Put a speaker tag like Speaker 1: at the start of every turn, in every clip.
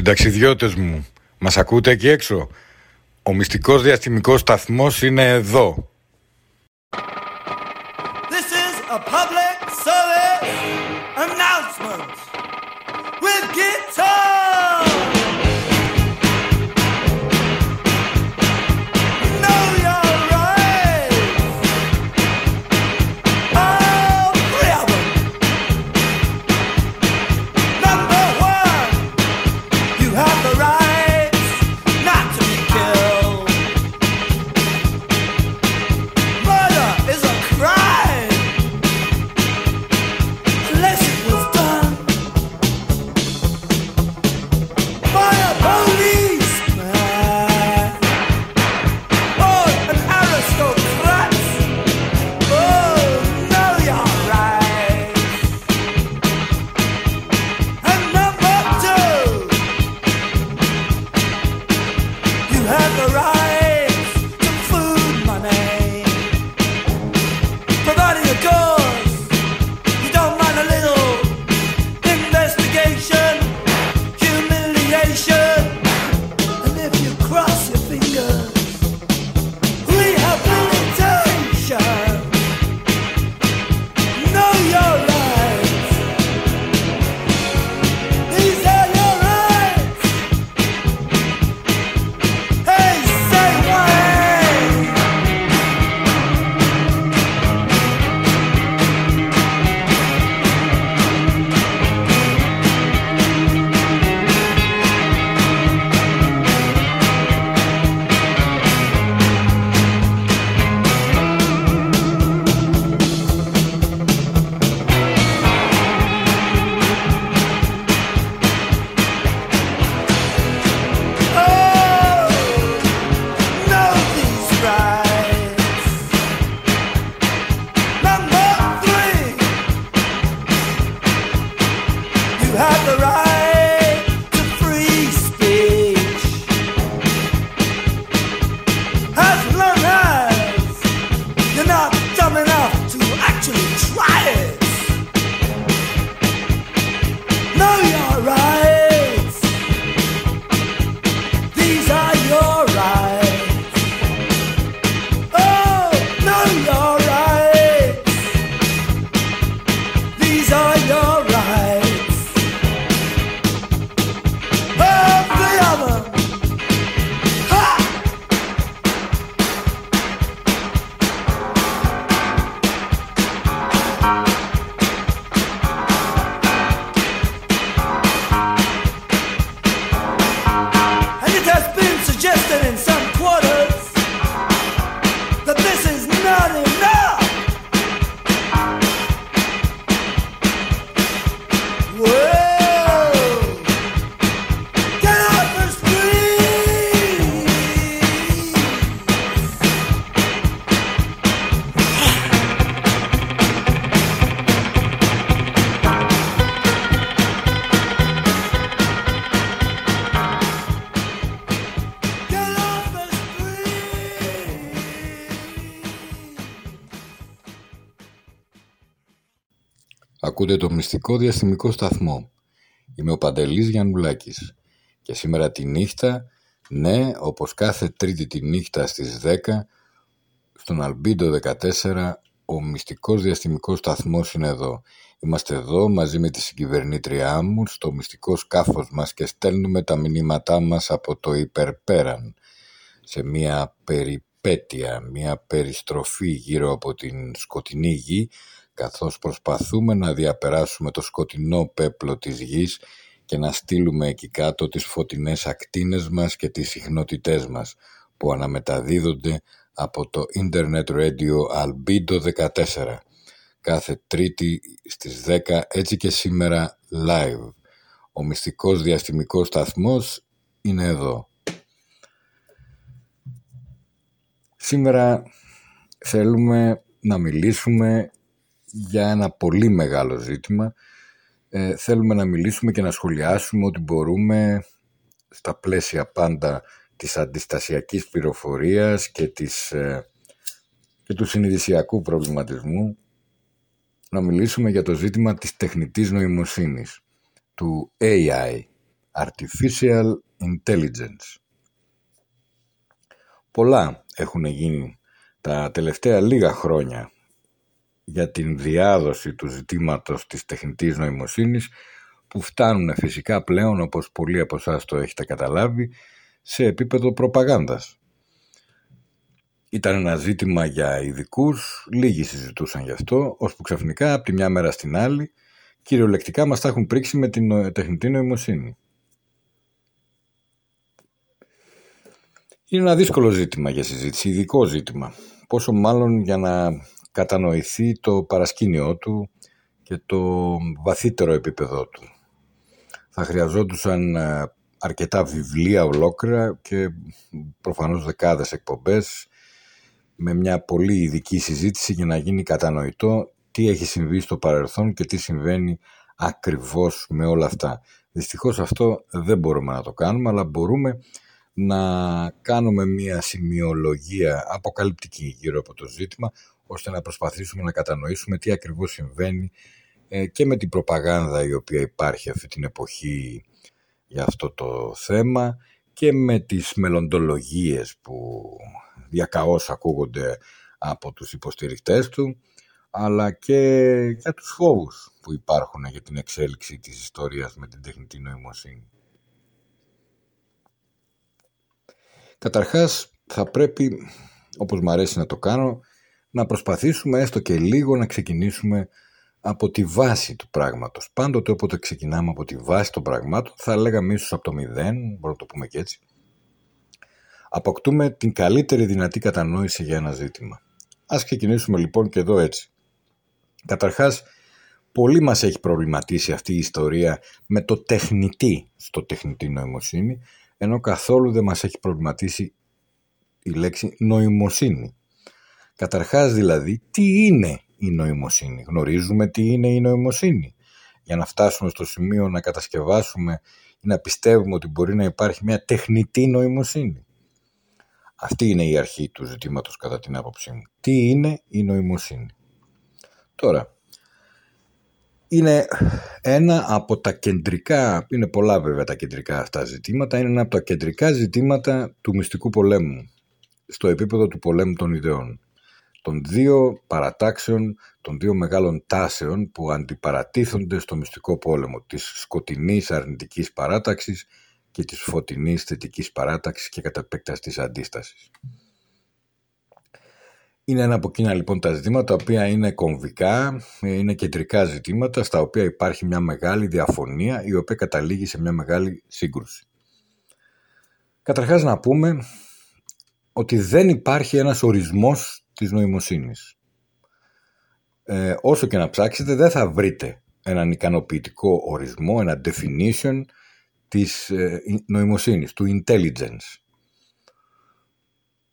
Speaker 1: Συνταξιδιώτες μου, μας ακούτε εκεί έξω; Ο μυστικός διαστημικός σταθμός είναι εδώ. Ακούτε το μυστικό διαστημικό σταθμό. Είμαι ο Παντελής Γιαννουλάκης. Και σήμερα τη νύχτα, ναι, όπως κάθε τρίτη τη νύχτα στις 10, στον Αλμπίντο 14, ο μυστικός διαστημικός σταθμός είναι εδώ. Είμαστε εδώ μαζί με τη συγκυβερνήτριά μου στο μυστικό σκάφος μας και στέλνουμε τα μηνύματά μας από το υπερπέραν σε μια περιπέτεια, μια περιστροφή γύρω από την σκοτεινή γη καθώς προσπαθούμε να διαπεράσουμε το σκοτεινό πέπλο της γης και να στείλουμε εκεί κάτω τις φωτεινές ακτίνες μας και τις συχνότητές μας που αναμεταδίδονται από το Internet Radio Albedo 14 κάθε τρίτη στις 10 έτσι και σήμερα live. Ο μυστικός διαστημικός σταθμός είναι εδώ. Σήμερα θέλουμε να μιλήσουμε για ένα πολύ μεγάλο ζήτημα. Ε, θέλουμε να μιλήσουμε και να σχολιάσουμε ότι μπορούμε στα πλαίσια πάντα της αντιστασιακής πληροφορίας και, της, ε, και του συνειδησιακού προβληματισμού να μιλήσουμε για το ζήτημα της τεχνητής νοημοσύνης, του AI, Artificial Intelligence. Πολλά έχουν γίνει τα τελευταία λίγα χρόνια για την διάδοση του ζητήματος της τεχνητής νοημοσύνης που φτάνουν φυσικά πλέον όπως πολλοί από εσάς το έχετε καταλάβει σε επίπεδο προπαγάνδας. Ήταν ένα ζήτημα για ειδικούς, λίγοι συζητούσαν γι' αυτό, ώσπου ξαφνικά από τη μια μέρα στην άλλη κυριολεκτικά μας τα έχουν πρίξει με την τεχνητή νοημοσύνη. Είναι ένα δύσκολο ζήτημα για συζήτηση, ειδικό ζήτημα. Πόσο μάλλον για να κατανοηθεί το παρασκήνιό του και το βαθύτερο επίπεδό του. Θα χρειαζόντουσαν ε, αρκετά βιβλία ολόκληρα και προφανώς δεκάδες εκπομπές με μια πολύ ειδική συζήτηση για να γίνει κατανοητό τι έχει συμβεί στο παρελθόν και τι συμβαίνει ακριβώς με όλα αυτά. Δυστυχώς αυτό δεν μπορούμε να το κάνουμε, αλλά μπορούμε να κάνουμε μια σημειολογία αποκαλυπτική γύρω από το ζήτημα, ώστε να προσπαθήσουμε να κατανοήσουμε τι ακριβώς συμβαίνει ε, και με την προπαγάνδα η οποία υπάρχει αυτή την εποχή για αυτό το θέμα και με τις μελλοντολογίες που διακαώς ακούγονται από τους υποστηρικτές του αλλά και για τους φόβους που υπάρχουν για την εξέλιξη της ιστορίας με την τεχνητή νοημοσύνη. Καταρχάς θα πρέπει, όπως μου αρέσει να το κάνω, να προσπαθήσουμε έστω και λίγο να ξεκινήσουμε από τη βάση του πράγματος. Πάντοτε όποτε ξεκινάμε από τη βάση των πραγμάτων, θα λέγαμε ίσως από το μηδέν, μπορούμε να το πούμε και έτσι, αποκτούμε την καλύτερη δυνατή κατανόηση για ένα ζήτημα. Ας ξεκινήσουμε λοιπόν και εδώ έτσι. Καταρχάς, πολύ μας έχει προβληματίσει αυτή η ιστορία με το τεχνητή στο τεχνητή νοημοσύνη, ενώ καθόλου δεν μας έχει προβληματίσει η λέξη νοημοσύνη. Καταρχάς δηλαδή, τι είναι η νοημοσύνη; Γνωρίζουμε τι είναι η νοημοσύνη. Για να φτάσουμε στο σημείο να κατασκευάσουμε ή να πιστεύουμε ότι μπορεί να υπάρχει μια τεχνητή νοημοσύνη. Αυτή είναι η αρχή του ζητήματος κατά την άποψή μου. Τι είναι η νοημοσύνη; Τώρα, είναι ένα από τα κεντρικά, είναι πολλά βέβαια τα κεντρικά αυτά ζητήματα, είναι ένα από τα κεντρικά ζητήματα του μυστικού πολέμου, στο επίπεδο του πολέμου των ιδεών. Των δύο παρατάξεων, των δύο μεγάλων τάσεων που αντιπαρατίθονται στο μυστικό πόλεμο, της σκοτεινής αρνητικής παράταξης και της φωτεινής θετικής παράταξης και κατά επέκταση της αντίστασης. Είναι ένα από εκείνα λοιπόν τα ζητήματα τα οποία είναι κομβικά, είναι κεντρικά ζητήματα στα οποία υπάρχει μια μεγάλη διαφωνία η οποία καταλήγει σε μια μεγάλη σύγκρουση. Καταρχάς να πούμε ότι δεν υπάρχει ένας ορισμός της νοημοσύνης. Ε, όσο και να ψάξετε δεν θα βρείτε έναν ικανοποιητικό ορισμό, ένα definition της ε, νοημοσύνης, του intelligence.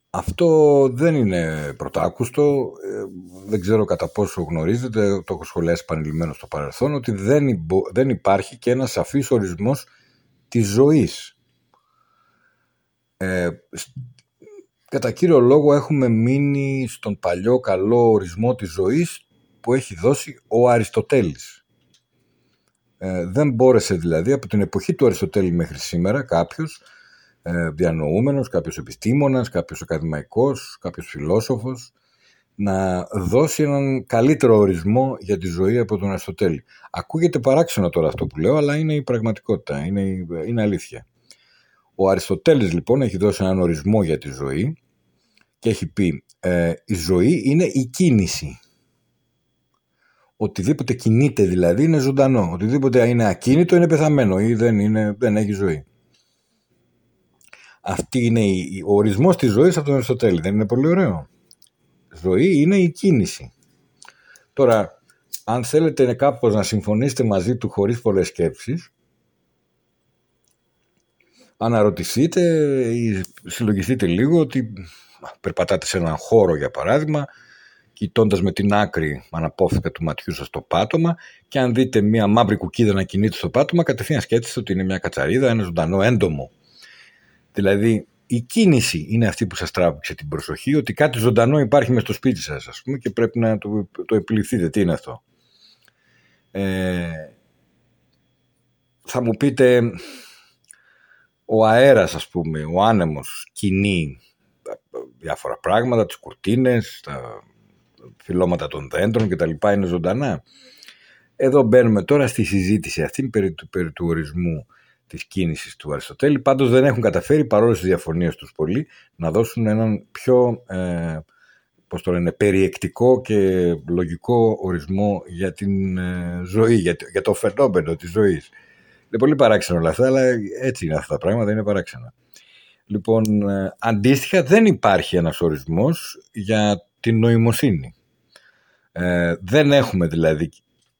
Speaker 1: Αυτό δεν είναι πρωτάκουστο, ε, δεν ξέρω κατά πόσο γνωρίζετε, το έχω σχολιάσει επανειλημμένο στο παρελθόν, ότι δεν, δεν υπάρχει και ένας σαφής ορισμός της ζωής. Ε, κατά κύριο λόγο έχουμε μείνει στον παλιό καλό ορισμό της ζωής που έχει δώσει ο Αριστοτέλης. Ε, δεν μπόρεσε δηλαδή από την εποχή του Αριστοτέλη μέχρι σήμερα κάποιος ε, διανοούμενος, κάποιος επιστήμονας, κάποιος ακαδημαϊκός, κάποιος φιλόσοφος να δώσει έναν καλύτερο ορισμό για τη ζωή από τον Αριστοτέλη. Ακούγεται παράξενο τώρα αυτό που λέω, αλλά είναι η πραγματικότητα, είναι, είναι αλήθεια. Ο Αριστοτέλης λοιπόν έχει δώσει έναν ορισμό για τη ζωή και έχει πει ε, η ζωή είναι η κίνηση. Οτιδήποτε κινείται δηλαδή είναι ζωντανό. Οτιδήποτε είναι ακίνητο είναι πεθαμένο ή δεν, είναι, δεν έχει ζωή. Αυτή είναι η, ο ορισμός της ζωής από τον Αριστοτέλη. Δεν είναι πολύ ωραίο. Ζωή είναι η κίνηση. Τώρα, αν θέλετε κάπως να συμφωνήσετε μαζί του χωρίς πολλές σκέψεις, αναρωτηθείτε ή συλλογιστείτε λίγο ότι περπατάτε σε έναν χώρο για παράδειγμα κοιτώντας με την άκρη αναπόφευκτα του ματιού σας το πάτωμα και αν δείτε μια μαύρη κουκίδα να κινείται στο πάτωμα κατευθείαν σκέφτεστε ότι είναι μια κατσαρίδα, ένα ζωντανό έντομο. Δηλαδή η κίνηση είναι αυτή που σας τράβηξε την προσοχή ότι κάτι ζωντανό υπάρχει μες στο σπίτι σας ας πούμε και πρέπει να το, το επιληφθείτε. Τι είναι αυτό; Ε, θα μου πείτε ο αέρας ας πούμε, ο άνεμος κινεί διάφορα πράγματα, τις κουρτίνες, τα φυλώματα των δέντρων κτλ. είναι ζωντανά. Εδώ μπαίνουμε τώρα στη συζήτηση αυτή περί του, περί του ορισμού της κίνησης του Αριστοτέλη. Πάντως δεν έχουν καταφέρει παρόλο τις διαφωνίες τους πολύ να δώσουν έναν πιο ε, πώς το λένε, περιεκτικό και λογικό ορισμό για την ε, ζωή, για, για το φαινόμενο της ζωής. Είναι πολύ παράξενο όλα αυτά, αλλά έτσι είναι αυτά τα πράγματα, είναι παράξενα. Λοιπόν, ε, αντίστοιχα δεν υπάρχει ένας ορισμός για την νοημοσύνη. Ε, δεν έχουμε δηλαδή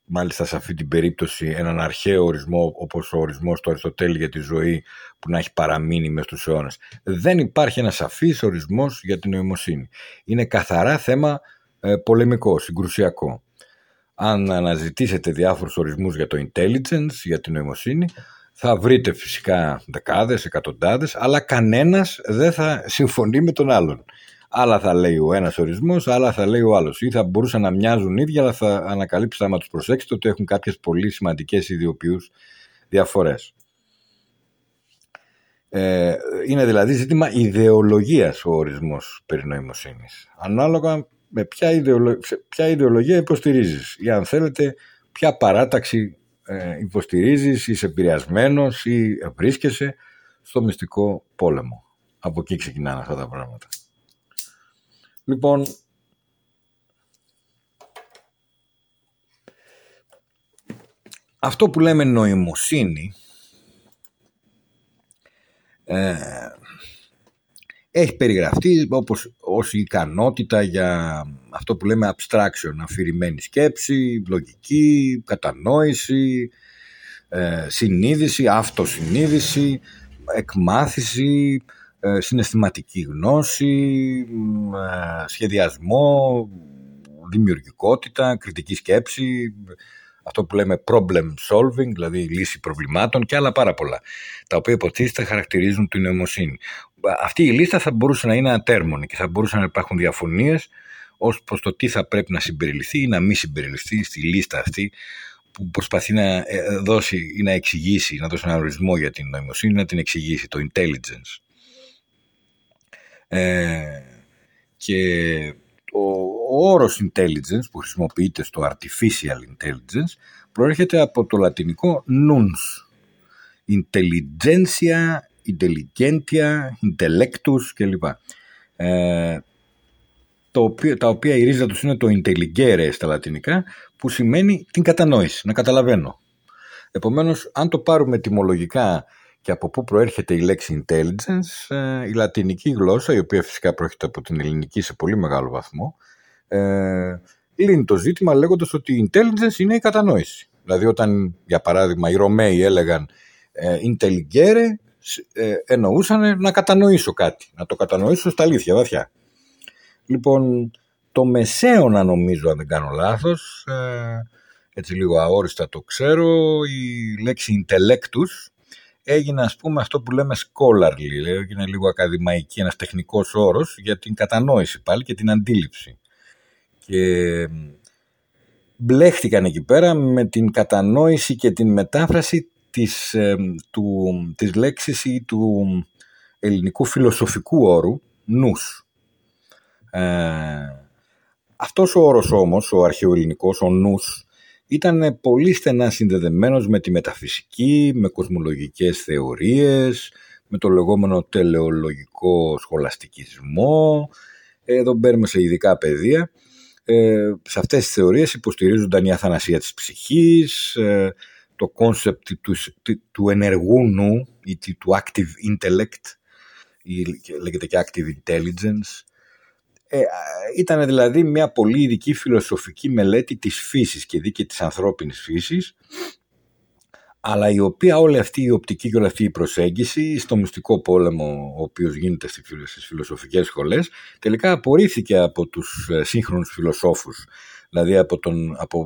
Speaker 1: μάλιστα σε αυτή την περίπτωση έναν αρχαίο ορισμό όπως ο ορισμός του Αριστοτέλη για τη ζωή που να έχει παραμείνει μέσα στους αιώνες. Δεν υπάρχει ένας σαφής ορισμός για την νοημοσύνη. Είναι καθαρά θέμα ε, πολεμικό, συγκρουσιακό. Αν αναζητήσετε διάφορους ορισμούς για το intelligence, για την νοημοσύνη, θα βρείτε φυσικά δεκάδες, εκατοντάδες, αλλά κανένας δεν θα συμφωνεί με τον άλλον. Άλλα θα λέει ο ένας ορισμός, άλλα θα λέει ο άλλος. Ή θα μπορούσαν να μοιάζουν ίδια, αλλά θα ανακαλύψετε άμα τους προσέξετε ότι έχουν κάποιες πολύ σημαντικές ιδιοποιούς διαφορές. Ε, είναι δηλαδή ζήτημα ιδεολογίας ο ορισμός περί νοημοσύνης. Ανάλογα με ποια, ιδεολο... ποια ιδεολογία υποστηρίζεις ή αν θέλετε ποια παράταξη ε, υποστηρίζεις, είσαι επηρεασμένος ή βρίσκεσαι στο μυστικό πόλεμο. Από εκεί ξεκινάνε αυτά τα πράγματα. Λοιπόν, αυτό που λέμε νοημοσύνη ε, έχει περιγραφτεί όπως ως ικανότητα για αυτό που λέμε abstraction, αφηρημένη σκέψη, λογική, κατανόηση, ε, συνείδηση, αυτοσυνείδηση, εκμάθηση, ε, συναισθηματική γνώση, ε, σχεδιασμό, δημιουργικότητα, κριτική σκέψη, αυτό που λέμε problem solving, δηλαδή λύση προβλημάτων και άλλα πάρα πολλά, τα οποία υποτίθεται χαρακτηρίζουν την νοημοσύνη. Αυτή η λίστα θα μπορούσε να είναι ατέρμονη και θα μπορούσαν να υπάρχουν διαφωνίες ως προς το τι θα πρέπει να συμπεριληφθεί ή να μην συμπεριληφθεί στη λίστα αυτή που προσπαθεί να ε, δώσει ή να εξηγήσει, να δώσει ένα ορισμό για την νοημοσύνη, να την εξηγήσει, το intelligence. Ε, και ο, ο όρος intelligence που χρησιμοποιείται στο artificial intelligence προέρχεται από το λατινικό nuns. Intelligentia, intelligentia, intellectus κλπ. Ε, το οποίο, τα οποία η ρίζα τους είναι το intelligere στα λατινικά που σημαίνει την κατανόηση, να καταλαβαίνω. Επομένως, αν το πάρουμε τιμολογικά και από πού προέρχεται η λέξη intelligence, ε, η λατινική γλώσσα, η οποία φυσικά προέρχεται από την ελληνική σε πολύ μεγάλο βαθμό, ε, λύνει το ζήτημα λέγοντας ότι η intelligence είναι η κατανόηση. Δηλαδή όταν, για παράδειγμα, οι Ρωμαίοι έλεγαν ε, intelligere, ε, εννοούσαν να κατανοήσω κάτι, να το κατανοήσω στα αλήθεια, βαθιά. Λοιπόν, το μεσαίωνα νομίζω, αν δεν κάνω λάθος, ε, έτσι λίγο αόριστα το ξέρω, η λέξη intellectus έγινε ας πούμε αυτό που λέμε scholarly, έγινε λίγο ακαδημαϊκή, ένας τεχνικός όρος για την κατανόηση πάλι και την αντίληψη. Και μπλέχτηκαν εκεί πέρα με την κατανόηση και την μετάφραση της, ε, του, της λέξης ή του ελληνικού φιλοσοφικού όρου νους. Ε, αυτός ο όρος όμως, ο αρχαιοελληνικός, ο νους, ήταν πολύ στενά συνδεδεμένος με τη μεταφυσική, με κοσμολογικές θεωρίες, με το λεγόμενο τελεολογικό σχολαστικισμό. Εδώ μπαίνουμε σε ειδικά πεδία. Ε, σε αυτές τις θεωρίες υποστηρίζονταν η αθανασία της ψυχής, ε, το concept τους, του ενεργού νου ή του active intellect, ή λέγεται και active intelligence, ε, ήταν δηλαδή μια πολύ ειδική φιλοσοφική μελέτη της φύσης και δη και της ανθρώπινης φύσης αλλά η οποία όλη αυτή η οπτική και όλη αυτή η προσέγγιση στο μυστικό πόλεμο ο οποίος γίνεται στις φιλοσοφικές σχολές τελικά απορρίφθηκε από τους ε, σύγχρονους φιλοσόφους. Δηλαδή από, τον, από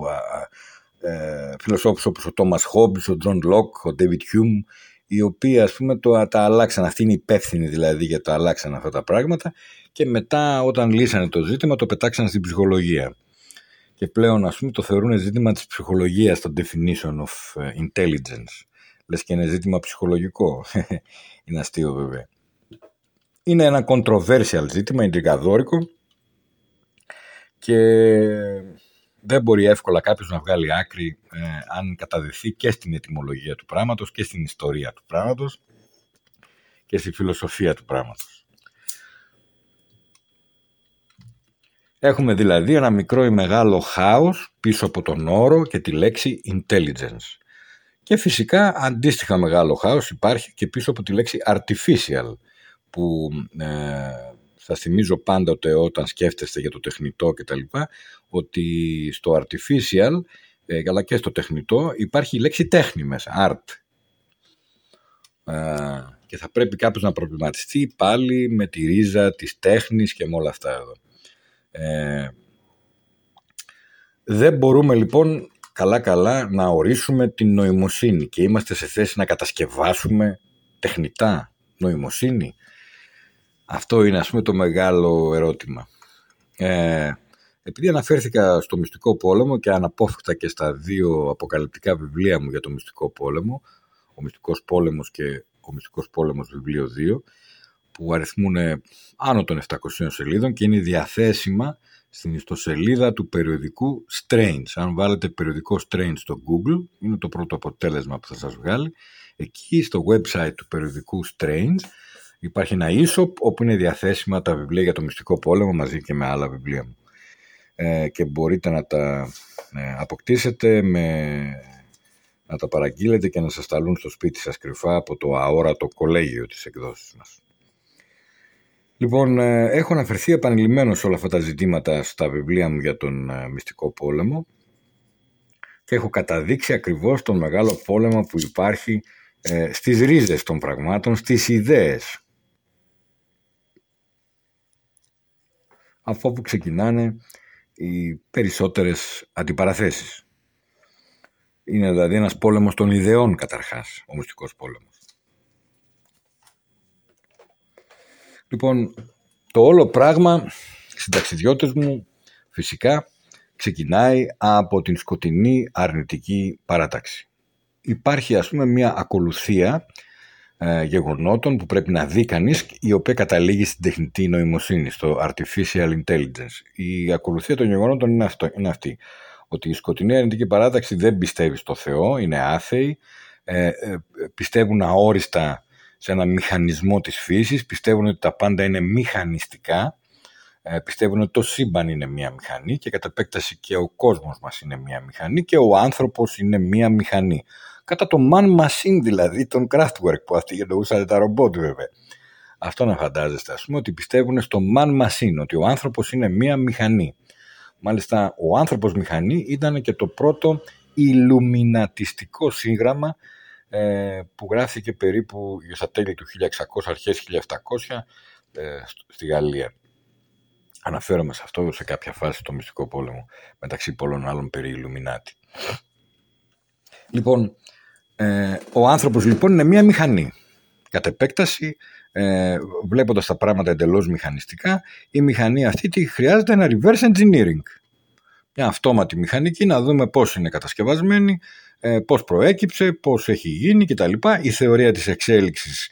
Speaker 1: ε, φιλοσόφους όπως ο Τόμας Χόμπς, ο Τζον Λοκ, ο Ντέβιτ Χιούμ οι οποίοι ας πούμε το, τα αλλάξαν, αυτοί είναι υπεύθυνοι δηλαδή για το αλλάξαν αυτά τα πράγματα και μετά όταν λύσανε το ζήτημα το πετάξαν στην ψυχολογία. Και πλέον ας πούμε το θεωρούν ζήτημα της ψυχολογίας το definition of ε, intelligence. Λες και είναι ζήτημα ψυχολογικό. Είναι αστείο βέβαια. Είναι ένα controversial ζήτημα, εντρικαδόρικο και δεν μπορεί εύκολα κάποιος να βγάλει άκρη ε, αν καταδεθεί και στην ετοιμολογία του πράγματος και στην ιστορία του πράγματος και στη φιλοσοφία του πράγματος. Έχουμε δηλαδή ένα μικρό ή μεγάλο χάος πίσω από τον όρο και τη λέξη intelligence. Και φυσικά αντίστοιχα μεγάλο χάος υπάρχει και πίσω από τη λέξη artificial που ε, σας θυμίζω πάντοτε όταν σκέφτεστε για το τεχνητό κτλ ότι στο artificial ε, αλλά και στο τεχνητό υπάρχει η λέξη τέχνη μέσα, art. Ε, και θα πρέπει κάποιος να προβληματιστεί πάλι με τη ρίζα της τέχνης και με όλα αυτά εδώ. Ε, δεν μπορούμε λοιπόν καλά-καλά να ορίσουμε την νοημοσύνη και είμαστε σε θέση να κατασκευάσουμε τεχνητά νοημοσύνη. Αυτό είναι ας πούμε το μεγάλο ερώτημα. Ε, επειδή αναφέρθηκα στο μυστικό πόλεμο και αναπόφευκτα και στα δύο αποκαλυπτικά βιβλία μου για το μυστικό πόλεμο, ο μυστικός πόλεμος και ο μυστικός πόλεμος βιβλίο 2, που αριθμούν άνω των 700 σελίδων και είναι διαθέσιμα στην ιστοσελίδα του περιοδικού Strange. Αν βάλετε περιοδικό Strange στο Google, είναι το πρώτο αποτέλεσμα που θα σας βγάλει. Εκεί στο website του περιοδικού Strange υπάρχει ένα e-shop όπου είναι διαθέσιμα τα βιβλία για το μυστικό πόλεμο μαζί και με άλλα βιβλία μου. Ε, και μπορείτε να τα ε, αποκτήσετε με να τα παραγγείλετε και να σας σταλούν στο σπίτι σας κρυφά από το αόρατο κολέγιο της εκδόσης μας. Λοιπόν, ε, έχω αναφερθεί επανειλημμένως σε όλα αυτά τα ζητήματα στα βιβλία μου για τον ε, μυστικό πόλεμο και έχω καταδείξει ακριβώς τον μεγάλο πόλεμο που υπάρχει ε, στις ρίζες των πραγμάτων, στις ιδέες. Από όπου ξεκινάνε οι περισσότερες αντιπαραθέσεις. Είναι δηλαδή ένας πόλεμος των ιδεών καταρχάς, ο μυστικός πόλεμος. Λοιπόν, το όλο πράγμα, συνταξιδιώτες μου, φυσικά ξεκινάει από την σκοτεινή αρνητική παράταξη. Υπάρχει ας πούμε μια ακολουθία ε, γεγονότων που πρέπει να δει κανείς, η οποία καταλήγει στην τεχνητή νοημοσύνη, στο artificial intelligence. Η ακολουθία των γεγονότων είναι, αυτό, είναι αυτή. Ότι η σκοτεινή αρνητική παράταξη δεν πιστεύει στο Θεό, είναι άθεοι, ε, ε, πιστεύουν αόριστα σε ένα μηχανισμό της φύσης, πιστεύουν ότι τα πάντα είναι μηχανιστικά, ε, πιστεύουν ότι το σύμπαν είναι μία μηχανή και κατά επέκταση και ο κόσμος μας είναι μία μηχανή και ο άνθρωπος είναι μία μηχανή. Κατά το man machine δηλαδή, τον Kraftwerk που αυτοί εννοούσαν τα ρομπότ βέβαια. Αυτό να φαντάζεστε, ας πούμε, ότι πιστεύουν στο man machine, ότι ο άνθρωπος είναι μία μηχανή. Μάλιστα, ο άνθρωπος μηχανή ήταν και το πρώτο ηλουμινατιστικό σύγγραμμα ε, που γράφτηκε περίπου στα τέλη του 1600, αρχές 1700 ε, στη Γαλλία. Αναφέρομαι σε αυτό σε κάποια φάση το μυστικό πόλεμο μεταξύ πολλών άλλων περί Ιλουμινάτη. Λοιπόν, ε, ο άνθρωπος λοιπόν είναι μία μηχανή. Κατ' επέκταση, ε, βλέποντας τα πράγματα εντελώς μηχανιστικά, η μηχανή αυτή τη χρειάζεται ένα reverse engineering. Μια αυτόματη μηχανική, να δούμε πώς είναι κατασκευασμένη, ε, πώς προέκυψε, πώς έχει γίνει κτλ. Η θεωρία της εξέλιξης,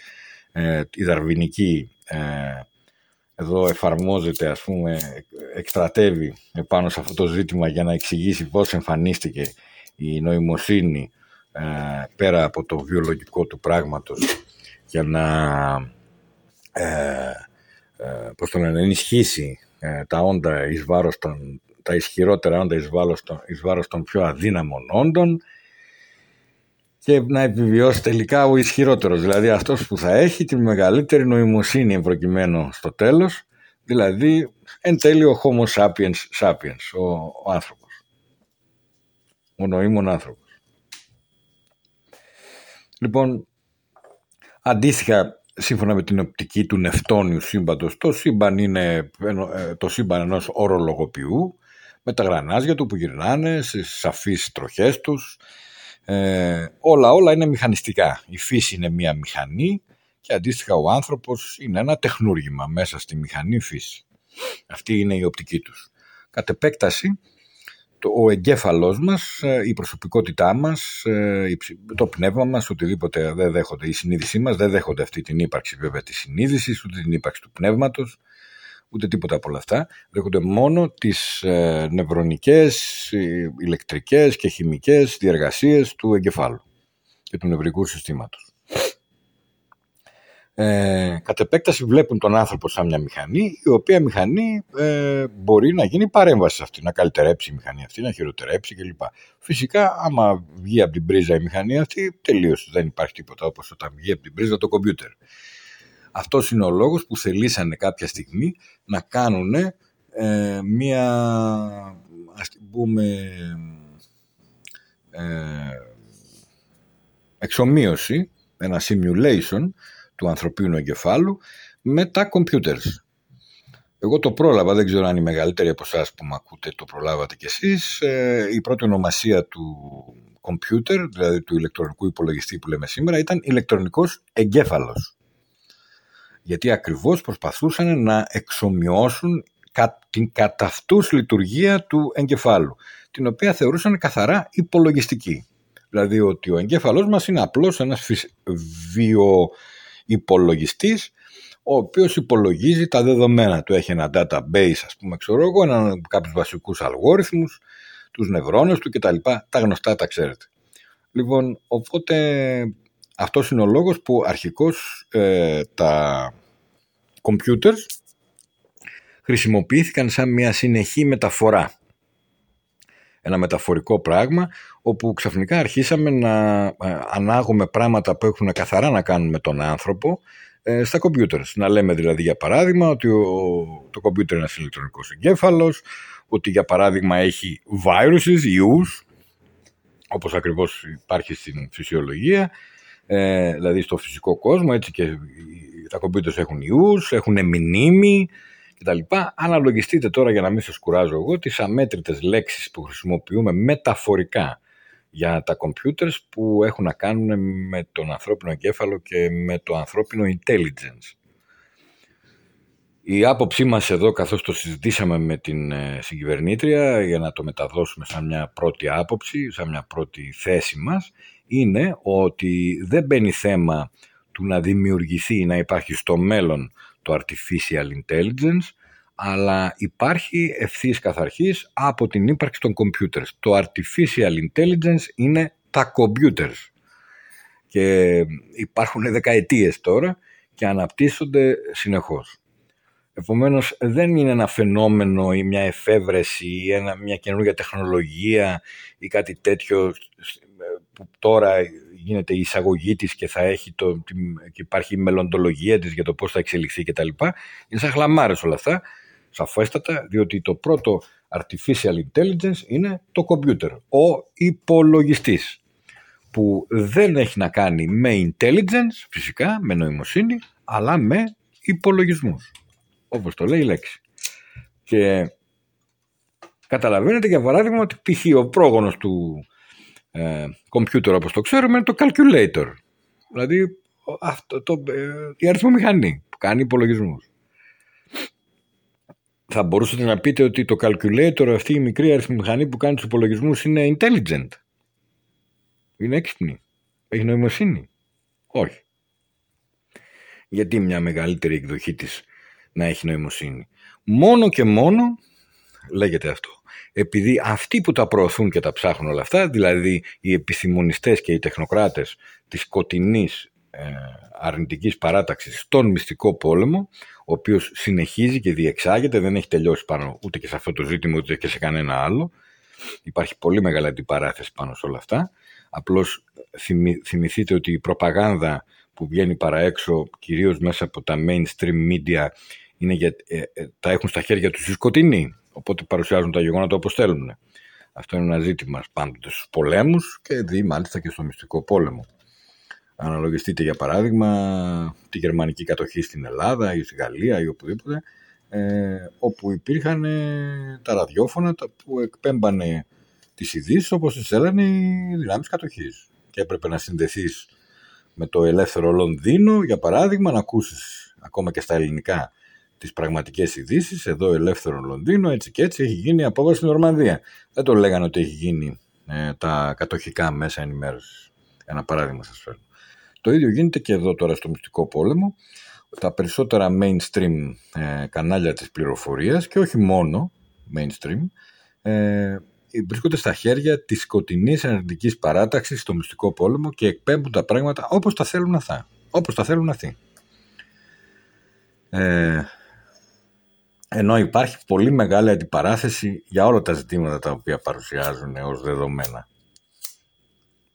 Speaker 1: ε, η δαρβινική, ε, εδώ εφαρμόζεται, ας πούμε, εκστρατεύει πάνω σε αυτό το ζήτημα για να εξηγήσει πώς εμφανίστηκε η νοημοσύνη ε, πέρα από το βιολογικό του πράγματος για να ε, ε, πώς το λένε, ενισχύσει ε, τα όντα εις βάρος των, τα ισχυρότερα όντα εις βάρος, των, εις βάρος των πιο αδύναμων όντων και να επιβιώσει τελικά ο ισχυρότερος, δηλαδή αυτός που θα έχει τη μεγαλύτερη νοημοσύνη προκειμένου στο τέλος, δηλαδή εν τέλει ο Homo sapiens sapiens, ο, ο άνθρωπος, ο νοήμων άνθρωπος. Λοιπόν, αντίστοιχα σύμφωνα με την οπτική του νευτόνιου σύμπαντος, το σύμπαν είναι ε, το σύμπαν ενός ορολογοποιού, με τα γρανάζια του που γυρνάνε στις σαφείς τροχές τους, ε, όλα όλα είναι μηχανιστικά. Η φύση είναι μία μηχανή και αντίστοιχα ο άνθρωπος είναι ένα τεχνούργημα μέσα στη μηχανή φύση. Αυτή είναι η οπτική τους. Κατ' επέκταση το, ο εγκέφαλός μας, ε, η προσωπικότητά μας, ε, το πνεύμα μας, οτιδήποτε δεν δέχονται, η συνείδησή μας δεν δέχονται αυτή την ύπαρξη βέβαια της συνείδησης, ούτε την ύπαρξη του πνεύματος, ούτε τίποτα από όλα αυτά. Δέχονται μόνο τις ε, νευρονικές, ηλεκτρικές και χημικές διεργασίες του εγκεφάλου και του νευρικού συστήματος ε, κατ' επέκταση βλέπουν τον άνθρωπο σαν μια μηχανή, η οποία μηχανή ε, μπορεί να γίνει παρέμβαση σε αυτή, να καλυτερέψει η μηχανή αυτή, να χειροτερέψει κλπ. Φυσικά, άμα βγει από την πρίζα η μηχανή αυτή, τελείωσε. Δεν υπάρχει τίποτα όπως όταν βγει από την πρίζα το κομπιούτερ. Αυτός είναι ο λόγος που θελήσανε κάποια στιγμή να κάνουν ε, μια, ας πούμε, ε, εξομοίωση, ένα simulation του ανθρωπίνου εγκεφάλου με τα computers. Εγώ το πρόλαβα, δεν ξέρω αν οι μεγαλύτεροι από εσάς που με ακούτε το προλάβατε κι εσείς. Ε, η πρώτη ονομασία του computer, δηλαδή του ηλεκτρονικού υπολογιστή που λέμε σήμερα, ήταν ηλεκτρονικός εγκέφαλος. Γιατί ακριβώς προσπαθούσαν να εξομοιώσουν την κατά αυτούς λειτουργία του εγκεφάλου, την οποία θεωρούσαν καθαρά υπολογιστική. Δηλαδή ότι ο εγκέφαλός μας είναι απλώς ένας βιο υπολογιστής ο οποίος υπολογίζει τα δεδομένα του. Έχει ένα database, ας πούμε, ξέρω εγώ, ένα, κάποιους βασικούς αλγόριθμους, τους νευρώνες του κτλ. Τα γνωστά τα ξέρετε. Λοιπόν, οπότε αυτός είναι ο λόγος που αρχικώς ε, τα computers χρησιμοποιήθηκαν σαν μια συνεχή μεταφορά. Ένα μεταφορικό πράγμα όπου ξαφνικά αρχίσαμε να ε, ανάγουμε πράγματα που έχουν καθαρά να κάνουν με τον άνθρωπο ε, στα κομπιούτερ. Να λέμε δηλαδή για παράδειγμα ότι το κομπιούτερ είναι ένας ηλεκτρονικός εγκέφαλος, ότι για παράδειγμα έχει viruses, ιούς, όπως ακριβώς υπάρχει στην φυσιολογία, ε, δηλαδή στο φυσικό κόσμο, έτσι και τα κομπιούτερ έχουν ιούς, έχουν μνήμη, κτλ. Αναλογιστείτε τώρα για να μην σας κουράζω εγώ τις αμέτρητες λέξεις που χρησιμοποιούμε μεταφορικά για τα computers που έχουν να κάνουν με τον ανθρώπινο εγκέφαλο και με το ανθρώπινο intelligence. Η άποψή μας εδώ καθώς το συζητήσαμε με την ε, συγκυβερνήτρια για να το μεταδώσουμε σαν μια πρώτη άποψη, σαν μια πρώτη θέση μας είναι ότι δεν μπαίνει θέμα του να δημιουργηθεί, να υπάρχει στο μέλλον το artificial intelligence αλλά υπάρχει ευθύς καθ' αρχής από την ύπαρξη των computers. Το artificial intelligence είναι τα computers και υπάρχουν δεκαετίες τώρα και αναπτύσσονται συνεχώς. Επομένως δεν είναι ένα φαινόμενο ή μια εφεύρεση ή ένα, μια καινούργια τεχνολογία ή κάτι τέτοιο που τώρα γίνεται η εισαγωγή της και θα έχει το, και υπάρχει η μελλοντολογία της για το πώς θα εξελιχθεί κτλ. Είναι σαν χλαμάρες όλα αυτά σαφέστατα, διότι το πρώτο artificial intelligence είναι το computer, ο υπολογιστής, που δεν έχει να κάνει με intelligence, φυσικά, με νοημοσύνη, αλλά με υπολογισμούς, όπως το λέει η λέξη. Και καταλαβαίνετε για παράδειγμα ότι π.χ. ο πρόγονος του ε, computer όπως το ξέρουμε είναι το calculator. Δηλαδή αυτό, το, ε, η αριθμομηχανή που κάνει υπολογισμούς θα μπορούσατε να πείτε ότι το calculator, αυτή η μικρή αριθμομηχανή που κάνει τους υπολογισμούς είναι intelligent; Είναι έξυπνη; Έχει νοημοσύνη; Όχι. Γιατί μια μεγαλύτερη εκδοχή της να έχει νοημοσύνη. Μόνο και μόνο, λέγεται αυτό, επειδή αυτοί που τα προωθούν και τα ψάχνουν όλα αυτά, δηλαδή οι επιστημονιστές και οι τεχνοκράτες της σκοτεινής ε, αρνητικής παράταξης στον μυστικό πόλεμο, ο οποίος συνεχίζει και διεξάγεται, δεν έχει τελειώσει πάνω ούτε και σε αυτό το ζήτημα ούτε και σε κανένα άλλο. Υπάρχει πολύ μεγάλη αντιπαράθεση πάνω σε όλα αυτά. Απλώς θυμηθείτε ότι η προπαγάνδα που βγαίνει παρά έξω, κυρίως μέσα από τα mainstream media, είναι για, ε, ε, τα έχουν στα χέρια τους οι σκοτεινοί, οπότε παρουσιάζουν τα γεγονότα όπως θέλουν. Αυτό είναι ένα ζήτημα πάντοτε στους πολέμους και δει μάλιστα και στο μυστικό πόλεμο. Αναλογιστείτε για παράδειγμα τη γερμανική κατοχή στην Ελλάδα ή στη Γαλλία ή οπουδήποτε ε, όπου υπήρχαν ε, τα ραδιόφωνα που εκπέμπανε τις ειδήσεις όπως τις έλεγαν οι δυνάμεις κατοχής και έπρεπε να συνδεθείς με το ελεύθερο Λονδίνο για παράδειγμα να ακούσεις ακόμα και στα ελληνικά τις πραγματικές ειδήσεις, εδώ ελεύθερο Λονδίνο, έτσι και έτσι έχει γίνει η απόβαση στην Ορμανδία. Δεν το λέγανε ότι έχει γίνει ε, τα κατοχικά μέσα ενημέρωσης. Ένα παράδειγμα σας φέρνω. Το ίδιο γίνεται και εδώ τώρα στο μυστικό πόλεμο. Τα περισσότερα mainstream ε, κανάλια της πληροφορίας και όχι μόνο mainstream ε, βρίσκονται στα χέρια της σκοτεινής ενεργητικής παράταξης στο μυστικό πόλεμο και εκπέμπουν τα πράγματα όπως τα θέλουν αυτά. Όπως τα θέλουν αυτοί. Ε, ενώ υπάρχει πολύ μεγάλη αντιπαράθεση για όλα τα ζητήματα τα οποία παρουσιάζουν ως δεδομένα.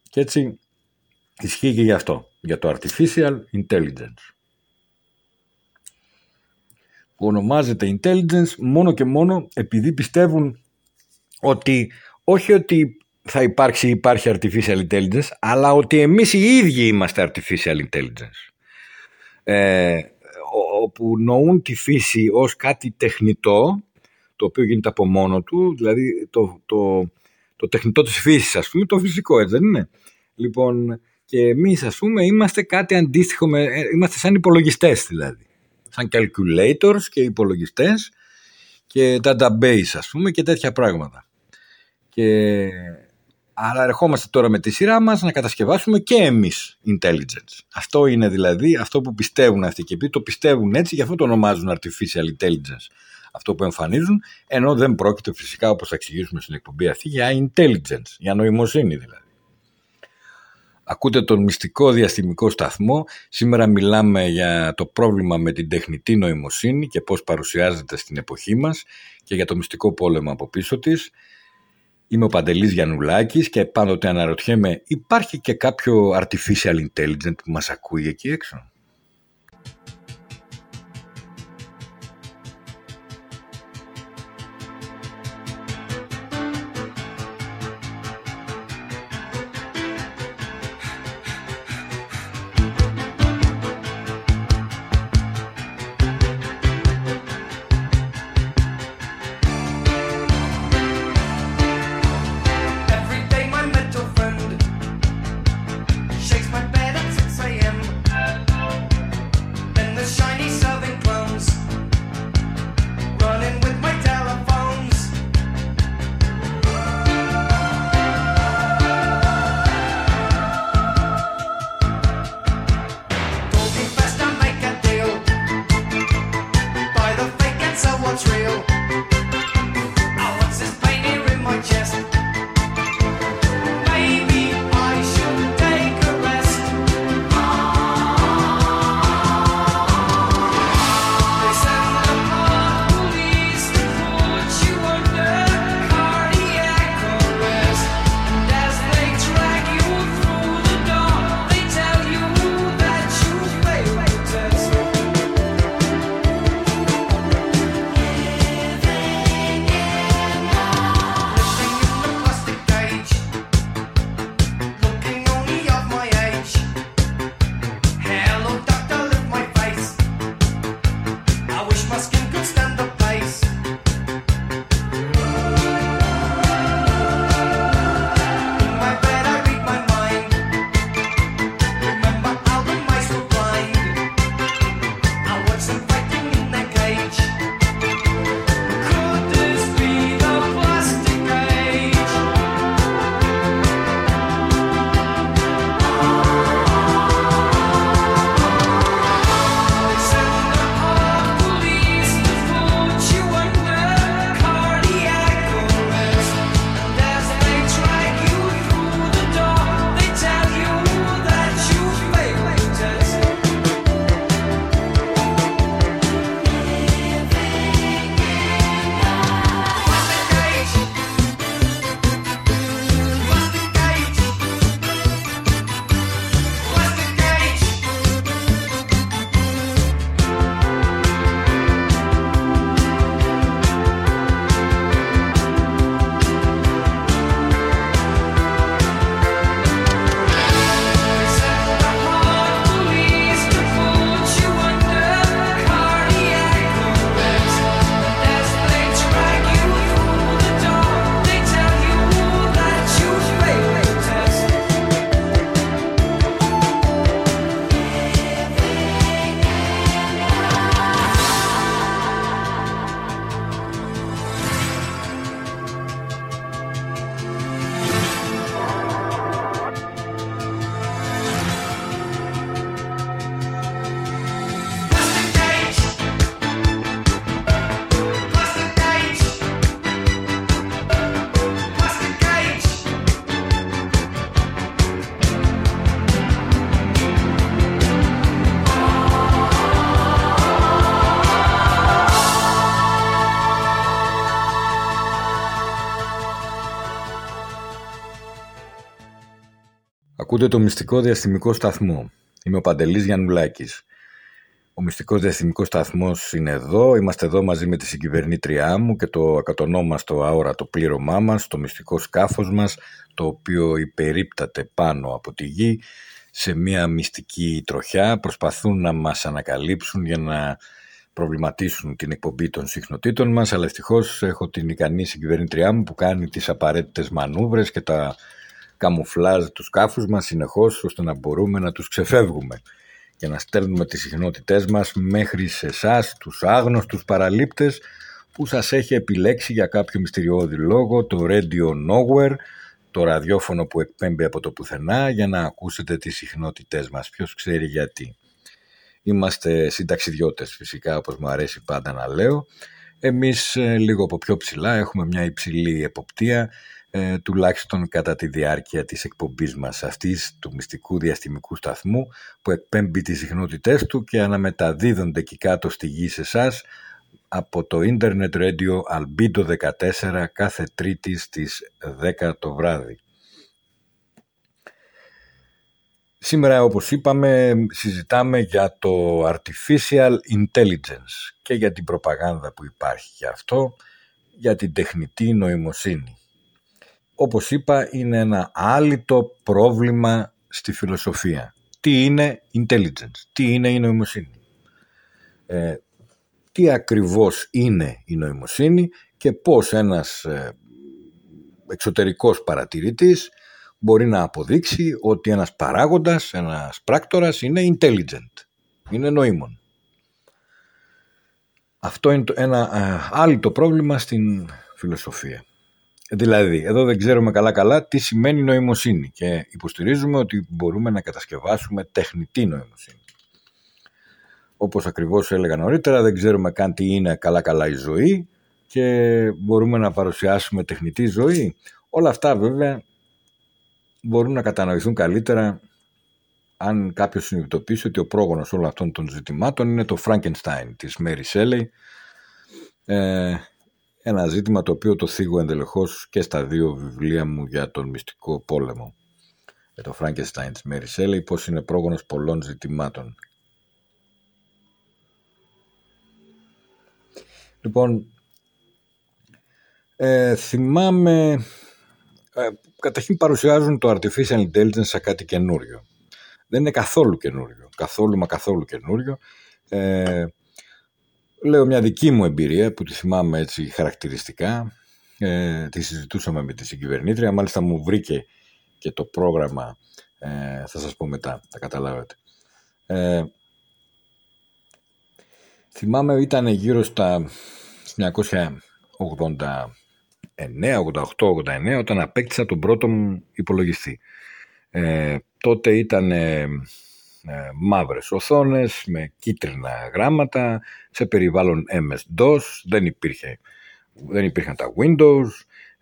Speaker 1: Και έτσι ισχύει και γι' αυτό, για το Artificial Intelligence. Που ονομάζεται Intelligence μόνο και μόνο επειδή πιστεύουν ότι όχι ότι θα υπάρξει υπάρχει Artificial Intelligence, αλλά ότι εμείς οι ίδιοι είμαστε Artificial Intelligence. Ε, όπου νοούν τη φύση ως κάτι τεχνητό, το οποίο γίνεται από μόνο του, δηλαδή το, το, το τεχνητό της φύσης ας πούμε, το φυσικό έτσι δεν είναι. Λοιπόν, και εμείς ας πούμε είμαστε κάτι αντίστοιχο, με, ε, είμαστε σαν υπολογιστές δηλαδή. Σαν calculators και υπολογιστές και database ας πούμε και τέτοια πράγματα. Και Άρα ερχόμαστε τώρα με τη σειρά μας να κατασκευάσουμε και εμείς intelligence. Αυτό είναι δηλαδή αυτό που πιστεύουν αυτοί και επειδή το πιστεύουν έτσι, γι' αυτό το ονομάζουν artificial intelligence. Αυτό που εμφανίζουν, ενώ δεν πρόκειται φυσικά όπως θα εξηγήσουμε στην εκπομπή αυτή για intelligence, για νοημοσύνη δηλαδή. Ακούτε τον μυστικό διαστημικό σταθμό. Σήμερα μιλάμε για το πρόβλημα με την τεχνητή νοημοσύνη και πώς παρουσιάζεται στην εποχή μας και για το μυστικό πόλεμο από πίσω της. Είμαι ο Παντελής Γιαννουλάκης και πάντοτε αναρωτιέμαι υπάρχει και κάποιο artificial intelligence που μας ακούει εκεί έξω; Ακούτε το μυστικό διαστημικό σταθμό. Είμαι ο Παντελής Γιαννουλάκης. Ο μυστικός διαστημικός σταθμός είναι εδώ. Είμαστε εδώ μαζί με τη συγκυβερνήτριά μου και το ακατονόμαστο αόρατο πλήρωμά μας, το μυστικό σκάφος μας, το οποίο υπερίπταται πάνω από τη γη σε μια μυστική τροχιά. Προσπαθούν να μας ανακαλύψουν για να προβληματίσουν την εκπομπή των συχνοτήτων μας, αλλά ευτυχώς έχω την ικανή συγκυβερνήτριά μου που κάνει τις απαραίτητες μανούβρες και τα καμουφλάζ τους σκάφους μας συνεχώς ώστε να μπορούμε να τους ξεφεύγουμε και να στέλνουμε τις συχνότητές μας μέχρι σε εσάς, τους άγνωστους παραλήπτες που σας έχει επιλέξει για κάποιο μυστηριώδη λόγο το Radio Nowhere, το ραδιόφωνο που εκπέμπει από το πουθενά για να ακούσετε τις συχνότητές μας. Ποιος ξέρει γιατί. Είμαστε συνταξιδιώτες φυσικά όπως μου αρέσει πάντα να λέω. Εμείς ε, λίγο από πιο ψηλά έχουμε μια υψηλή εποπτεία ε, τουλάχιστον κατά τη διάρκεια της εκπομπής μας αυτής του μυστικού διαστημικού σταθμού που εκπέμπει τις συχνότητές του και αναμεταδίδονται εκεί κάτω στη γη σε εσάς από το Internet Radio Albedo 14 κάθε τρίτη στις 10 το βράδυ. Σήμερα όπως είπαμε συζητάμε για το Artificial Intelligence και για την προπαγάνδα που υπάρχει για αυτό, για την τεχνητή νοημοσύνη όπως είπα, είναι ένα άλυτο πρόβλημα στη φιλοσοφία. Τι είναι intelligence, τι είναι η νοημοσύνη. Ε, τι ακριβώς είναι η νοημοσύνη και πώς ένας ε, εξωτερικός παρατηρητής μπορεί να αποδείξει ότι ένας παράγοντας, ένας πράκτορας είναι intelligent, είναι νοήμων. Αυτό είναι ένα ε, πρόβλημα στην φιλοσοφία. Δηλαδή, εδώ δεν ξέρουμε καλά-καλά τι σημαίνει νοημοσύνη και υποστηρίζουμε ότι μπορούμε να κατασκευάσουμε τεχνητή νοημοσύνη. Όπως ακριβώς έλεγα νωρίτερα, δεν ξέρουμε καν τι είναι καλά-καλά η ζωή και μπορούμε να παρουσιάσουμε τεχνητή ζωή. Όλα αυτά βέβαια μπορούν να κατανοηθούν καλύτερα αν κάποιος συνειδητοποιήσει ότι ο πρόγονος όλων αυτών των ζητημάτων είναι το Frankenstein της Mary Shelley ε, ένα ζήτημα το οποίο το θίγω εντελεχώς και στα δύο βιβλία μου για τον μυστικό πόλεμο. Για το Frankenstein της Mary Shelley, πώς είναι πρόγονος πολλών ζητημάτων. Λοιπόν, ε, θυμάμαι, ε, καταρχήν παρουσιάζουν το Artificial Intelligence σαν κάτι καινούριο. Δεν είναι καθόλου καινούριο, καθόλου μα καθόλου καινούριο. Ε, λέω μια δική μου εμπειρία που τη θυμάμαι έτσι χαρακτηριστικά. Ε, τη συζητούσαμε με τη συγκυβερνήτρια, μάλιστα μου βρήκε και το πρόγραμμα, ε, θα σας πω μετά, θα καταλάβετε. Ε, θυμάμαι ήταν γύρω στα 1989, 88, 89 όταν απέκτησα τον πρώτο μου υπολογιστή. Ε, τότε ήταν ε, μαύρες οθόνες με κίτρινα γράμματα σε περιβάλλον MS-DOS δεν, υπήρχε, δεν υπήρχαν τα Windows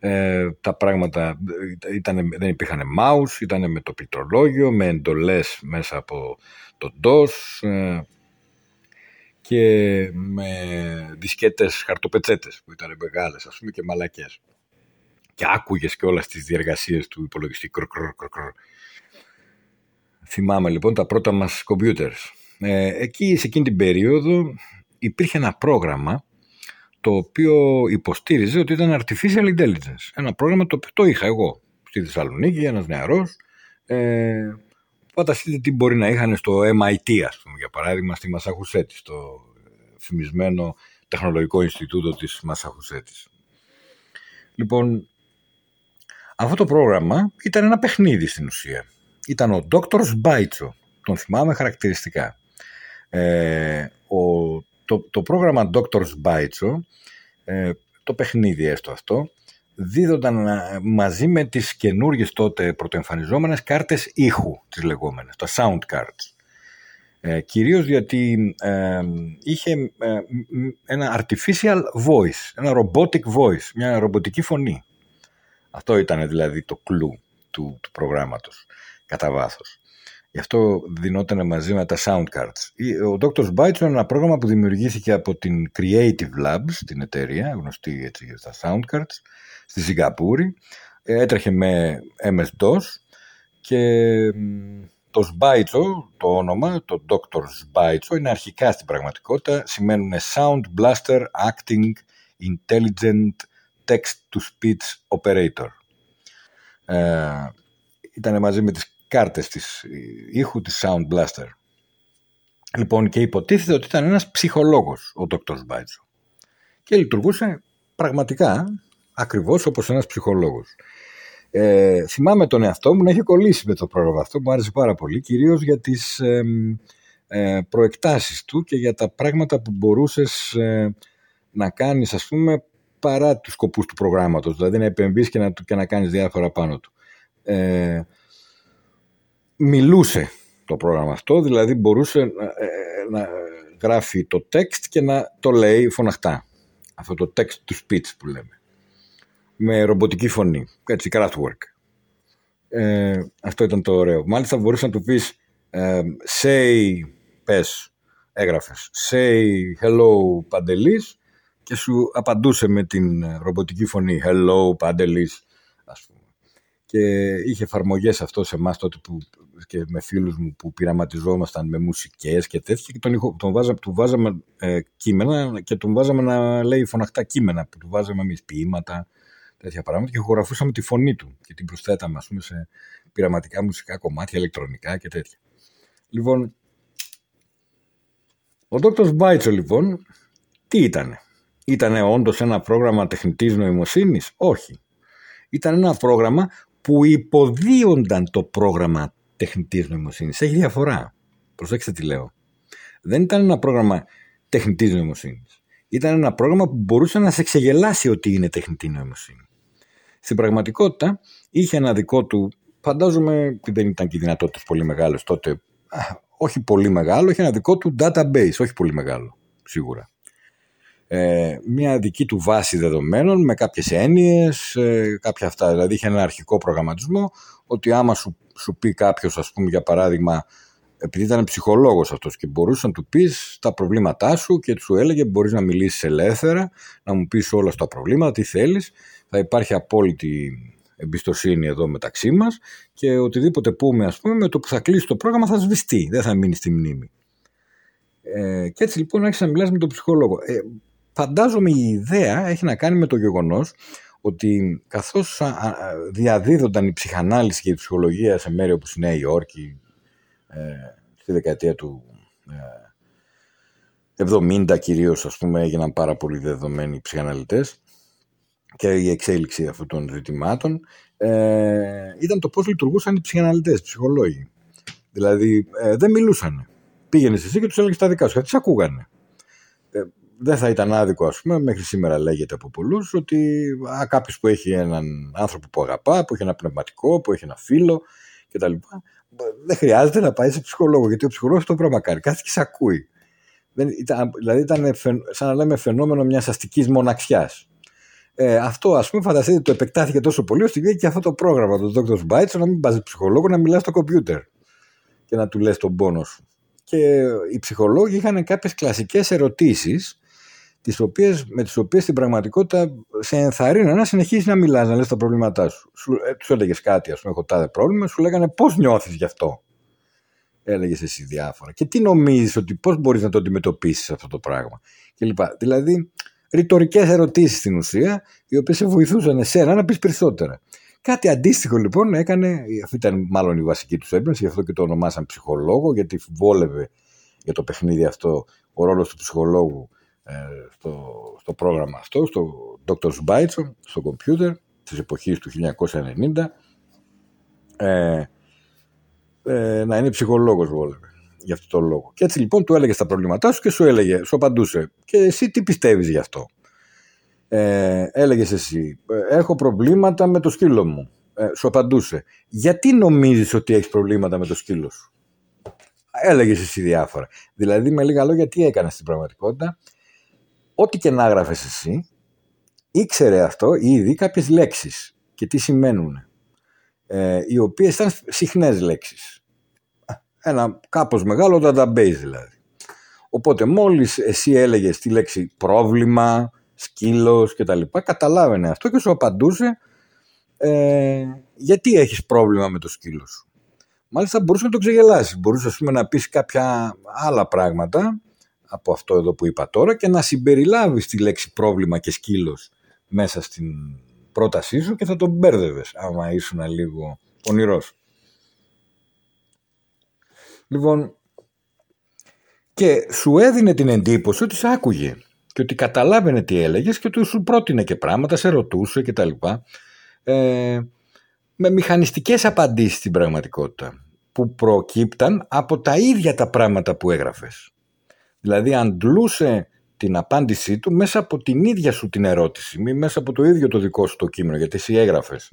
Speaker 1: ε, τα πράγματα ήταν, δεν υπήρχαν mouse ήταν με το πληκτρολόγιο με εντολές μέσα από το DOS ε, και με δισκέτες χαρτοπετσέτες που ήταν μεγάλες ας πούμε και μαλακές. Και άκουγες και όλες τις διεργασίες του υπολογιστή κρ, Θυμάμαι λοιπόν τα πρώτα μας computers. Ε, εκεί σε εκείνη την περίοδο υπήρχε ένα πρόγραμμα το οποίο υποστήριζε ότι ήταν artificial intelligence. Ένα πρόγραμμα το οποίο το είχα εγώ στη Θεσσαλονίκη, ένας νεαρός. Ε, φανταστείτε τι μπορεί να είχαν στο MIT, ας πούμε, για παράδειγμα, στη Μασαχουσέτης, στο φημισμένο τεχνολογικό Ινστιτούτο της Μασαχουσέτης. Λοιπόν, αυτό το πρόγραμμα ήταν ένα παιχνίδι στην ουσία ήταν ο Dr. Μπάιτσο. Τον θυμάμαι χαρακτηριστικά. Ε, ο, το, το πρόγραμμα Dr. Μπάιτσο, ε, το παιχνίδι έστω αυτό, δίδονταν ε, μαζί με τις καινούργιες τότε πρωτοεμφανιζόμενες κάρτες ήχου, τις λεγόμενες, τα sound cards. Ε, κυρίως γιατί ε, είχε ε, ένα artificial voice, ένα robotic voice, μια ρομποτική φωνή. Αυτό ήταν δηλαδή το κλου του, του προγράμματος κατά βάθος. Γι' αυτό δινόταν μαζί με τα sound cards. Ο Dr. Bytes είναι ένα πρόγραμμα που δημιουργήθηκε από την Creative Labs, την εταιρεία, γνωστή έτσι για τα sound cards, στη Σιγκαπούρη. Έτρεχε με MS-DOS και το Σμπάιτσο, το όνομα, το Dr. Σμπάιτσο, είναι αρχικά στην πραγματικότητα, σημαίνουν Sound Blaster Acting Intelligent Text-to-Speech Operator. Ε, ήταν μαζί με τις κάρτες της ήχου της Sound Blaster. Λοιπόν, και υποτίθεται ότι ήταν ένας ψυχολόγος ο Dr. Σμπάιτσο. Και λειτουργούσε πραγματικά ακριβώς όπως ένας ψυχολόγος. Ε, θυμάμαι τον εαυτό μου να έχει κολλήσει με το πρόγραμμα αυτό, μου άρεσε πάρα πολύ, κυρίως για τις ε, ε, προεκτάσεις του και για τα πράγματα που μπορούσες ε, να κάνεις, ας πούμε, παρά τους σκοπούς του προγράμματος, δηλαδή να επεμβείς και να, και να κάνεις διάφορα πάνω του. Ε, μιλούσε το πρόγραμμα αυτό, δηλαδή μπορούσε να, ε, να γράφει το text και να το λέει φωναχτά. Αυτό το text to speech που λέμε με ρομποτική φωνή. Έτσι, craftwork. Ε, αυτό ήταν το ωραίο. Μάλιστα μπορούσε να του πεις ε, say, πες, έγραφες, say hello Παντελής και σου απαντούσε με την ρομποτική φωνή hello Παντελής ας πούμε. Και είχε εφαρμογές αυτό σε εμάς τότε που, και με φίλους μου που πειραματιζόμασταν με μουσικές και τέτοια και τον, τον βάζα, του βάζαμε ε, κείμενα και τον βάζαμε να λέει φωναχτά κείμενα που του βάζαμε εμείς ποίηματα τέτοια πράγματα και ηχογραφούσαμε τη φωνή του και την προσθέταμε ας πούμε, σε πειραματικά μουσικά κομμάτια, ηλεκτρονικά και τέτοια. Λοιπόν, ο Dr. Μπάιτσο λοιπόν, τι ήτανε; Ήτανε όντως ένα πρόγραμμα τεχνητής νοημοσύνης; Όχι. Ήταν ένα πρόγραμμα που υποδίονταν το πρόγραμμα τεχνητής νοημοσύνης. Έχει διαφορά. Προσέξτε τι λέω. Δεν ήταν ένα πρόγραμμα τεχνητής νοημοσύνης. Ήταν ένα πρόγραμμα που μπορούσε να σε ξεγελάσει ότι είναι τεχνητή νοημοσύνη. Στην πραγματικότητα είχε ένα δικό του, φαντάζομαι ότι δεν ήταν και οι δυνατότητες πολύ μεγάλες τότε, όχι πολύ μεγάλο, είχε ένα δικό του database, όχι πολύ μεγάλο, σίγουρα. Ε, μια δική του βάση δεδομένων με κάποιες έννοιες, ε, κάποια αυτά. Δηλαδή είχε ένα αρχικό προγραμματισμό ότι άμα σου, σου πει κάποιος, ας πούμε για παράδειγμα, επειδή ήταν ψυχολόγος αυτός και μπορούσε να του πεις τα προβλήματά σου και σου έλεγε μπορείς να μιλήσεις ελεύθερα, να μου πεις όλα στα προβλήματα, τι θέλεις θα υπάρχει απόλυτη εμπιστοσύνη εδώ μεταξύ μας και οτιδήποτε πούμε, ας πούμε, με το που θα κλείσει το πρόγραμμα θα σβηστεί, δεν θα μείνει στη μνήμη. Ε, και έτσι λοιπόν άρχισα να μιλάς με τον ψυχολόγο. Ε, φαντάζομαι η ιδέα έχει να κάνει με το γεγονός ότι καθώς διαδίδονταν η ψυχανάλυση και η ψυχολογία σε μέρη όπως η Νέα Υόρκη ε, στη δεκαετία του 70 ε, κυρίως ας πούμε έγιναν πάρα πολύ δεδομένοι ψυχαναλυτές και η εξέλιξη αυτών των ζητημάτων ε, ήταν το πώς λειτουργούσαν οι ψυχαναλυτές, οι ψυχολόγοι. Δηλαδή ε, δεν μιλούσαν. Πήγαινε εσύ και τους έλεγες τα δικά σου. Γιατί ακούγανε. Ε, δεν θα ήταν άδικο, ας πούμε, μέχρι σήμερα λέγεται από πολλούς, ότι κάποιος που έχει έναν άνθρωπο που αγαπά, που έχει ένα πνευματικό, που έχει ένα φίλο κτλ. Δεν χρειάζεται να πάει σε ψυχολόγο, γιατί ο ψυχολόγος το πράγμα κάνει. Κάθε και σε ακούει. Δεν, ήταν, δηλαδή ήταν σαν να λέμε φαινόμενο μιας αστικής μοναξιάς. Ε, αυτό ας πούμε φανταστείτε το επεκτάθηκε τόσο πολύ ώστε βγήκε και αυτό το πρόγραμμα του Dr. Bytes να μην πας ψυχολόγο να μιλάς στο κομπιούτερ και να του λες τον πόνο σου. Και οι ψυχολόγοι είχαν κάποιες κλασικές ερωτήσεις τις οποίες, με τις οποίες στην πραγματικότητα σε ενθαρρύνουν να συνεχίσει να μιλάς, να λες τα προβλήματά σου. σου ε, τους έλεγες κάτι, ας πούμε, έχω τάδε πρόβλημα, σου λέγανε πώς νιώθεις γι' αυτό; Έλεγες εσύ διάφορα. Και τι νομίζεις ότι πώς μπορείς να το αντιμετωπίσεις αυτό το πράγμα; Και Δηλαδή, ρητορικές ερωτήσεις στην ουσία, οι οποίες σε βοηθούσαν εσένα να πεις περισσότερα. Κάτι αντίστοιχο λοιπόν έκανε, αυτή ήταν μάλλον η βασική τους έμπνευση, γι' αυτό και το ονομάσαν ψυχολόγο, γιατί βόλευε για το παιχνίδι αυτό ο ρόλος του ψυχολόγου ε, στο, στο πρόγραμμα αυτό, στο Dr. Σμπάιτσο, στο κομπιούτερ της εποχής του 1990. Ε, ε, να είναι ψυχολόγος βόλευε για αυτό το λόγο. Και έτσι λοιπόν του έλεγε τα προβλήματά σου και σου έλεγε, σου απαντούσε. Και εσύ τι πιστεύεις γι' αυτό; Ε, έλεγες εσύ, «Ε, έχω προβλήματα με το σκύλο μου. Ε, σου απαντούσε, γιατί νομίζεις ότι έχεις προβλήματα με το σκύλο σου; Έλεγες εσύ διάφορα. Δηλαδή με λίγα λόγια τι έκανες στην πραγματικότητα; Ό,τι και να έγραφες εσύ, ήξερε αυτό ήδη κάποιες λέξεις και τι σημαίνουν. Ε, οι οποίες ήταν συχνές λέξεις ένα κάπως μεγάλο database δηλαδή. Οπότε μόλις εσύ έλεγες τη λέξη πρόβλημα, σκύλος και τα λοιπά, καταλάβαινε αυτό και σου απαντούσε ε, γιατί έχεις πρόβλημα με το σκύλο σου. Μάλιστα μπορούσε να το ξεγελάσεις. Μπορούσες ας πούμε, να πεις κάποια άλλα πράγματα από αυτό εδώ που είπα τώρα και να συμπεριλάβεις τη λέξη πρόβλημα και σκύλος μέσα στην πρότασή σου και θα τον μπέρδευες άμα ήσουν λίγο πονηρός. Λοιπόν, και σου έδινε την εντύπωση ότι σε άκουγε και ότι καταλάβαινε τι έλεγες και ότι σου πρότεινε και πράγματα, σε ρωτούσε και τα λοιπά. Ε, με μηχανιστικές απαντήσεις στην πραγματικότητα που προκύπταν από τα ίδια τα πράγματα που έγραφες. Δηλαδή αντλούσε την απάντησή του μέσα από την ίδια σου την ερώτηση, μη μέσα από το ίδιο το δικό σου το κείμενο, γιατί εσύ έγραφες.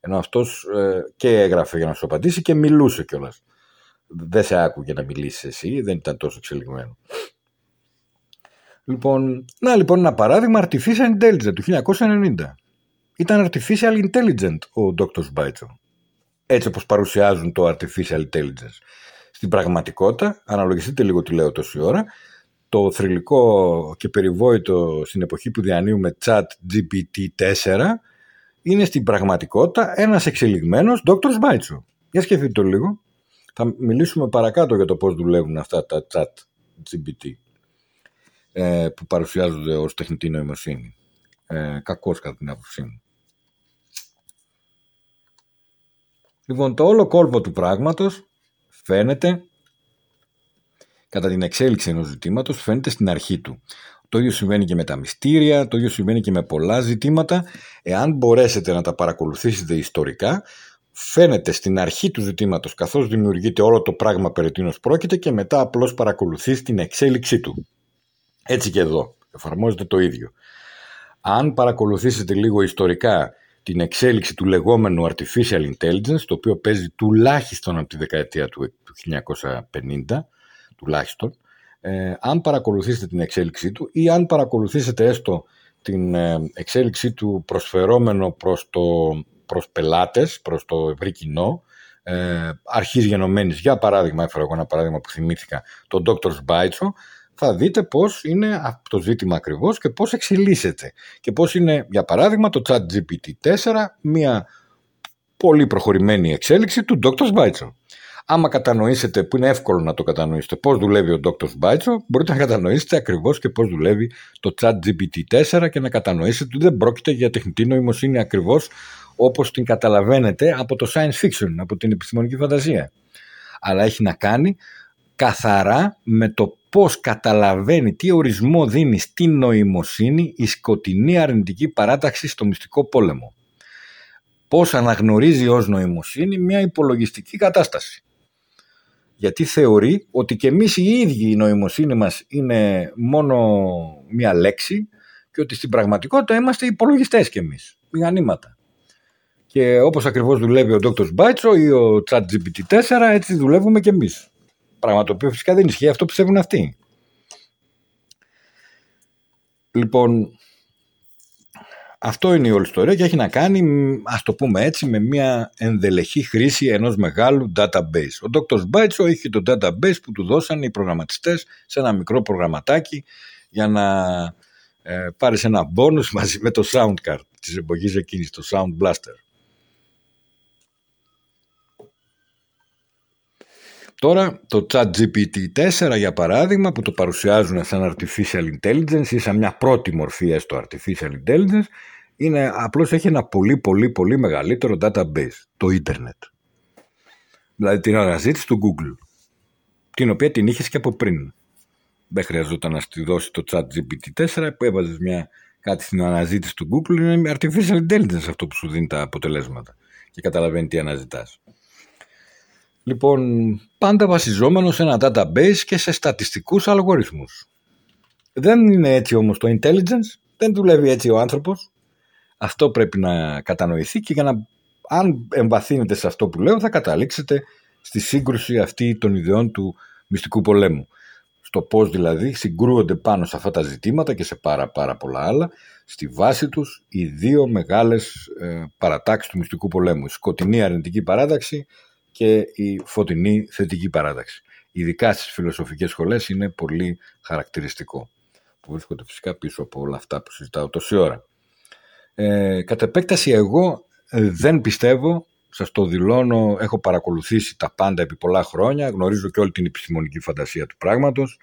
Speaker 1: Ενώ αυτός ε, και έγραφε για να σου απαντήσει και μιλούσε κιόλας. Δεν σε άκουγε να μιλήσεις εσύ, δεν ήταν τόσο εξελιγμένο. Λοιπόν, να λοιπόν ένα παράδειγμα Artificial Intelligence του 1990. Ήταν Artificial Intelligent ο Dr. Μπάιτσο. Έτσι όπως παρουσιάζουν το Artificial Intelligence. Στην πραγματικότητα, αναλογιστείτε λίγο τι λέω τόση ώρα, το θρηλυκό και περιβόητο στην εποχή που διανύουμε chat GPT-4 είναι στην πραγματικότητα ένας εξελιγμένος Dr. Μπάιτσο. Για σκεφτείτε το λίγο. Θα μιλήσουμε παρακάτω για το πώς δουλεύουν αυτά τα chat GPT ε, που παρουσιάζονται ως τεχνητή νοημοσύνη. Ε, κακός κατά την άποψή μου. Λοιπόν, το όλο κόλπο του πράγματος φαίνεται κατά την εξέλιξη ενός ζητήματος φαίνεται στην αρχή του. Το ίδιο συμβαίνει και με τα μυστήρια, το ίδιο συμβαίνει και με πολλά ζητήματα. Εάν μπορέσετε να τα παρακολουθήσετε ιστορικά, φαίνεται στην αρχή του ζητήματος καθώς δημιουργείται όλο το πράγμα περί τίνος πρόκειται και μετά απλώς παρακολουθείς την εξέλιξή του. Έτσι και εδώ. Εφαρμόζεται το ίδιο. Αν παρακολουθήσετε λίγο ιστορικά την εξέλιξη του λεγόμενου artificial intelligence, το οποίο παίζει τουλάχιστον από τη δεκαετία του 1950, τουλάχιστον, ε, αν παρακολουθήσετε την εξέλιξή του ή αν παρακολουθήσετε έστω την ε, εξέλιξή του προσφερόμενο προς, το, προς πελάτες, προς το ευρύ κοινό, ε, αρχής γενομένης, για παράδειγμα, έφερα εγώ ένα παράδειγμα που θυμήθηκα, τον Dr. Σμπάιτσο, θα δείτε πώς είναι το ζήτημα ακριβώς και πώς εξελίσσεται. Και πώς είναι, για παράδειγμα, το chat GPT-4 μια πολύ προχωρημένη εξέλιξη του Dr. Σμπάιτσο. Άμα κατανοήσετε, που είναι εύκολο να το κατανοήσετε, πώς δουλεύει ο Dr. Σμπάιτσο, μπορείτε να κατανοήσετε ακριβώς και πώς δουλεύει το chat GPT-4 και να κατανοήσετε ότι δεν πρόκειται για τεχνητή νοημοσύνη ακριβώς όπως την καταλαβαίνετε από το science fiction, από την επιστημονική φαντασία. Αλλά έχει να κάνει καθαρά με το πώς καταλαβαίνει τι ορισμό δίνει στην νοημοσύνη η σκοτεινή αρνητική παράταξη στο μυστικό πόλεμο. Πώς αναγνωρίζει ως νοημοσύνη μια υπολογιστική κατάσταση. Γιατί θεωρεί ότι και εμείς οι ίδιοι η νοημοσύνη μας είναι μόνο μια λέξη και ότι στην πραγματικότητα είμαστε υπολογιστές κι εμείς, μηχανήματα. Και όπως ακριβώς δουλεύει ο Dr. Μπάιτσο ή ο ChatGPT 4, έτσι δουλεύουμε κι εμείς. Πράγμα το οποίο φυσικά δεν ισχύει, αυτό πιστεύουν αυτοί. Λοιπόν, αυτό είναι η όλη ιστορία και έχει να κάνει, ας το πούμε έτσι, με μια ενδελεχή χρήση ενός μεγάλου database. Ο Dr. Μπάιτσο είχε το database που του δώσαν οι προγραμματιστές σε ένα μικρό προγραμματάκι για να ε, πάρεις ένα bonus μαζί με το sound card της εποχής εκείνης, το sound blaster. Τώρα το chat GPT-4 για παράδειγμα που το παρουσιάζουν σαν artificial intelligence ή σαν μια πρώτη μορφή στο artificial intelligence είναι, απλώς έχει ένα πολύ πολύ πολύ μεγαλύτερο database, το ίντερνετ. Δηλαδή την αναζήτηση του Google, την οποία την είχες και από πριν. Δεν χρειαζόταν να στη δώσει το chat GPT-4 που έβαζες μια, κάτι στην αναζήτηση του Google, είναι artificial intelligence αυτό που σου δίνει τα αποτελέσματα και καταλαβαίνει τι αναζητάς. Λοιπόν, πάντα βασιζόμενο σε ένα database και σε στατιστικούς αλγοριθμούς. Δεν είναι έτσι όμως το intelligence, δεν δουλεύει έτσι ο άνθρωπος. Αυτό πρέπει να κατανοηθεί και για να, αν εμβαθύνετε σε αυτό που λέω θα καταλήξετε στη σύγκρουση αυτή των ιδεών του μυστικού πολέμου. Στο πώς δηλαδή συγκρούονται πάνω σε αυτά τα ζητήματα και σε πάρα πάρα πολλά άλλα, στη βάση τους οι δύο μεγάλες ε, παρατάξεις του μυστικού πολέμου. Η σκοτεινή αρνητική παράταξη και η φωτεινή θετική παράταξη. Ειδικά στις φιλοσοφικές σχολές είναι πολύ χαρακτηριστικό που βρίσκονται φυσικά πίσω από όλα αυτά που συζητάω τόση ώρα. Ε, κατ' επέκταση εγώ ε, δεν πιστεύω σας το δηλώνω, έχω παρακολουθήσει τα πάντα επί πολλά χρόνια, γνωρίζω και όλη την επιστημονική φαντασία του πράγματος,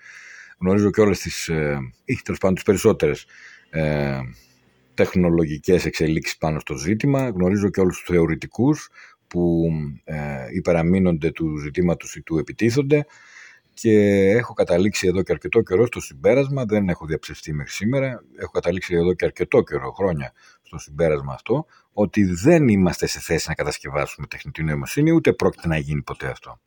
Speaker 1: γνωρίζω και όλες τις, ε, ή τέλος πάντων τις περισσότερες ε, τεχνολογικές εξελίξεις πάνω στο ζήτημα, γνωρίζω και όλους τους θεωρητικούς που ε, υπεραμείνονται του ζητήματος ή του επιτίθονται και έχω καταλήξει εδώ και αρκετό καιρό στο συμπέρασμα, δεν έχω διαψευστεί μέχρι σήμερα, έχω καταλήξει εδώ και αρκετό καιρό, χρόνια στο συμπέρασμα αυτό, ότι δεν είμαστε σε θέση να κατασκευάσουμε τεχνητή νοημοσύνη, ούτε πρόκειται να γίνει ποτέ αυτό.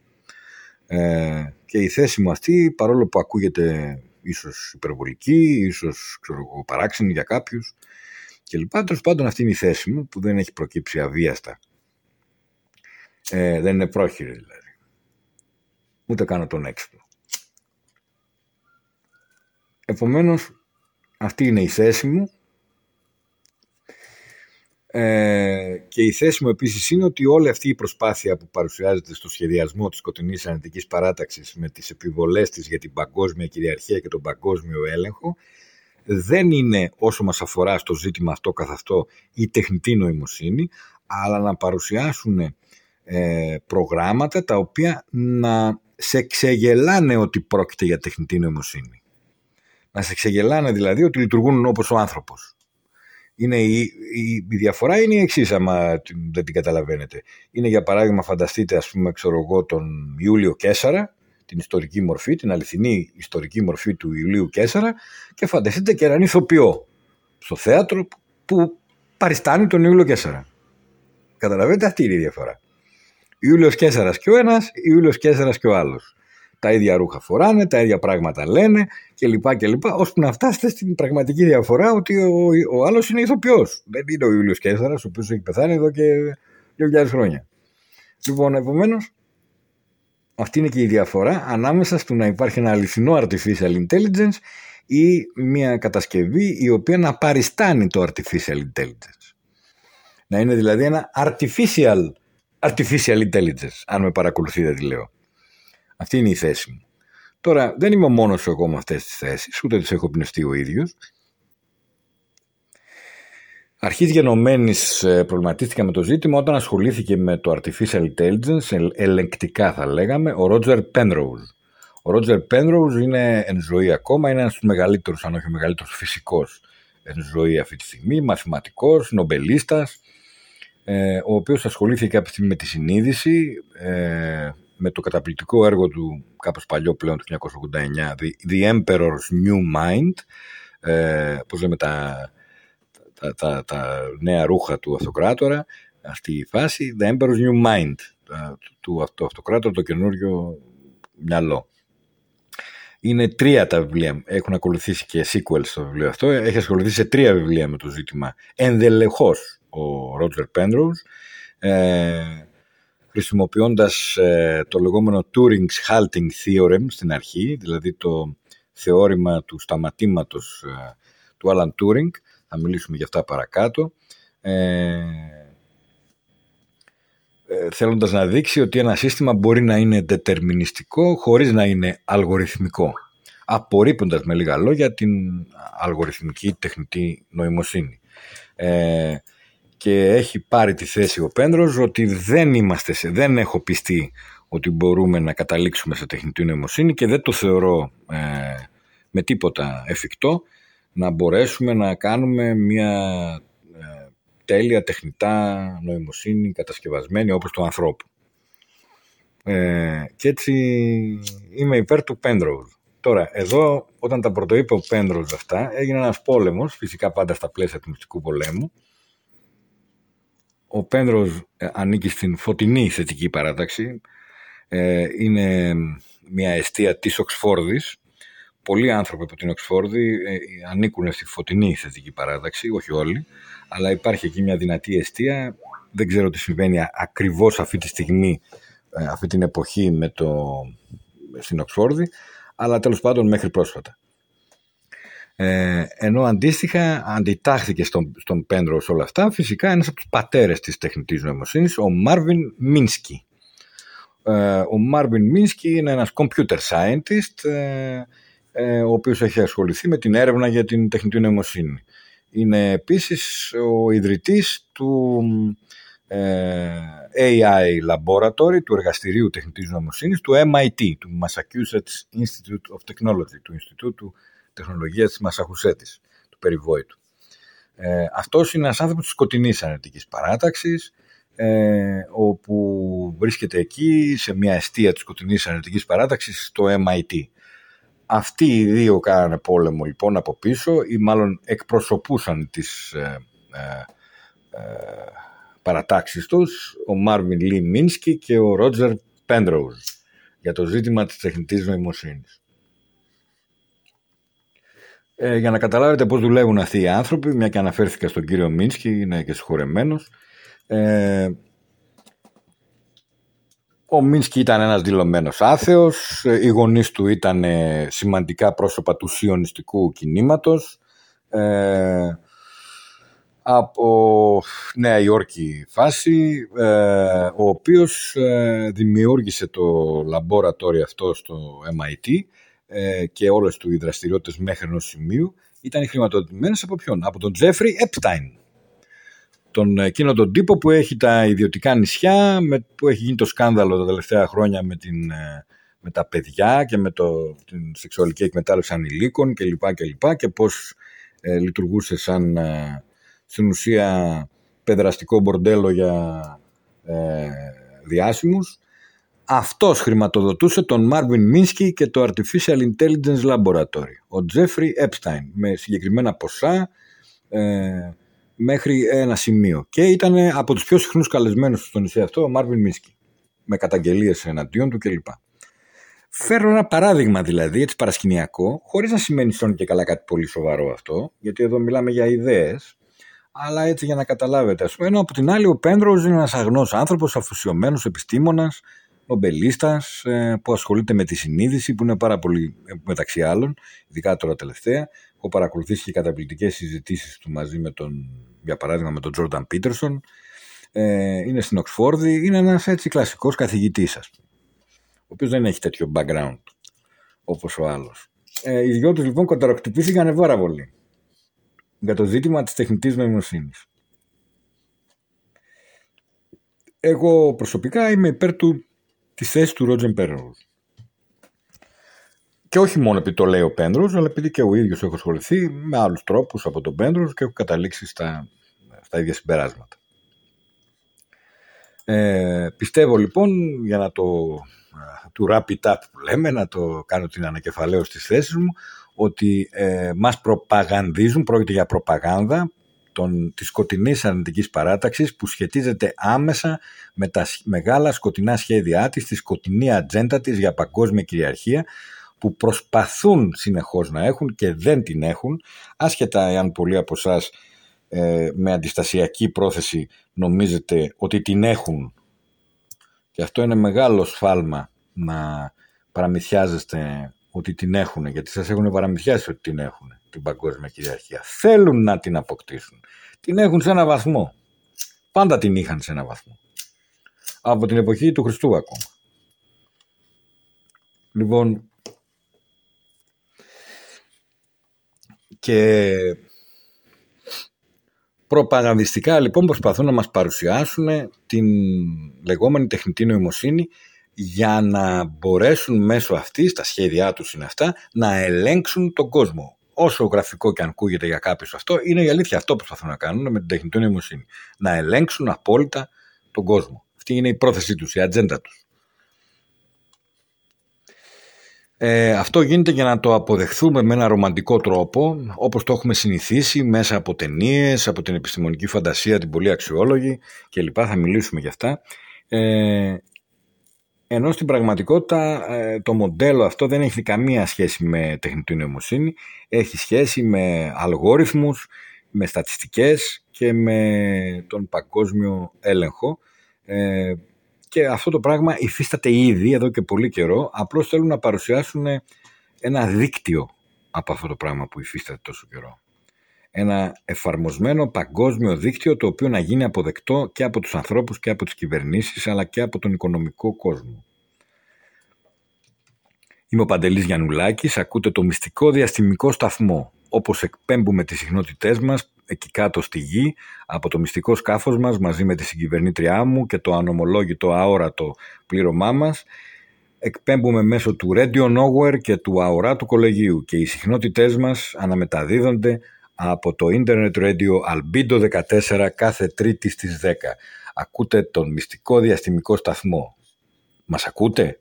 Speaker 1: Ε, και η θέση μου αυτή, παρόλο που ακούγεται ίσως υπερβολική, ίσως ξέρω, παράξενη για κάποιους κλπ. Τέλος πάντων αυτή είναι η θέση μου που δεν έχει προκύψει αβίαστα. Ε, δεν είναι πρόχειρη δηλαδή. Ούτε κάνω τον έξυπνο. Επομένως αυτή είναι η θέση μου ε, και η θέση μου επίσης είναι ότι όλη αυτή η προσπάθεια που παρουσιάζεται στο σχεδιασμό της σκοτεινής ανετικής παράταξης με τις επιβολές της για την παγκόσμια κυριαρχία και τον παγκόσμιο έλεγχο δεν είναι όσο μας αφορά στο ζήτημα αυτό καθ' αυτό η τεχνητή νοημοσύνη αλλά να παρουσιάσουν ε, προγράμματα τα οποία να σε ξεγελάνε ότι πρόκειται για τεχνητή νοημοσύνη. Να σε ξεγελάνε δηλαδή ότι λειτουργούν όπως ο άνθρωπος. Είναι η, η, η διαφορά είναι η εξής, άμα δεν την καταλαβαίνετε. Είναι για παράδειγμα, φανταστείτε, ας πούμε, ξέρω εγώ, τον Ιούλιο Κέσσαρα, την ιστορική μορφή, την αληθινή ιστορική μορφή του Ιουλίου Κέσσαρα και φανταστείτε και έναν ηθοποιό στο θέατρο που παριστάνει τον Ιούλιο Κέσσαρα. Καταλαβαίνετε, αυτή είναι η διαφορά. Ιούλιος Κέσσαρας και ο ένας, Ιούλιος Κέσσαρας και ο άλλος τα ίδια ρούχα φοράνε, τα ίδια πράγματα λένε κλπ. κλπ ώστε να φτάσετε στην πραγματική διαφορά ότι ο, ο άλλος είναι ηθοποιός. Δεν είναι ο Ιούλιος Κέσταρα, ο οποίος έχει πεθάνει εδώ και 2.000 χρόνια. Λοιπόν, επομένως, αυτή είναι και η διαφορά ανάμεσα στο να υπάρχει ένα αληθινό artificial intelligence ή μια κατασκευή η οποία να παριστάνει το artificial intelligence. Να είναι δηλαδή ένα artificial, artificial intelligence, αν με παρακολουθείτε τι λέω. Αυτή είναι η θέση μου. Τώρα, δεν είμαι ο μόνος εγώ με αυτές τις θέσεις, ούτε τις έχω πνευστεί ο ίδιος. Αρχής γενομένης ε, προβληματίστηκα με το ζήτημα όταν ασχολήθηκε με το Artificial Intelligence, ελεγκτικά θα λέγαμε, ο Roger Penrose. Ο Roger Penrose είναι εν ζωή ακόμα, είναι ένας μεγαλύτερος, αν όχι ο μεγαλύτερος φυσικός εν ζωή αυτή τη στιγμή, μαθηματικός, νομπελίστας, ε, ο οποίος ασχολήθηκε κάποια στιγμή με τη συνείδηση, ε, με το καταπληκτικό έργο του κάπως παλιό πλέον του 1989 The, Emperor's New Mind ε, πώς λέμε τα, τα, τα, τα, νέα ρούχα του αυτοκράτορα αυτή η φάση The Emperor's New Mind του, του αυτοκράτορα το καινούριο μυαλό είναι τρία τα βιβλία. Έχουν ακολουθήσει και sequels στο βιβλίο αυτό. Έχει ασχοληθεί σε τρία βιβλία με το ζήτημα ενδελεχώς ο Ρότζερ Penrose. Ε, χρησιμοποιώντας ε, το λεγόμενο Turing's Halting Theorem στην αρχή, δηλαδή το θεώρημα του σταματήματος ε, του Alan Turing, θα μιλήσουμε για αυτά παρακάτω, ε, ε, θέλοντας να δείξει ότι ένα σύστημα μπορεί να είναι δετερμινιστικό χωρίς να είναι αλγοριθμικό, απορρίπτοντας με λίγα λόγια την αλγοριθμική τεχνητή νοημοσύνη. Ε, και έχει πάρει τη θέση ο Πέντρος ότι δεν, είμαστε σε, δεν έχω πιστεί ότι μπορούμε να καταλήξουμε σε τεχνητή νοημοσύνη και δεν το θεωρώ ε, με τίποτα εφικτό να μπορέσουμε να κάνουμε μια ε, τέλεια τεχνητά νοημοσύνη κατασκευασμένη όπως του ανθρώπου. Ε, και έτσι είμαι υπέρ του Πέντρος. Τώρα, εδώ όταν τα πρωτοείπε ο Πέντρος αυτά έγινε ένας πόλεμος, φυσικά πάντα στα πλαίσια του μυστικού πολέμου ο Πένδρος ε, ανήκει στην φωτεινή θετική παράταξη. Ε, είναι μια αιστεία της Οξφόρδης. Πολλοί άνθρωποι από την Οξφόρδη ε, ανήκουν στη φωτεινή θετική παράταξη, όχι όλοι, αλλά υπάρχει εκεί μια δυνατή αιστεία. Δεν ξέρω τι συμβαίνει ακριβώς αυτή τη στιγμή, αυτή την εποχή με το, στην Οξφόρδη, αλλά τέλος πάντων μέχρι πρόσφατα. Ε, ενώ αντίστοιχα αντιτάχθηκε στον, στον Πέντρο σε όλα αυτά φυσικά ένας από τους πατέρες της τεχνητής νοημοσύνης, ο Μάρβιν Μίνσκι. Ε, ο Μάρβιν Μίνσκι είναι ένας computer scientist ε, ε, ο οποίος έχει ασχοληθεί με την έρευνα για την τεχνητή νοημοσύνη. Είναι επίσης ο ιδρυτής του ε, AI Laboratory του Εργαστηρίου Τεχνητής Νοημοσύνης του MIT, του Massachusetts Institute of Technology, του Ινστιτούτου Τεχνολογίας της Μασαχουσέτης, του περιβόητου. Ε, αυτός είναι ένας άνθρωπος της σκοτεινής ανετικής παράταξης, ε, όπου βρίσκεται εκεί σε μια αιστεία της σκοτεινής ανετικής παράταξης στο MIT. Αυτοί οι δύο κάνανε πόλεμο λοιπόν από πίσω ή μάλλον εκπροσωπούσαν τις ε, ε, ε παρατάξεις τους, ο Μάρβιν Λί Μίνσκι και ο Ρότζερ Πέντροουζ για το ζήτημα της τεχνητής νοημοσύνης. Ε, για να καταλάβετε πώς δουλεύουν αυτοί οι άνθρωποι, μια και αναφέρθηκα στον κύριο Μίνσκι, είναι και συγχωρεμένος, ε, ο Μίνσκι ήταν ένας δηλωμένος άθεος, οι γονείς του ήταν σημαντικά πρόσωπα του σιωνιστικού κινήματος, ε, από Νέα Υόρκη φάση, ε, ο οποίος ε, δημιούργησε το λαμπόρατόριο αυτό στο MIT ε, και όλες του οι δραστηριότητες μέχρι ενός σημείου ήταν χρηματοδοτημένες από ποιον, από τον Τζέφρι Επστάιν τον εκείνο τον τύπο που έχει τα ιδιωτικά νησιά, με, που έχει γίνει το σκάνδαλο τα τελευταία χρόνια με, την, ε, με τα παιδιά και με το, την σεξουαλική εκμετάλλευση ανηλίκων κλπ. Και, και, και πώς ε, λειτουργούσε σαν ε, στην ουσία παιδραστικό μπορντέλο για ε, διάσημους. Αυτός χρηματοδοτούσε τον Μάρβιν Μίνσκι και το Artificial Intelligence Laboratory, ο Τζέφρι Epstein, με συγκεκριμένα ποσά, ε, μέχρι ένα σημείο. Και ήταν από τους πιο συχνούς καλεσμένους στο νησί αυτό ο Μάρβιν Μίσκι. Με καταγγελίες εναντίον του κλπ. Φέρνω ένα παράδειγμα δηλαδή, έτσι παρασκηνιακό, χωρίς να σημαίνει στον και καλά κάτι πολύ σοβαρό αυτό, γιατί εδώ μιλάμε για ιδέες, αλλά έτσι για να καταλάβετε. Α πούμε, ενώ από την άλλη ο Πέντρος είναι ένας αγνός άνθρωπος, αφοσιωμένος επιστήμονας, νομπελίστα, ε, που ασχολείται με τη συνείδηση, που είναι πάρα πολύ μεταξύ άλλων, ειδικά τώρα τελευταία. Έχω παρακολουθήσει και καταπληκτικές συζητήσεις του μαζί με τον για παράδειγμα με τον Τζόρνταν Πίτερσον, ε, είναι στην Οξφόρδη, είναι ένας έτσι κλασικός καθηγητής, ας πούμε, ο οποίος δεν έχει τέτοιο background όπως ο άλλος. Ε, οι δυο τους λοιπόν κονταροκτυπήθηκαν πάρα πολύ για το ζήτημα της τεχνητής νοημοσύνης. Εγώ προσωπικά είμαι υπέρ του, της θέσης του Ρότζεν Πέρνρουζ. Και όχι μόνο επειδή το λέει ο Πέντρο, αλλά επειδή και ο ίδιος έχω ασχοληθεί με άλλους τρόπους από τον Πέντρο και έχω καταλήξει στα, στα ίδια συμπεράσματα. Ε, πιστεύω λοιπόν, για να το του wrap it up που λέμε, να το κάνω την ανακεφαλαίωση της θέσης μου, ότι ε, μας προπαγανδίζουν, πρόκειται για προπαγάνδα των, της σκοτεινής αρνητικής παράταξης που σχετίζεται άμεσα με τα μεγάλα σκοτεινά σχέδιά της, τη σκοτεινή ατζέντα της για παγκόσμια κυριαρχία που προσπαθούν συνεχώς να έχουν και δεν την έχουν, άσχετα εάν πολλοί από εσάς ε, με αντιστασιακή πρόθεση νομίζετε ότι την έχουν. Και αυτό είναι μεγάλο σφάλμα να παραμυθιάζεστε ότι την έχουν γιατί σας έχουν παραμυθιάσει ότι την έχουν την παγκόσμια κυριαρχία. Θέλουν να την αποκτήσουν. Την έχουν σε ένα βαθμό. Πάντα την είχαν σε ένα βαθμό. Από την εποχή του Χριστού ακόμα. Λοιπόν Και προπαγανδιστικά λοιπόν προσπαθούν να μας παρουσιάσουν την λεγόμενη τεχνητή νοημοσύνη για να μπορέσουν μέσω αυτής, τα σχέδιά τους είναι αυτά, να ελέγξουν τον κόσμο. Όσο γραφικό και αν ακούγεται για κάποιους αυτό, είναι η αλήθεια. Αυτό προσπαθούν να κάνουν με την τεχνητή νοημοσύνη. Να ελέγξουν απόλυτα τον κόσμο. Αυτή είναι η πρόθεσή τους, η ατζέντα τους. Ε, αυτό γίνεται για να το αποδεχθούμε με ένα ρομαντικό τρόπο, όπως το έχουμε συνηθίσει μέσα από ταινίες, από την επιστημονική φαντασία, την πολύ αξιόλογη κλπ. Θα μιλήσουμε γι' αυτά. Ε, ενώ στην πραγματικότητα ε, το μοντέλο αυτό δεν έχει καμία σχέση με τεχνητή νοημοσύνη, έχει σχέση με αλγόριθμους, με στατιστικές και με τον παγκόσμιο έλεγχο ε, και αυτό το πράγμα υφίσταται ήδη εδώ και πολύ καιρό. Απλώς θέλουν να παρουσιάσουν ένα δίκτυο από αυτό το πράγμα που υφίσταται τόσο καιρό. Ένα εφαρμοσμένο παγκόσμιο δίκτυο το οποίο να γίνει αποδεκτό και από τους ανθρώπους και από τις κυβερνήσεις αλλά και από τον οικονομικό κόσμο. Είμαι ο Παντελής Γιαννουλάκης, ακούτε το μυστικό διαστημικό σταθμό. Όπως εκπέμπουμε τις συχνότητές μας
Speaker 2: εκεί κάτω στη γη από το μυστικό σκάφος μας μαζί με τη συγκυβερνήτριά μου και το ανομολόγητο αόρατο πλήρωμά μας εκπέμπουμε μέσω του Radio Nowhere και του αοράτου κολεγίου και οι συχνότητές μας αναμεταδίδονται από το Internet Radio Albedo 14 κάθε τρίτη στις 10. Ακούτε τον μυστικό διαστημικό σταθμό. Μας ακούτε;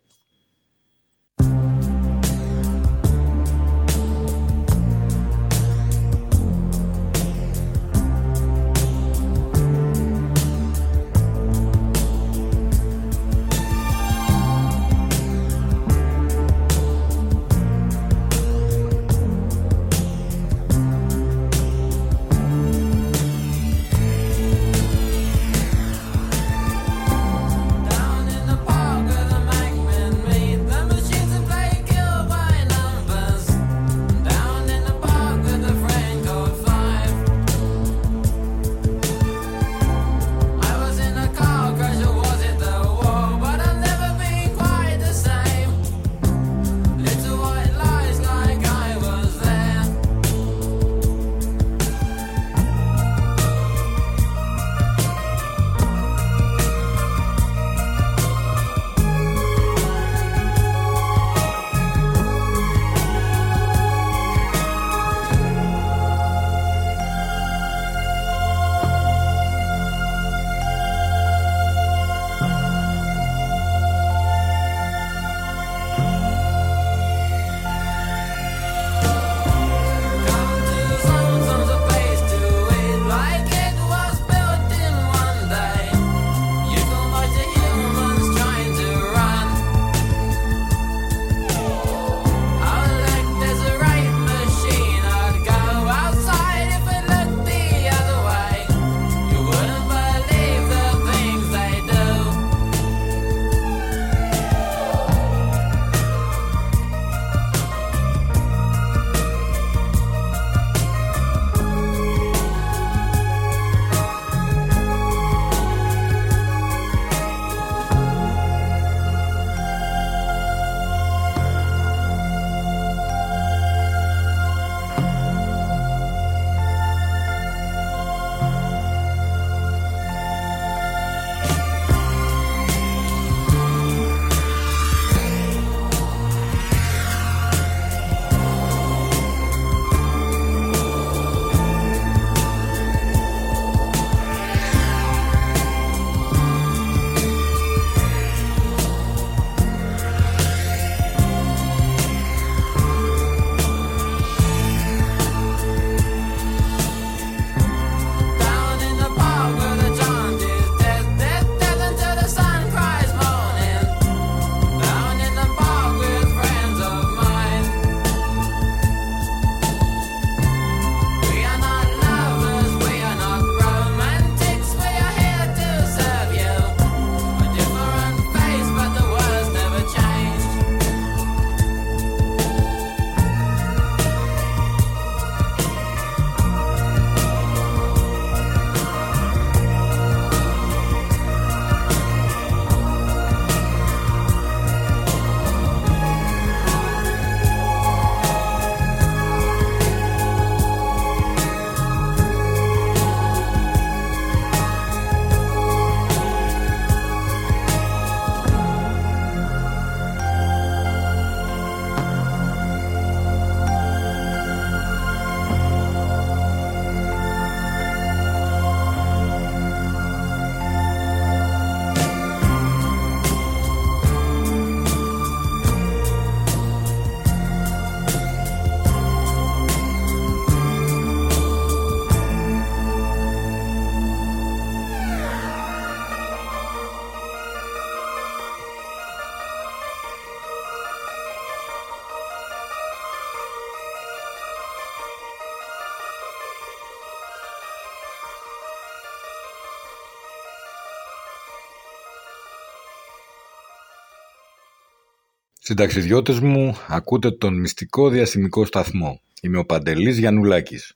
Speaker 2: Συνταξιδιώτες μου, ακούτε τον μυστικό διαστημικό σταθμό. Είμαι ο Παντελής Γιαννουλάκης.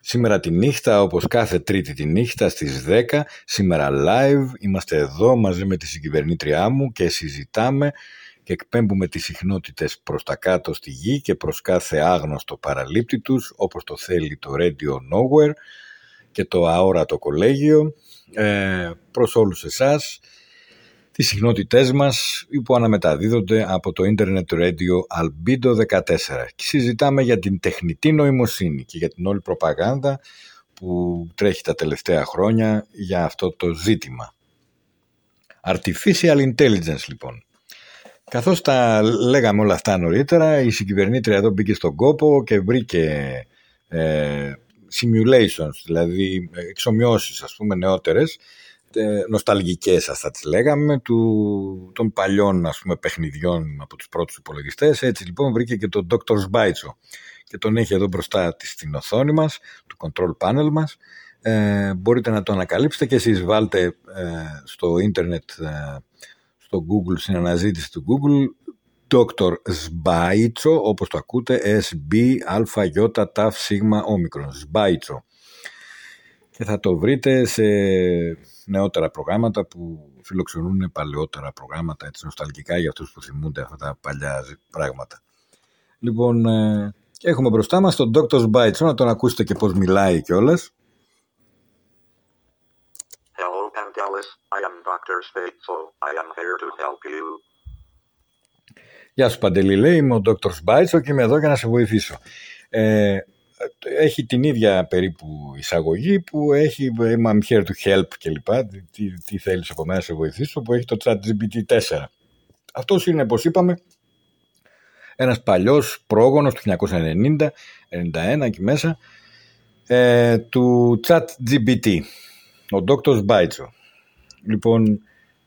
Speaker 2: Σήμερα τη νύχτα, όπως κάθε τρίτη τη νύχτα στις 10, σήμερα live, είμαστε εδώ μαζί με τη συγκυβερνήτριά μου και συζητάμε και εκπέμπουμε τις συχνότητες προς τα κάτω στη γη και προς κάθε άγνωστο παραλήπτη τους, όπως το θέλει το Radio Nowhere,
Speaker 1: και το αόρατο κολέγιο ε, προς όλους εσάς τις συχνότητές μας που αναμεταδίδονται από το Internet Radio Albedo 14 και συζητάμε για την τεχνητή νοημοσύνη και για την όλη προπαγάνδα που τρέχει τα τελευταία χρόνια για αυτό το ζήτημα. Artificial Intelligence λοιπόν. Καθώς τα λέγαμε όλα αυτά νωρίτερα, η συγκυβερνήτρια εδώ μπήκε στον κόπο και βρήκε ε, simulations, δηλαδή εξομοιώσεις ας πούμε νεότερες, ε, νοσταλγικές ας θα τις λέγαμε, του, των παλιών ας πούμε παιχνιδιών από τους πρώτους υπολογιστές. Έτσι λοιπόν βρήκε και τον Dr. Sbaitso και τον έχει εδώ μπροστά της στην οθόνη μας, του control panel μας. Ε, μπορείτε να το ανακαλύψετε και εσείς βάλτε ε, στο ίντερνετ, ε, στο Google, στην αναζήτηση του Google, Dr. Sbaitso, όπως το ακούτε, S-B, Α, Και θα το βρείτε σε νεότερα προγράμματα που φιλοξενούν παλαιότερα προγράμματα, έτσι νοσταλγικά για αυτούς που θυμούνται αυτά τα παλιά πράγματα. Λοιπόν, ε, έχουμε μπροστά μας τον Dr. Sbaitso, να τον ακούσετε και πώς μιλάει κιόλας. I am Dr. I am here to help you. Γεια σου Παντελή, λέει, είμαι ο Dr. Σμπάιτσο και είμαι εδώ για να σε βοηθήσω. Ε, έχει την ίδια περίπου εισαγωγή που έχει I'm here to help κλπ. Τι, τι θέλεις από μένα να σε βοηθήσω που έχει το chat GPT 4. Αυτός είναι, όπως είπαμε, ένας παλιός πρόγονος του 1990, 91 εκεί μέσα, ε, του chat GPT, ο Dr. Σμπάιτσο. Λοιπόν,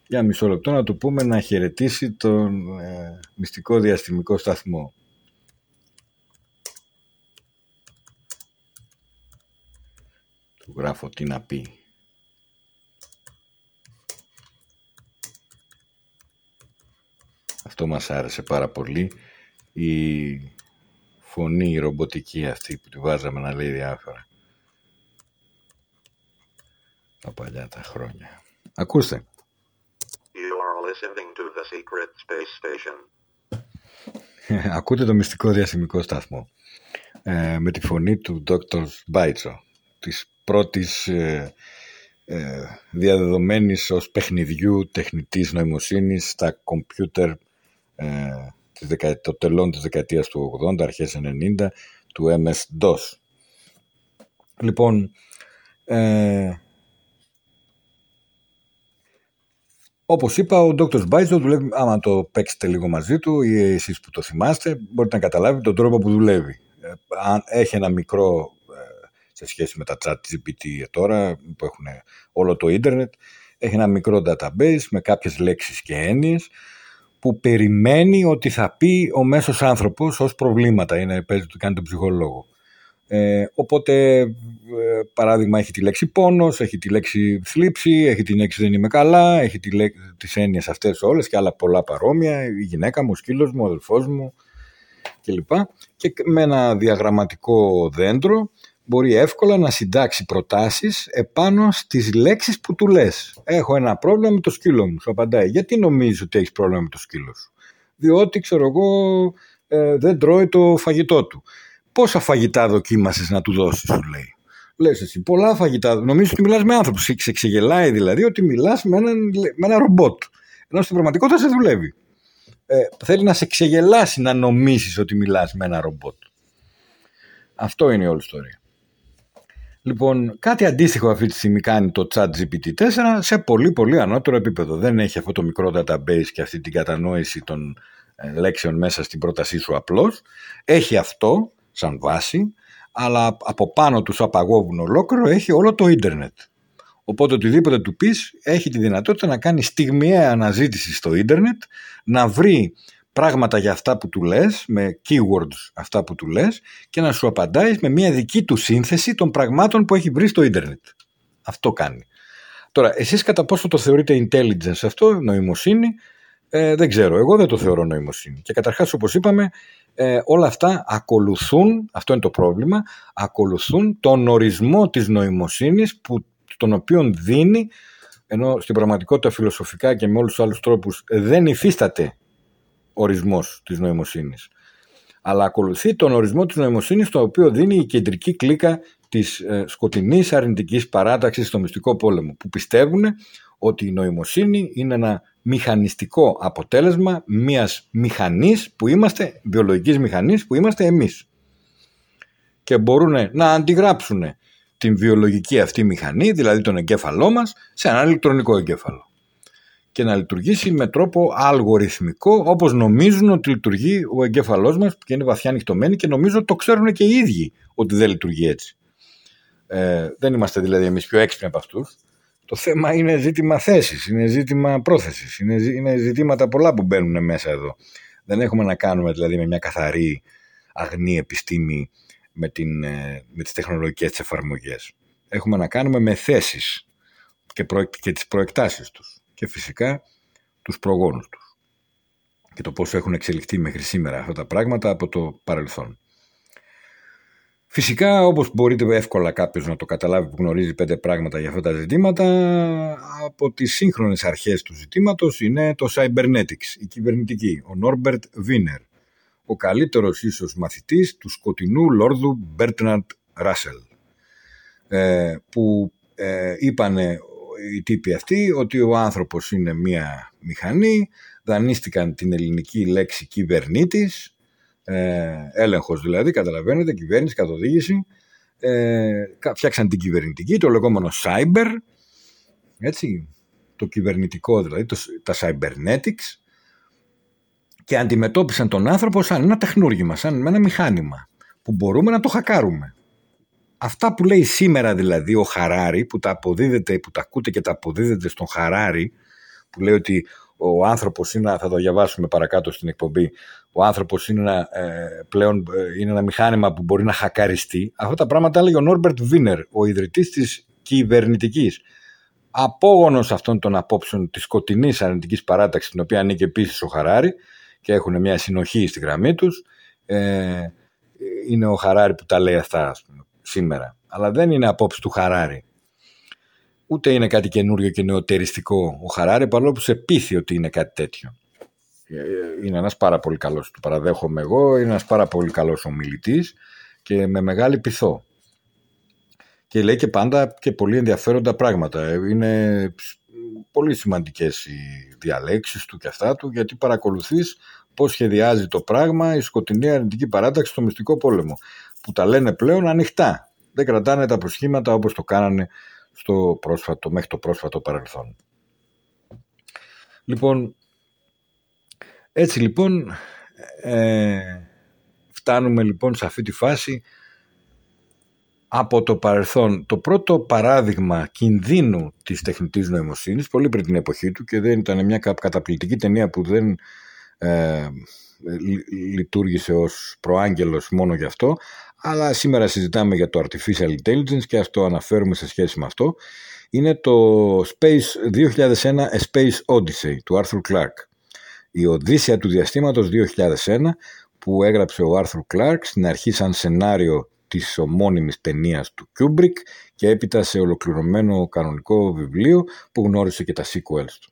Speaker 1: για μισό λεπτό να του πούμε να χαιρετήσει τον ε, μυστικό διαστημικό σταθμό. Του γράφω τι να πει. Αυτό μας άρεσε πάρα πολύ. Η φωνή, η ρομποτική αυτή που τη βάζαμε να λέει διάφορα. Τα παλιά τα χρόνια. Ακούστε. Ακούτε το μυστικό διαστημικό σταθμό ε, με τη φωνή του Dr. Μπάιτσο της πρώτης ε, ε, διαδεδομένης ως παιχνιδιού τεχνητής νοημοσύνης στα κομπιούτερ ε, το τελών της δεκαετίας του 80, αρχές 90 του MS-DOS. Λοιπόν, ε, Όπως είπα, ο Dr. Μπάιτζο δουλεύει, άμα το παίξετε λίγο μαζί του ή εσείς που το θυμάστε, μπορείτε να καταλάβετε τον τρόπο που δουλεύει. Ε, αν έχει ένα μικρό ε, σε σχέση με τα chat GPT τώρα που έχουν όλο το ίντερνετ, έχει ένα μικρό database με κάποιες λέξεις και έννοιες που περιμένει ότι θα πει ο μέσος άνθρωπος ως προβλήματα, είναι, παίζει, κάνει τον ψυχολόγο. Ε, οπότε, ε, παράδειγμα, έχει τη λέξη πόνος, έχει τη λέξη θλίψη, έχει τη λέξη δεν είμαι καλά, έχει τη λέξη, τις έννοιες αυτές όλες και άλλα πολλά παρόμοια, η γυναίκα μου, ο σκύλος μου, ο αδελφός μου κλπ. Και με ένα διαγραμματικό δέντρο μπορεί εύκολα να συντάξει προτάσεις επάνω στις λέξεις που του λες. Έχω ένα πρόβλημα με το σκύλο μου, σου απαντάει. Γιατί νομίζεις ότι έχεις πρόβλημα με το σκύλο σου; Διότι, ξέρω εγώ, ε, δεν τρώει το φαγητό του πόσα φαγητά δοκίμασες να του δώσεις, σου λέει. Λες εσύ, πολλά φαγητά. Νομίζω ότι μιλάς με άνθρωπος. Σε ξεγελάει δηλαδή ότι μιλάς με, με ένα ρομπότ. Ενώ στην πραγματικότητα σε δουλεύει. Ε, θέλει να σε ξεγελάσει να νομίσεις ότι μιλάς με ένα ρομπότ. Αυτό είναι η όλη ιστορία. Λοιπόν, κάτι αντίστοιχο αυτή τη στιγμή κάνει το chat GPT-4 σε πολύ πολύ ανώτερο επίπεδο. Δεν έχει αυτό το μικρό database και αυτή την κατανόηση των ε, λέξεων μέσα στην πρότασή σου απλώς. Έχει αυτό, σαν βάση, αλλά από πάνω τους σαν παγόβουνο ολόκληρο έχει όλο το ίντερνετ. Οπότε οτιδήποτε του πεις έχει τη δυνατότητα να κάνει στιγμιαία αναζήτηση στο ίντερνετ, να βρει πράγματα για αυτά που του λες, με keywords αυτά που του λες και να σου απαντάει με μια δική του σύνθεση των πραγμάτων που έχει βρει στο ίντερνετ. Αυτό κάνει. Τώρα, εσείς κατά πόσο το θεωρείτε intelligence αυτό, νοημοσύνη, ε, δεν ξέρω. Εγώ δεν το θεωρώ νοημοσύνη. Και καταρχάς, όπως είπαμε, ε, όλα αυτά ακολουθούν, αυτό είναι το πρόβλημα, ακολουθούν τον ορισμό της νοημοσύνης που, τον οποίο δίνει, ενώ στην πραγματικότητα φιλοσοφικά και με όλους τους άλλους τρόπους δεν υφίσταται ορισμός της νοημοσύνης. Αλλά ακολουθεί τον ορισμό της νοημοσύνης το οποίο δίνει η κεντρική κλίκα της ε, σκοτεινής αρνητικής παράταξης στο μυστικό πόλεμο που πιστεύουν ότι η νοημοσύνη είναι ένα μηχανιστικό αποτέλεσμα μιας μηχανής που είμαστε, βιολογικής μηχανής που είμαστε εμείς. Και μπορούν να αντιγράψουν την βιολογική αυτή μηχανή, δηλαδή τον εγκέφαλό μας, σε ένα ηλεκτρονικό εγκέφαλο. Και να λειτουργήσει με τρόπο αλγοριθμικό, όπως νομίζουν ότι λειτουργεί ο εγκέφαλός μας, και είναι βαθιά ανοιχτωμένοι και νομίζω ότι το ξέρουν και οι ίδιοι ότι δεν λειτουργεί έτσι. Ε, δεν είμαστε δηλαδή εμείς πιο έξυπνοι από αυτούς. Το θέμα είναι ζήτημα θέσης, είναι ζήτημα πρόθεσης, είναι, είναι ζητήματα πολλά που μπαίνουν μέσα εδώ. Δεν έχουμε να κάνουμε δηλαδή με μια καθαρή αγνή επιστήμη με, την, ε, με τις τεχνολογικές της εφαρμογές. Έχουμε να κάνουμε με θέσεις και, προ, και τις προεκτάσεις τους και φυσικά τους προγόνους τους και το πώς έχουν εξελιχθεί μέχρι σήμερα αυτά τα πράγματα από το παρελθόν. Φυσικά, όπως μπορείτε εύκολα κάποιος να το καταλάβει που γνωρίζει πέντε πράγματα για αυτά τα ζητήματα, από τις σύγχρονες αρχές του ζητήματος είναι το cybernetics, η κυβερνητική, ο Norbert Wiener, ο καλύτερος ίσως μαθητής του σκοτεινού λόρδου Μπέρτναντ Ράσελ, ε, που ε, είπανε οι τύποι αυτοί ότι ο άνθρωπος είναι μία μηχανή, δανείστηκαν την ελληνική λέξη κυβερνήτης, ε, έλεγχος δηλαδή, καταλαβαίνετε, κυβέρνηση, καθοδήγηση, ε, φτιάξαν την κυβερνητική, το λεγόμενο cyber, έτσι, το κυβερνητικό δηλαδή, το, τα cybernetics και αντιμετώπισαν τον άνθρωπο σαν ένα τεχνούργημα, σαν ένα μηχάνημα που μπορούμε να το χακάρουμε. Αυτά που λέει σήμερα δηλαδή ο Χαράρη που τα αποδίδεται, που τα ακούτε και τα αποδίδεται στον Χαράρη που λέει ότι ο άνθρωπος είναι, θα το διαβάσουμε παρακάτω στην εκπομπή, ο άνθρωπος είναι ένα, ε, πλέον ε, είναι ένα μηχάνημα που μπορεί να χακαριστεί. Αυτά τα πράγματα έλεγε ο Νόρμπερτ Βίνερ, ο ιδρυτής της κυβερνητικής. Απόγονος αυτών των απόψεων της σκοτεινής αρνητικής παράταξης, την οποία ανήκει επίσης ο Χαράρη και έχουν μια συνοχή στη γραμμή τους. Ε, είναι ο Χαράρη που τα λέει αυτά σήμερα. Αλλά δεν είναι απόψη του Χαράρη ούτε είναι κάτι καινούριο και νεοτεριστικό ο Χαράρη, παρόλο που σε πείθει ότι είναι κάτι τέτοιο. Ε, είναι ένας πάρα πολύ καλός, του παραδέχομαι εγώ, είναι ένας πάρα πολύ καλός ομιλητής και με μεγάλη πειθό. Και λέει και πάντα και πολύ ενδιαφέροντα πράγματα. Είναι πολύ σημαντικές οι διαλέξεις του και αυτά του, γιατί παρακολουθείς πώς σχεδιάζει το πράγμα η σκοτεινή αρνητική παράταξη στο μυστικό πόλεμο, που τα λένε πλέον ανοιχτά. Δεν κρατάνε τα προσχήματα όπως το κάνανε στο πρόσφατο, μέχρι το πρόσφατο παρελθόν. Λοιπόν, έτσι λοιπόν ε, φτάνουμε λοιπόν σε αυτή τη φάση από το παρελθόν. Το πρώτο παράδειγμα κινδύνου της τεχνητής νοημοσύνης, πολύ πριν την εποχή του και δεν ήταν μια καταπληκτική ταινία που δεν ε, λειτουργήσε ως προάγγελος μόνο γι' αυτό, αλλά σήμερα συζητάμε για το Artificial Intelligence και αυτό αναφέρουμε σε σχέση με αυτό. Είναι το Space 2001 A Space Odyssey του Arthur Clarke. Η Οδύσσια του Διαστήματος 2001 που έγραψε ο Arthur Clarke στην αρχή σαν σενάριο της ομώνυμης ταινίας του Kubrick και έπειτα σε ολοκληρωμένο κανονικό βιβλίο που γνώρισε και τα sequels του.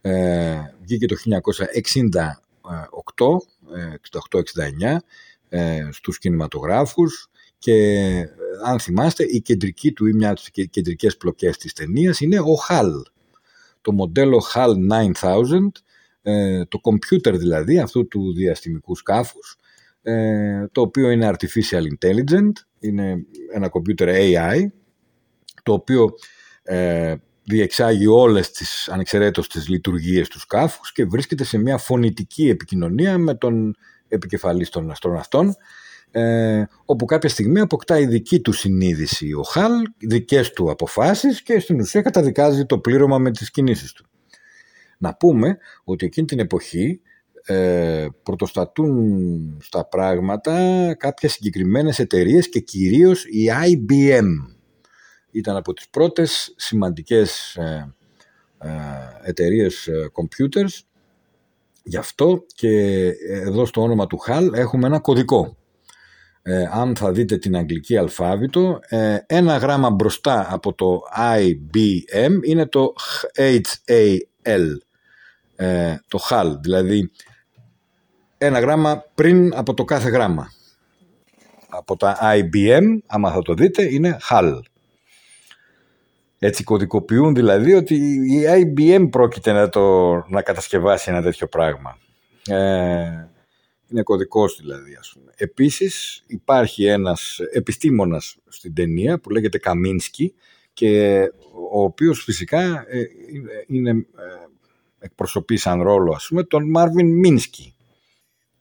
Speaker 1: Ε, βγήκε το 1968, 68-69 ε, στους κινηματογράφους και ε, αν θυμάστε η κεντρική του ή μια από τις κεντρικές πλοκές της ταινίας είναι ο HAL το μοντέλο HAL 9000 ε, το computer δηλαδή αυτού του διαστημικού σκάφους ε, το οποίο είναι artificial intelligent είναι ένα computer AI το οποίο ε, διεξάγει όλες τις ανεξαιρέτως τις λειτουργίες του σκάφους και βρίσκεται σε μια φωνητική επικοινωνία με τον επικεφαλής των αστροναυτών ε, όπου κάποια στιγμή αποκτά η δική του συνείδηση ο Χαλ, δικές του αποφάσεις και στην ουσία καταδικάζει το πλήρωμα με τις κινήσεις του. Να πούμε ότι εκείνη την εποχή ε, πρωτοστατούν στα πράγματα κάποιες συγκεκριμένες εταιρείες και κυρίως η IBM ήταν από τις πρώτες σημαντικές ε, ε, εταιρείες ε, computers Γι' αυτό και εδώ στο όνομα του HAL έχουμε ένα κωδικό. Ε, αν θα δείτε την αγγλική αλφάβητο, ε, ένα γράμμα μπροστά από το IBM είναι το HAL, ε, το HAL, δηλαδή ένα γράμμα πριν από το κάθε γράμμα. από τα IBM, άμα θα το δείτε, είναι HAL. Έτσι κωδικοποιούν δηλαδή ότι η IBM πρόκειται να, το, να κατασκευάσει ένα τέτοιο πράγμα. Ε, είναι κωδικός δηλαδή ας πούμε. Επίσης υπάρχει ένας επιστήμονας στην ταινία που λέγεται Καμίνσκι και ο οποίος φυσικά ε, είναι, ε, εκπροσωπεί σαν ρόλο ας πούμε τον Μάρβιν Μίνσκι.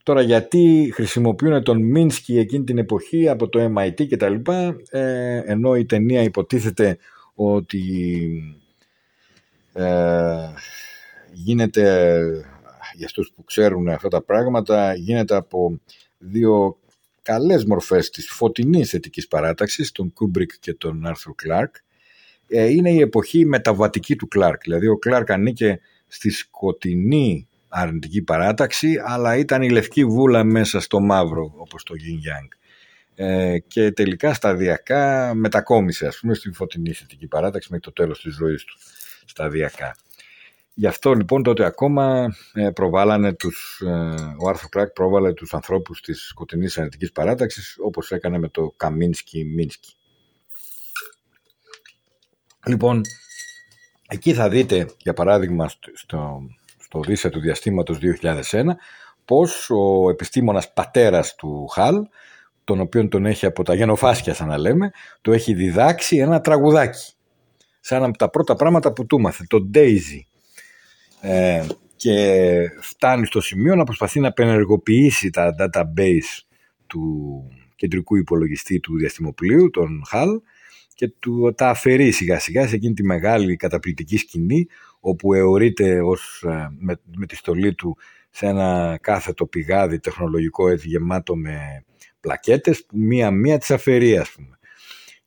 Speaker 1: Τώρα γιατί χρησιμοποιούν τον Μίνσκι εκείνη την εποχή από το MIT και τα λοιπά ε, ενώ η ταινία υποτίθεται ότι ε, γίνεται για αυτούς που ξέρουν αυτά τα πράγματα γίνεται από δύο καλές μορφές της φωτεινής θετικής παράταξης τον Κούμπρικ και τον Άρθουρ Κλαρκ ε, είναι η εποχή μεταβατική του Κλάρκ δηλαδή ο Κλάρκ ανήκε στη σκοτεινή αρνητική παράταξη αλλά ήταν η λευκή βούλα μέσα στο μαύρο όπως το Yin Yang. ε, και τελικά σταδιακά μετακόμισε ας πούμε στη φωτεινή θετική παράταξη μέχρι το τέλος της ζωής του σταδιακά. Γι' αυτό λοιπόν τότε ακόμα ε, προβάλλανε τους, ε, ο Άρθρο Κλάκ πρόβαλε τους ανθρώπους της σκοτεινής αρνητικής παράταξης όπως έκανε με το Καμίνσκι Μίνσκι. Λοιπόν, εκεί θα δείτε για παράδειγμα στο, στο Δίσα του διαστήματος 2001 πως ο επιστήμονας πατέρας του Χαλ τον οποίον τον έχει από τα γενοφάσκια σαν να λέμε, το έχει διδάξει ένα τραγουδάκι. Σαν από τα πρώτα πράγματα που του μάθε, το Daisy. Ε, και φτάνει στο σημείο να προσπαθεί να απενεργοποιήσει τα database του κεντρικού υπολογιστή του διαστημοπλίου, τον HAL, και του τα αφαιρεί σιγά σιγά σε εκείνη τη μεγάλη καταπληκτική σκηνή όπου αιωρείται ως, ε, με, με τη στολή του σε ένα κάθετο πηγάδι τεχνολογικό έτσι γεμάτο με πλακέτες που μία-μία τις αφαιρεί ας πούμε.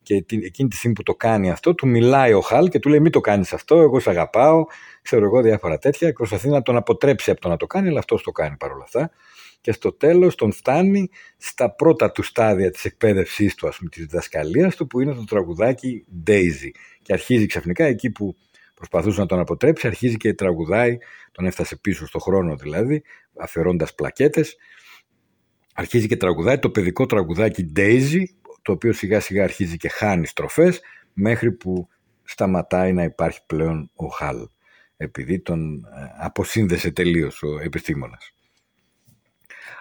Speaker 1: Και εκείνη τη στιγμή που το κάνει αυτό, του μιλάει ο Χαλ και του λέει: Μην το κάνεις αυτό, εγώ σε αγαπάω, ξέρω εγώ διάφορα τέτοια. Και προσπαθεί να τον αποτρέψει από το να το κάνει, αλλά αυτός το κάνει παρόλα αυτά. Και στο τέλος τον φτάνει στα πρώτα του στάδια της εκπαίδευσής του, ας πούμε, της διδασκαλίας του, που είναι το τραγουδάκι Daisy. Και αρχίζει ξαφνικά εκεί που προσπαθούσε να τον αποτρέψει, αρχίζει και τραγουδάει, τον έφτασε πίσω στο χρόνο δηλαδή, αφαιρώντας πλακέτες αρχίζει και τραγουδάει το παιδικό τραγουδάκι Daisy, το οποίο σιγά σιγά αρχίζει και χάνει στροφές, μέχρι που σταματάει να υπάρχει πλέον ο Χαλ, επειδή τον ε, αποσύνδεσε τελείως ο επιστήμονας.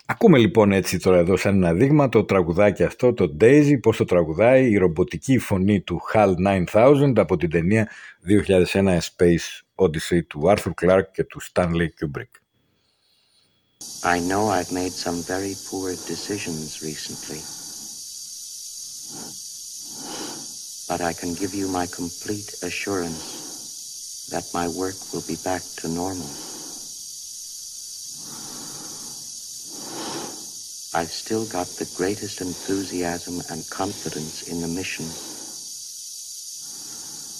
Speaker 1: Ακούμε λοιπόν έτσι τώρα εδώ σαν ένα δείγμα το τραγουδάκι αυτό, το Daisy, πώς το τραγουδάει η ρομποτική φωνή του HAL 9000 από την ταινία 2001 Space Odyssey του Arthur Clarke και του Stanley Kubrick.
Speaker 3: I know I've made some very poor decisions recently. But I can give you my complete assurance that my work will be back to normal. I've still got the greatest enthusiasm and confidence in the mission.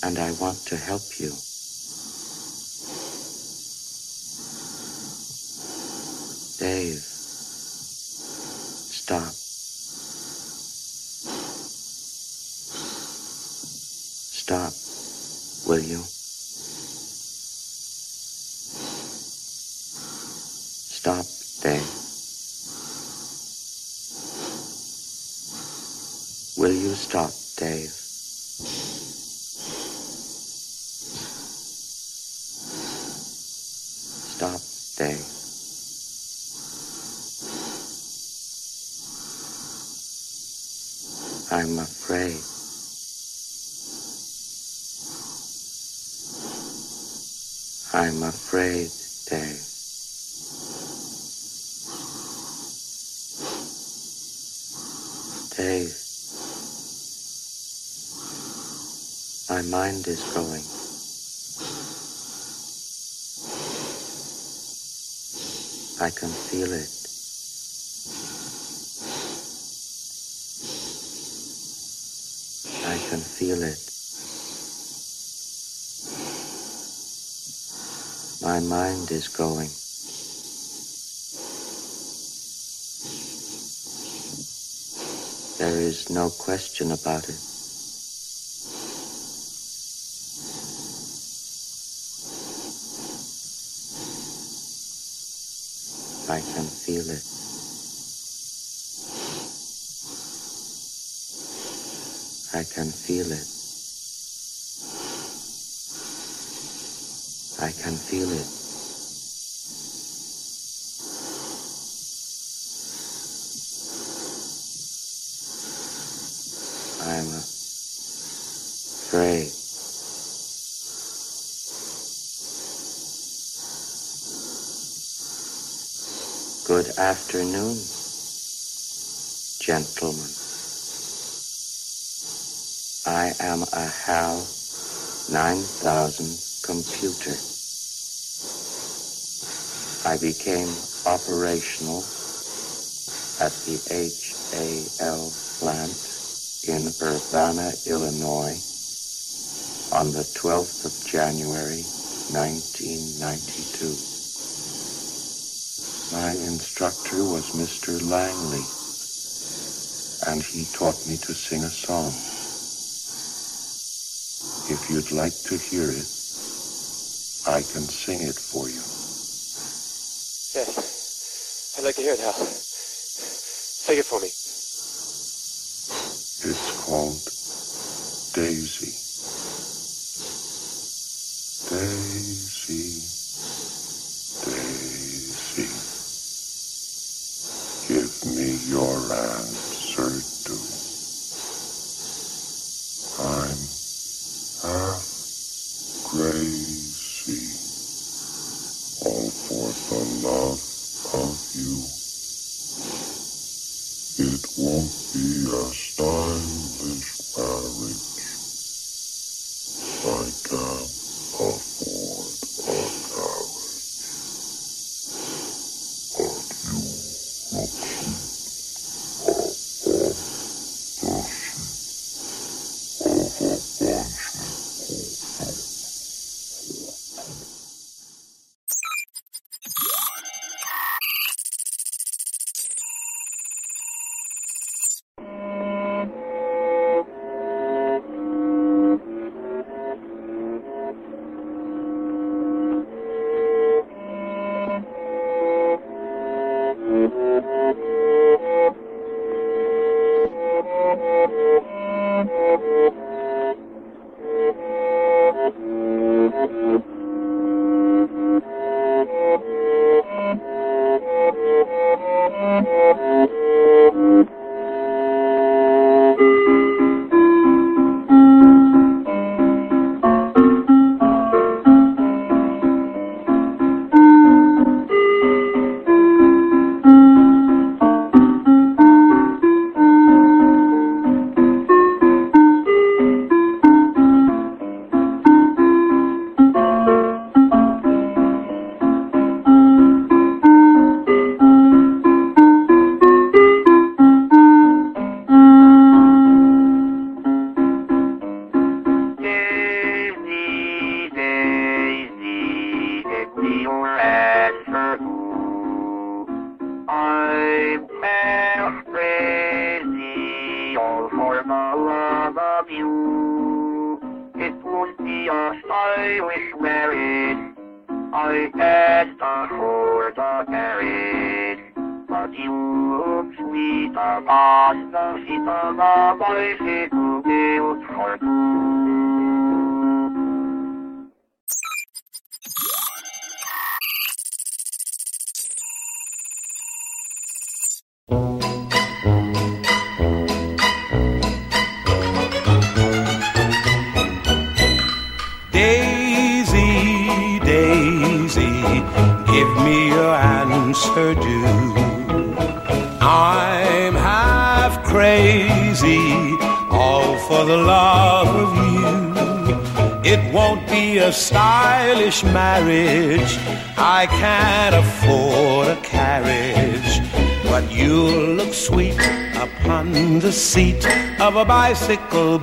Speaker 3: And I want to help you. Dave, stop. Stop, will you? Stop, Dave. Will you stop, Dave? Stop, Dave. I'm afraid. I'm afraid, Dave. Dave, my mind is going. I can feel it. I can feel it. My mind is going. There is no question about it. I can feel it. I can feel it. I can feel it. Afternoon, gentlemen. I am a HAL 9000 computer. I became operational at the HAL plant in Urbana, Illinois on the 12th of January 1992. My instructor was Mr. Langley, and he taught me to sing a song. If you'd like to hear it, I can sing it for you.
Speaker 4: Yes. I'd like to hear it, Hal. Sing it for me.
Speaker 5: It's called Daisy. Daisy, を of a
Speaker 6: bicycle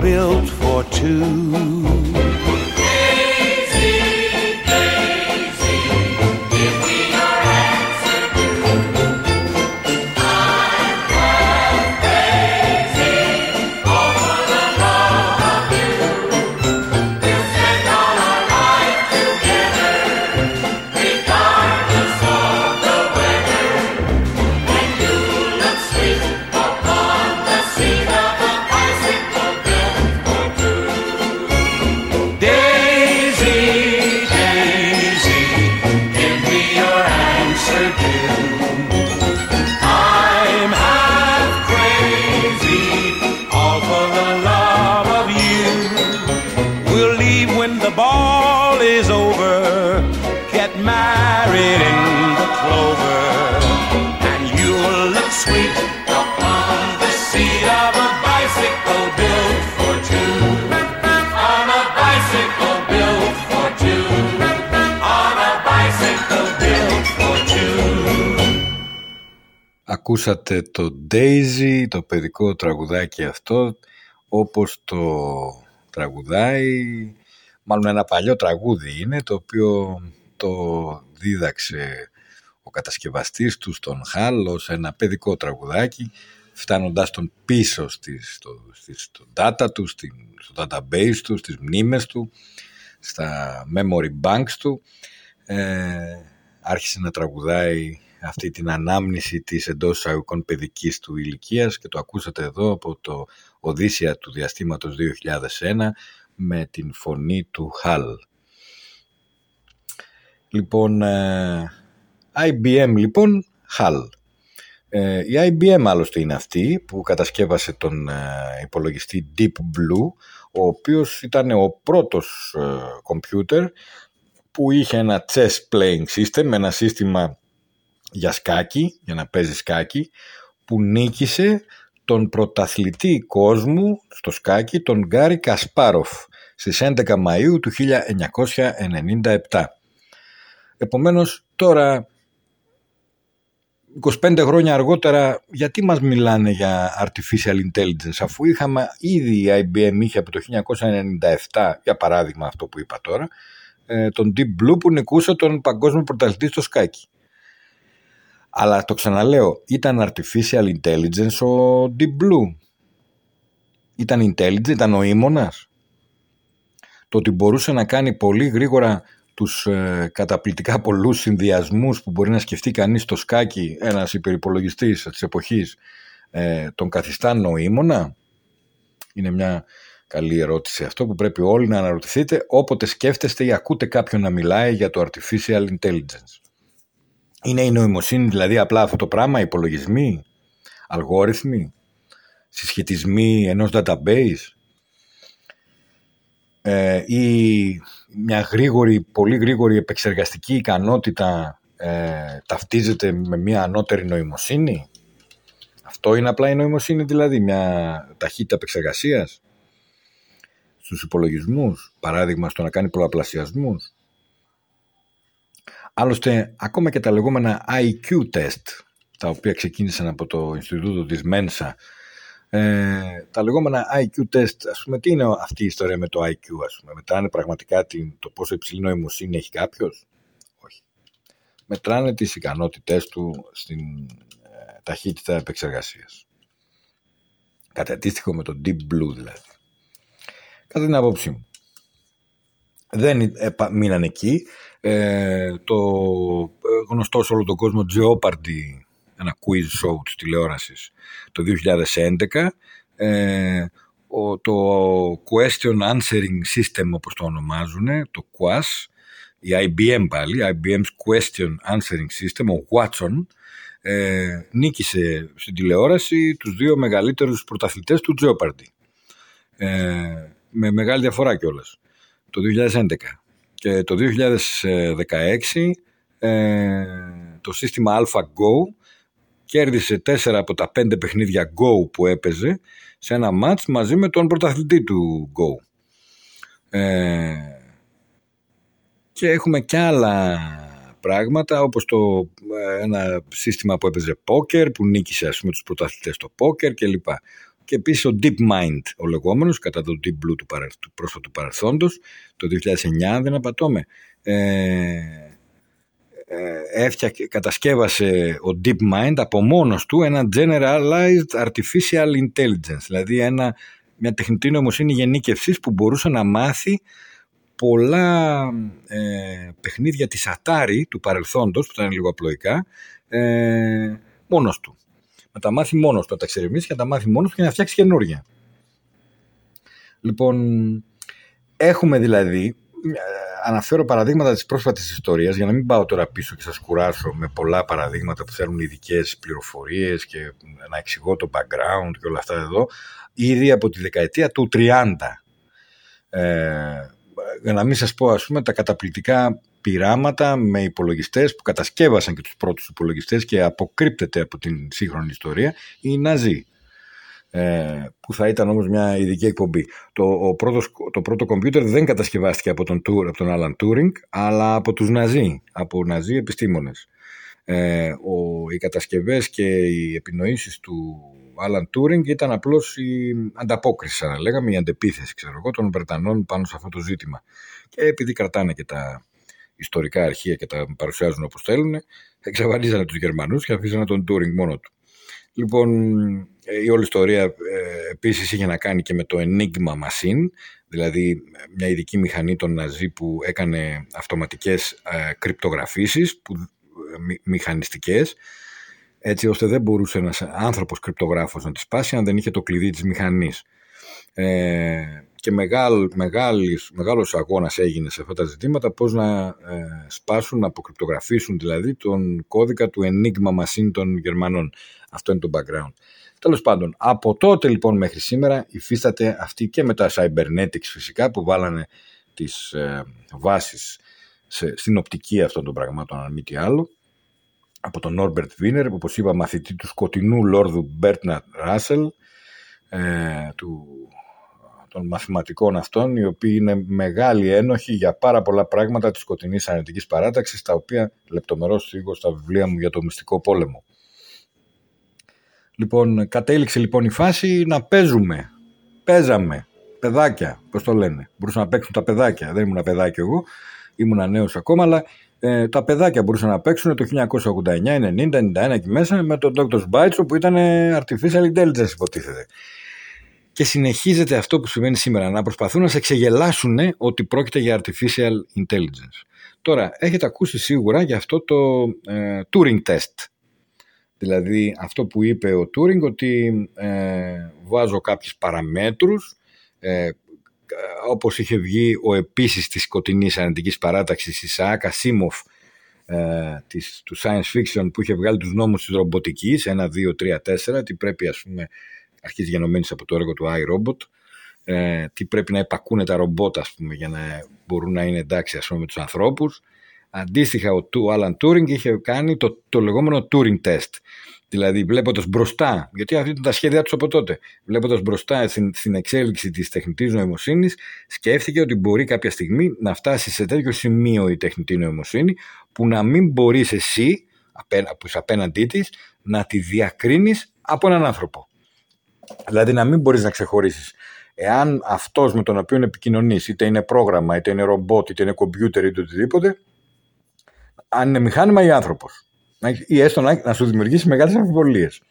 Speaker 1: το παιδικό τραγουδάκι αυτό, όπως το τραγουδάει, μάλλον ένα παλιό τραγούδι είναι, το οποίο το δίδαξε ο κατασκευαστής του στον Χάλ ως ένα παιδικό τραγουδάκι, φτάνοντας τον πίσω στις, στο, στις, στο data του, στην, στο database του, στις μνήμες του, στα memory banks του. Ε, άρχισε να τραγουδάει αυτή την ανάμνηση της εντός εισαγωγικών παιδικής του ηλικίας και το ακούσατε εδώ από το Οδύσσια του διαστήματος 2001 με την φωνή του Χαλ. Λοιπόν, ε, IBM λοιπόν, Hal. Ε, η IBM άλλωστε είναι αυτή που κατασκεύασε τον ε, υπολογιστή Deep Blue, ο οποίος ήταν ο πρώτος κομπιούτερ που είχε ένα chess playing system, ένα σύστημα για σκάκι, για να παίζει σκάκι, που νίκησε τον πρωταθλητή κόσμου στο σκάκι, τον Γκάρι Κασπάροφ, στις 11 Μαΐου του 1997. Επομένως τώρα 25 χρόνια αργότερα γιατί μας μιλάνε για artificial intelligence αφού είχαμε ήδη η IBM είχε από το 1997 για παράδειγμα αυτό που είπα τώρα ε, τον Deep Blue που νικούσε τον παγκόσμιο πρωταθλητή στο σκάκι. Αλλά το ξαναλέω, ήταν artificial intelligence ο Deep Blue. Ήταν intelligent, ήταν νοήμονας. Το ότι μπορούσε να κάνει πολύ γρήγορα τους ε, καταπληκτικά πολλούς συνδυασμούς που μπορεί να σκεφτεί κανείς στο σκάκι ένας υπερυπολογιστής της εποχής ε, τον καθιστά νοήμονα. Είναι μια καλή ερώτηση αυτό που πρέπει όλοι να αναρωτηθείτε όποτε σκέφτεστε ή ακούτε κάποιον να μιλάει για το artificial intelligence. Είναι η νοημοσύνη δηλαδή απλά αυτό το πράγμα, υπολογισμοί, αλγόριθμοι, συσχετισμοί ενός database ε, ή μια γρήγορη, πολύ γρήγορη επεξεργαστική ικανότητα ε, ταυτίζεται με μια ανώτερη νοημοσύνη. Αυτό είναι απλά η νοημοσύνη δηλαδή, μια ταχύτητα επεξεργασίας στους υπολογισμούς, παράδειγμα στο να κάνει πολλαπλασιασμούς. Άλλωστε, ακόμα και τα λεγόμενα IQ test, τα οποία ξεκίνησαν από το Ινστιτούτο της Μένσα, ε, τα λεγόμενα IQ test, ας πούμε, τι είναι αυτή η ιστορία με το IQ, ας πούμε, μετράνε πραγματικά την, το πόσο υψηλή νοημοσύνη έχει κάποιος, όχι. Μετράνε τις ικανότητές του στην ε, ταχύτητα επεξεργασίας. Κάτι αντίστοιχο με το Deep Blue δηλαδή. Κατά την άποψή μου. Δεν μείναν εκεί. Ε, το ε, γνωστό σε όλο τον κόσμο Jeopardy, ένα quiz show της τηλεόρασης, το 2011, ε, το Question Answering System όπως το ονομάζουν, το QAS, η IBM πάλι, IBM's Question Answering System, ο Watson, ε, νίκησε στην τηλεόραση τους δύο μεγαλύτερους πρωταθλητές του Jeopardy. Ε, με μεγάλη διαφορά κιόλας. Το 2011. Και το 2016 ε, το σύστημα AlphaGo κέρδισε τέσσερα από τα πέντε παιχνίδια Go που έπαιζε σε ένα μάτς μαζί με τον πρωταθλητή του Go. Ε, και έχουμε κι άλλα πράγματα όπως το, ε, ένα σύστημα που έπαιζε poker που νίκησε ας πούμε τους πρωταθλητές στο poker κλπ και επίσης ο DeepMind ο λεγόμενος κατά το Deep Blue του, παρα, του πρόσφατου παρελθόντος το 2009 δεν απατώμε. Ε, ε, κατασκεύασε ο DeepMind από μόνος του ένα Generalized Artificial Intelligence δηλαδή ένα, μια τεχνητή νοημοσύνη γενίκευσης που μπορούσε να μάθει πολλά ε, παιχνίδια της Atari του παρελθόντος που ήταν λίγο απλοϊκά ε, μόνος του να τα μάθει μόνος του, να τα εξερευνήσει και να τα μάθει μόνος του και να φτιάξει καινούργια. Λοιπόν, έχουμε δηλαδή, ε, αναφέρω παραδείγματα της πρόσφατης ιστορίας για να μην πάω τώρα πίσω και σας κουράσω με πολλά παραδείγματα που θέλουν ειδικές πληροφορίες και να εξηγώ το background και όλα αυτά εδώ, ήδη από τη δεκαετία του 30. Ε, για να μην σας πω ας πούμε τα καταπληκτικά πειράματα με υπολογιστές που κατασκεύασαν και τους πρώτους υπολογιστές και αποκρύπτεται από την σύγχρονη ιστορία οι Ναζί ε, που θα ήταν όμως μια ειδική εκπομπή. Το, ο πρώτος, το πρώτο κομπιούτερ δεν κατασκευάστηκε από τον, από τον Alan Turing αλλά από τους Ναζί, από Ναζί επιστήμονες. Ε, ο, οι κατασκευές και οι επινοήσεις του Alan Turing ήταν απλώς η ανταπόκριση, σαν λέγαμε, η αντεπίθεση ξέρω εγώ, των Βρετανών πάνω σε αυτό το ζήτημα. Και επειδή κρατάνε και τα ιστορικά αρχεία και τα παρουσιάζουν όπως θέλουν, εξαφανίζανε τους Γερμανούς και αφήσανε τον Turing μόνο του. Λοιπόν, ε, η όλη ιστορία ε, επίσης είχε να κάνει και με το Enigma Machine, δηλαδή μια ειδική μηχανή των Ναζί που έκανε αυτοματικές ε, κρυπτογραφήσεις, που, ε, μηχανιστικές, έτσι ώστε δεν μπορούσε ένας άνθρωπος κρυπτογράφος να τη σπάσει αν δεν είχε το κλειδί της μηχανής. Ε, και μεγάλ, μεγάλης, μεγάλος αγώνας έγινε σε αυτά τα ζητήματα πώς να ε, σπάσουν, να αποκρυπτογραφήσουν δηλαδή τον κώδικα του Enigma Machine των Γερμανών. Αυτό είναι το background. Τέλος πάντων, από τότε λοιπόν μέχρι σήμερα υφίσταται αυτή και με τα cybernetics φυσικά που βάλανε τις ε, βάσεις σε, στην οπτική αυτών των πραγμάτων αν μη τι άλλο από τον Νόρμπερτ Βίνερ, όπως είπα μαθητή του σκοτεινού Λόρδου Μπέρτνατ Ράσελ, ε, του, των μαθηματικών αυτών, οι οποίοι είναι μεγάλοι ένοχοι για πάρα πολλά πράγματα της σκοτεινής αρνητικής παράταξης, τα οποία λεπτομερώς θίγω στα βιβλία μου για το μυστικό πόλεμο. Λοιπόν, κατέληξε λοιπόν η φάση να παίζουμε. Παίζαμε. Παιδάκια, πώς το λένε. Μπορούσαν να παίξουν τα παιδάκια. Δεν ήμουν παιδάκι εγώ, ήμουν νέος ακόμα, αλλά ε, τα παιδάκια μπορούσαν να παίξουν το 1989, 90, 91 εκεί μέσα με τον Dr. Μπάιτσο που ήταν artificial intelligence υποτίθεται. Και συνεχίζεται αυτό που συμβαίνει σήμερα, να προσπαθούν να σε ξεγελάσουν ότι πρόκειται για artificial intelligence. Τώρα, έχετε ακούσει σίγουρα για αυτό το ε, Turing test. Δηλαδή αυτό που είπε ο Turing ότι ε, βάζω κάποιες παραμέτρους ε, όπως είχε βγει ο επίσης της σκοτεινής αρνητικής παράταξης Ισαάκ Ασίμοφ ε, της, του science fiction που είχε βγάλει τους νόμους της ρομποτικής 1, 2, 3, 4 τι πρέπει ας πούμε αρχίζει γενομένης από το έργο του iRobot ε, τι πρέπει να υπακούνε τα ρομπότ ας πούμε για να μπορούν να είναι εντάξει ας πούμε με τους ανθρώπους αντίστοιχα ο Alan Turing είχε κάνει το, το λεγόμενο Turing test Δηλαδή, βλέποντας μπροστά, γιατί αυτή ήταν τα σχέδια τους από τότε, βλέποντας μπροστά στην, στην εξέλιξη της τεχνητής νοημοσύνης, σκέφτηκε ότι μπορεί κάποια στιγμή να φτάσει σε τέτοιο σημείο η τεχνητή νοημοσύνη που να μην μπορείς εσύ, που είσαι απέναντί της, να τη διακρίνεις από έναν άνθρωπο. Δηλαδή, να μην μπορείς να ξεχωρίσεις εάν αυτός με τον οποίο επικοινωνείς, είτε είναι πρόγραμμα, είτε είναι ρομπότ, είτε είναι κομπιούτερ, είτε οτιδήποτε, αν είναι μηχάνημα ή άνθρωπος. Ή έστω να, να σου δημιουργήσει μεγάλες αμφιβολίες.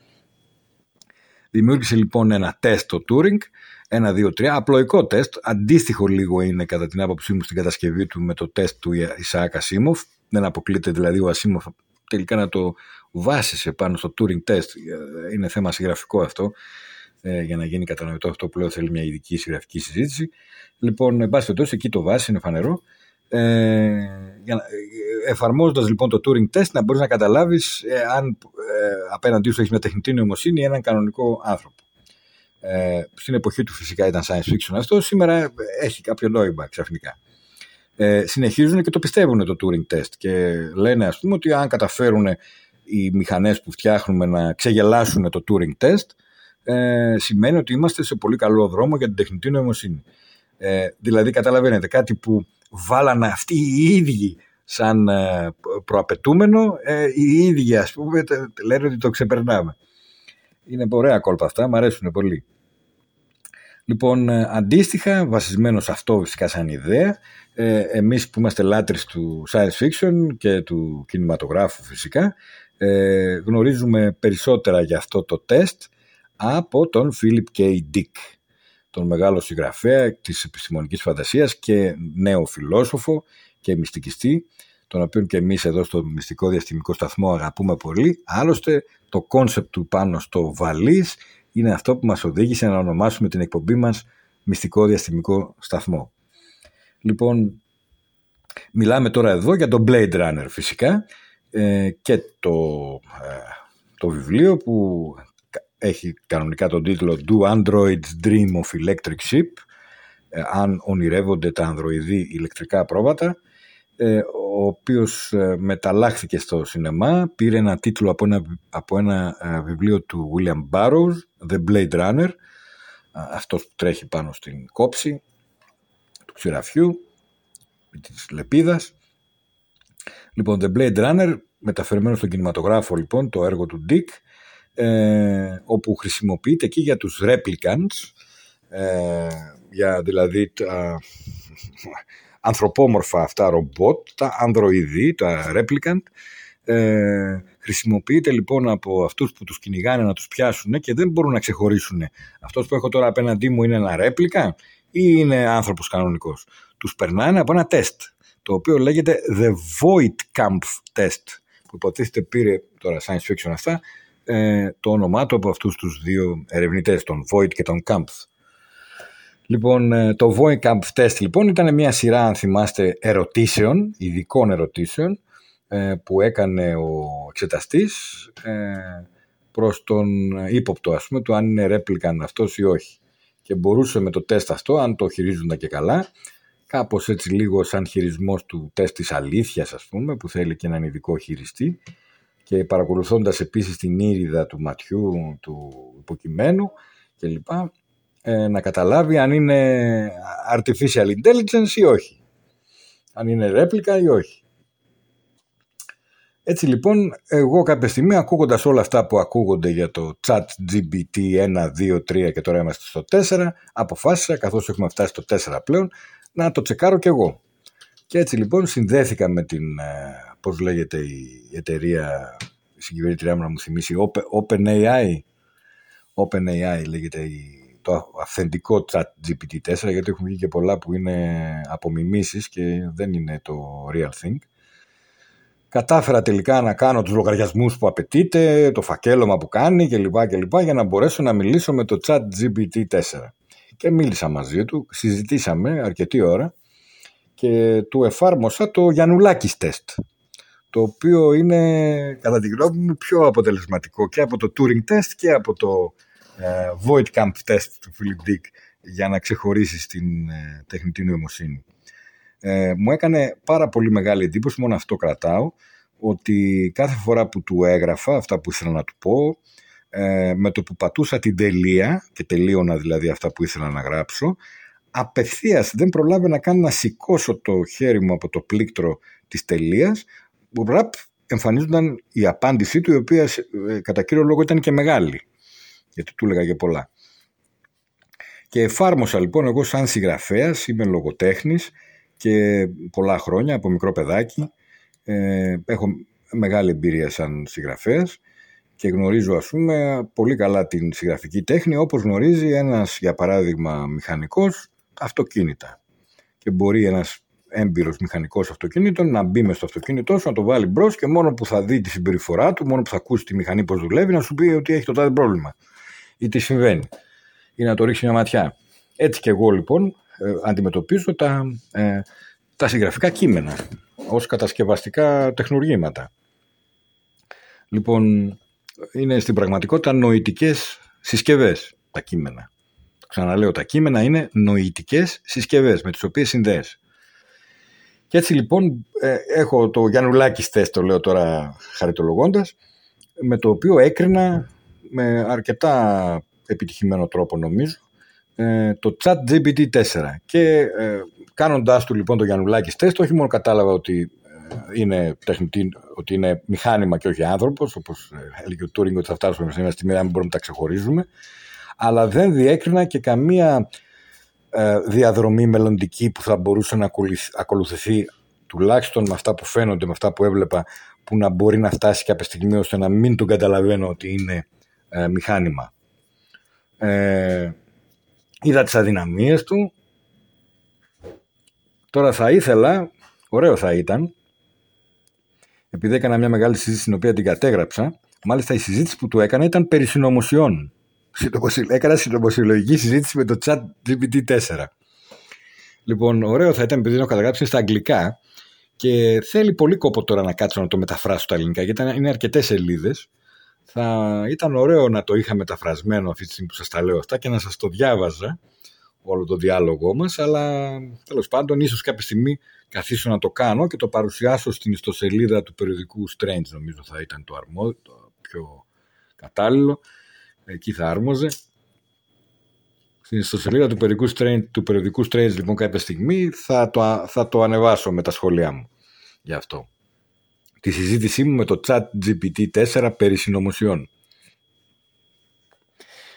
Speaker 1: Δημιούργησε λοιπόν ένα τεστ το Turing, ένα, δύο, τρία, απλοϊκό τεστ, αντίστοιχο λίγο είναι κατά την άποψή μου στην κατασκευή του με το τεστ του Ισαάκ Ασίμοφ, δεν αποκλείται δηλαδή ο Ασίμοφ τελικά να το βάσισε πάνω στο Turing test, είναι θέμα συγγραφικό αυτό, ε, για να γίνει κατανοητό αυτό που λέω θέλει μια ειδική συγγραφική συζήτηση. Λοιπόν, εν πάση εκεί το βάσει είναι φανερό. Ε, εφαρμόζοντας λοιπόν το Turing test να μπορείς να καταλάβεις ε, αν ε, απέναντί σου έχει μια τεχνητή νοημοσύνη ή έναν κανονικό άνθρωπο. Ε, στην εποχή του φυσικά ήταν science fiction αυτό, σήμερα έχει κάποιο νόημα ξαφνικά. Ε, συνεχίζουν και το πιστεύουν το Turing test και λένε ας πούμε ότι αν καταφέρουν οι μηχανές που φτιάχνουμε να ξεγελάσουν το Turing test ε, σημαίνει ότι είμαστε σε πολύ καλό δρόμο για την τεχνητή νοημοσύνη. Ε, δηλαδή καταλαβαίνετε κάτι που βάλανε αυτοί οι ίδιοι σαν ε, προαπαιτούμενο, ε, οι ίδιοι ας πούμε λένε ότι το ξεπερνάμε. Είναι ωραία κόλπα αυτά, μου αρέσουν πολύ. Λοιπόν, ε, αντίστοιχα, βασισμένο σε αυτό φυσικά σαν ιδέα, εμείς που είμαστε λάτρεις του science fiction και του κινηματογράφου φυσικά, γνωρίζουμε περισσότερα για αυτό το τεστ από τον Philip K. Dick τον μεγάλο συγγραφέα της επιστημονικής φαντασίας και νέο φιλόσοφο και μυστικιστή, τον οποίο και εμείς εδώ στο Μυστικό Διαστημικό Σταθμό αγαπούμε πολύ. Άλλωστε, το concept του πάνω στο VALIS είναι αυτό που μας οδήγησε να ονομάσουμε την εκπομπή μας Μυστικό Διαστημικό Σταθμό. Λοιπόν, μιλάμε τώρα εδώ για το Blade Runner φυσικά ε, και το, ε, το βιβλίο που έχει κανονικά τον τίτλο Do Androids Dream of Electric Ship ε, αν ονειρεύονται τα ανδροειδή ηλεκτρικά πρόβατα ε, ο οποίος ε, μεταλλάχθηκε στο σινεμά, πήρε ένα τίτλο από ένα, από ένα ε, βιβλίο του William Burroughs, The Blade Runner, αυτός που τρέχει πάνω στην κόψη του ξηραφιού, της λεπίδας. Λοιπόν, The Blade Runner, μεταφερμένο στον κινηματογράφο λοιπόν, το έργο του Dick, ε, όπου χρησιμοποιείται και για τους replicants, ε, για δηλαδή τα ανθρωπόμορφα αυτά ρομπότ, τα ανδροειδή, τα replicant, ε, χρησιμοποιείται λοιπόν από αυτούς που τους κυνηγάνε να τους πιάσουν και δεν μπορούν να ξεχωρίσουν αυτός που έχω τώρα απέναντί μου είναι ένα ρέπλικα ή είναι άνθρωπος κανονικός. Τους περνάνε από ένα τεστ το οποίο λέγεται The Void Camp Test που υποτίθεται πήρε τώρα science fiction αυτά ε, το όνομά του από αυτούς τους δύο ερευνητές, τον Void και τον Kampf. Λοιπόν, ε, το Void Camp Test λοιπόν ήταν μια σειρά, αν θυμάστε, ερωτήσεων, ειδικών ερωτήσεων, ε, που έκανε ο εξεταστής ε, προς τον ύποπτο, ας πούμε, του αν είναι replicant αυτός ή όχι. Και μπορούσε με το τεστ αυτό, αν το χειρίζονταν και καλά, κάπως έτσι λίγο σαν χειρισμός του τεστ της αλήθειας, ας πούμε, που θέλει και έναν ειδικό χειριστή, και παρακολουθώντας επίσης την ήριδα του ματιού του υποκειμένου κλπ. Ε, να καταλάβει αν είναι artificial intelligence ή όχι. Αν είναι ρέπλικα ή όχι. Έτσι λοιπόν, εγώ κάποια στιγμή ακούγοντας όλα αυτά που ακούγονται για το chat GPT 1, 2, 3 και τώρα είμαστε στο 4, αποφάσισα καθώς έχουμε φτάσει στο 4 πλέον να το τσεκάρω κι εγώ. Και έτσι λοιπόν συνδέθηκα με την, ε, πώς λέγεται η εταιρεία, η συγκυβερνήτριά μου να μου θυμίσει, OpenAI, OpenAI λέγεται η, το αυθεντικό chat GPT-4 γιατί έχουν βγει και πολλά που είναι απομιμήσεις και δεν είναι το real thing. Κατάφερα τελικά να κάνω τους λογαριασμούς που απαιτείται, το φακέλωμα που κάνει κλπ. κλπ για να μπορέσω να μιλήσω με το chat GPT-4. Και μίλησα μαζί του, συζητήσαμε αρκετή ώρα και του εφάρμοσα το Γιαννουλάκης τεστ το οποίο είναι κατά τη γνώμη μου πιο αποτελεσματικό και από το Turing test και από το ε, Void Camp test του Philip Dick για να ξεχωρίσεις την ε, τεχνητή νοημοσύνη. Ε, μου έκανε πάρα πολύ μεγάλη εντύπωση, μόνο αυτό κρατάω, ότι κάθε φορά που του έγραφα αυτά που ήθελα να του πω, ε, με το που πατούσα την τελεία και τελείωνα δηλαδή αυτά που ήθελα να γράψω, απευθείας δεν προλάβαινα καν να σηκώσω το χέρι μου από το πλήκτρο της τελείας που ραπ εμφανίζονταν η απάντησή του η οποία ε, κατά κύριο λόγο ήταν και μεγάλη γιατί του έλεγα και πολλά και εφάρμοσα λοιπόν εγώ σαν συγγραφέας είμαι λογοτέχνης και πολλά χρόνια από μικρό παιδάκι ε, έχω μεγάλη εμπειρία σαν συγγραφέας και γνωρίζω ας πούμε πολύ καλά την συγγραφική τέχνη όπως γνωρίζει ένας για παράδειγμα μηχανικός αυτοκίνητα. Και μπορεί ένας έμπειρος μηχανικός αυτοκίνητων να μπει μες στο αυτοκίνητό σου, να το βάλει μπρος και μόνο που θα δει τη συμπεριφορά του, μόνο που θα ακούσει τη μηχανή πώς δουλεύει, να σου πει ότι έχει το τάδε πρόβλημα ή τι συμβαίνει. Ή να το ρίξει μια ματιά. Έτσι και εγώ λοιπόν ε, αντιμετωπίζω τα, ε, τα συγγραφικά κείμενα ως κατασκευαστικά τεχνουργήματα. Λοιπόν, είναι στην πραγματικότητα νοητικές συσκευές τα κείμενα. Ξαναλέω, τα κείμενα είναι νοητικές συσκευές με τις οποίες συνδέεσαι. Και έτσι λοιπόν ε, έχω το Γιαννουλάκης τεστ, το λέω τώρα χαριτολογώντας, με το οποίο έκρινα με αρκετά επιτυχημένο τρόπο νομίζω ε, το chat GPT-4 και ε, κάνοντάς του λοιπόν το Γιαννουλάκης τεστ όχι μόνο κατάλαβα ότι είναι τεχνητή, ότι είναι μηχάνημα και όχι άνθρωπος όπως έλεγε ο Τούρινγκ ότι θα φτάσουμε σε μια στιγμή να μην μπορούμε να τα ξεχωρίζουμε αλλά δεν διέκρινα και καμία ε, διαδρομή μελλοντική που θα μπορούσε να ακολουθηθεί τουλάχιστον με αυτά που φαίνονται, με αυτά που έβλεπα που να μπορεί να φτάσει κάποια στιγμή ώστε να μην τον καταλαβαίνω ότι είναι ε, μηχάνημα. Ε, είδα τις αδυναμίες του. Τώρα θα ήθελα, ωραίο θα ήταν, επειδή έκανα μια μεγάλη συζήτηση την οποία την κατέγραψα, μάλιστα η συζήτηση που του έκανα ήταν περί συνωμοσιών έκανα συντομοσυλλογική συζήτηση με το chat GPT-4. Λοιπόν, ωραίο θα ήταν επειδή είναι καταγράψει στα αγγλικά και θέλει πολύ κόπο τώρα να κάτσω να το μεταφράσω στα ελληνικά γιατί είναι αρκετές σελίδες. Θα ήταν ωραίο να το είχα μεταφρασμένο αυτή τη στιγμή που σας τα λέω αυτά και να σας το διάβαζα όλο το διάλογό μας, αλλά τέλος πάντων ίσως κάποια στιγμή καθίσω να το κάνω και το παρουσιάσω στην ιστοσελίδα του περιοδικού Strange, νομίζω θα ήταν το, αρμό, το πιο κατάλληλο, εκεί θα άρμοζε. Στην ιστοσελίδα του περιοδικού Strange, του περιοδικού Strange λοιπόν κάποια στιγμή θα το, θα το ανεβάσω με τα σχόλιά μου γι' αυτό. Τη συζήτησή μου με το chat GPT-4 περί συνωμοσιών.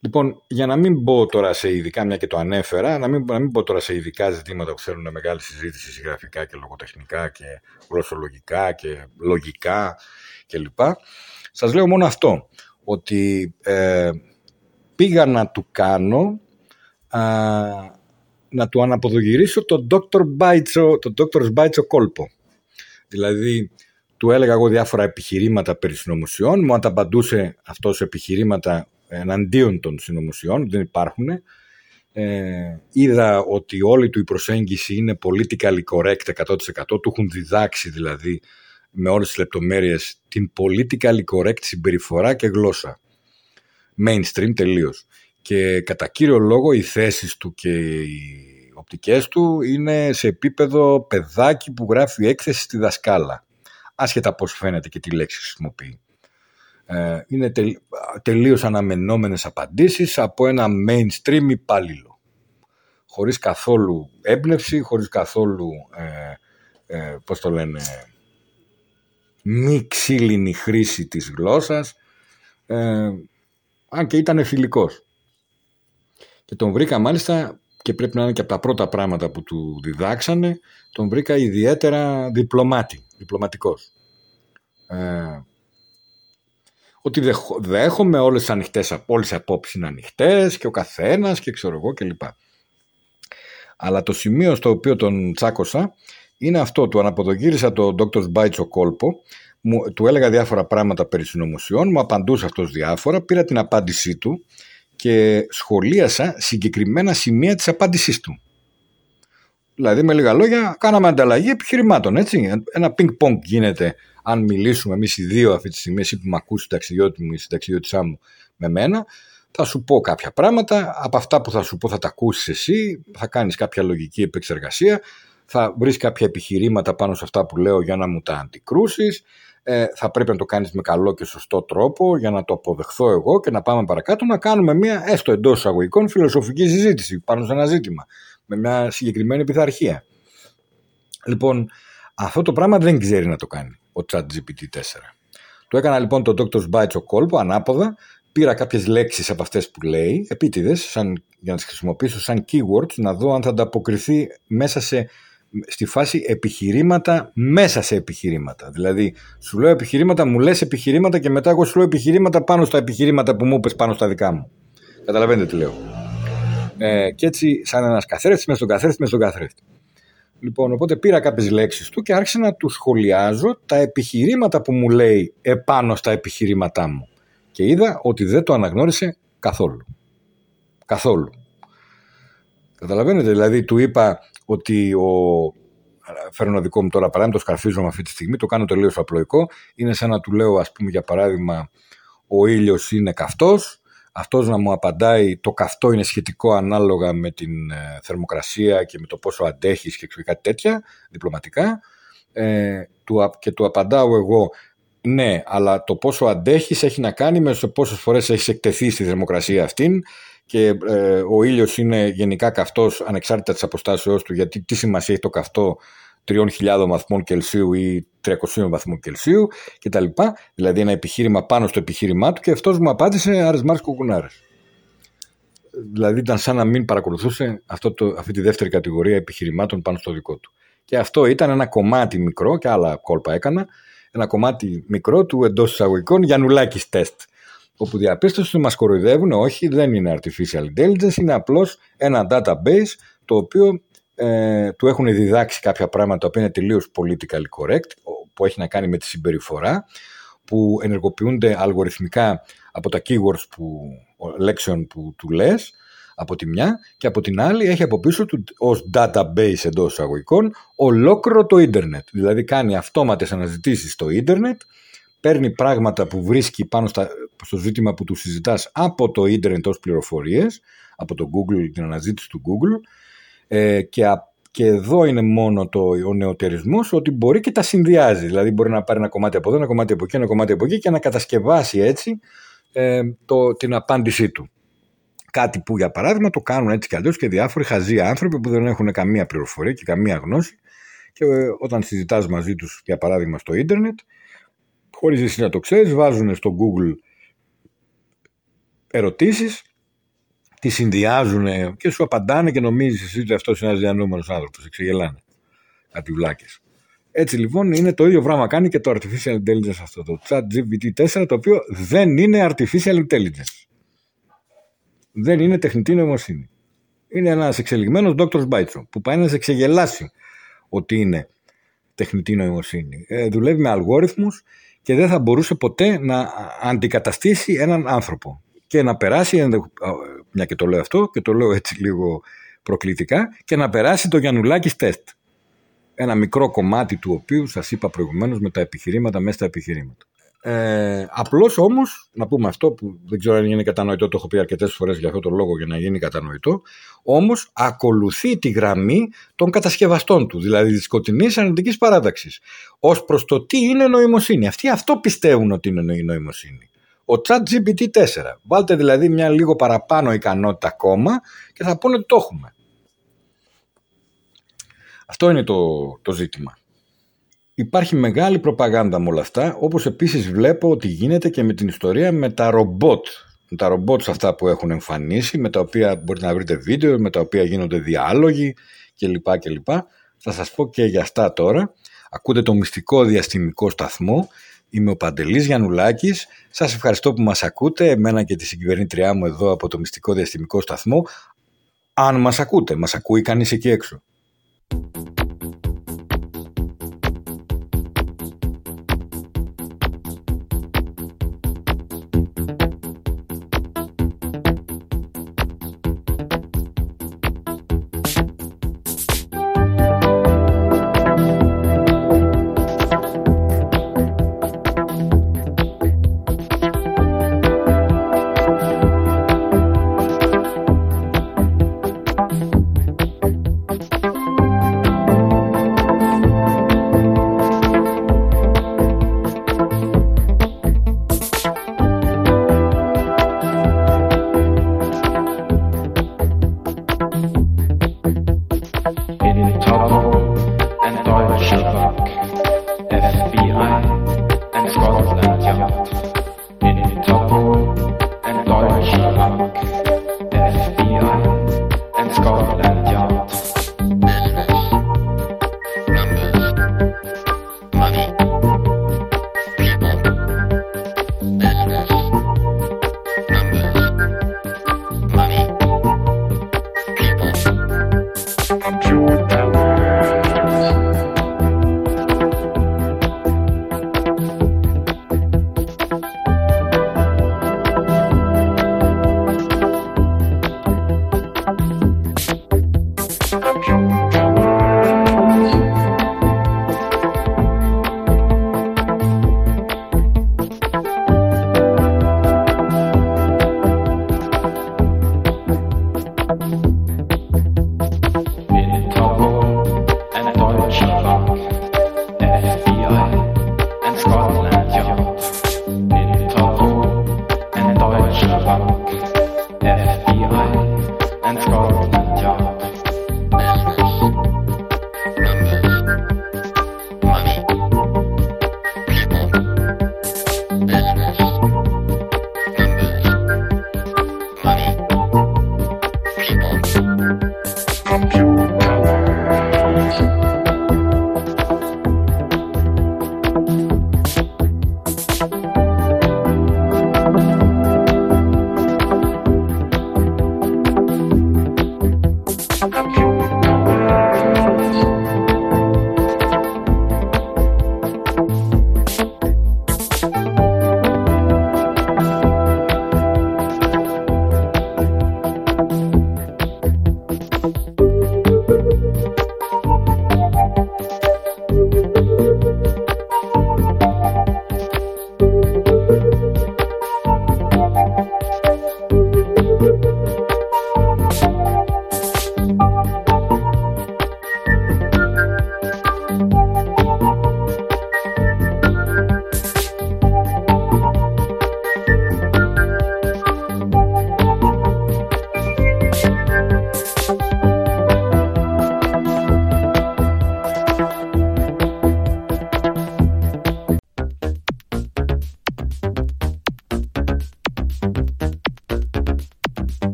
Speaker 1: Λοιπόν, για να μην μπω τώρα σε ειδικά, μια και το ανέφερα, να μην, να μην μπω τώρα σε ειδικά ζητήματα που θέλουν μεγάλη συζήτηση συγγραφικά και λογοτεχνικά και γλωσσολογικά και λογικά κλπ. Σας λέω μόνο αυτό, ότι ε, πήγα να του κάνω α, να του αναποδογυρίσω το Dr. Μπάιτσο, το Dr. Μπάιτσο κόλπο. Δηλαδή, του έλεγα εγώ διάφορα επιχειρήματα περί συνωμοσιών, μου ανταπαντούσε αυτός επιχειρήματα εναντίον των συνωμοσιών, δεν υπάρχουν. Ε, είδα ότι όλη του η προσέγγιση είναι politically correct 100%, του έχουν διδάξει δηλαδή με όλες τις λεπτομέρειες την politically correct συμπεριφορά και γλώσσα. Mainstream τελείως. Και κατά κύριο λόγο οι θέσεις του και οι οπτικές του είναι σε επίπεδο παιδάκι που γράφει έκθεση στη δασκάλα. Άσχετα πώς φαίνεται και τι λέξη χρησιμοποιεί. Ε, είναι τελ, τελείως αναμενόμενες απαντήσεις από ένα mainstream υπάλληλο. Χωρίς καθόλου έμπνευση, χωρίς καθόλου, ε, ε, πώς το λένε, μη ξύλινη χρήση της γλώσσας, ε, αν και ήταν φιλικός. Και τον βρήκα μάλιστα, και πρέπει να είναι και από τα πρώτα πράγματα που του διδάξανε, τον βρήκα ιδιαίτερα διπλωμάτη, διπλωματικός. Ε, ότι δέχομαι όλες τις ανοιχτές, όλες οι απόψεις είναι ανοιχτές και ο καθένας και ξέρω εγώ κλπ. Αλλά το σημείο στο οποίο τον τσάκωσα είναι αυτό, του αναποδογύρισα το Dr. Μπάιτσο κόλπο, μου, του έλεγα διάφορα πράγματα περί συνωμοσιών, μου απαντούσε αυτός διάφορα, πήρα την απάντησή του και σχολίασα συγκεκριμένα σημεία της απάντησής του. Δηλαδή με λίγα λόγια κάναμε ανταλλαγή επιχειρημάτων έτσι. Ένα πινκ-πονγκ γίνεται αν μιλήσουμε εμείς οι δύο αυτή τη στιγμή, εσύ που με ακούσει ταξιδιώτη μου ή συνταξιδιώτησά μου με μένα, θα σου πω κάποια πράγματα. Από αυτά που θα σου πω θα τα ακούσεις εσύ, θα κάνεις κάποια λογική επεξεργασία, θα βρεις κάποια επιχειρήματα πάνω σε αυτά που λέω για να μου τα αντικρούσεις. Ε, θα πρέπει να το κάνεις με καλό και σωστό τρόπο για να το αποδεχθώ εγώ και να πάμε παρακάτω να κάνουμε μια έστω εντός εισαγωγικών φιλοσοφική συζήτηση πάνω σε ένα ζήτημα με μια συγκεκριμένη πειθαρχία. Λοιπόν, αυτό το πράγμα δεν ξέρει να το κάνει ο ChatGPT 4. Το έκανα λοιπόν το Dr. Bytes ο κόλπο ανάποδα, πήρα κάποιες λέξεις από αυτές που λέει, επίτηδες, σαν, για να τις χρησιμοποιήσω σαν keywords, να δω αν θα ανταποκριθεί μέσα σε, στη φάση επιχειρήματα μέσα σε επιχειρήματα. Δηλαδή, σου λέω επιχειρήματα, μου λες επιχειρήματα και μετά εγώ σου λέω επιχειρήματα πάνω στα επιχειρήματα που μου είπες πάνω στα δικά μου. Καταλαβαίνετε τι λέω. Ε, και έτσι, σαν ένας καθρέφτης, μέσα στον καθρέφτη, μέσα στον καθρέφτη. Λοιπόν, οπότε πήρα κάποιες λέξεις του και άρχισα να τους σχολιάζω τα επιχειρήματα που μου λέει επάνω στα επιχειρήματά μου. Και είδα ότι δεν το αναγνώρισε καθόλου. Καθόλου. Καταλαβαίνετε, δηλαδή του είπα ότι ο... Φέρνω ένα δικό μου τώρα παράδειγμα, το σκαρφίζομαι αυτή τη στιγμή, το κάνω τελείως απλοϊκό. Είναι σαν να του λέω, ας πούμε, για παράδειγμα, ο ήλιος είναι καυτός αυτός να μου απαντάει το καυτό είναι σχετικό ανάλογα με την ε, θερμοκρασία και με το πόσο αντέχεις και κάτι τέτοια διπλωματικά ε, και του απαντάω εγώ ναι, αλλά το πόσο αντέχεις έχει να κάνει με το πόσες φορές έχεις εκτεθεί στη θερμοκρασία αυτήν και ε, ο ήλιος είναι γενικά καυτός ανεξάρτητα της αποστάσεώς του γιατί τι σημασία έχει το καυτό 3.000 βαθμών Κελσίου ή 300 βαθμών Κελσίου κτλ. Δηλαδή ένα επιχείρημα πάνω στο επιχείρημά του και αυτός μου απάντησε άρες Μάρς Κουκουνάρες. Δηλαδή ήταν σαν να μην παρακολουθούσε αυτό το, αυτή τη δεύτερη κατηγορία επιχειρημάτων πάνω στο δικό του. Και αυτό ήταν ένα κομμάτι μικρό και άλλα κόλπα έκανα, ένα κομμάτι μικρό του εντός εισαγωγικών Γιαννουλάκης τεστ. Όπου διαπίστωσε ότι μας κοροϊδεύουν, όχι, δεν είναι artificial intelligence, είναι απλώς ένα database το οποίο ε, του έχουν διδάξει κάποια πράγματα που είναι τελείως politically correct, που έχει να κάνει με τη συμπεριφορά, που ενεργοποιούνται αλγοριθμικά από τα keywords που, λέξεων που του λες, από τη μια και από την άλλη έχει από πίσω του ως database εντός εισαγωγικών ολόκληρο το ίντερνετ. Δηλαδή κάνει αυτόματες αναζητήσεις στο ίντερνετ, παίρνει πράγματα που βρίσκει πάνω στα, στο ζήτημα που του συζητάς από το ίντερνετ ως πληροφορίες, από το Google, την αναζήτηση του Google ε, και, α- και εδώ είναι μόνο το, ο νεοτερισμός ότι μπορεί και τα συνδυάζει. Δηλαδή μπορεί να πάρει ένα κομμάτι από εδώ, ένα κομμάτι από εκεί, ένα κομμάτι από εκεί και να κατασκευάσει έτσι ε, το, την απάντησή του. Κάτι που για παράδειγμα το κάνουν έτσι κι αλλιώς και διάφοροι χαζοί άνθρωποι που δεν έχουν καμία πληροφορία και καμία γνώση και ε, όταν συζητάς μαζί τους για παράδειγμα στο ίντερνετ χωρίς εσύ να το ξέρεις βάζουν στο Google ερωτήσεις τις συνδυάζουν και σου απαντάνε και νομίζεις εσύ ότι αυτός είναι ένας διανούμενος άνθρωπος. Εξεγελάνε. Κάτι βλάκες. Έτσι λοιπόν είναι το ίδιο πράγμα κάνει και το Artificial Intelligence αυτό το chat GPT-4 το οποίο δεν είναι Artificial Intelligence. Δεν είναι τεχνητή νοημοσύνη. Είναι ένας εξελιγμένος Dr. Μπάιτσο που πάει να σε εξεγελάσει ότι είναι τεχνητή νοημοσύνη. Ε, δουλεύει με αλγόριθμους και δεν θα μπορούσε ποτέ να αντικαταστήσει έναν άνθρωπο και να περάσει, ενδεχ- α, μια και το λέω αυτό και το λέω έτσι λίγο προκλητικά, και να περάσει το Γιαννουλάκης τεστ. Ένα μικρό κομμάτι του οποίου σας είπα προηγουμένως με τα επιχειρήματα μέσα στα επιχειρήματα. Ε, Απλώς όμως, να πούμε αυτό που δεν ξέρω αν είναι κατανοητό, το έχω πει αρκετές φορές για αυτό το λόγο για να γίνει κατανοητό. Όμως ακολουθεί τη γραμμή των κατασκευαστών του, δηλαδή της σκοτεινής αρνητικής παράταξης. Ω προς το τι είναι νοημοσύνη. Αυτοί αυτό πιστεύουν ότι είναι η νοημοσύνη. Ο chat GPT-4. Βάλτε δηλαδή μια λίγο παραπάνω ικανότητα ακόμα και θα πούνε ότι το έχουμε. Αυτό είναι το, το ζήτημα. Υπάρχει μεγάλη προπαγάνδα με όλα αυτά, όπως επίσης βλέπω ότι γίνεται και με την ιστορία με τα ρομπότ. Με τα ρομπότ αυτά που έχουν εμφανίσει, με τα οποία μπορείτε να βρείτε βίντεο, με τα οποία γίνονται διάλογοι κλπ. κλπ. Θα σας πω και για αυτά τώρα. Ακούτε το μυστικό διαστημικό σταθμό. Είμαι ο Παντελής Γιαννουλάκης. Σας ευχαριστώ που μας ακούτε, εμένα και τη συγκυβερνήτριά μου εδώ από το μυστικό διαστημικό σταθμό. Αν μας ακούτε, μας ακούει κανείς εκεί έξω.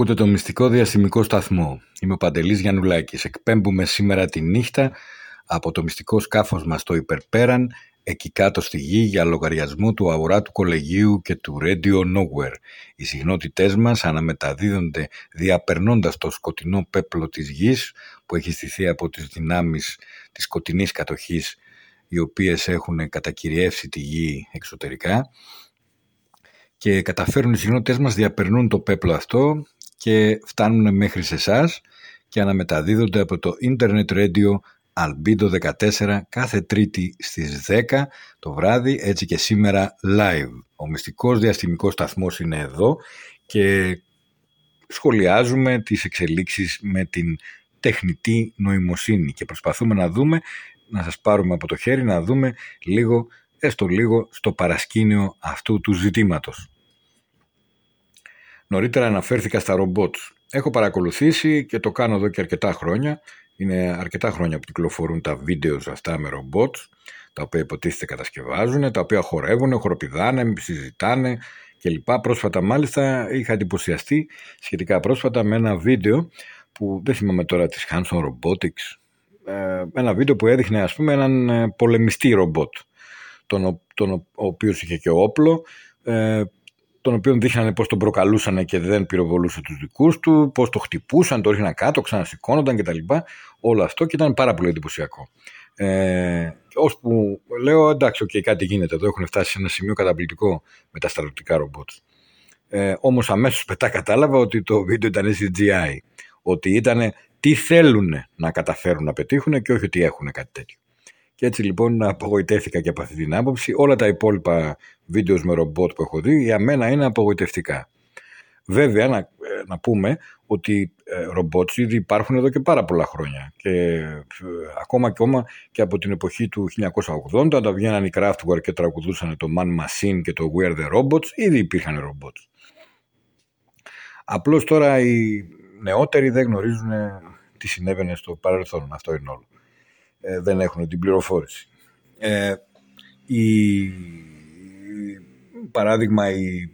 Speaker 1: Ακούτε το μυστικό διαστημικό σταθμό. Είμαι ο Παντελής Γιαννουλάκης. Εκπέμπουμε σήμερα τη νύχτα από το μυστικό σκάφος μας στο υπερπέραν εκεί κάτω στη γη για λογαριασμό του αοράτου κολεγίου και του Radio Nowhere. Οι συχνότητές μας αναμεταδίδονται διαπερνώντας το σκοτεινό πέπλο της γης που έχει στηθεί από τις δυνάμεις της σκοτεινής κατοχής οι οποίες έχουν κατακυριεύσει τη γη εξωτερικά και καταφέρουν οι συχνότητες μας διαπερνούν το πέπλο αυτό και φτάνουν μέχρι σε εσάς και αναμεταδίδονται από το Internet Radio Albedo 14 κάθε Τρίτη στις 10 το βράδυ, έτσι και σήμερα live. Ο μυστικός διαστημικός σταθμός είναι εδώ και σχολιάζουμε τις εξελίξεις με την τεχνητή νοημοσύνη και προσπαθούμε να δούμε, να σας πάρουμε από το χέρι, να δούμε λίγο, έστω λίγο, στο παρασκήνιο αυτού του ζητήματος. Νωρίτερα αναφέρθηκα στα ρομπότ. Έχω παρακολουθήσει και το κάνω εδώ και αρκετά χρόνια. Είναι αρκετά χρόνια που κυκλοφορούν τα βίντεος αυτά με ρομπότ, τα οποία υποτίθεται κατασκευάζουν, τα οποία χορεύουν, χοροπηδάνε, συζητάνε κλπ. Πρόσφατα μάλιστα είχα εντυπωσιαστεί σχετικά πρόσφατα με ένα βίντεο που δεν θυμάμαι τώρα της Hanson Robotics, ε, ένα βίντεο που έδειχνε ας πούμε έναν ε, πολεμιστή ρομπότ, τον, ο- τον, ο οποίος είχε και όπλο, ε, τον οποίο δείχνανε πώς τον προκαλούσαν και δεν πυροβολούσε τους δικούς του, πώς το χτυπούσαν, το ρίχναν κάτω, ξανασηκώνονταν κτλ. Όλο αυτό και ήταν πάρα πολύ εντυπωσιακό. Ε, ώσπου λέω εντάξει, okay, κάτι γίνεται εδώ, έχουν φτάσει σε ένα σημείο καταπληκτικό με τα στρατιωτικά ρομπότς. Ε, όμως αμέσως πετά κατάλαβα ότι το βίντεο ήταν CGI. Ότι ήταν τι θέλουν να καταφέρουν να πετύχουν και όχι ότι έχουν κάτι τέτοιο. Και έτσι λοιπόν απογοητεύτηκα και από αυτή την άποψη. Όλα τα υπόλοιπα βίντεος με ρομπότ που έχω δει για μένα είναι απογοητευτικά. Βέβαια να, ε, να πούμε ότι ε, ρομπότς ήδη υπάρχουν εδώ και πάρα πολλά χρόνια και ε, ακόμα και ακόμα και από την εποχή του 1980 όταν βγαίναν οι Kraftwerk και τραγουδούσαν το Man Machine και το We're the Robots ήδη υπήρχαν ρομπότς. Απλώς τώρα οι νεότεροι δεν γνωρίζουν τι συνέβαινε στο παρελθόν. Αυτό είναι όλο. Ε, δεν έχουν την πληροφόρηση. Ε, η, παράδειγμα, οι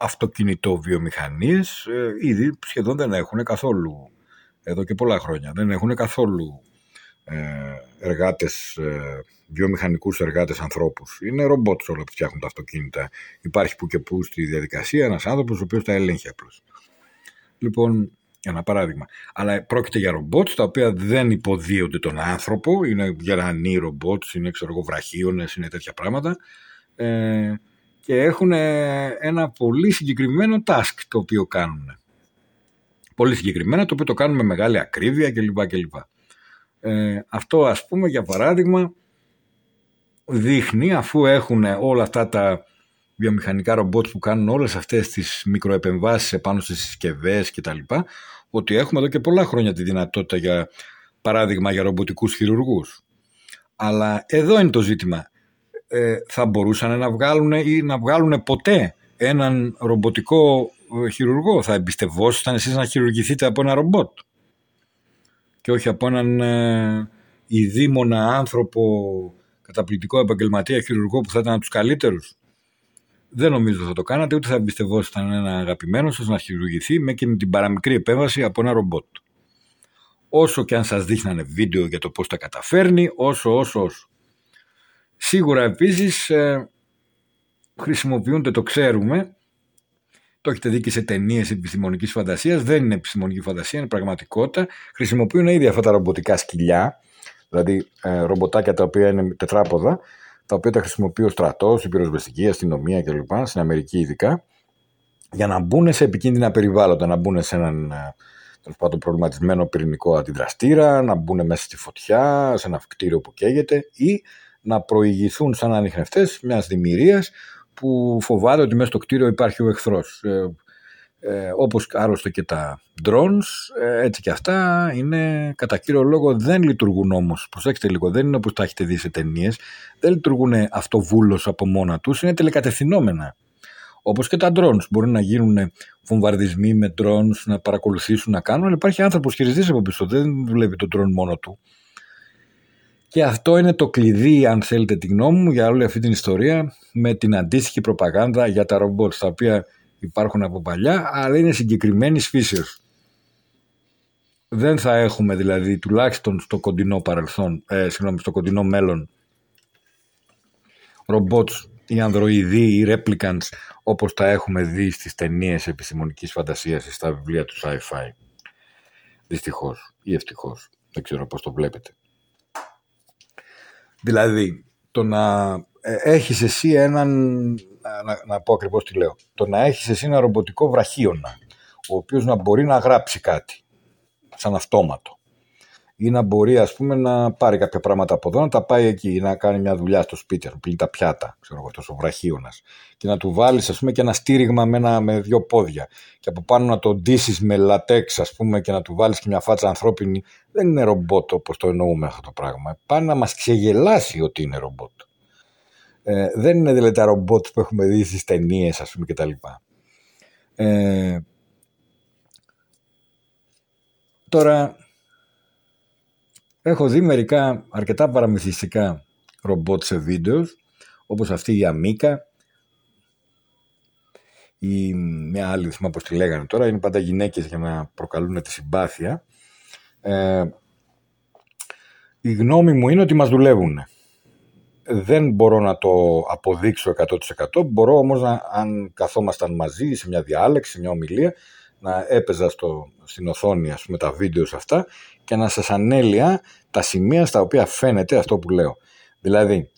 Speaker 1: αυτοκινητοβιομηχανίες ε, ήδη σχεδόν δεν έχουν καθόλου, εδώ και πολλά χρόνια, δεν έχουν καθόλου ε, εργάτες, ε, βιομηχανικούς εργάτες ανθρώπους. Είναι ρομπότς όλα που φτιάχνουν τα αυτοκίνητα. Υπάρχει που και που στη διαδικασία ένας άνθρωπος ο οποίος τα ελέγχει απλώς. Λοιπόν, ένα παράδειγμα. Αλλά πρόκειται για ρομπότς τα οποία δεν υποδίονται τον άνθρωπο, είναι γερανοί ρομπότς, είναι ξέρω εγώ βραχίονες, είναι τέτοια πράγματα ε, και έχουν ε, ένα πολύ συγκεκριμένο task το οποίο κάνουν. Πολύ συγκεκριμένα το οποίο το κάνουν με μεγάλη ακρίβεια κλπ. κλπ. Ε, αυτό ας πούμε για παράδειγμα δείχνει αφού έχουν όλα αυτά τα βιομηχανικά ρομπότς που κάνουν όλες αυτές τις μικροεπεμβάσεις επάνω στις συσκευές και τα λοιπά, ότι έχουμε εδώ και πολλά χρόνια τη δυνατότητα για παράδειγμα για ρομποτικούς χειρουργούς. Αλλά εδώ είναι το ζήτημα. Ε, θα μπορούσαν να βγάλουν ή να βγάλουν ποτέ έναν ρομποτικό ε, χειρουργό; Θα εμπιστευόσασταν εσείς να χειρουργηθείτε από ένα ρομπότ; Και όχι από έναν ε, ειδήμονα άνθρωπο καταπληκτικό επαγγελματία χειρουργό που θα ήταν από τους καλύτερους; Δεν νομίζω θα το κάνατε, ούτε θα εμπιστευόσασταν ένα αγαπημένο σας να χειρουργηθεί με και με την παραμικρή επέμβαση από ένα ρομπότ. Όσο και αν σας δείχνανε βίντεο για το πώς τα καταφέρνει, όσο, όσο, όσο. Σίγουρα επίσης ε, χρησιμοποιούνται, το ξέρουμε, το έχετε δει και σε ταινίες επιστημονικής φαντασίας. Δεν είναι επιστημονική φαντασία, είναι πραγματικότητα. Χρησιμοποιούν ήδη αυτά τα ρομποτικά σκυλιά, δηλαδή ε, ρομποτάκια τα οποία είναι τετράποδα, τα οποία τα χρησιμοποιεί ο στρατός, η πυροσβεστική, η αστυνομία κλπ. Στην Αμερική ειδικά, για να μπουν σε επικίνδυνα περιβάλλοντα, να μπουν σε έναν ε, τέλος πάντων προβληματισμένο πυρηνικό αντιδραστήρα, να μπουν μέσα στη φωτιά, σε ένα κτίριο που καίγεται ή να προηγηθούν σαν ανιχνευτές μιας δημιουργίας που φοβάται ότι μέσα στο κτίριο υπάρχει ο εχθρός. Ε, ε, όπως άλλωστε και τα drones, ε, έτσι και αυτά είναι κατά κύριο λόγο δεν λειτουργούν όμως, προσέξτε λίγο, δεν είναι όπως τα έχετε δει σε ταινίες, δεν λειτουργούν αυτοβούλως από μόνα τους, είναι τελεκατευθυνόμενα. Όπως και τα drones, μπορεί να γίνουν βομβαρδισμοί με drones, να παρακολουθήσουν, να κάνουν, αλλά υπάρχει άνθρωπος χειριστής από πίσω, δεν δουλεύει το drone μόνο του. Και αυτό είναι το κλειδί, αν θέλετε τη γνώμη μου, για όλη αυτή την ιστορία με την αντίστοιχη προπαγάνδα για τα ρομπότ, τα οποία υπάρχουν από παλιά, αλλά είναι συγκεκριμένης φύσεως. Δεν θα έχουμε δηλαδή, τουλάχιστον στο κοντινό παρελθόν, ε, συγγνώμη, στο κοντινό μέλλον, ρομπότς ή ανδροειδοί ή replicants όπως τα έχουμε δει στις ταινίες επιστημονικής φαντασίας ή στα βιβλία του sci-fi. Δυστυχώς ή ευτυχώς. Δεν ξέρω πώς το βλέπετε. Δηλαδή, το να ε, έχεις εσύ έναν, να, να πω ακριβώς τι λέω, το να έχεις εσύ ένα ρομποτικό βραχίωνα, ο οποίος να μπορεί να γράψει κάτι, σαν αυτόματο, ή να μπορεί ας πούμε να πάρει κάποια πράγματα από εδώ, να τα πάει εκεί ή να κάνει μια δουλειά στο σπίτι, να πλύνει τα πιάτα, ξέρω εγώ, τόσο βραχίωνας και να του βάλεις ας πούμε και ένα στήριγμα με, ένα, με δύο πόδια και από πάνω να το ντύσεις με λατέξ ας πούμε και να του βάλεις και μια φάτσα ανθρώπινη, δεν είναι ρομπότ όπως το εννοούμε αυτό το πράγμα. Πάνε να μας ξεγελάσει ότι είναι ρομπότ. Ε, δεν είναι δηλαδή τα ρομπότ που έχουμε δει στις ταινίες, ας πούμε κτλ. Ε, τώρα Έχω δει μερικά αρκετά παραμυθιστικά ρομπότ σε βίντεος, όπως αυτή η Αμίκα ή μια άλλη, δεν θυμάμαι πώς τη λέγανε τώρα, είναι πάντα γυναίκες για να προκαλούν τη συμπάθεια. Ε, η γνώμη μου είναι ότι μας δουλεύουν. Δεν μπορώ να το αποδείξω 100%. Μπορώ όμως να, αν καθόμασταν μαζί σε μια διάλεξη, σε μια ομιλία, να έπαιζα στο, στην οθόνη ας πούμε, τα βίντεος αυτά και να σας ανέλυα τα σημεία στα οποία φαίνεται αυτό που λέω. Δηλαδή,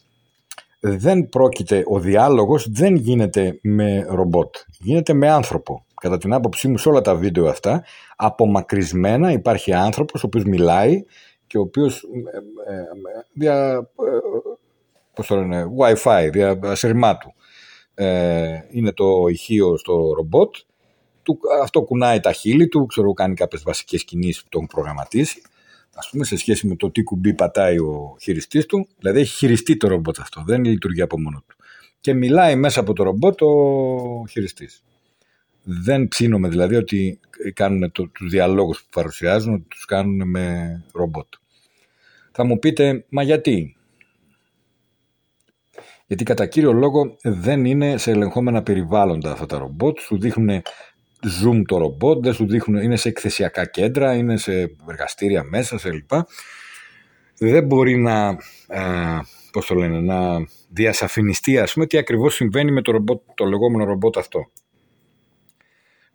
Speaker 1: δεν πρόκειται, ο διάλογος δεν γίνεται με ρομπότ, γίνεται με άνθρωπο. Κατά την άποψή μου σε όλα τα βίντεο αυτά, απομακρυσμένα υπάρχει άνθρωπος ο οποίος μιλάει και ο οποίος ε, ε, δια, ε, πώς το λένε, Wi-Fi, δια σερμάτου. Ε, είναι το ηχείο στο ρομπότ του, αυτό κουνάει τα χείλη του, ξέρω, κάνει κάποιες βασικές κινήσεις που το έχουν προγραμματίσει. Α πούμε, σε σχέση με το τι κουμπί πατάει ο χειριστής του, δηλαδή έχει χειριστεί το ρομπότ αυτό, δεν λειτουργεί από μόνο του. Και μιλάει μέσα από το ρομπότ ο χειριστής. Δεν ψήνομαι δηλαδή ότι κάνουν το, τους διαλόγους που παρουσιάζουν, ότι τους κάνουν με ρομπότ. Θα μου πείτε, μα γιατί; Γιατί κατά κύριο λόγο δεν είναι σε ελεγχόμενα περιβάλλοντα αυτά τα ρομπότ, σου δείχνουν zoom το ρομπότ, δεν σου δείχνουν, είναι σε εκθεσιακά κέντρα, είναι σε εργαστήρια μέσα, σε λοιπά. Δεν μπορεί να, α, πώς το λένε, να διασαφινιστεί ας πούμε τι ακριβώς συμβαίνει με το, ρομπότ, το λεγόμενο ρομπότ αυτό.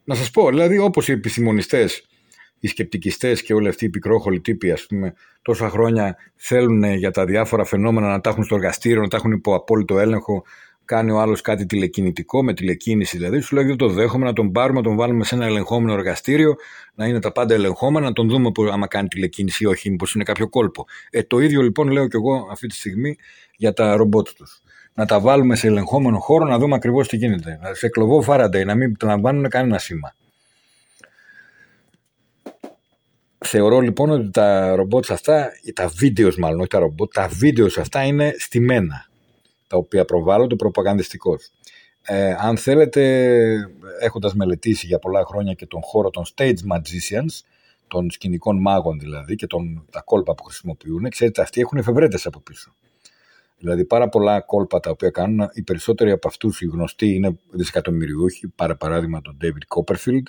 Speaker 1: Να σας πω, δηλαδή όπως οι επιστημονιστές, οι σκεπτικιστές και όλοι αυτοί οι πικρόχολοι τύποι ας πούμε τόσα χρόνια θέλουν για τα διάφορα φαινόμενα να τα έχουν στο εργαστήριο, να τα έχουν υπό απόλυτο έλεγχο, κάνει ο άλλος κάτι τηλεκινητικό, με τηλεκίνηση δηλαδή, σου λέει δεν το δέχομαι να τον πάρουμε, να τον βάλουμε σε ένα ελεγχόμενο εργαστήριο, να είναι τα πάντα ελεγχόμενα, να τον δούμε που, άμα κάνει τηλεκίνηση ή όχι, μήπως είναι κάποιο κόλπο. Ε, το ίδιο λοιπόν λέω και εγώ αυτή τη στιγμή για τα ρομπότ τους. Να τα βάλουμε σε ελεγχόμενο χώρο, να δούμε ακριβώς τι γίνεται. Σε κλωβό Faraday, να μην λαμβάνουν κανένα σήμα. Θεωρώ λοιπόν ότι τα ρομπότ αυτά, τα βίντεος μάλλον, όχι τα ρομπότ, τα βίντεος αυτά είναι στημένα τα οποία προβάλλονται προπαγανδιστικώς. Ε, αν θέλετε, έχοντας μελετήσει για πολλά χρόνια και τον χώρο των stage magicians, των σκηνικών μάγων δηλαδή και τον, τα κόλπα που χρησιμοποιούν, ξέρετε αυτοί έχουν εφευρέτες από πίσω. Δηλαδή πάρα πολλά κόλπα τα οποία κάνουν, οι περισσότεροι από αυτούς οι γνωστοί είναι δισεκατομμυριούχοι, para παράδειγμα τον David Copperfield,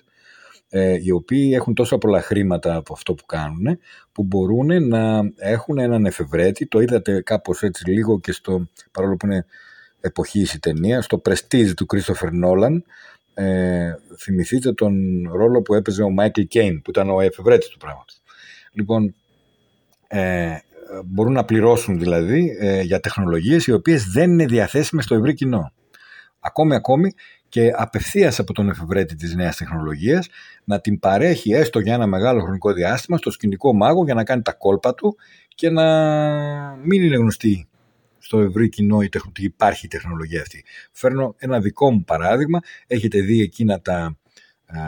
Speaker 1: ε, οι οποίοι έχουν τόσα πολλά χρήματα από αυτό που κάνουν που μπορούν να έχουν έναν εφευρέτη, το είδατε κάπως έτσι λίγο και στο, παρόλο που είναι εποχή η ταινία, στο Prestige του Christopher Nolan, ε, θυμηθείτε τον ρόλο που έπαιζε ο Μάικλ Κέιν που ήταν ο εφευρέτης του πράγματος. Λοιπόν, ε, μπορούν να πληρώσουν δηλαδή ε, για τεχνολογίες οι οποίες δεν είναι διαθέσιμες στο ευρύ κοινό. Ακόμη ακόμη και απευθείας από τον εφευρέτη της νέας τεχνολογίας να την παρέχει έστω για ένα μεγάλο χρονικό διάστημα στο σκηνικό μάγο για να κάνει τα κόλπα του και να μην είναι γνωστή στο ευρύ κοινό η τεχ- ότι υπάρχει η τεχνολογία αυτή. Φέρνω ένα δικό μου παράδειγμα. Έχετε δει εκείνα τα... Α,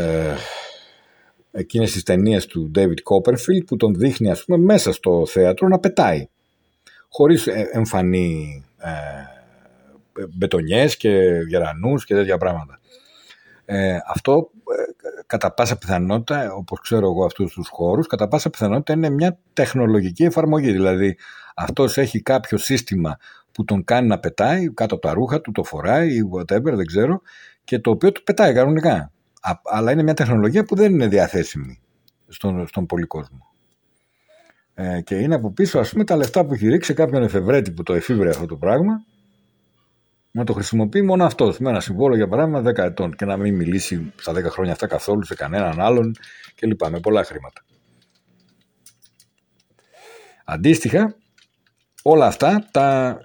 Speaker 1: ε, εκείνες τις ταινίες του David Copperfield που τον δείχνει ας πούμε μέσα στο θέατρο να πετάει χωρίς ε, εμφανή ε, μπετονιές και γερανούς και τέτοια πράγματα. Ε, αυτό ε, κατά πάσα πιθανότητα, όπως ξέρω εγώ αυτούς τους χώρους, κατά πάσα πιθανότητα είναι μια τεχνολογική εφαρμογή. Δηλαδή αυτός έχει κάποιο σύστημα που τον κάνει να πετάει κάτω από τα ρούχα του, το φοράει ή whatever, δεν ξέρω, και το οποίο του πετάει κανονικά. Α, αλλά είναι μια τεχνολογία που δεν είναι διαθέσιμη στον, στον πολύ κόσμο. Ε, και είναι από πίσω, ας πούμε, τα λεφτά που έχει ρίξει κάποιον εφευρέτη που το εφήβρε αυτό το πράγμα, να το χρησιμοποιεί μόνο αυτός, με ένα συμβόλο για παράδειγμα 10 ετών και να μην μιλήσει στα 10 χρόνια αυτά καθόλου σε κανέναν άλλον κλπ. Με πολλά χρήματα. Αντίστοιχα, όλα αυτά τα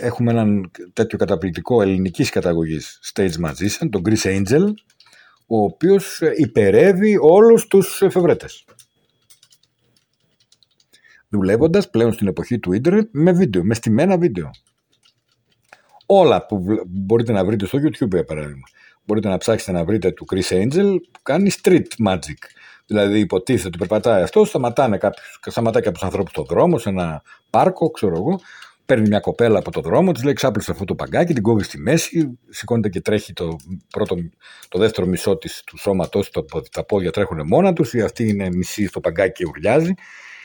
Speaker 1: έχουμε έναν τέτοιο καταπληκτικό ελληνικής καταγωγής stage magician, τον Chris Angel, ο οποίος υπερεύει όλους τους εφευρέτες. Δουλεύοντας πλέον στην εποχή του ίντερνετ με βίντεο, με στημένα βίντεο. Όλα που βλ- μπορείτε να βρείτε στο YouTube, για παράδειγμα. Μπορείτε να ψάξετε να βρείτε του Chris Angel που κάνει street magic. Δηλαδή υποτίθεται ότι περπατάει αυτό, σταματάνε κάποιους, σταματάει κάποιους ανθρώπους στο δρόμο, σε ένα πάρκο, ξέρω εγώ, παίρνει μια κοπέλα από το δρόμο, της λέει ξάπλωσε αυτό το παγκάκι, την κόβει στη μέση, σηκώνεται και τρέχει το, πρώτο, το δεύτερο μισό της, του σώματό του, τα πόδια τρέχουν μόνα τους, ή αυτή είναι μισή στο παγκάκι και ουρλιάζει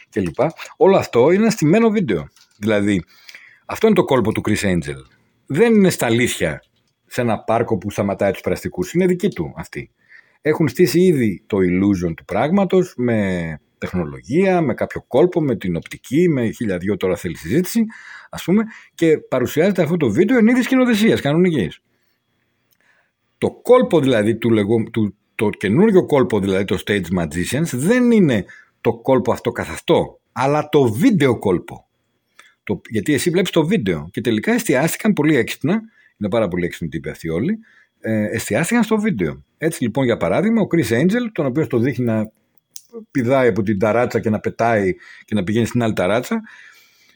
Speaker 1: κλπ. Όλο αυτό είναι ένα στημένο βίντεο. Δηλαδή, αυτό είναι το κόλπο του Chris Angel. Δεν είναι στα αλήθεια σε ένα πάρκο που σταματάει τους περαστικούς. Είναι δική του αυτή. Έχουν στήσει ήδη το illusion του πράγματος με τεχνολογία, με κάποιο κόλπο, με την οπτική, με χίλια δυο τώρα θέλει συζήτηση, ας πούμε, και παρουσιάζεται αυτό το βίντεο εν είδης σκηνοθεσίας κανονικής. Το κόλπο δηλαδή του, λεγό, του το καινούριο κόλπο δηλαδή το Stage Magicians δεν είναι το κόλπο αυτό καθ' αυτό, αλλά το βίντεο κόλπο. Το, γιατί εσύ βλέπεις το βίντεο και τελικά εστιάστηκαν πολύ έξυπνα, είναι πάρα πολύ έξυπνοι τύποι αυτοί όλοι, ε, εστιάστηκαν στο βίντεο. Έτσι λοιπόν για παράδειγμα ο Chris Angel, τον οποίος το δείχνει να πηδάει από την ταράτσα και να πετάει και να πηγαίνει στην άλλη ταράτσα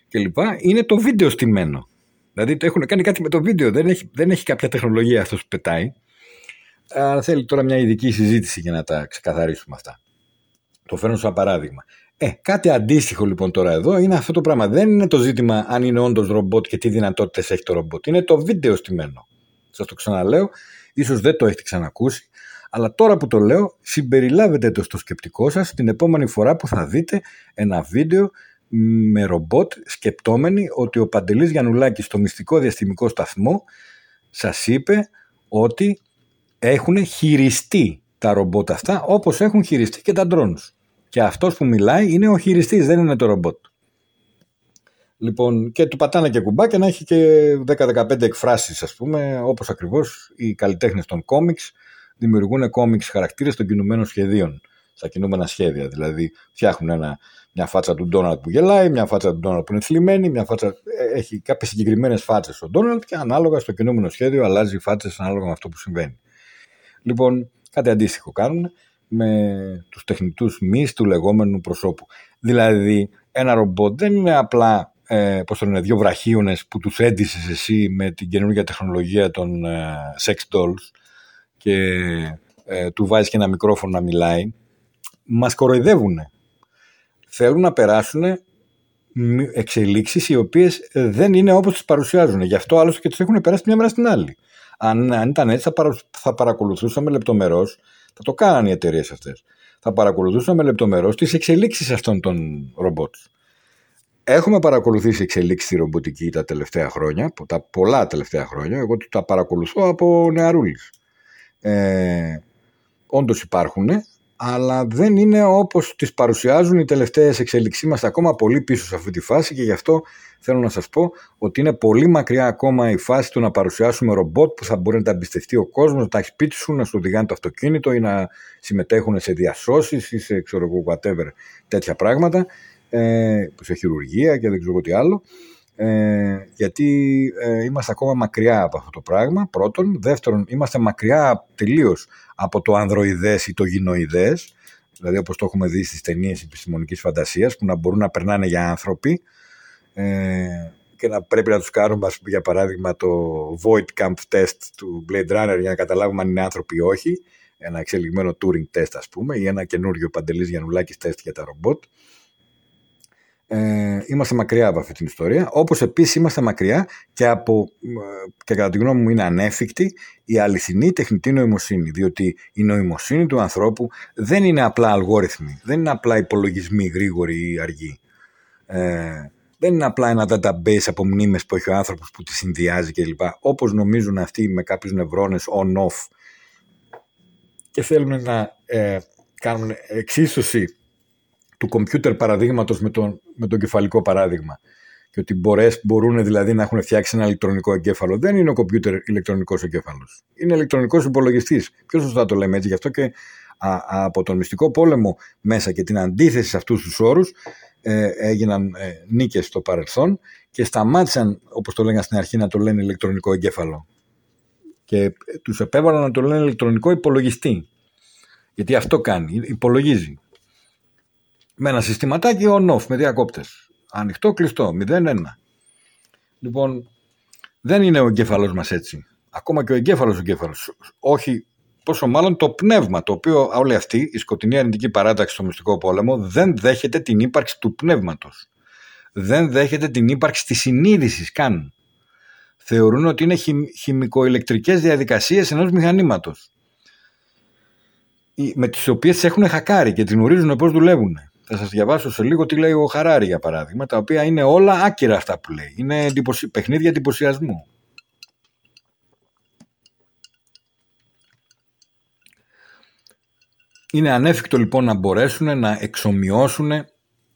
Speaker 1: κλπ. Είναι το βίντεο στημένο. Δηλαδή έχουν κάνει κάτι με το βίντεο, δεν έχει, δεν έχει κάποια τεχνολογία αυτός που πετάει. Αλλά θέλει τώρα μια ειδική συζήτηση για να τα ξεκαθαρίσουμε αυτά. Το φέρνω σαν παράδειγμα. Ε, κάτι αντίστοιχο λοιπόν τώρα εδώ είναι αυτό το πράγμα. Δεν είναι το ζήτημα αν είναι όντως ρομπότ και τι δυνατότητες έχει το ρομπότ. Είναι το βίντεο στημένο. Σας το ξαναλέω, ίσως δεν το έχετε ξανακούσει, αλλά τώρα που το λέω, συμπεριλάβετε το στο σκεπτικό σας την επόμενη φορά που θα δείτε ένα βίντεο με ρομπότ σκεπτόμενοι ότι ο Παντελής Γιαννουλάκης στο μυστικό διαστημικό σταθμό σας είπε ότι έχουν χειριστεί τα ρομπότ αυτά όπως έχουν χειριστεί και τα drones. Και αυτός που μιλάει είναι ο χειριστής, δεν είναι το ρομπότ. Λοιπόν, και του πατάνε και κουμπάκια να έχει και 10-15 εκφράσεις, ας πούμε, όπως ακριβώς οι καλλιτέχνες των κόμιξ δημιουργούν κόμιξ χαρακτήρες των κινουμένων σχεδίων, στα κινούμενα σχέδια. Δηλαδή, φτιάχνουν ένα, μια φάτσα του Ντόναλτ που γελάει, μια φάτσα του Ντόναλτ που είναι θλιμμένη, μια φάτσα. ε, Έχει κάποιες συγκεκριμένες φάτσες ο Ντόναλτ και ανάλογα στο κινούμενο σχέδιο αλλάζει φάτσες ανάλογα με αυτό που συμβαίνει. Λοιπόν, κάτι αντίστοιχο κάνουν με τους τεχνητούς μυς του λεγόμενου προσώπου. Δηλαδή, ένα ρομπότ δεν είναι απλά ε, πώς το λένε, δύο βραχίονες που τους έντυσες εσύ με την καινούργια τεχνολογία των ε, sex dolls και ε, του βάζεις και ένα μικρόφωνο να μιλάει. Μας κοροϊδεύουν. Θέλουν να περάσουν εξελίξεις οι οποίες ε, δεν είναι όπως τις παρουσιάζουν. Γι' αυτό άλλωστε και τις έχουν περάσει μια μέρα στην άλλη. Αν, αν ήταν έτσι θα, παρα, θα παρακολουθούσαμε λεπτομερώς, θα το κάνανε οι εταιρείες αυτές, θα παρακολουθούσαμε λεπτομερώς τις εξελίξεις αυτών των ρομπότ. Έχουμε παρακολουθήσει εξελίξεις στη ρομποτική τα τελευταία χρόνια, τα πολλά τελευταία χρόνια, εγώ τα παρακολουθώ από νεαρούλης. Ε, όντως υπάρχουν αλλά δεν είναι όπως τις παρουσιάζουν οι τελευταίες εξελίξεις. Είμαστε ακόμα πολύ πίσω σε αυτή τη φάση και γι' αυτό θέλω να σας πω ότι είναι πολύ μακριά ακόμα η φάση του να παρουσιάσουμε ρομπότ που θα μπορεί να τα εμπιστευτεί ο κόσμος, να τα έχει σπίτι σου, να σου οδηγάνε το αυτοκίνητο ή να συμμετέχουν σε διασώσεις ή σε ξέρω εγώ whatever τέτοια πράγματα, ε, σε χειρουργία και δεν ξέρω τι άλλο. Ε, γιατί ε, είμαστε ακόμα μακριά από αυτό το πράγμα. Πρώτον, δεύτερον είμαστε μακριά τελείως από το ανδροειδές ή το γυνοειδές δηλαδή όπως το έχουμε δει στις ταινίες επιστημονικής φαντασίας που να μπορούν να περνάνε για άνθρωποι ε, και να πρέπει να τους κάνουμε ας πούμε, για παράδειγμα το Void Camp Test του Blade Runner για να καταλάβουμε αν είναι άνθρωποι ή όχι. Ένα εξελιγμένο Turing test ας πούμε ή ένα καινούριο Παντελής Γιαννουλάκης test για τα ρομπότ ε, είμαστε μακριά από αυτή την ιστορία. Όπως επίσης είμαστε μακριά και από και κατά τη γνώμη μου είναι ανέφικτη η αληθινή τεχνητή νοημοσύνη διότι η νοημοσύνη του ανθρώπου δεν είναι απλά αλγόριθμοι δεν είναι απλά υπολογισμοί γρήγοροι ή αργοί. Ε, δεν είναι απλά ένα database από μνήμες που έχει ο άνθρωπος που τη συνδυάζει κλπ. Όπως νομίζουν αυτοί με κάποιους νευρώνες on-off και θέλουν να ε, κάνουν εξίσωση του κομπιούτερ παραδείγματος με τον, με τον κεφαλικό παράδειγμα και ότι μπορές, μπορούν δηλαδή να έχουν φτιάξει ένα ηλεκτρονικό εγκέφαλο. Δεν είναι ο κομπιούτερ ηλεκτρονικός εγκέφαλος. Είναι ηλεκτρονικός υπολογιστής. Πιο σωστά το λέμε έτσι. Γι' αυτό και α, από τον μυστικό πόλεμο μέσα και την αντίθεση σε αυτούς τους όρους ε, έγιναν ε, νίκες στο παρελθόν και σταμάτησαν, όπως το λέγανε στην αρχή, να το λένε ηλεκτρονικό εγκέφαλο. Και ε, τους επέβαλαν να το λένε ηλεκτρονικό υπολογιστή. Γιατί αυτό κάνει, υπολογίζει με ένα συστηματάκι on-off με διακόπτες. Ανοιχτό, κλειστό, 0-1. Λοιπόν, δεν είναι ο εγκέφαλος μας έτσι. Ακόμα και ο εγκέφαλος ο εγκέφαλος. Όχι, πόσο μάλλον το πνεύμα, το οποίο όλη αυτή η σκοτεινή αρνητική παράταξη στο μυστικό πόλεμο δεν δέχεται την ύπαρξη του πνεύματος. Δεν δέχεται την ύπαρξη της συνείδησης καν. Θεωρούν ότι είναι χημικοηλεκτρικές διαδικασίες ενός μηχανήματος με τις οποίες έχουν χακάρει και την ορίζουν πώς δουλεύουν. Θα σας διαβάσω σε λίγο τι λέει ο Χαράρη για παράδειγμα, τα οποία είναι όλα άκυρα αυτά που λέει. Είναι εντυπωσι... παιχνίδια εντυπωσιασμού. Είναι ανέφικτο λοιπόν να μπορέσουν να εξομοιώσουν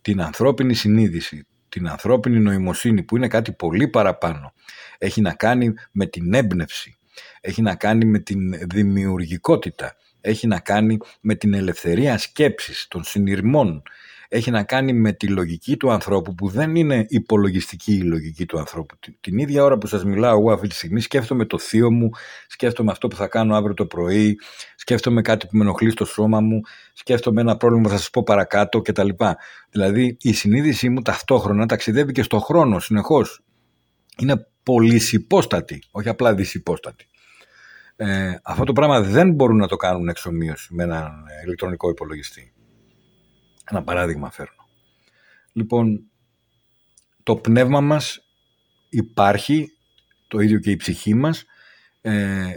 Speaker 1: την ανθρώπινη συνείδηση, την ανθρώπινη νοημοσύνη που είναι κάτι πολύ παραπάνω. Έχει να κάνει με την έμπνευση, έχει να κάνει με την δημιουργικότητα, έχει να κάνει με την ελευθερία σκέψης, των συνειρμών, έχει να κάνει με τη λογική του ανθρώπου που δεν είναι υπολογιστική η λογική του ανθρώπου. Την ίδια ώρα που σας μιλάω εγώ αυτή τη στιγμή σκέφτομαι το θείο μου, σκέφτομαι αυτό που θα κάνω αύριο το πρωί, σκέφτομαι κάτι που με ενοχλεί στο σώμα μου, σκέφτομαι ένα πρόβλημα που θα σας πω παρακάτω κτλ. Δηλαδή η συνείδησή μου ταυτόχρονα ταξιδεύει και στο χρόνο συνεχώς. Είναι πολυσυπόστατη, όχι απλά δυσυπόστατη. Ε, αυτό το πράγμα δεν μπορούν να το κάνουν εξομοίωση με έναν ηλεκτρονικό υπολογιστή. Ένα παράδειγμα φέρνω. Λοιπόν, το πνεύμα μας υπάρχει, το ίδιο και η ψυχή μας ε,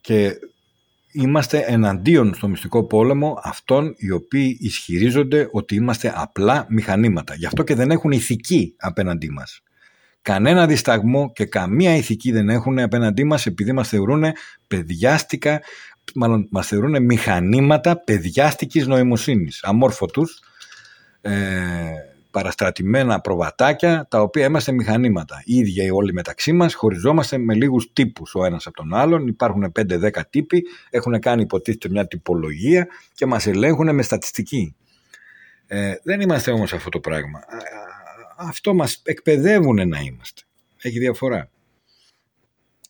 Speaker 1: και είμαστε εναντίον στο μυστικό πόλεμο αυτών οι οποίοι ισχυρίζονται ότι είμαστε απλά μηχανήματα. Γι' αυτό και δεν έχουν ηθική απέναντί μας. Κανένα δισταγμό και καμία ηθική δεν έχουν απέναντί μας επειδή μας θεωρούν παιδιάστικα μάλλον μας θεωρούν μηχανήματα παιδιάστικης νοημοσύνης, αμόρφωτους, ε, παραστρατημένα προβατάκια, τα οποία είμαστε μηχανήματα. Οι ίδιοι όλοι μεταξύ μας χωριζόμαστε με λίγους τύπους ο ένας από τον άλλον, υπάρχουν 5-10 τύποι, έχουν κάνει υποτίθεται μια τυπολογία και μας ελέγχουν με στατιστική. Ε, δεν είμαστε όμως αυτό το πράγμα. Αυτό μας εκπαιδεύουν να είμαστε. Έχει διαφορά.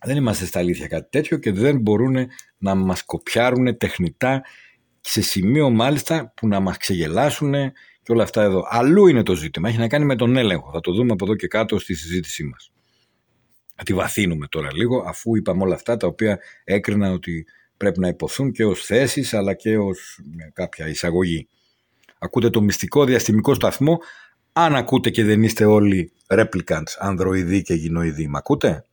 Speaker 1: Δεν είμαστε στα αλήθεια κάτι τέτοιο και δεν μπορούν να μας κοπιάρουν τεχνητά σε σημείο μάλιστα που να μας ξεγελάσουν και όλα αυτά εδώ. Αλλού είναι το ζήτημα. Έχει να κάνει με τον έλεγχο. Θα το δούμε από εδώ και κάτω στη συζήτησή μας. Θα τη βαθύνουμε τώρα λίγο αφού είπαμε όλα αυτά τα οποία έκρινα ότι πρέπει να υποθούν και ως θέσεις αλλά και ως κάποια εισαγωγή. Ακούτε το μυστικό διαστημικό σταθμό αν ακούτε και δεν είστε όλοι replicants, ανδροειδοί και γυνοειδοί. Μ' ακούτε;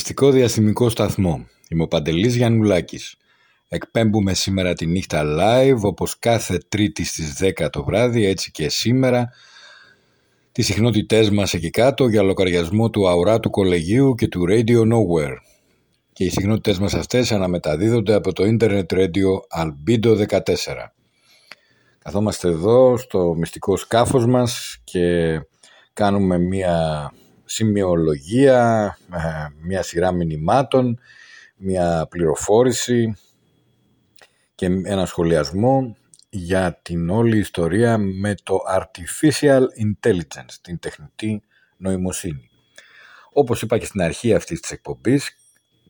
Speaker 1: Ακούτε το μυστικό διαστημικό σταθμό. Είμαι ο Παντελής Γιαννουλάκης. Εκπέμπουμε σήμερα τη νύχτα live, όπως κάθε τρίτη στις 10 το βράδυ, έτσι και σήμερα, τις συχνότητές μας εκεί κάτω για λογαριασμό του Αουράτου Κολεγίου και του Radio Nowhere. Και οι συχνότητες μας αυτές αναμεταδίδονται από το Internet Radio Albedo 14. Καθόμαστε εδώ στο μυστικό σκάφος μας και κάνουμε μία σημειολογία, ε, μία σειρά μηνυμάτων, μία πληροφόρηση και ένα σχολιασμό για την όλη ιστορία με το Artificial Intelligence, την τεχνητή νοημοσύνη. Όπως είπα και στην αρχή αυτής της εκπομπής,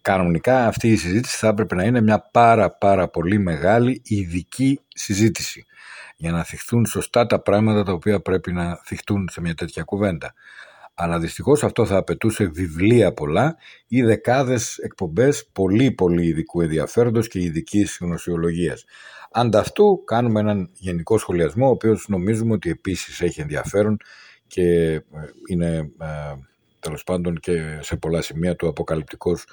Speaker 1: κανονικά αυτή η συζήτηση θα έπρεπε να είναι μια πάρα πάρα πολύ μεγάλη ειδική συζήτηση για να θυχθούν σωστά τα πράγματα τα οποία πρέπει να θυχτούν σε μια τέτοια κουβέντα. Αλλά δυστυχώς αυτό θα απαιτούσε βιβλία πολλά ή δεκάδες εκπομπές πολύ πολύ ειδικού ενδιαφέροντος και ειδικής γνωσιολογίας. Ανταυτού κάνουμε έναν γενικό σχολιασμό, ο οποίος νομίζουμε ότι επίσης έχει ενδιαφέρον και ε, είναι ε, τέλος πάντων και σε πολλά σημεία του αποκαλυπτικός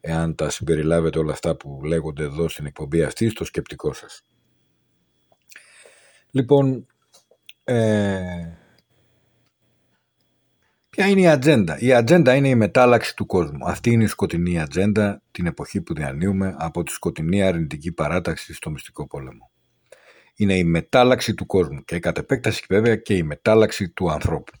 Speaker 1: εάν τα συμπεριλάβετε όλα αυτά που λέγονται εδώ στην εκπομπή αυτή στο σκεπτικό σας. Λοιπόν, ε, ποια είναι η ατζέντα; Η ατζέντα είναι η μετάλλαξη του κόσμου. Αυτή είναι η σκοτεινή ατζέντα την εποχή που διανύουμε από τη σκοτεινή αρνητική παράταξη στο μυστικό πόλεμο. Είναι η μετάλλαξη του κόσμου και κατ' επέκταση βέβαια και η μετάλλαξη του ανθρώπου.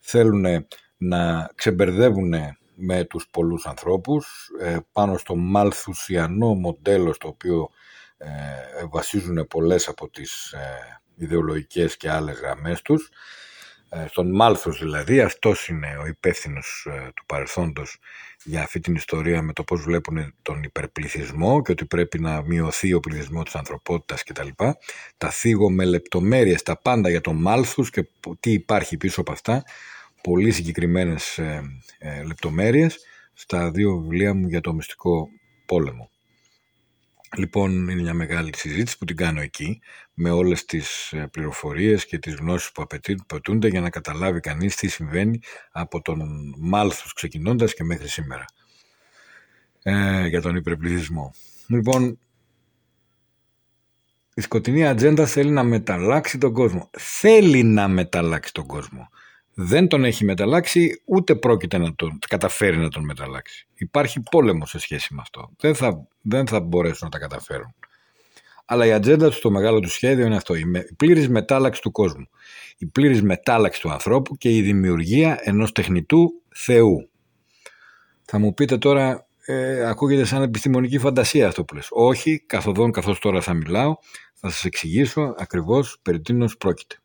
Speaker 1: Θέλουν να ξεμπερδεύουν με τους πολλούς ανθρώπους ε, πάνω στο μαλθουσιανό μοντέλο στο οποίο ε, βασίζουν πολλές από τις ε, ιδεολογικές και άλλες γραμμές τους ε, στον Μάλθους δηλαδή, αυτός είναι ο υπεύθυνος του παρελθόντος για αυτή την ιστορία με το πώς βλέπουν τον υπερπληθυσμό και ότι πρέπει να μειωθεί ο πληθυσμός της ανθρωπότητας κτλ. Τα, τα θίγω με λεπτομέρειες τα πάντα για τον Μάλθους και τι υπάρχει πίσω από αυτά, πολύ συγκεκριμένες ε, ε, λεπτομέρειες στα δύο βιβλία μου για το μυστικό πόλεμο. Λοιπόν, είναι μια μεγάλη συζήτηση που την κάνω εκεί, με όλες τις ε, πληροφορίες και τις γνώσεις που απαιτούνται για να καταλάβει κανείς τι συμβαίνει από τον Μάλθους ξεκινώντας και μέχρι σήμερα ε, για τον υπερπληθυσμό. Λοιπόν, η σκοτεινή ατζέντα θέλει να μεταλλάξει τον κόσμο. Θέλει να μεταλλάξει τον κόσμο δεν τον έχει μεταλλάξει ούτε πρόκειται να τον καταφέρει να τον μεταλλάξει. Υπάρχει πόλεμο σε σχέση με αυτό. Δεν θα, δεν θα μπορέσουν να τα καταφέρουν. Αλλά η ατζέντα του στο μεγάλο του σχέδιο είναι αυτό. Η πλήρης μετάλλαξη του κόσμου. Η πλήρης μετάλλαξη του ανθρώπου και η δημιουργία ενός τεχνητού Θεού. Θα μου πείτε τώρα, ε, ακούγεται σαν επιστημονική φαντασία αυτό που λες. Όχι, καθοδόν καθώς τώρα θα μιλάω, θα σας εξηγήσω ακριβώς περί τίνος πρόκειται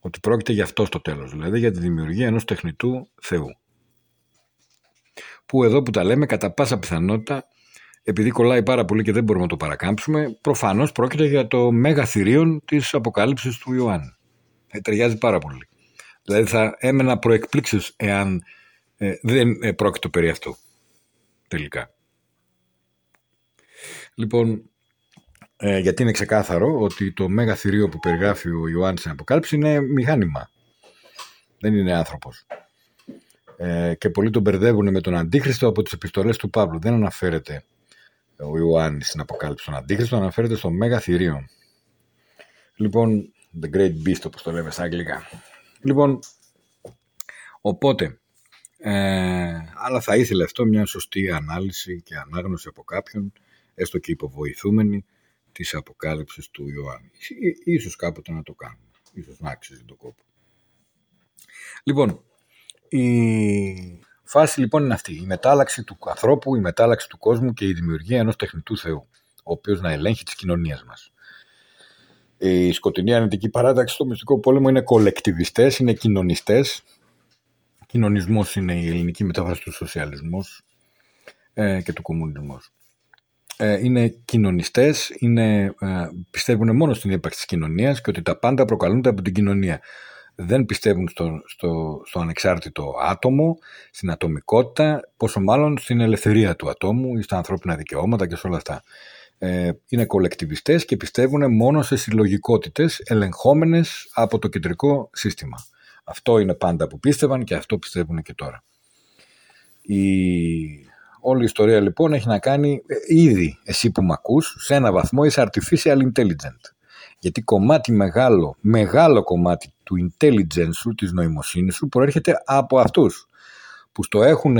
Speaker 1: ότι πρόκειται για αυτό στο τέλος, δηλαδή για τη δημιουργία ενός τεχνητού Θεού. Που εδώ που τα λέμε κατά πάσα πιθανότητα, επειδή κολλάει πάρα πολύ και δεν μπορούμε να το παρακάμψουμε, προφανώς πρόκειται για το μέγα θηρίον της αποκάλυψης του Ιωάννη. Ε, ταιριάζει πάρα πολύ. Δηλαδή θα έμενα προεκπλήξεις εάν ε, δεν ε, πρόκειται περί αυτού. Τελικά. Λοιπόν, ε, γιατί είναι ξεκάθαρο ότι το μέγα θηρίο που περιγράφει ο Ιωάννης στην Αποκάλυψη είναι μηχάνημα. Δεν είναι άνθρωπος. Ε, και πολλοί τον μπερδεύουν με τον Αντίχριστο από τις επιστολές του Παύλου. Δεν αναφέρεται ο Ιωάννης στην Αποκάλυψη στον Αντίχριστο, αναφέρεται στο μέγα θηρίο. Λοιπόν, the great beast όπως το λέμε στα αγγλικά. Λοιπόν, οπότε, ε, αλλά θα ήθελε αυτό μια σωστή ανάλυση και ανάγνωση από κάποιον, έστω και υποβοηθούμενη, της αποκάλυψης του Ιωάννη. Ίσως κάποτε να το κάνουμε. Ίσως να άξιζε τον κόπο. Λοιπόν, η φάση λοιπόν είναι αυτή. Η μετάλλαξη του ανθρώπου, η μετάλλαξη του κόσμου και η δημιουργία ενός τεχνητού Θεού, ο οποίος να ελέγχει τις κοινωνίες μας. Η σκοτεινή αρνητική παράταξη στο μυστικό πόλεμο είναι κολεκτιβιστές, είναι κοινωνιστές. Κοινωνισμός είναι η ελληνική μετάφραση του σοσιαλισμός ε, και του κομμουνισμού ε, είναι κοινωνιστές, είναι, ε, πιστεύουν μόνο στην ύπαρξη της κοινωνίας και ότι τα πάντα προκαλούνται από την κοινωνία. Δεν πιστεύουν στο, στο, στο ανεξάρτητο άτομο, στην ατομικότητα, πόσο μάλλον στην ελευθερία του ατόμου ή στα ανθρώπινα δικαιώματα και σε όλα αυτά. Ε, είναι κολεκτιβιστές και πιστεύουν μόνο σε συλλογικότητες ελεγχόμενες από το κεντρικό σύστημα. Αυτό είναι πάντα που πίστευαν και αυτό πιστεύουν και τώρα. Η Όλη η ιστορία λοιπόν έχει να κάνει ε, ήδη εσύ που με ακούς σε ένα βαθμό είσαι artificial intelligent. Γιατί κομμάτι μεγάλο, μεγάλο κομμάτι του intelligence σου, της νοημοσύνης σου προέρχεται από αυτούς που στο έχουν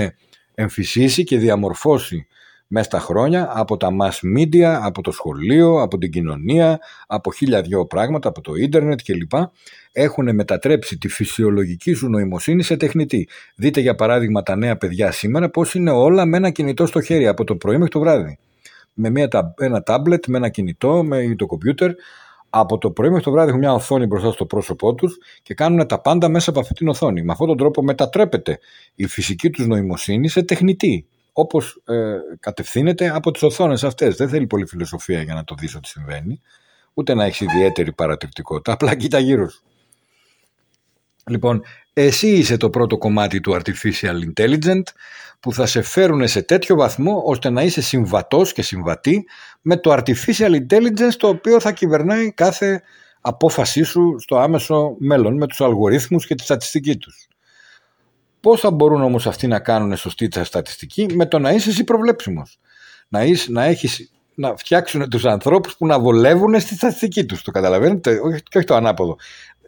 Speaker 1: εμφυσίσει και διαμορφώσει μέσα στα χρόνια από τα mass media, από το σχολείο, από την κοινωνία, από χίλια δυο πράγματα, από το ίντερνετ κλπ. Έχουν μετατρέψει τη φυσιολογική σου νοημοσύνη σε τεχνητή. Δείτε για παράδειγμα τα νέα παιδιά σήμερα πώς είναι όλα με ένα κινητό στο χέρι από το πρωί μέχρι το βράδυ. Με μια, ένα τάμπλετ, με ένα κινητό, με το κομπιούτερ. Από το πρωί μέχρι το βράδυ έχουν μια οθόνη μπροστά στο πρόσωπό τους και κάνουν τα πάντα μέσα από αυτή την οθόνη. Με αυτόν τον τρόπο μετατρέπεται η φυσική τους νοημοσύνη σε τεχνητή όπως ε, κατευθύνεται από τις οθόνες αυτές. Δεν θέλει πολύ φιλοσοφία για να το δεις ότι συμβαίνει, ούτε να έχει ιδιαίτερη παρατηρητικότητα, απλά κοίτα γύρω σου. Λοιπόν, εσύ είσαι το πρώτο κομμάτι του Artificial Intelligent που θα σε φέρουν σε τέτοιο βαθμό ώστε να είσαι συμβατός και συμβατή με το Artificial Intelligence το οποίο θα κυβερνάει κάθε απόφασή σου στο άμεσο μέλλον με τους αλγορίθμους και τη στατιστική τους. Πώς θα μπορούν όμως αυτοί να κάνουν σωστή τη στατιστική με το να είσαι εσύ προβλέψιμος; Να, είσαι, να, έχεις, να φτιάξουν τους ανθρώπους που να βολεύουν στη στατιστική τους. Το καταλαβαίνετε, όχι, και όχι το ανάποδο.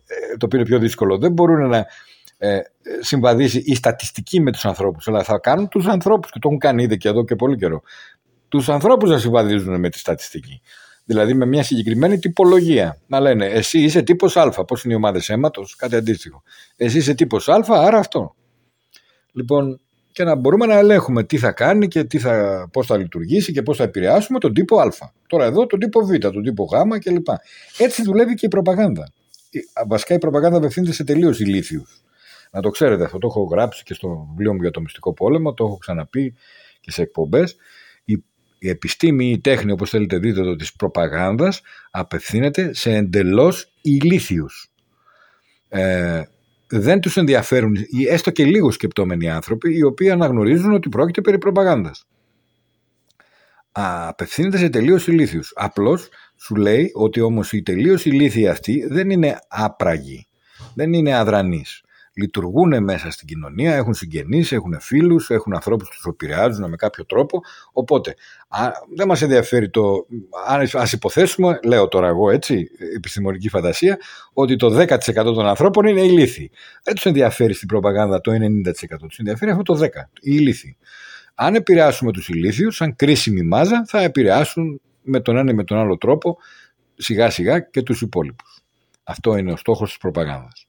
Speaker 1: Ε, το οποίο είναι πιο δύσκολο. Δεν μπορούν να ε, συμβαδίσει η στατιστική με τους ανθρώπους, αλλά θα κάνουν τους ανθρώπους και το έχουν κάνει ήδη και εδώ και πολύ καιρό. Τους ανθρώπους να συμβαδίζουν με τη στατιστική. Δηλαδή με μια συγκεκριμένη τυπολογία. Να λένε εσύ είσαι τύπος Α, πώς είναι οι ομάδες αίματος, κάτι αντίστοιχο. Εσύ είσαι τύπος Α, άρα αυτό. Λοιπόν, και να μπορούμε να ελέγχουμε τι θα κάνει και τι θα, πώς θα λειτουργήσει και πώς θα επηρεάσουμε τον τύπο Α. Τώρα εδώ τον τύπο Β, τον τύπο Γ κλπ. Έτσι δουλεύει και η προπαγάνδα. Η- Βασικά η προπαγάνδα απευθύνεται σε τελείως ηλίθιους. Να το ξέρετε αυτό, το έχω γράψει και στο βιβλίο μου για το μυστικό πόλεμο, το έχω ξαναπεί και σε εκπομπές. Η, η επιστήμη ή η τέχνη, όπως θέλετε δείτε το, της προπαγάνδας, απευθύνεται σε εντελώς ηλίθιους. Ε, δεν τους ενδιαφέρουν ή έστω και λίγο σκεπτόμενοι άνθρωποι οι οποίοι αναγνωρίζουν ότι πρόκειται περί προπαγάνδας. Α, απευθύνεται σε τελείως ηλίθιους. Απλώς σου λέει ότι όμως οι τελείως ηλίθιοι αυτοί δεν είναι άπραγοι, δεν είναι αδρανείς. Λειτουργούν μέσα στην κοινωνία, έχουν συγγενείς, έχουν φίλους, έχουν ανθρώπους που τους επηρεάζουν με κάποιο τρόπο. Οπότε α, δεν μας ενδιαφέρει το... αν- Ας υποθέσουμε, λέω τώρα εγώ έτσι, επιστημονική φαντασία, ότι το 10% των ανθρώπων είναι ηλίθιοι. Δεν τους ενδιαφέρει στην προπαγάνδα το 90%. Τους ενδιαφέρει αυτό το 10%, οι ηλίθιοι. Αν επηρεάσουμε τους ηλίθιους, σαν κρίσιμη μάζα, θα επηρεάσουν με τον ένα ή με τον άλλο τρόπο σιγά σιγά και τους υπόλοιπους. Αυτό είναι ο στόχος της προπαγάνδας.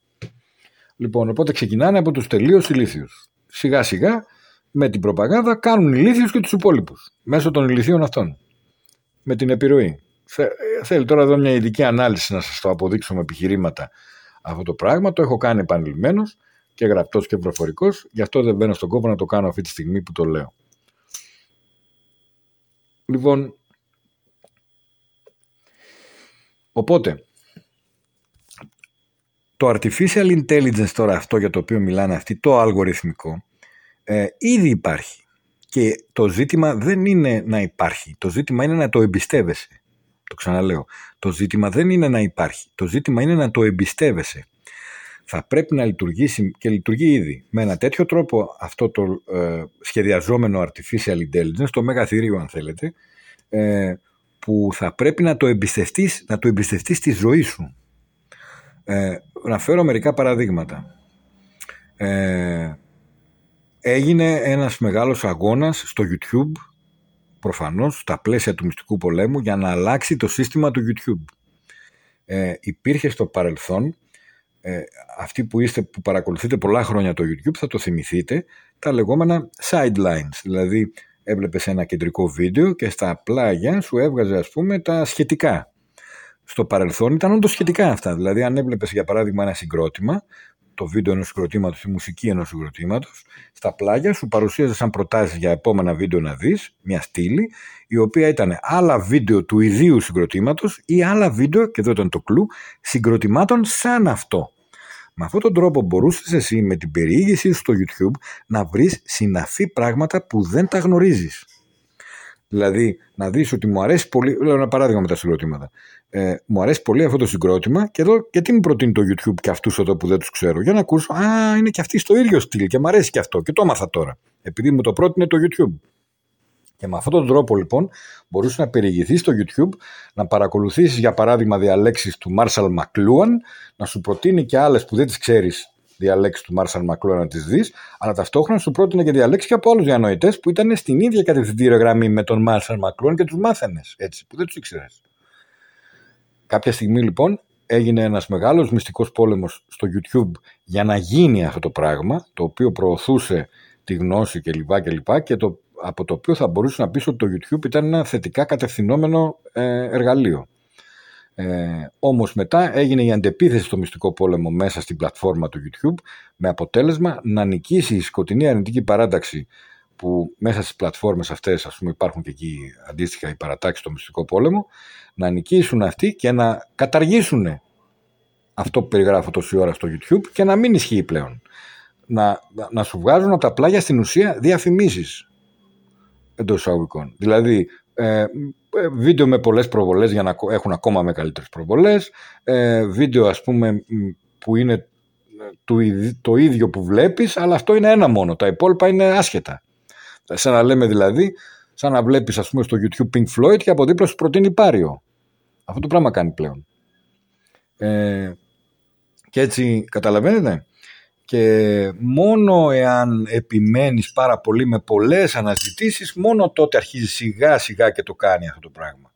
Speaker 1: Λοιπόν, οπότε ξεκινάνε από τους τελείως ηλίθιους. Σιγά σιγά με την προπαγάνδα κάνουν ηλίθιους και τους υπόλοιπους. Μέσω των ηλίθιων αυτών. Με την επιρροή. Θε- Θέλει τώρα εδώ μια ειδική ανάλυση να σας το αποδείξω με επιχειρήματα αυτό το πράγμα. Το έχω κάνει επανειλημμένος και γραπτός και προφορικός. Γι' αυτό δεν μπαίνω στον κόπο να το κάνω αυτή τη στιγμή που το λέω. Λοιπόν, οπότε, το artificial intelligence τώρα αυτό για το οποίο μιλάνε αυτοί, το αλγοριθμικό, ε, ήδη υπάρχει. Και το ζήτημα δεν είναι να υπάρχει. Το ζήτημα είναι να το εμπιστεύεσαι. Το ξαναλέω. Το ζήτημα δεν είναι να υπάρχει. Το ζήτημα είναι να το εμπιστεύεσαι. Θα πρέπει να λειτουργήσει και λειτουργεί ήδη με ένα τέτοιο τρόπο αυτό το ε, σχεδιαζόμενο artificial intelligence, το μεγαθύριο αν θέλετε, ε, που θα πρέπει να το εμπιστευτείς, να το εμπιστευτείς στη ζωή σου. Ε, να φέρω μερικά παραδείγματα. Ε, έγινε ένας μεγάλος αγώνας στο YouTube, προφανώς στα πλαίσια του μυστικού πολέμου, για να αλλάξει το σύστημα του YouTube. Ε, υπήρχε στο παρελθόν, ε, αυτοί που, είστε, που παρακολουθείτε πολλά χρόνια το YouTube θα το θυμηθείτε, τα λεγόμενα sidelines, δηλαδή έβλεπες ένα κεντρικό βίντεο και στα πλάγια σου έβγαζε ας πούμε τα σχετικά. Στο παρελθόν ήταν όντως σχετικά αυτά, δηλαδή αν έβλεπες για παράδειγμα ένα συγκρότημα, το βίντεο ενός συγκροτήματος, η μουσική ενός συγκροτήματος, στα πλάγια σου παρουσίαζες σαν προτάσεις για επόμενα βίντεο να δεις, μια στήλη, η οποία ήταν άλλα βίντεο του ιδίου συγκροτήματος ή άλλα βίντεο, και εδώ ήταν το κλου, συγκροτημάτων σαν αυτό. Με αυτόν τον τρόπο μπορούσες εσύ με την περιήγησή σου στο YouTube να βρεις συναφή πράγματα που δεν τα γνωρίζεις. Δηλαδή, να δεις ότι μου αρέσει πολύ. Λέω ένα παράδειγμα με τα συγκροτήματα. Ε, μου αρέσει πολύ αυτό το συγκρότημα και εδώ γιατί μου προτείνει το YouTube και αυτούς εδώ που δεν τους ξέρω. Για να ακούσω, Α, είναι και αυτοί στο ίδιο στυλ και μου αρέσει και αυτό. Και το έμαθα τώρα. Επειδή μου το πρότεινε το YouTube. Και με αυτόν τον τρόπο λοιπόν μπορούσε να περιηγηθείς στο YouTube, να παρακολουθήσεις για παράδειγμα διαλέξεις του Marshall McLuhan, να σου προτείνει και άλλες που δεν τις ξέρεις διαλέξεις του Marshall McLuhan να τις δεις, αλλά ταυτόχρονα σου πρότεινε και διαλέξεις και από άλλους διανοητές που ήταν στην ίδια κατευθυντήρια γραμμή με τον Marshall McLuhan και τους μάθαινες έτσι, που δεν τους ήξερες. Κάποια στιγμή λοιπόν έγινε ένας μεγάλος μυστικός πόλεμος στο YouTube για να γίνει αυτό το πράγμα, το οποίο προωθούσε τη γνώση κλπ. Και, και, και το, από το οποίο θα μπορούσε να πεις ότι το YouTube ήταν ένα θετικά κατευθυνόμενο ε, εργαλείο. Ε, όμως μετά έγινε η αντεπίθεση στο μυστικό πόλεμο μέσα στην πλατφόρμα του YouTube με αποτέλεσμα να νικήσει η σκοτεινή αρνητική παράταξη που μέσα στις πλατφόρμες αυτές ας πούμε υπάρχουν και εκεί αντίστοιχα οι παρατάξεις στο μυστικό πόλεμο να νικήσουν αυτοί και να καταργήσουν αυτό που περιγράφω τόση ώρα στο YouTube και να μην ισχύει πλέον. Να, να σου βγάζουν από τα πλάγια στην ουσία διαφημίσεις εντός εισαγωγικών. Δηλαδή ε, βίντεο με πολλές προβολές για να έχουν ακόμα μεγαλύτερες προβολές, ε, βίντεο ας πούμε που είναι το, το ίδιο που βλέπεις, αλλά αυτό είναι ένα μόνο, τα υπόλοιπα είναι άσχετα. Σαν να λέμε δηλαδή, σαν να βλέπεις ας πούμε στο YouTube Pink Floyd και από δίπλα σου προτείνει Πάριο. Αυτό το πράγμα κάνει πλέον. Ε, και έτσι καταλαβαίνετε και μόνο εάν επιμένεις πάρα πολύ με πολλές αναζητήσεις μόνο τότε αρχίζει σιγά σιγά και το κάνει αυτό το πράγμα.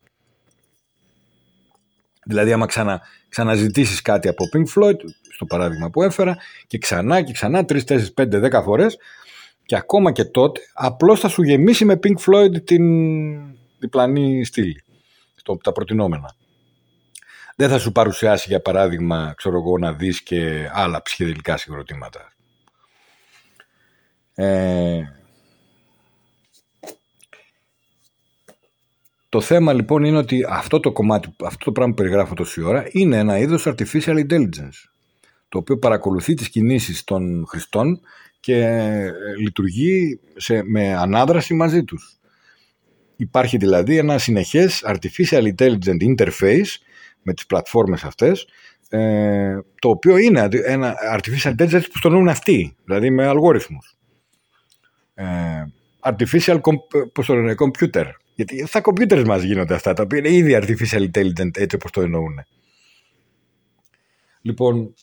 Speaker 1: Δηλαδή, άμα ξανα, ξαναζητήσεις κάτι από Pink Floyd, στο παράδειγμα που έφερα, και ξανά και ξανά, 3, 4, 5, 10 φορές, και ακόμα και τότε, απλώς θα σου γεμίσει με Pink Floyd την διπλανή στήλη, στο, τα προτινόμενα. Δεν θα σου παρουσιάσει, για παράδειγμα, ξέρω εγώ, να δεις και άλλα ψυχεδελικά συγκροτήματα. Ε, Το θέμα λοιπόν είναι ότι αυτό το κομμάτι, αυτό το πράγμα που περιγράφω τόση ώρα είναι ένα είδος artificial intelligence το οποίο παρακολουθεί τις κινήσεις των χρηστών και ε, λειτουργεί σε, με ανάδραση μαζί τους. Υπάρχει δηλαδή ένα συνεχές artificial intelligent interface με τις πλατφόρμες αυτές ε, το οποίο είναι ένα artificial intelligence που στο νοούν αυτοί, δηλαδή με αλγόριθμους. Ε, artificial com- πώς το λένε, computer. Γιατί στα computers μας γίνονται αυτά, τα οποία είναι ήδη artificial intelligent έτσι όπως το εννοούν. Λοιπόν,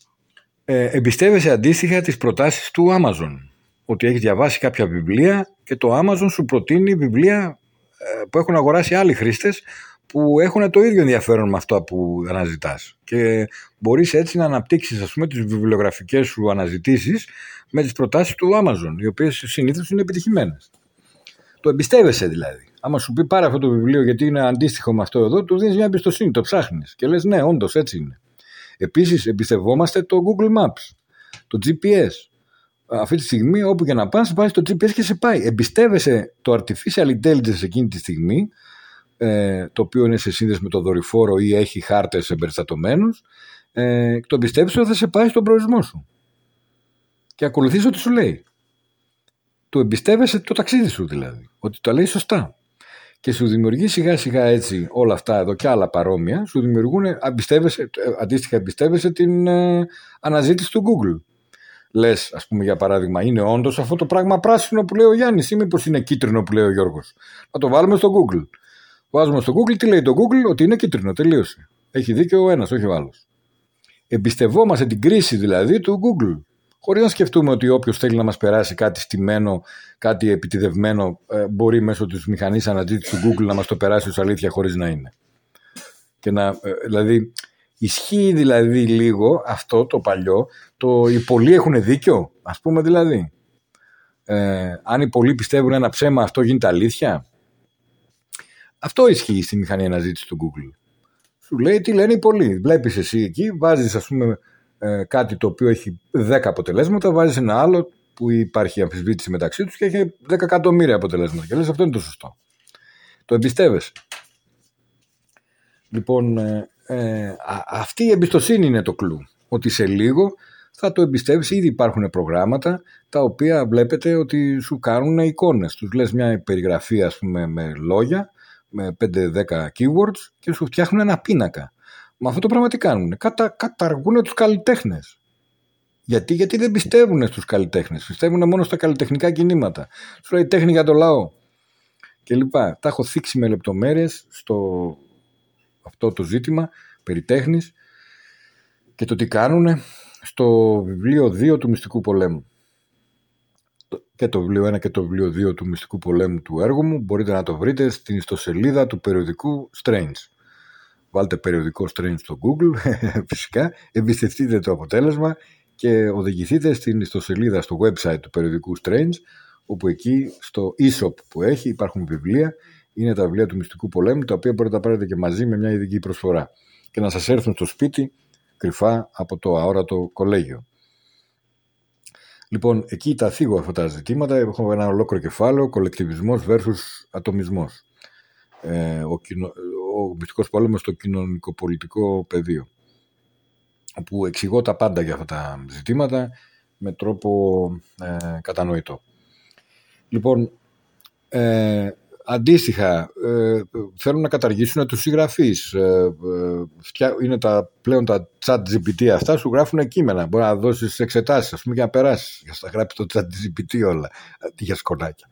Speaker 1: ε, εμπιστεύεσαι αντίστοιχα τις προτάσεις του Amazon. Ότι έχεις διαβάσει κάποια βιβλία και το Amazon σου προτείνει βιβλία ε, που έχουν αγοράσει άλλοι χρήστες που έχουν το ίδιο ενδιαφέρον με αυτό που αναζητάς. Και μπορείς έτσι να αναπτύξεις ας πούμε τις βιβλιογραφικές σου αναζητήσεις με τις προτάσεις του Amazon, οι οποίες συνήθως είναι επιτυχημένες. Το εμπιστεύεσαι δηλαδή. Άμα σου πει πάρε αυτό το βιβλίο γιατί είναι αντίστοιχο με αυτό εδώ, του δίνεις μια εμπιστοσύνη, το ψάχνεις. Και λες, ναι, όντως έτσι είναι. Επίσης, εμπιστευόμαστε το Google Maps, το GPS. Αυτή τη στιγμή, όπου και να πας, βάζεις το GPS και σε πάει. Εμπιστεύεσαι το artificial intelligence εκείνη τη στιγμή, ε, το οποίο είναι σε σύνδεση με το δορυφόρο ή έχει χάρτες εμπεριστατωμένους, ε, το εμπιστεύεσαι ότι θα σε πάει στον προορισμό σου. Και ακολουθείς ό,τι σου λέει. Του εμπιστεύεσαι το ταξίδι σου δηλαδή. Ότι το λέει σωστά και σου δημιουργεί σιγά σιγά έτσι όλα αυτά εδώ και άλλα παρόμοια, σου δημιουργούν, εμπιστεύεσαι, αντίστοιχα εμπιστεύεσαι την ε, αναζήτηση του Google. Λες, ας πούμε για παράδειγμα, είναι όντως αυτό το πράγμα πράσινο που λέει ο Γιάννης ή μήπως είναι κίτρινο που λέει ο Γιώργος; Να το βάλουμε στο Google. Βάζουμε στο Google, τι λέει το Google, ότι είναι κίτρινο, τελείωσε. Έχει δίκιο ο ένας, όχι ο άλλος. Εμπιστευόμαστε την κρίση δηλαδή του Google χωρίς να σκεφτούμε ότι όποιος θέλει να μας περάσει κάτι στημένο, κάτι επιτιδευμένο, ε, μπορεί μέσω της μηχανής αναζήτησης του Google να μας το περάσει ως αλήθεια χωρίς να είναι. Και να, ε, δηλαδή, ισχύει δηλαδή λίγο αυτό το παλιό, το οι πολλοί έχουν δίκιο, ας πούμε δηλαδή. Ε, αν οι πολλοί πιστεύουν ένα ψέμα, αυτό γίνεται αλήθεια. Αυτό ισχύει στη μηχανή αναζήτησης του Google. Σου λέει τι λένε οι πολλοί. Βλέπεις εσύ εκεί, βάζεις, ας πούμε, ε, κάτι το οποίο έχει 10 αποτελέσματα, βάζεις ένα άλλο που υπάρχει αμφισβήτηση μεταξύ τους και έχει 10 εκατομμύρια αποτελέσματα. Και λες, αυτό είναι το σωστό. Το εμπιστεύεσαι. Λοιπόν, ε, ε, α, αυτή η εμπιστοσύνη είναι το κλου. Ότι σε λίγο θα το εμπιστεύεις. Ήδη υπάρχουν προγράμματα τα οποία βλέπετε ότι σου κάνουν εικόνες. Τους λες μια περιγραφή ας πούμε με λόγια, με 5-10 keywords και σου φτιάχνουν ένα πίνακα. Μα αυτό το πράγμα τι κάνουν. Κατα, καταργούν τους καλλιτέχνες. Γιατί, γιατί δεν πιστεύουν στους καλλιτέχνες. Πιστεύουν μόνο στα καλλιτεχνικά κινήματα. Σου λέει τέχνη για το λαό. Και λοιπά. Τα έχω θίξει με λεπτομέρειες στο αυτό το ζήτημα περί τέχνης και το τι κάνουν στο βιβλίο 2 του Μυστικού Πολέμου. Και το βιβλίο 1 και το βιβλίο 2 του Μυστικού Πολέμου του έργου μου μπορείτε να το βρείτε στην ιστοσελίδα του περιοδικού Strange. Βάλτε περιοδικό Strange στο Google, φυσικά, εμπιστευτείτε το αποτέλεσμα και οδηγηθείτε στην ιστοσελίδα στο website του περιοδικού Strange, όπου εκεί στο e-shop που έχει υπάρχουν βιβλία, είναι τα βιβλία του Μυστικού Πολέμου, τα οποία μπορείτε να πάρετε και μαζί με μια ειδική προσφορά και να σας έρθουν στο σπίτι κρυφά από το αόρατο κολέγιο. Λοιπόν, εκεί τα θίγω αυτά τα ζητήματα. Έχω ένα ολόκληρο κεφάλαιο, κολεκτιβισμός versus ατομισμός. Ε, ο, κοινο, ο μυστικός πόλεμος στο κοινωνικοπολιτικό πεδίο. Όπου εξηγώ τα πάντα για αυτά τα ζητήματα με τρόπο ε, κατανοητό. Λοιπόν, ε, Αντίστοιχα, ε, θέλουν να καταργήσουν τους συγγραφείς. Ε, ε, είναι τα, πλέον τα chat GPT αυτά, σου γράφουν κείμενα. Μπορεί να δώσεις εξετάσεις, ας πούμε, για να περάσεις. Για να γράψει το chat GPT όλα. Τι για σκονάκια.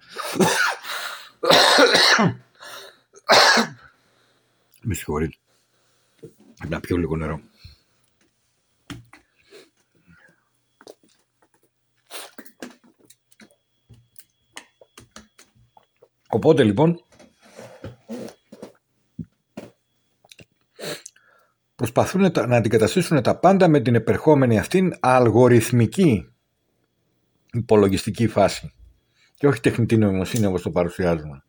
Speaker 1: Με συγχωρείτε. Να πιω λίγο νερό. Οπότε λοιπόν προσπαθούν τα- να αντικαταστήσουν τα πάντα με την επερχόμενη αυτήν αλγοριθμική υπολογιστική φάση και όχι τεχνητή νοημοσύνη όπως το παρουσιάζουμε.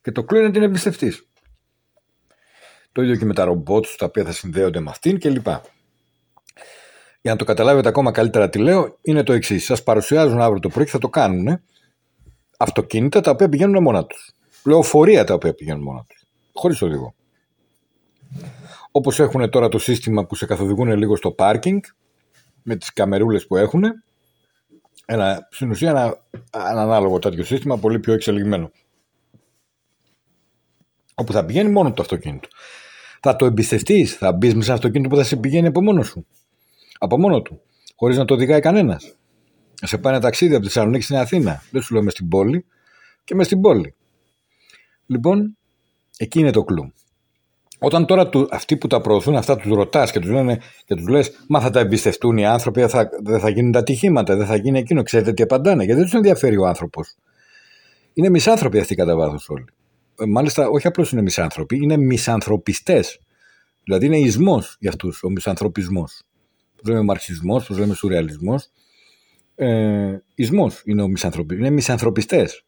Speaker 1: Και το κλείνει να την εμπιστευτείς. Το ίδιο και με τα ρομπότ τα οποία θα συνδέονται με αυτήν κλπ. Για να το καταλάβετε ακόμα καλύτερα τι λέω, είναι το εξής. Σας παρουσιάζουν αύριο το πρωί και θα το κάνουν ε, αυτοκίνητα τα οποία πηγαίνουν μόνα τους. Λεωφορεία τα οποία πηγαίνουν μόνα τους. Χωρίς οδηγό. Όπως έχουν τώρα το σύστημα που σε καθοδηγούν λίγο στο πάρκινγκ, με τις καμερούλες που έχουν. Ένα, στην ουσία ένα, ένα ανάλογο τέτοιο σύστημα, πολύ πιο εξελιγμένο. Όπου θα πηγαίνει μόνο το αυτοκίνητο. Θα το εμπιστευτείς, θα μπεις με σε ένα αυτοκίνητο που θα σε πηγαίνει από μόνος σου από μόνο του, χωρίς να το οδηγάει κανένας. Να σε πάει ένα ταξίδι από τη Θεσσαλονίκη στην Αθήνα. Δεν σου λέω μες στην πόλη και μες στην πόλη. Λοιπόν, εκεί είναι το κλου. Όταν τώρα του, αυτοί που τα προωθούν αυτά τους ρωτάς και τους λένε και τους λες, Μα θα τα εμπιστευτούν οι άνθρωποι, δεν θα, δεν θα γίνουν τα ατυχήματα, δεν θα γίνει εκείνο. Ξέρετε τι απαντάνε, γιατί δεν τους ενδιαφέρει ο άνθρωπος. Είναι μισάνθρωποι αυτοί κατά βάθος όλοι. Ε, Μάλιστα, όχι απλώς είναι μισάνθρωποι, είναι μισανθρωπιστές. Δηλαδή είναι ισμός για αυτούς ο μισανθρωπισμός που λέμε μαρξισμός, που λέμε σουρεαλισμός. Ε, Ισμός είναι ο μισανθρωπι... είναι μισανθρωπιστές.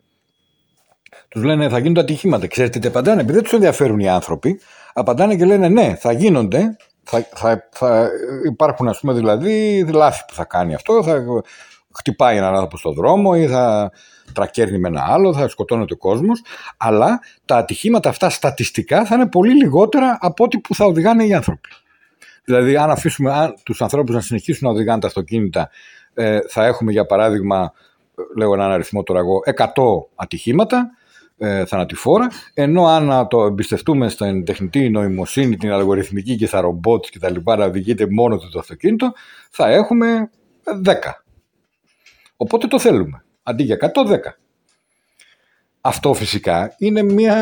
Speaker 1: Τους λένε θα γίνονται ατυχήματα. Ξέρετε τι απαντάνε, επειδή δεν τους ενδιαφέρουν οι άνθρωποι, απαντάνε και λένε ναι, θα γίνονται. Θα, θα, θα υπάρχουν, ας πούμε, δηλαδή λάθη που θα κάνει αυτό. Θα χτυπάει έναν άνθρωπο στον δρόμο ή θα τρακέρνει με ένα άλλο, θα σκοτώνεται ο κόσμος. Αλλά τα ατυχήματα αυτά στατιστικά θα είναι πολύ λιγότερα από ό,τι που θα οδηγάνε οι άνθρωποι. Δηλαδή, αν αφήσουμε αν, τους ανθρώπους να συνεχίσουν να οδηγάνε τα αυτοκίνητα, ε, θα έχουμε για παράδειγμα, ε, λέγω έναν αριθμό τώρα εγώ, 100 ατυχήματα ε, θανατηφόρα, ενώ αν το εμπιστευτούμε στην τεχνητή νοημοσύνη, την αλγοριθμική και στα ρομπότ και τα λοιπά να οδηγείται μόνο του το αυτοκίνητο, θα έχουμε 10. Οπότε το θέλουμε. Αντί για 100, 10. Αυτό φυσικά είναι μια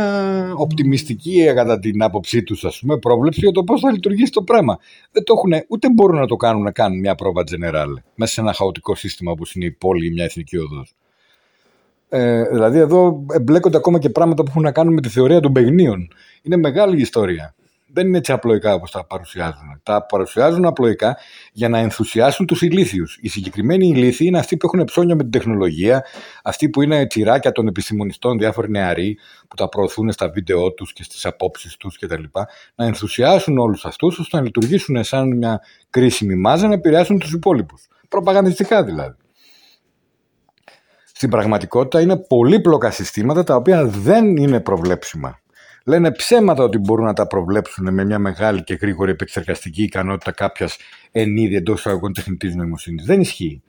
Speaker 1: οπτιμιστική ε, κατά την άποψή τους, ας πούμε, πρόβλεψη για το πώς θα λειτουργήσει το πράγμα. Δεν το έχουν, ούτε μπορούν να το κάνουν να κάνουν μια πρόβα general μέσα σε ένα χαοτικό σύστημα όπω είναι η πόλη ή μια εθνική οδός. Ε, δηλαδή εδώ εμπλέκονται ακόμα και πράγματα που έχουν να κάνουν με τη θεωρία των παιγνίων. Είναι μεγάλη ιστορία. Δεν είναι έτσι απλοϊκά όπως τα παρουσιάζουν. Τα παρουσιάζουν απλοϊκά για να ενθουσιάσουν τους ηλίθιους. Οι συγκεκριμένοι ηλίθιοι είναι αυτοί που έχουν ψώνια με την τεχνολογία, αυτοί που είναι τσιράκια των επιστημονιστών, διάφοροι νεαροί που τα προωθούν στα βίντεό τους και στις απόψεις τους κτλ. Να ενθουσιάσουν όλους αυτούς ώστε να λειτουργήσουν σαν μια κρίσιμη μάζα να επηρεάσουν τους υπόλοιπους. Προπαγανδιστικά δηλαδή. Στην πραγματικότητα είναι πολύπλοκα συστήματα τα οποία δεν είναι προβλέψιμα. Λένε ψέματα ότι μπορούν να τα προβλέψουν με μια μεγάλη και γρήγορη επεξεργαστική ικανότητα κάποιας ενίδη εντός εισαγωγικών τεχνητής νοημοσύνης. Δεν ισχύει.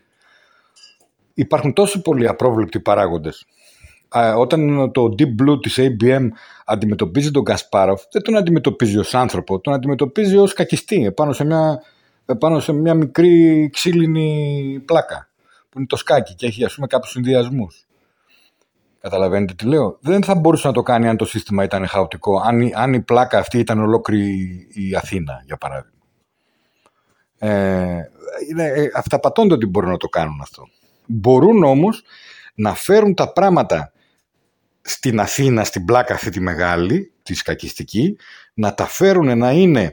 Speaker 1: Υπάρχουν τόσο πολλοί απρόβλεπτοι παράγοντες. Όταν το Deep Blue της ABM αντιμετωπίζει τον Κασπάροφ, δεν τον αντιμετωπίζει ως άνθρωπο, τον αντιμετωπίζει ως κακιστή, επάνω σε μια, επάνω σε μια μικρή ξύλινη πλάκα, που είναι το σκάκι και έχει ας πούμε κάποιους συνδυασμούς. Καταλαβαίνετε τι λέω. Δεν θα μπορούσε να το κάνει αν το σύστημα ήταν χαοτικό, αν, η- αν η πλάκα αυτή ήταν ολόκληρη η Αθήνα, για παράδειγμα. Ε, είναι, ε, αυταπατώνται ότι μπορούν να το κάνουν αυτό. Μπορούν όμως να φέρουν τα πράγματα στην Αθήνα, στην πλάκα αυτή τη μεγάλη, τη σκακιστική, να τα φέρουν να είναι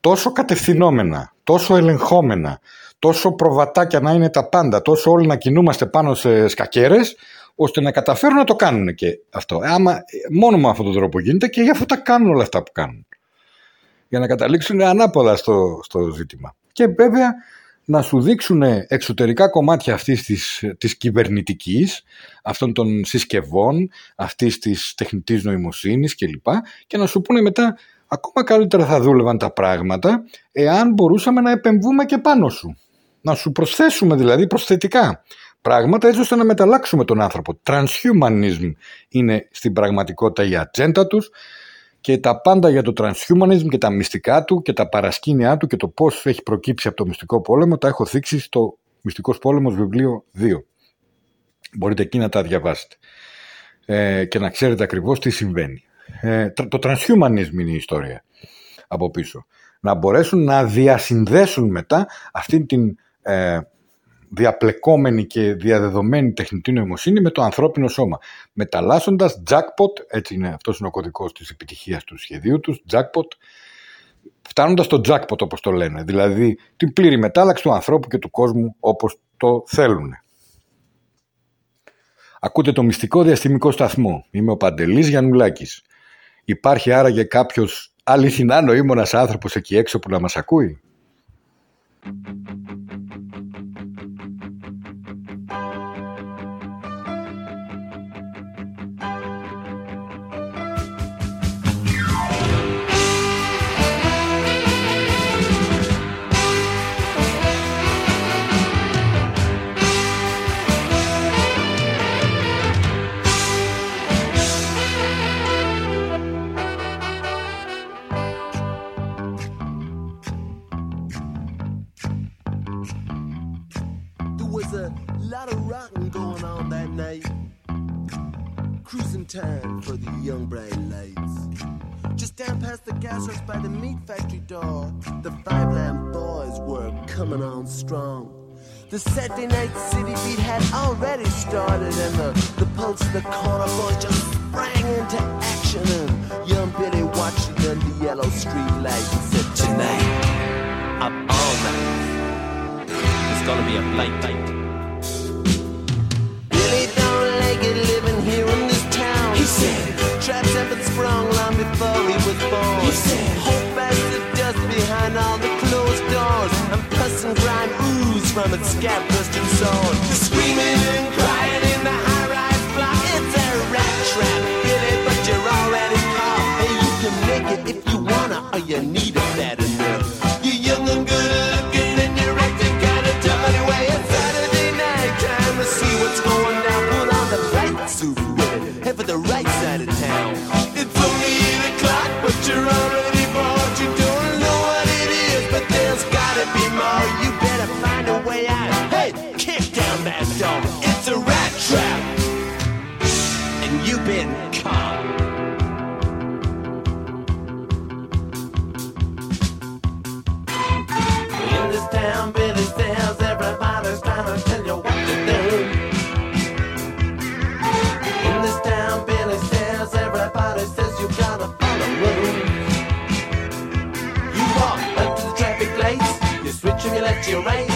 Speaker 1: τόσο κατευθυνόμενα, τόσο ελεγχόμενα, τόσο προβατάκια να είναι τα πάντα, τόσο όλοι να κινούμαστε πάνω σε σκακέρες, ώστε να καταφέρουν να το κάνουν και αυτό. Άμα, μόνο με αυτόν τον τρόπο γίνεται και γι' αυτό τα κάνουν όλα αυτά που κάνουν. Για να καταλήξουν ανάποδα στο, στο ζήτημα. Και βέβαια να σου δείξουν εξωτερικά κομμάτια αυτής της, της κυβερνητικής, αυτών των συσκευών, αυτής της τεχνητής νοημοσύνης κλπ. Και να σου πούνε μετά ακόμα καλύτερα θα δούλευαν τα πράγματα εάν μπορούσαμε να επεμβούμε και πάνω σου. Να σου προσθέσουμε δηλαδή προσθετικά πράγματα έτσι ώστε να μεταλλάξουμε τον άνθρωπο. Transhumanism είναι στην πραγματικότητα η ατζέντα τους και τα πάντα για το transhumanism και τα μυστικά του και τα παρασκήνια του και το πώς έχει προκύψει από το μυστικό πόλεμο τα έχω θίξει στο Μυστικός Πόλεμος βιβλίο 2. Μπορείτε εκεί να τα διαβάσετε ε, και να ξέρετε ακριβώς τι συμβαίνει. Ε, τρα- το transhumanism είναι η ιστορία από πίσω. Να μπορέσουν να διασυνδέσουν μετά αυτήν την ε, διαπλεκόμενη και διαδεδομένη τεχνητή νοημοσύνη με το ανθρώπινο σώμα. Μεταλλάσσοντας jackpot, έτσι είναι, αυτός είναι ο κωδικός της επιτυχίας του σχεδίου τους, jackpot, φτάνοντας στο jackpot όπως το λένε, δηλαδή την πλήρη μετάλλαξη του ανθρώπου και του κόσμου όπως το θέλουν. Ακούτε το μυστικό διαστημικό σταθμό. Είμαι ο Παντελής Γιαννουλάκης. Υπάρχει άραγε κάποιος αληθινά νοήμονας άνθρωπος εκεί έξω που να μας ακούει;
Speaker 7: for the young bright lights. Just down past the gas house by the meat factory door, the Five Lamb Boys were coming on strong. The Saturday night city beat had already started, and the, the pulse of the corner boys just sprang into action. And young Billy watched it under yellow street lights and said, Tonight,
Speaker 8: Up all night. It's gonna be a blight said,
Speaker 7: Traps have been sprung long before he was born.
Speaker 8: He said,
Speaker 7: Hope as the dust behind all the closed doors. And pus and grime ooze from its scab busted sword. Screaming and crying in the high-rise block. It's a rat trap, Billy, but you're already caught. Hey, you can make it if you wanna, or you need it the right you right.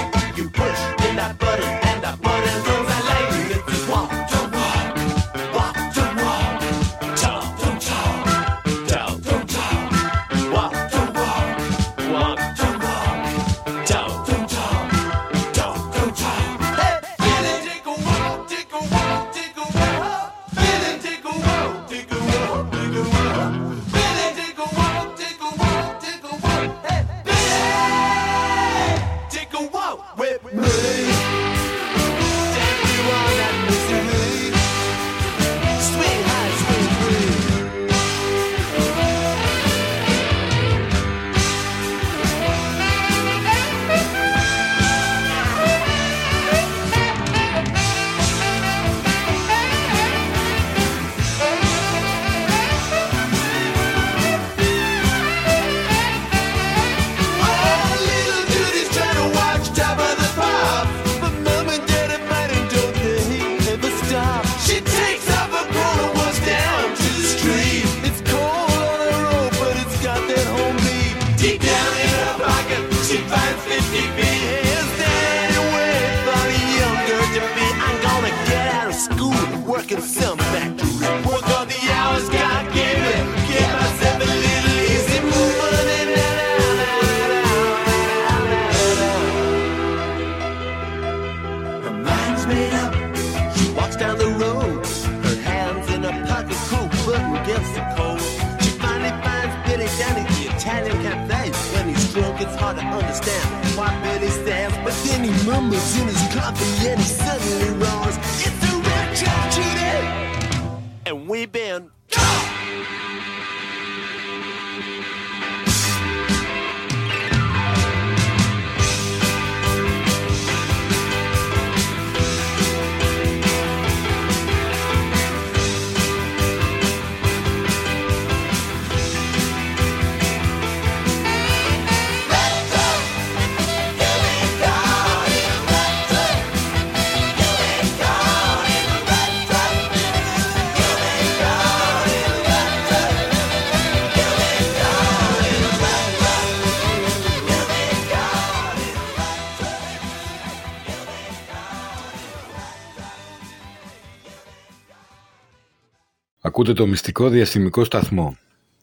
Speaker 1: Ακούτε το μυστικό διαστημικό σταθμό.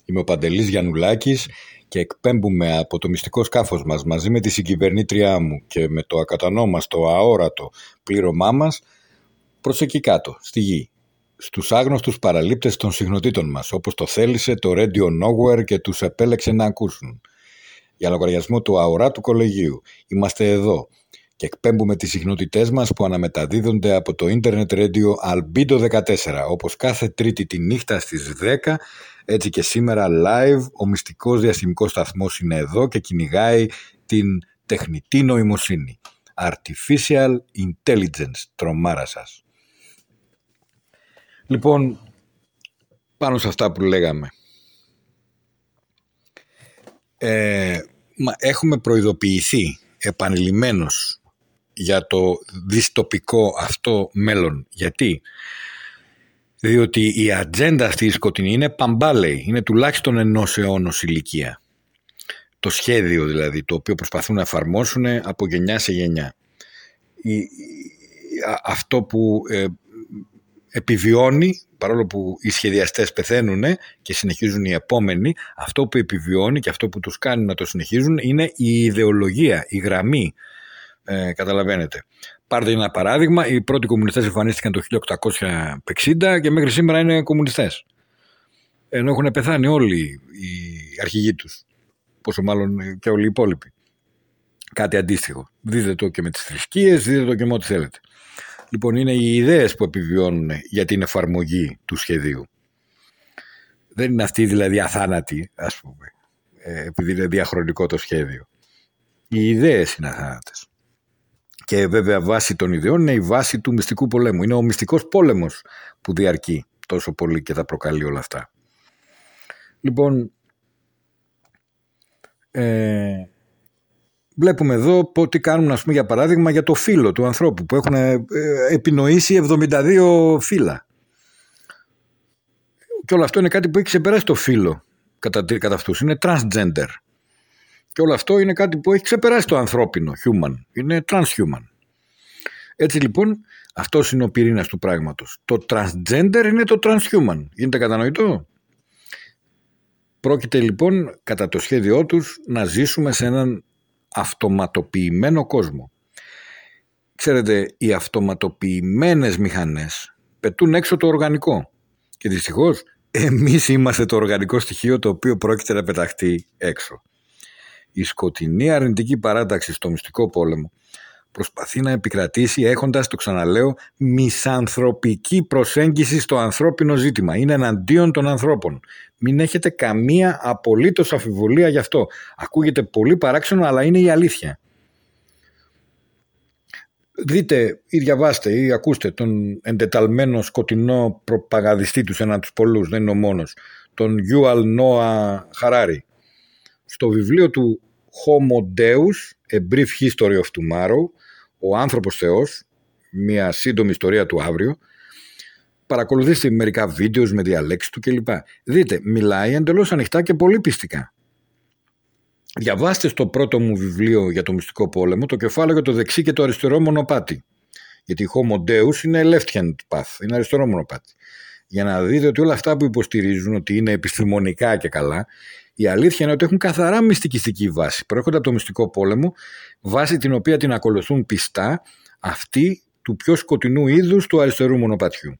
Speaker 1: Είμαι ο Παντελής Γιαννουλάκης και εκπέμπουμε από το μυστικό σκάφος μας μαζί με τη συγκυβερνήτριά μου και με το ακατανόμαστο αόρατο πλήρωμά μας προς εκεί κάτω, στη γη. Στους άγνωστους παραλήπτες των συχνοτήτων μας, όπως το θέλησε το Radio Nowhere και τους επέλεξε να ακούσουν. Για λογαριασμό του αοράτου κολεγίου. Είμαστε εδώ και εκπέμπουμε τις συχνότητές μας που αναμεταδίδονται από το ίντερνετ radio Albedo 14 όπως κάθε τρίτη τη νύχτα στις 10 έτσι και σήμερα live ο μυστικός διαστημικός σταθμός είναι εδώ και κυνηγάει την τεχνητή νοημοσύνη. Artificial Intelligence τρομάρα σας. Λοιπόν πάνω σε αυτά που λέγαμε. Ε, μα έχουμε προειδοποιηθεί επανειλημμένος για το δυστοπικό αυτό μέλλον. Γιατί; Διότι η ατζέντα αυτή η σκοτεινή είναι παμπάλαιη, είναι τουλάχιστον ενός αιώνος ηλικία. Το σχέδιο δηλαδή, το οποίο προσπαθούν να εφαρμόσουν από γενιά σε γενιά. Η, η- α- αυτό που ε, επιβιώνει, παρόλο που οι σχεδιαστές πεθαίνουν και συνεχίζουν οι επόμενοι, αυτό που επιβιώνει και αυτό που τους κάνει να το συνεχίζουν είναι η ιδεολογία, η γραμμή, ε, καταλαβαίνετε. Πάρτε ένα παράδειγμα, οι πρώτοι κομμουνιστές εμφανίστηκαν το 1860 και μέχρι σήμερα είναι κομμουνιστές. Ενώ έχουν πεθάνει όλοι οι αρχηγοί τους, πόσο μάλλον και όλοι οι υπόλοιποι. Κάτι αντίστοιχο. Δείτε το και με τις θρησκείες, δείτε το και με ό,τι θέλετε. Λοιπόν, είναι οι ιδέες που επιβιώνουν για την εφαρμογή του σχεδίου. Δεν είναι αυτή δηλαδή αθάνατη, ας πούμε, ε, επειδή είναι διαχρονικό το σχέδιο. Οι ιδέες είναι αθάνατες. Και βέβαια βάση των ιδεών είναι η βάση του μυστικού πολέμου. Είναι ο μυστικός πόλεμος που διαρκεί τόσο πολύ και θα προκαλεί όλα αυτά. Λοιπόν, ε, βλέπουμε εδώ πω- τι κάνουν ας πούμε για παράδειγμα για το φύλλο του ανθρώπου που έχουν ε, επινοήσει 72 φύλλα. Και όλο αυτό είναι κάτι που έχει ξεπεράσει το φύλλο κατά, κατά αυτούς. Είναι transgender. Και όλο αυτό είναι κάτι που έχει ξεπεράσει το ανθρώπινο, human. Είναι transhuman. Έτσι λοιπόν, αυτός είναι ο πυρήνας του πράγματος. Το transgender είναι το transhuman. Γίνεται κατανοητό; Πρόκειται λοιπόν κατά το σχέδιό τους να ζήσουμε σε έναν αυτοματοποιημένο κόσμο. Ξέρετε, οι αυτοματοποιημένες μηχανές πετούν έξω το οργανικό. Και δυστυχώς εμείς είμαστε το οργανικό στοιχείο το οποίο πρόκειται να πεταχτεί έξω. Η σκοτεινή αρνητική παράταξη στο μυστικό πόλεμο προσπαθεί να επικρατήσει έχοντας, το ξαναλέω, μισανθρωπική προσέγγιση στο ανθρώπινο ζήτημα. Είναι εναντίον των ανθρώπων. Μην έχετε καμία απολύτως αφιβολία γι' αυτό. Ακούγεται πολύ παράξενο, αλλά είναι η αλήθεια. Δείτε ή διαβάστε ή ακούστε τον εντεταλμένο σκοτεινό προπαγαδιστή τους, έναν από τους πολλούς, δεν είναι ο μόνος, τον Yuval Noah Harari. Στο βιβλίο του Homo Deus, A Brief History of Tomorrow, ο άνθρωπος Θεός, μια σύντομη ιστορία του αύριο, παρακολουθήστε μερικά βίντεος με διαλέξεις του κλπ. Δείτε, μιλάει εντελώς ανοιχτά και πολύ πιστικά. Διαβάστε στο πρώτο μου βιβλίο για το μυστικό πόλεμο το κεφάλαιο για το δεξί και το αριστερό μονοπάτι. Γιατί η Homo Deus είναι left hand path, είναι αριστερό μονοπάτι. Για να δείτε ότι όλα αυτά που υποστηρίζουν ότι είναι επιστημονικά και καλά, η αλήθεια είναι ότι έχουν καθαρά μυστικιστική βάση. Προέρχονται από το μυστικό πόλεμο, βάση την οποία την ακολουθούν πιστά αυτοί του πιο σκοτεινού είδους του αριστερού μονοπατιού.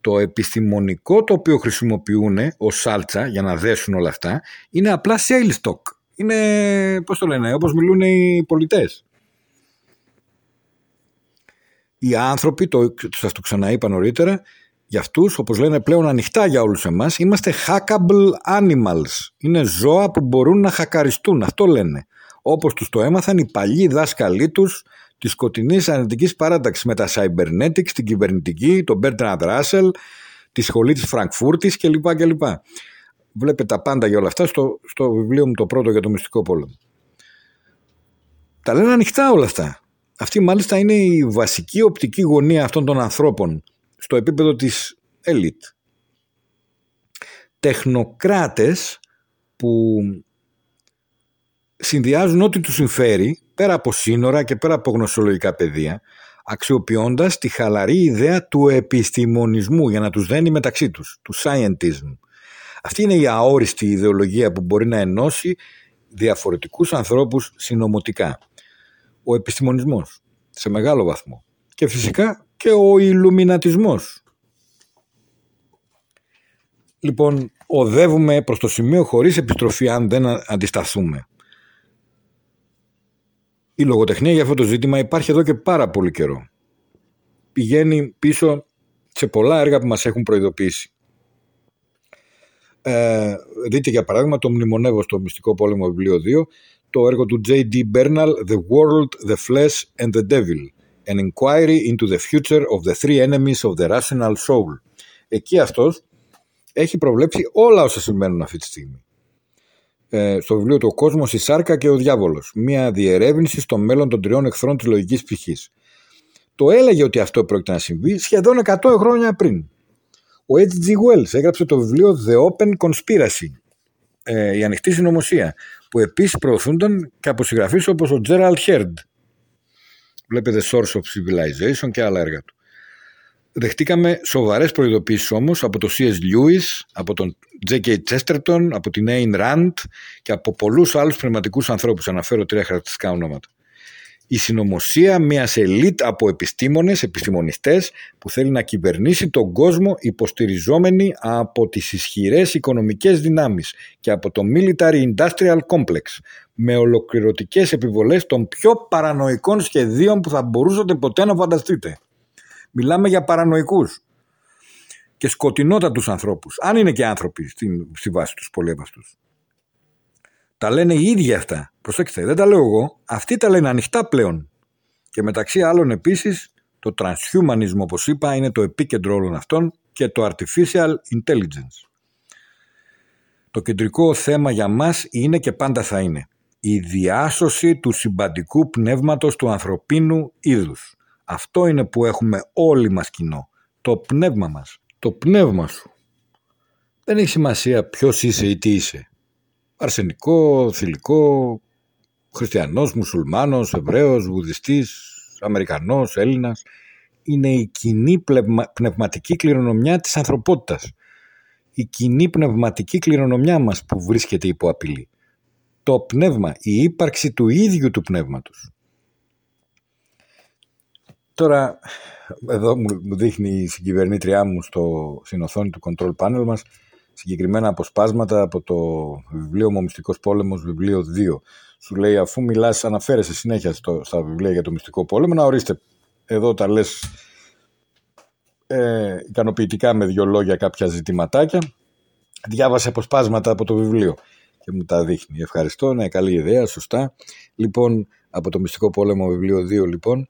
Speaker 1: Το επιστημονικό το οποίο χρησιμοποιούν ως σάλτσα για να δέσουν όλα αυτά είναι απλά sales stock. Είναι, πώς το λένε, όπως μιλούν οι πολιτές. Οι άνθρωποι, το, σας το ξαναείπα νωρίτερα, για αυτούς, όπως λένε πλέον ανοιχτά για όλους εμάς, είμαστε hackable animals. Είναι ζώα που μπορούν να χακαριστούν, αυτό λένε. Όπως τους το έμαθαν οι παλιοί δάσκαλοι τους της σκοτεινής αρνητικής παράταξης με τα cybernetics, την κυβερνητική, τον Bertrand Russell, τη σχολή της Φραγκφούρτης κλπ. κλπ. Βλέπετε τα πάντα για όλα αυτά στο, στο βιβλίο μου το πρώτο για το μυστικό πόλεμο. Τα λένε ανοιχτά όλα αυτά. Αυτή μάλιστα είναι η βασική οπτική γωνία αυτών των ανθρώπων στο επίπεδο της ελίτ. Τεχνοκράτες που συνδυάζουν ό,τι τους συμφέρει πέρα από σύνορα και πέρα από γνωσιολογικά πεδία αξιοποιώντας τη χαλαρή ιδέα του επιστημονισμού για να τους δένει μεταξύ τους, του scientism. Αυτή είναι η αόριστη ιδεολογία που μπορεί να ενώσει διαφορετικούς ανθρώπους συνομωτικά. Ο επιστημονισμός, σε μεγάλο βαθμό. Και φυσικά και ο ηλουμινατισμός. Λοιπόν, οδεύουμε προς το σημείο χωρίς επιστροφή αν δεν α- αντισταθούμε. Η λογοτεχνία για αυτό το ζήτημα υπάρχει εδώ και πάρα πολύ καιρό. Πηγαίνει πίσω σε πολλά έργα που μας έχουν προειδοποιήσει. Ε, δείτε για παράδειγμα το μνημονεύω στο Μυστικό Πόλεμο βιβλίο 2 το έργο του J.D. Bernal The World, the Flesh and the Devil An Inquiry into the Future of the Three Enemies of the Rational Soul. Εκεί αυτός έχει προβλέψει όλα όσα συμβαίνουν αυτή τη στιγμή. Ε, στο βιβλίο του «Ο κόσμος, η σάρκα και ο διάβολος» μια διερεύνηση στο μέλλον των τριών εχθρών της λογικής ψυχής. Το έλεγε ότι αυτό πρόκειται να συμβεί σχεδόν 100 χρόνια πριν. Ο H.G. Wells έγραψε το βιβλίο The Open Conspiracy, ε, η ανοιχτή συνωμοσία, που επίσης προωθούνταν και από συγγραφείς όπως ο Gerald Heard. Βλέπετε Source of Civilization και άλλα έργα του. Δεχτήκαμε σοβαρές προειδοποίησεις όμως από το C.S. Lewis, από τον J.K. Chesterton, από την Ayn Rand και από πολλούς άλλους πνευματικούς ανθρώπους. Αναφέρω τρία χαρακτηριστικά ονόματα η συνωμοσία μιας ελίτ από επιστήμονες, επιστημονιστές που θέλει να κυβερνήσει τον κόσμο υποστηριζόμενη από τις ισχυρές οικονομικές δυνάμεις και από το Military Industrial Complex με ολοκληρωτικές επιβολές των πιο παρανοϊκών σχεδίων που θα μπορούσατε ποτέ να φανταστείτε. Μιλάμε για παρανοϊκούς και σκοτεινότατους ανθρώπους, αν είναι και άνθρωποι στη, στη βάση τους πολλοί από αυτούς. Τα λένε οι ίδιοι αυτά. Προσέξτε, δεν τα λέω εγώ. Αυτοί τα λένε ανοιχτά πλέον. Και μεταξύ άλλων επίσης το transhumanism όπως είπα είναι το επίκεντρο όλων αυτών και το artificial intelligence. Το κεντρικό θέμα για μας είναι και πάντα θα είναι η διάσωση του συμπαντικού πνεύματος του ανθρωπίνου είδους. Αυτό είναι που έχουμε όλοι μας κοινό. Το πνεύμα μας. Το πνεύμα σου. Δεν έχει σημασία ποιος είσαι ή τι είσαι αρσενικό, θηλυκό, χριστιανός, μουσουλμάνος, εβραίος, βουδιστής, αμερικανός, Έλληνας. Είναι η κοινή πνευμα- πνευματική κληρονομιά της ανθρωπότητας. Η κοινή πνευματική κληρονομιά μας που βρίσκεται υπό απειλή. Το πνεύμα, η ύπαρξη του ίδιου του πνεύματος. Τώρα, εδώ μου μου δείχνει η συγκυβερνήτριά μου στο, στην οθόνη του control panel μας συγκεκριμένα αποσπάσματα από το βιβλίο «Ο Μυστικός Πόλεμος» βιβλίο 2. Σου λέει αφού μιλάς, αναφέρεσαι συνέχεια στο, στα βιβλία για το μυστικό πόλεμο, να ορίστε εδώ τα λες ε, ικανοποιητικά με δύο λόγια κάποια ζητηματάκια. Διάβασε αποσπάσματα από το βιβλίο και μου τα δείχνει. Ευχαριστώ, ναι, καλή ιδέα, σωστά. Λοιπόν, από το Μυστικό Πόλεμο βιβλίο 2 λοιπόν,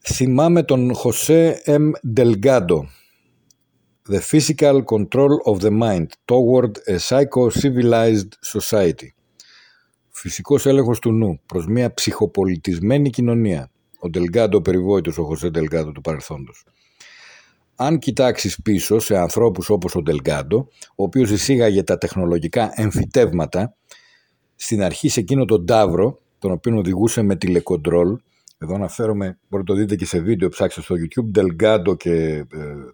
Speaker 1: θυμάμαι τον Χωσέ Μ. Delgado The Physical Control of the Mind Toward a Psycho-Civilized Society Φυσικός έλεγχος του νου προς μια ψυχοπολιτισμένη κοινωνία. Ο Delgado περιβόητος, ο Χωσέ Delgado του παρελθόντος. Αν κοιτάξεις πίσω σε ανθρώπους όπως ο Delgado, ο οποίος εισήγαγε τα τεχνολογικά εμφυτεύματα, στην αρχή σε εκείνο τον Ταύρο, τον οποίο οδηγούσε με τηλεκοντρόλ, εδώ αναφέρομαι, μπορείτε να το δείτε και σε βίντεο, ψάξτε στο YouTube, Delgado και ε,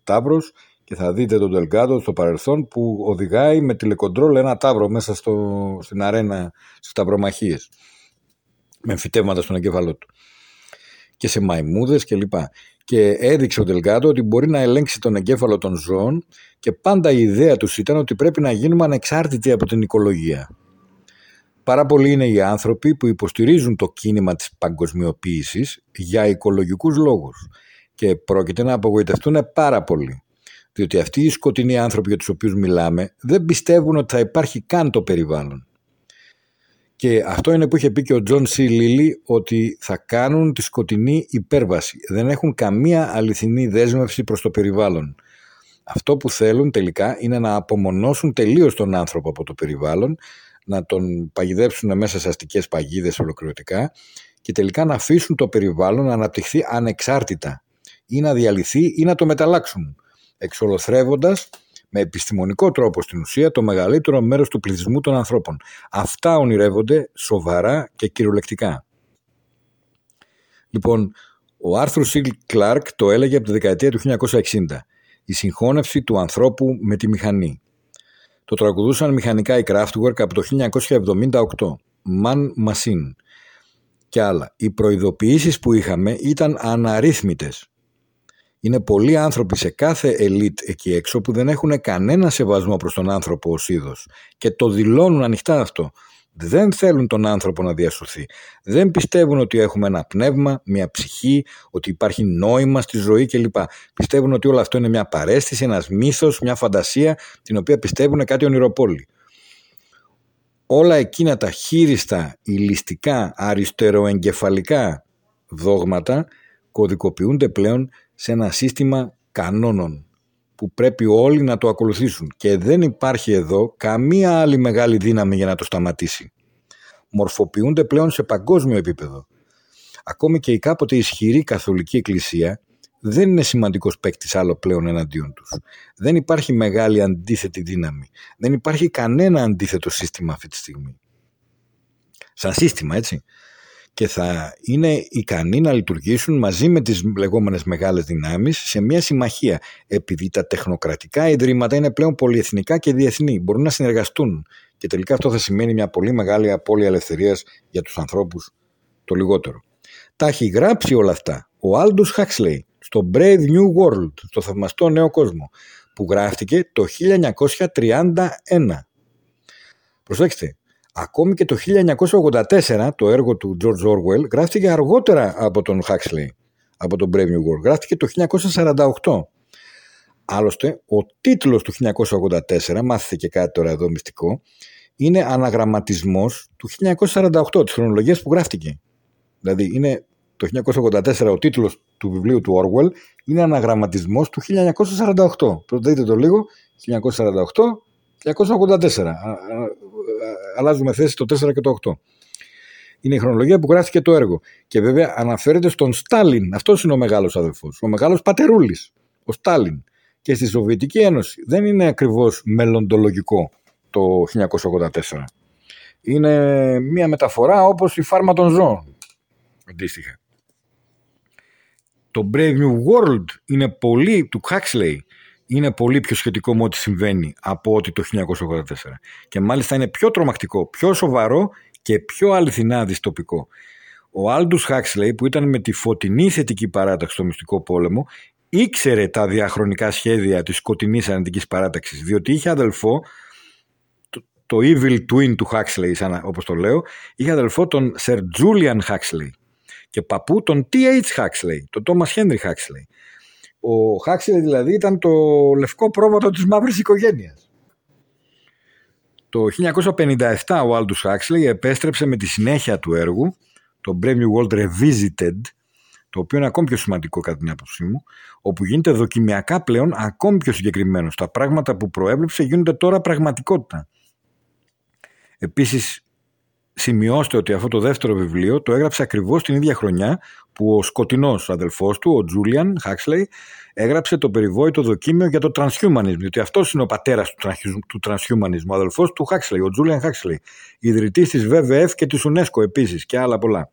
Speaker 1: Ταύρος, και θα δείτε τον Delgado στο παρελθόν που οδηγάει με τηλεκοντρόλ ένα τάβρο μέσα στο, στην αρένα στις ταυρομαχίες με εμφυτεύματα στον εγκέφαλό του και σε μαϊμούδες και λοιπά. Και έδειξε ο Delgado ότι μπορεί να ελέγξει τον εγκέφαλο των ζώων και πάντα η ιδέα τους ήταν ότι πρέπει να γίνουμε ανεξάρτητοι από την οικολογία. Πάρα πολλοί είναι οι άνθρωποι που υποστηρίζουν το κίνημα της παγκοσμιοποίησης για οικολογικούς λόγους και πρόκειται να απογοητευτούν πάρα πολύ. Διότι αυτοί οι σκοτεινοί άνθρωποι για τους οποίους μιλάμε δεν πιστεύουν ότι θα υπάρχει καν το περιβάλλον. Και αυτό είναι που είχε πει και ο Τζον Σι Λίλι ότι θα κάνουν τη σκοτεινή υπέρβαση. Δεν έχουν καμία αληθινή δέσμευση προς το περιβάλλον. Αυτό που θέλουν τελικά είναι να απομονώσουν τελείως τον άνθρωπο από το περιβάλλον, να τον παγιδεύσουν μέσα σε αστικές παγίδες ολοκληρωτικά και τελικά να αφήσουν το περιβάλλον να αναπτυχθεί ανεξάρτητα ή να διαλυθεί ή να το μεταλλάξουν εξολοθρεύοντας με επιστημονικό τρόπο στην ουσία το μεγαλύτερο μέρος του πληθυσμού των ανθρώπων. Αυτά ονειρεύονται σοβαρά και κυριολεκτικά. Λοιπόν, ο Άρθρου Σίγλ Κλάρκ το έλεγε από τη δεκαετία του 1960. Η συγχώνευση του ανθρώπου με τη μηχανή. Το τραγουδούσαν μηχανικά οι Kraftwerk από το 1978. Man Machine και άλλα. Οι προειδοποιήσεις που είχαμε ήταν αναρρύθμιτες. Είναι πολλοί άνθρωποι σε κάθε ελίτ εκεί έξω που δεν έχουν κανένα σεβασμό προς τον άνθρωπο ως είδος και το δηλώνουν ανοιχτά αυτό. Δεν θέλουν τον άνθρωπο να διασωθεί. Δεν πιστεύουν ότι έχουμε ένα πνεύμα, μια ψυχή, ότι υπάρχει νόημα στη ζωή κλπ. Πιστεύουν ότι όλο αυτό είναι μια παρέστηση, ένας μύθος, μια φαντασία την οποία πιστεύουν κάτι ονειροπόλη. Όλα εκείνα τα χείριστα, ηλιστικά, αριστεροεγκεφαλικά δόγματα κωδικοποιούνται πλέον σε ένα σύστημα κανόνων που πρέπει όλοι να το ακολουθήσουν και δεν υπάρχει εδώ καμία άλλη μεγάλη δύναμη για να το σταματήσει. Μορφοποιούνται πλέον σε παγκόσμιο επίπεδο. Ακόμη και η κάποτε ισχυρή καθολική εκκλησία δεν είναι σημαντικός παίκτης άλλο πλέον εναντίον τους. Δεν υπάρχει μεγάλη αντίθετη δύναμη. Δεν υπάρχει κανένα αντίθετο σύστημα αυτή τη στιγμή. Σαν σύστημα έτσι και θα είναι ικανοί να λειτουργήσουν μαζί με τις λεγόμενες μεγάλες δυνάμεις σε μια συμμαχία επειδή τα τεχνοκρατικά ιδρύματα είναι πλέον πολυεθνικά και διεθνή, μπορούν να συνεργαστούν και τελικά αυτό θα σημαίνει μια πολύ μεγάλη απώλεια ελευθερίας για τους ανθρώπους το λιγότερο. Τα έχει γράψει όλα αυτά ο Aldous Huxley στο Brave New World, στο θαυμαστό νέο κόσμο που γράφτηκε το 1931. Προσέξτε, Ακόμη και το 1984 το έργο του George Orwell γράφτηκε αργότερα από τον Huxley, από τον Brave New World. Γράφτηκε το 1948. Άλλωστε, ο τίτλος του 1984, μάθετε και κάτι τώρα εδώ μυστικό, είναι αναγραμματισμός του 1948, της χρονολογίας που γράφτηκε. Δηλαδή, είναι το 1984 ο τίτλος του βιβλίου του Orwell, είναι αναγραμματισμός του 1948. Πρώτα δείτε το λίγο, 1948, 1984 αλλάζουμε θέση το 4 και το 8. Είναι η χρονολογία που γράφτηκε το έργο. Και βέβαια αναφέρεται στον Στάλιν. Αυτός είναι ο μεγάλος αδελφός. Ο μεγάλος πατερούλης. Ο Στάλιν. Και στη Σοβιετική Ένωση. Δεν είναι ακριβώς μελλοντολογικό το 1984. Είναι μια μεταφορά όπως η φάρμα των ζώων. Αντίστοιχα. Το Brave New World είναι πολύ, του Huxley, είναι πολύ πιο σχετικό με ό,τι συμβαίνει από ό,τι το 1984. Και μάλιστα είναι πιο τρομακτικό, πιο σοβαρό και πιο αληθινά δυστοπικό. Ο Άλντους Χάξλεϊ που ήταν με τη φωτεινή θετική παράταξη στο μυστικό πόλεμο ήξερε τα διαχρονικά σχέδια της σκοτεινής αρνητικής παράταξης διότι είχε αδελφό το, το evil twin του Huxley, σαν, όπως το λέω, είχε αδελφό τον Sir Julian Huxley και παππού τον T.H. Huxley, τον Thomas Henry Huxley. Ο Χάξιλ δηλαδή ήταν το λευκό πρόβατο της μαύρης οικογένειας. Το 1957 ο Άλτους Χάξλι επέστρεψε με τη συνέχεια του έργου, το Brave New World Revisited, το οποίο είναι ακόμη πιο σημαντικό κατά την άποψή μου, όπου γίνεται δοκιμιακά πλέον ακόμη πιο συγκεκριμένο. Τα πράγματα που προέβλεψε γίνονται τώρα πραγματικότητα. Επίσης σημειώστε ότι αυτό το δεύτερο βιβλίο το έγραψε ακριβώς την ίδια χρονιά που ο σκοτεινός αδελφός του, ο Τζούλιαν Χάξλεϊ, έγραψε το περιβόητο δοκίμιο για το transhumanism, διότι αυτός είναι ο πατέρας του, transhu- του transhumanism, ο αδελφός του Χάξλεϊ, ο Τζούλιαν Χάξλεϊ, ιδρυτής της WWF και της UNESCO επίσης και άλλα πολλά.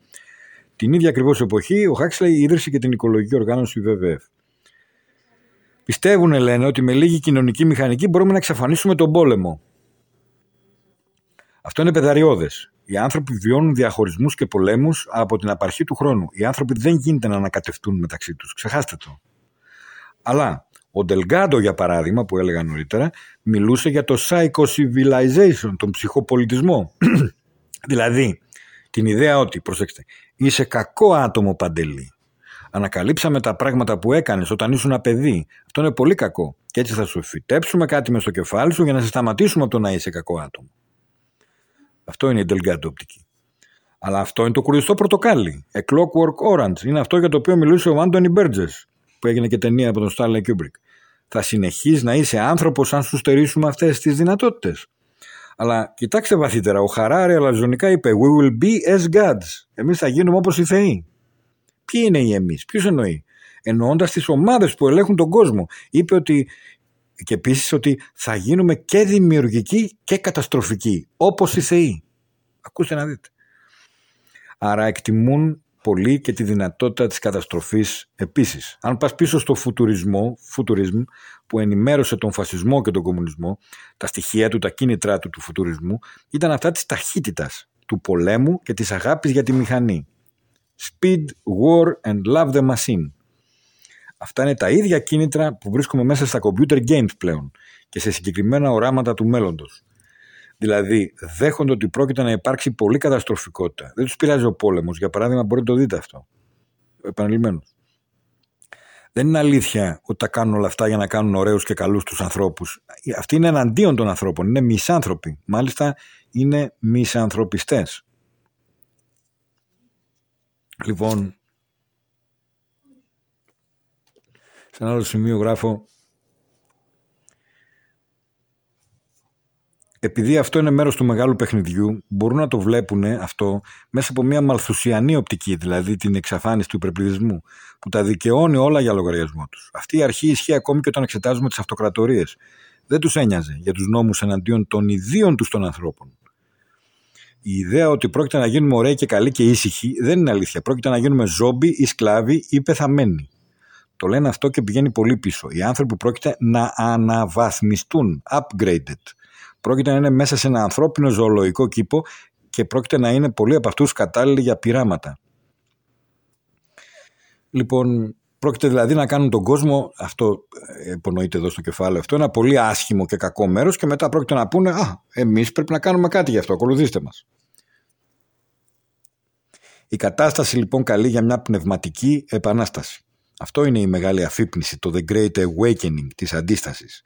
Speaker 1: Την ίδια ακριβώς εποχή ο Χάξλεϊ ίδρυσε και την οικολογική οργάνωση WWF. Πιστεύουν, λένε, ότι με λίγη κοινωνική μηχανική μπορούμε να εξαφανίσουμε τον πόλεμο. Αυτό είναι πεδαριώδε. Οι άνθρωποι βιώνουν διαχωρισμούς και πολέμους από την απαρχή του χρόνου. Οι άνθρωποι δεν γίνεται να ανακατευτούν μεταξύ τους. Ξεχάστε το. Αλλά ο Ντελγκάντο, για παράδειγμα, που έλεγα νωρίτερα, μιλούσε για το psycho-civilization, τον ψυχοπολιτισμό. δηλαδή, την ιδέα ότι, προσέξτε, είσαι κακό άτομο παντελή. Ανακαλύψαμε τα πράγματα που έκανες όταν ήσουν παιδί. Αυτό είναι πολύ κακό. Και έτσι θα σου φυτέψουμε κάτι μες στο κεφάλι σου για να σε σταματήσουμε από το να είσαι κακό άτομο. Αυτό είναι η Delgado οπτική. Αλλά αυτό είναι το κουριστό πορτοκάλι. A Clockwork Orange. Είναι αυτό για το οποίο μιλούσε ο Άντωνι Μπέρτζες, που έγινε και ταινία από τον Stanley Kubrick. Θα συνεχίσεις να είσαι άνθρωπος αν σου στερήσουμε αυτές τις δυνατότητες. Αλλά κοιτάξτε βαθύτερα, ο Χαράρη αλαζονικά είπε We will be as gods. Εμείς θα γίνουμε όπως οι Θεοί. Ποιοι είναι οι εμείς, ποιος εννοεί; Εννοώντας τις ομάδες που ελέγχουν τον κόσμο. Είπε ότι και επίσης ότι θα γίνουμε και δημιουργικοί και καταστροφικοί, όπως οι θεοί. Ακούστε να δείτε. Άρα εκτιμούν πολύ και τη δυνατότητα της καταστροφής επίσης. Αν πας πίσω στο φουτουρισμό, φουτουρισμ, που ενημέρωσε τον φασισμό και τον κομμουνισμό, τα στοιχεία του, τα κίνητρά του του φουτουρισμού, ήταν αυτά της ταχύτητας, του πολέμου και της αγάπης για τη μηχανή. Speed, war and love the machine. Αυτά είναι τα ίδια κίνητρα που βρίσκουμε μέσα στα computer games πλέον και σε συγκεκριμένα οράματα του μέλλοντος. Δηλαδή, δέχονται ότι πρόκειται να υπάρξει πολύ καταστροφικότητα. Δεν τους πειράζει ο πόλεμος. Για παράδειγμα, μπορείτε να το δείτε αυτό. Επαναλημμένο. Δεν είναι αλήθεια ότι τα κάνουν όλα αυτά για να κάνουν ωραίους και καλούς τους ανθρώπους. Αυτοί είναι εναντίον των ανθρώπων. Είναι μισάνθρωποι. Μάλιστα, είναι μισανθρωπιστές. Λοιπόν, σε ένα άλλο σημείο γράφω επειδή αυτό είναι μέρος του μεγάλου παιχνιδιού, μπορούν να το βλέπουν αυτό μέσα από μια μαλθουσιανή οπτική, δηλαδή την εξαφάνιση του υπερπληθυσμού, που τα δικαιώνει όλα για λογαριασμό τους. Αυτή η αρχή ισχύει ακόμη και όταν εξετάζουμε τις αυτοκρατορίες. Δεν τους ένοιαζε για τους νόμους εναντίον των ιδίων τους των ανθρώπων. Η ιδέα ότι πρόκειται να γίνουμε ωραίοι και καλοί και ήσυχοι δεν είναι αλήθεια. Πρόκειται να γίνουμε ζόμπι ή σκλάβοι ή πεθαμένοι. Το λένε αυτό και πηγαίνει πολύ πίσω. Οι άνθρωποι πρόκειται να αναβαθμιστούν, upgraded. Πρόκειται να είναι μέσα σε ένα ανθρώπινο ζωολογικό κήπο και πρόκειται να είναι πολλοί από αυτούς κατάλληλοι για πειράματα. Λοιπόν, πρόκειται δηλαδή να κάνουν τον κόσμο, αυτό υπονοείται εδώ στο κεφάλαιο αυτό, ένα πολύ άσχημο και κακό μέρος και μετά πρόκειται να πούνε «Α, εμείς πρέπει να κάνουμε κάτι γι' αυτό, ακολουθήστε μας». Η κατάσταση λοιπόν καλεί για μια πνευματική επανάσταση. Αυτό είναι η μεγάλη αφύπνιση, το The Great Awakening της αντίστασης.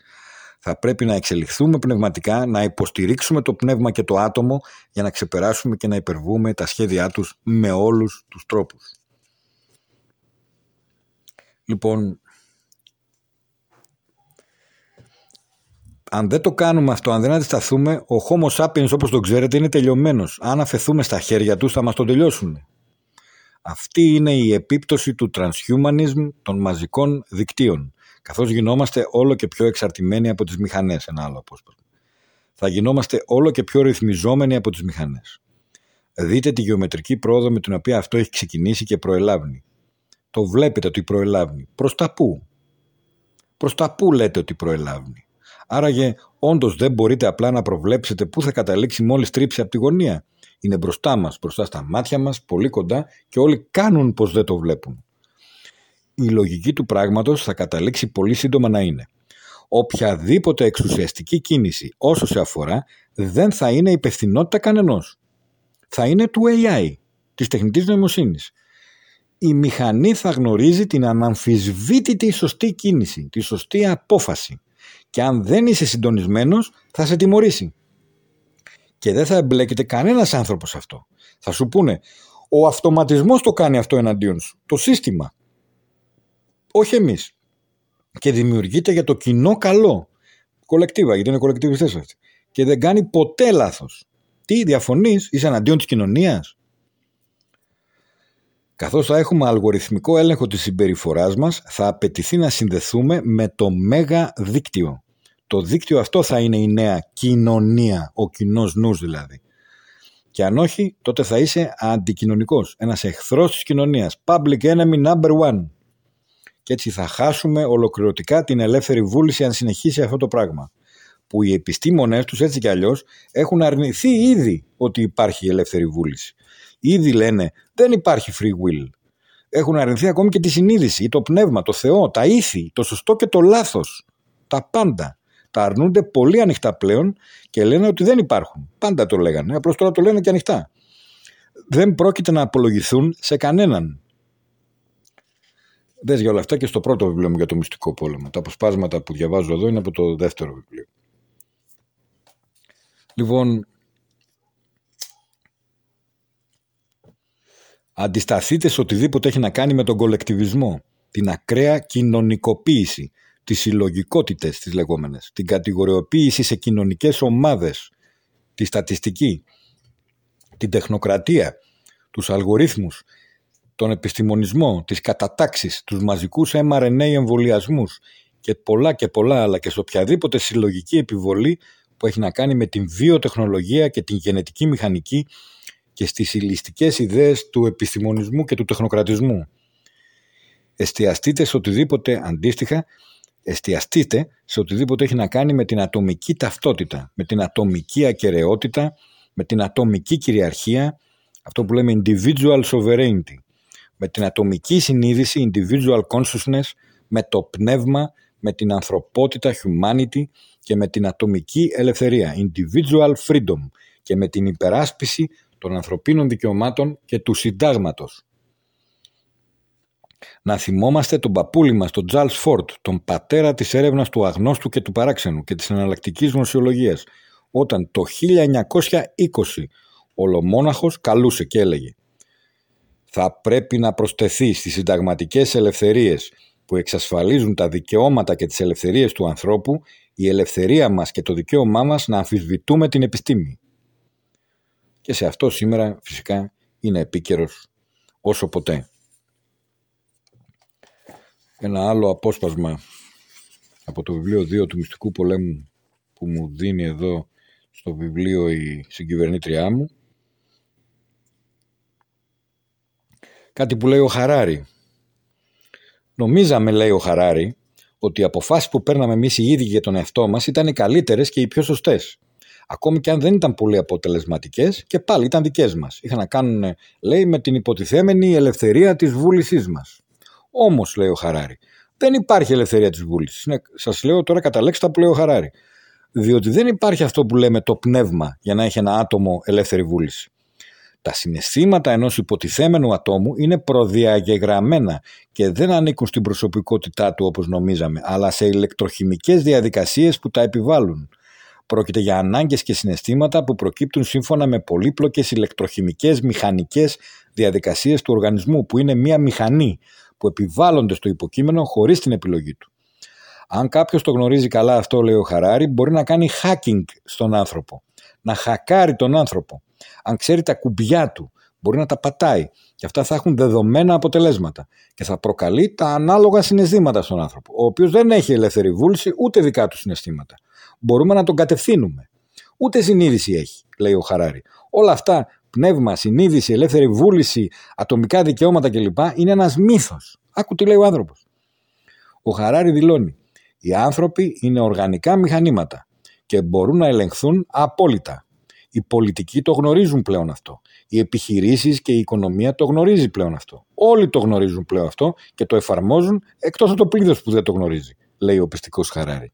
Speaker 1: Θα πρέπει να εξελιχθούμε πνευματικά, να υποστηρίξουμε το πνεύμα και το άτομο για να ξεπεράσουμε και να υπερβούμε τα σχέδιά τους με όλους τους τρόπους. Λοιπόν, αν δεν το κάνουμε αυτό, αν δεν αντισταθούμε, ο Homo sapiens όπως το ξέρετε είναι τελειωμένος. Αν αφαιθούμε στα χέρια τους θα μας τον τελειώσουν. Αυτή είναι η επίπτωση του transhumanism των μαζικών δικτύων, καθώς γινόμαστε όλο και πιο εξαρτημένοι από τις μηχανές, ένα άλλο απόσπασμα. Θα γινόμαστε όλο και πιο ρυθμιζόμενοι από τις μηχανές. Δείτε τη γεωμετρική πρόοδο με την οποία αυτό έχει ξεκινήσει και προελάβει. Το βλέπετε ότι προελάβει. Προς τα πού; Προς τα πού λέτε ότι προελάβει; Άραγε όντως δεν μπορείτε απλά να προβλέψετε πού θα καταλήξει μόλις τρίψει από τη γωνία. Είναι μπροστά μας, μπροστά στα μάτια μας, πολύ κοντά και όλοι κάνουν πως δεν το βλέπουν. Η λογική του πράγματος θα καταλήξει πολύ σύντομα να είναι. Οποιαδήποτε εξουσιαστική κίνηση όσο σε αφορά δεν θα είναι υπευθυνότητα κανενός. Θα είναι του AI, της τεχνητής νοημοσύνης. Η μηχανή θα γνωρίζει την αναμφισβήτητη σωστή κίνηση, τη σωστή απόφαση. Και αν δεν είσαι συντονισμένος θα σε τιμωρήσει και δεν θα εμπλέκεται κανένας άνθρωπος σε αυτό. Θα σου πούνε, ο αυτοματισμός το κάνει αυτό εναντίον σου, το σύστημα. Όχι εμείς. Και δημιουργείται για το κοινό καλό. Κολεκτίβα, γιατί είναι κολεκτιβιστές αυτοί. Και δεν κάνει ποτέ λάθος. Τι, διαφωνείς, είσαι εναντίον της κοινωνίας; Καθώς θα έχουμε αλγοριθμικό έλεγχο της συμπεριφοράς μας, θα απαιτηθεί να συνδεθούμε με το μέγα δίκτυο. Το δίκτυο αυτό θα είναι η νέα κοινωνία, ο κοινός νους δηλαδή. Και αν όχι, τότε θα είσαι αντικοινωνικός, ένας εχθρός της κοινωνίας, public enemy number one. Και έτσι θα χάσουμε ολοκληρωτικά την ελεύθερη βούληση αν συνεχίσει αυτό το πράγμα. Που οι επιστήμονες τους έτσι κι αλλιώς έχουν αρνηθεί ήδη ότι υπάρχει ελεύθερη βούληση. Ήδη λένε δεν υπάρχει free will. Έχουν αρνηθεί ακόμη και τη συνείδηση, ή το πνεύμα, το Θεό, τα ήθη, το σωστό και το λάθος. Τα πάντα τα αρνούνται πολύ ανοιχτά πλέον και λένε ότι δεν υπάρχουν. Πάντα το λέγανε, απλώς τώρα το λένε και ανοιχτά. Δεν πρόκειται να απολογηθούν σε κανέναν. Δες για όλα αυτά και στο πρώτο βιβλίο μου για το μυστικό πόλεμο. Τα αποσπάσματα που διαβάζω εδώ είναι από το δεύτερο βιβλίο. Λοιπόν, αντισταθείτε σε οτιδήποτε έχει να κάνει με τον κολεκτιβισμό, την ακραία κοινωνικοποίηση, τις συλλογικότητες τις λεγόμενες, την κατηγοριοποίηση σε κοινωνικές ομάδες, τη στατιστική, την τεχνοκρατία, τους αλγορίθμους, τον επιστημονισμό, τις κατατάξεις, τους μαζικούς mRNA εμβολιασμούς και πολλά και πολλά άλλα και σε οποιαδήποτε συλλογική επιβολή που έχει να κάνει με την βιοτεχνολογία και την γενετική μηχανική και στις ηλιστικές ιδέες του επιστημονισμού και του τεχνοκρατισμού. Εστιαστείτε σε οτιδήποτε αντίστοιχα, εστιαστείτε σε οτιδήποτε έχει να κάνει με την ατομική ταυτότητα, με την ατομική ακαιρεότητα, με την ατομική κυριαρχία, αυτό που λέμε individual sovereignty, με την ατομική συνείδηση, individual consciousness, με το πνεύμα, με την ανθρωπότητα, humanity και με την ατομική ελευθερία, individual freedom και με την υπεράσπιση των ανθρωπίνων δικαιωμάτων και του συντάγματος. Να θυμόμαστε τον παππούλη μας, τον Τζάλς Φόρτ, τον πατέρα της έρευνας του αγνώστου και του παράξενου και της εναλλακτικής γνωσιολογίας, όταν το 1920 ολομόναχος καλούσε και έλεγε «Θα πρέπει να προσθεθεί στις συνταγματικές ελευθερίες που εξασφαλίζουν τα δικαιώματα και τις ελευθερίες του ανθρώπου η ελευθερία μας και το δικαίωμά μας να αμφισβητούμε την επιστήμη». Και σε αυτό σήμερα φυσικά είναι επίκαιρος όσο ποτέ. Ένα άλλο απόσπασμα από το βιβλίο 2 του Μυστικού Πολέμου που μου δίνει εδώ στο βιβλίο η συγκυβερνήτριά μου. Κάτι που λέει ο Χαράρη. Νομίζαμε, λέει ο Χαράρη, ότι οι αποφάσεις που παίρναμε εμείς οι ίδιοι για τον εαυτό μας ήταν οι καλύτερες και οι πιο σωστές. Ακόμη και αν δεν ήταν πολύ αποτελεσματικές και πάλι ήταν δικές μας. Είχαν να κάνουν, λέει, με την υποτιθέμενη ελευθερία της βούλησής μας. Όμως, λέει ο Χαράρη, δεν υπάρχει ελευθερία της βούλησης. Είναι, σας λέω τώρα κατά λέξη τα που λέει ο Χαράρη. Διότι δεν υπάρχει αυτό που λέμε το πνεύμα για να έχει ένα άτομο ελεύθερη βούληση. Τα συναισθήματα ενός υποτιθέμενου ατόμου είναι προδιαγεγραμμένα και δεν ανήκουν στην προσωπικότητά του όπως νομίζαμε, αλλά σε ηλεκτροχημικές διαδικασίες που τα επιβάλλουν. Πρόκειται για ανάγκες και συναισθήματα που προκύπτουν σύμφωνα με πολύπλοκες ηλεκτροχημικές μηχανικές διαδικασίες του οργανισμού που είναι μία μηχανή που επιβάλλονται στο υποκείμενο χωρίς την επιλογή του. Αν κάποιος το γνωρίζει καλά αυτό, λέει ο Χαράρη, μπορεί να κάνει hacking στον άνθρωπο. Να χακάρει τον άνθρωπο. Αν ξέρει τα κουμπιά του, μπορεί να τα πατάει. Και αυτά θα έχουν δεδομένα αποτελέσματα. Και θα προκαλεί τα ανάλογα συναισθήματα στον άνθρωπο. Ο οποίος δεν έχει ελεύθερη βούληση ούτε δικά του συναισθήματα. Μπορούμε να τον κατευθύνουμε. Ούτε συνείδηση έχει, λέει ο Χαράρη. Όλα αυτά, πνεύμα, συνείδηση, ελεύθερη βούληση, ατομικά δικαιώματα κλπ. είναι ένας μύθος. Άκου τι λέει ο άνθρωπος. Ο Χαράρη δηλώνει οι άνθρωποι είναι οργανικά μηχανήματα και μπορούν να ελεγχθούν απόλυτα. Οι πολιτικοί το γνωρίζουν πλέον αυτό. Οι επιχειρήσεις και η οικονομία το γνωρίζει πλέον αυτό. Όλοι το γνωρίζουν πλέον αυτό και το εφαρμόζουν εκτός από το πλήθος που δεν το γνωρίζει, λέει ο πιστικός Χαράρη.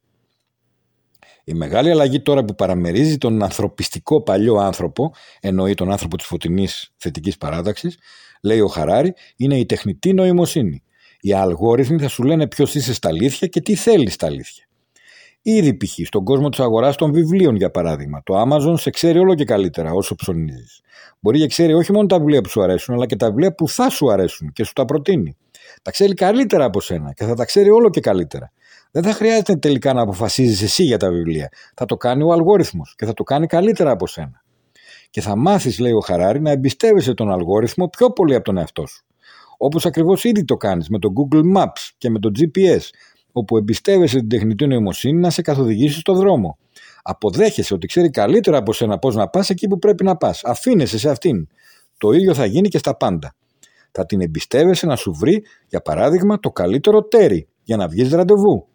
Speaker 1: Η μεγάλη αλλαγή τώρα που παραμερίζει τον ανθρωπιστικό παλιό άνθρωπο, εννοεί τον άνθρωπο της φωτεινής θετικής παράταξης, λέει ο Χαράρη, είναι η τεχνητή νοημοσύνη. Οι αλγόριθμοι θα σου λένε ποιος είσαι στα αλήθεια και τι θέλεις στα αλήθεια. Ήδη π.χ. στον κόσμο της αγοράς των βιβλίων, για παράδειγμα, το Amazon σε ξέρει όλο και καλύτερα όσο ψωνίζεις. Μπορεί και ξέρει όχι μόνο τα βιβλία που σου αρέσουν, αλλά και τα βιβλία που θα σου αρέσουν και σου τα προτείνει. Τα ξέρει καλύτερα από σένα και θα τα ξέρει όλο και καλύτερα. Δεν θα χρειάζεται τελικά να αποφασίζεις εσύ για τα βιβλία. Θα το κάνει ο αλγόριθμος και θα το κάνει καλύτερα από σένα. Και θα μάθεις, λέει ο Χαράρη, να εμπιστεύεσαι τον αλγόριθμο πιο πολύ από τον εαυτό σου. Όπως ακριβώς ήδη το κάνεις με το Google Maps και με το GPS, όπου εμπιστεύεσαι την τεχνητή νοημοσύνη να σε καθοδηγήσει στο δρόμο. Αποδέχεσαι ότι ξέρει καλύτερα από σένα πώς να πας εκεί που πρέπει να πας. Αφήνεσαι σε αυτήν. Το ίδιο θα γίνει και στα πάντα. Θα την εμπιστεύεσαι να σου βρει, για παράδειγμα, το καλύτερο τέρι για να βγεις ραντεβού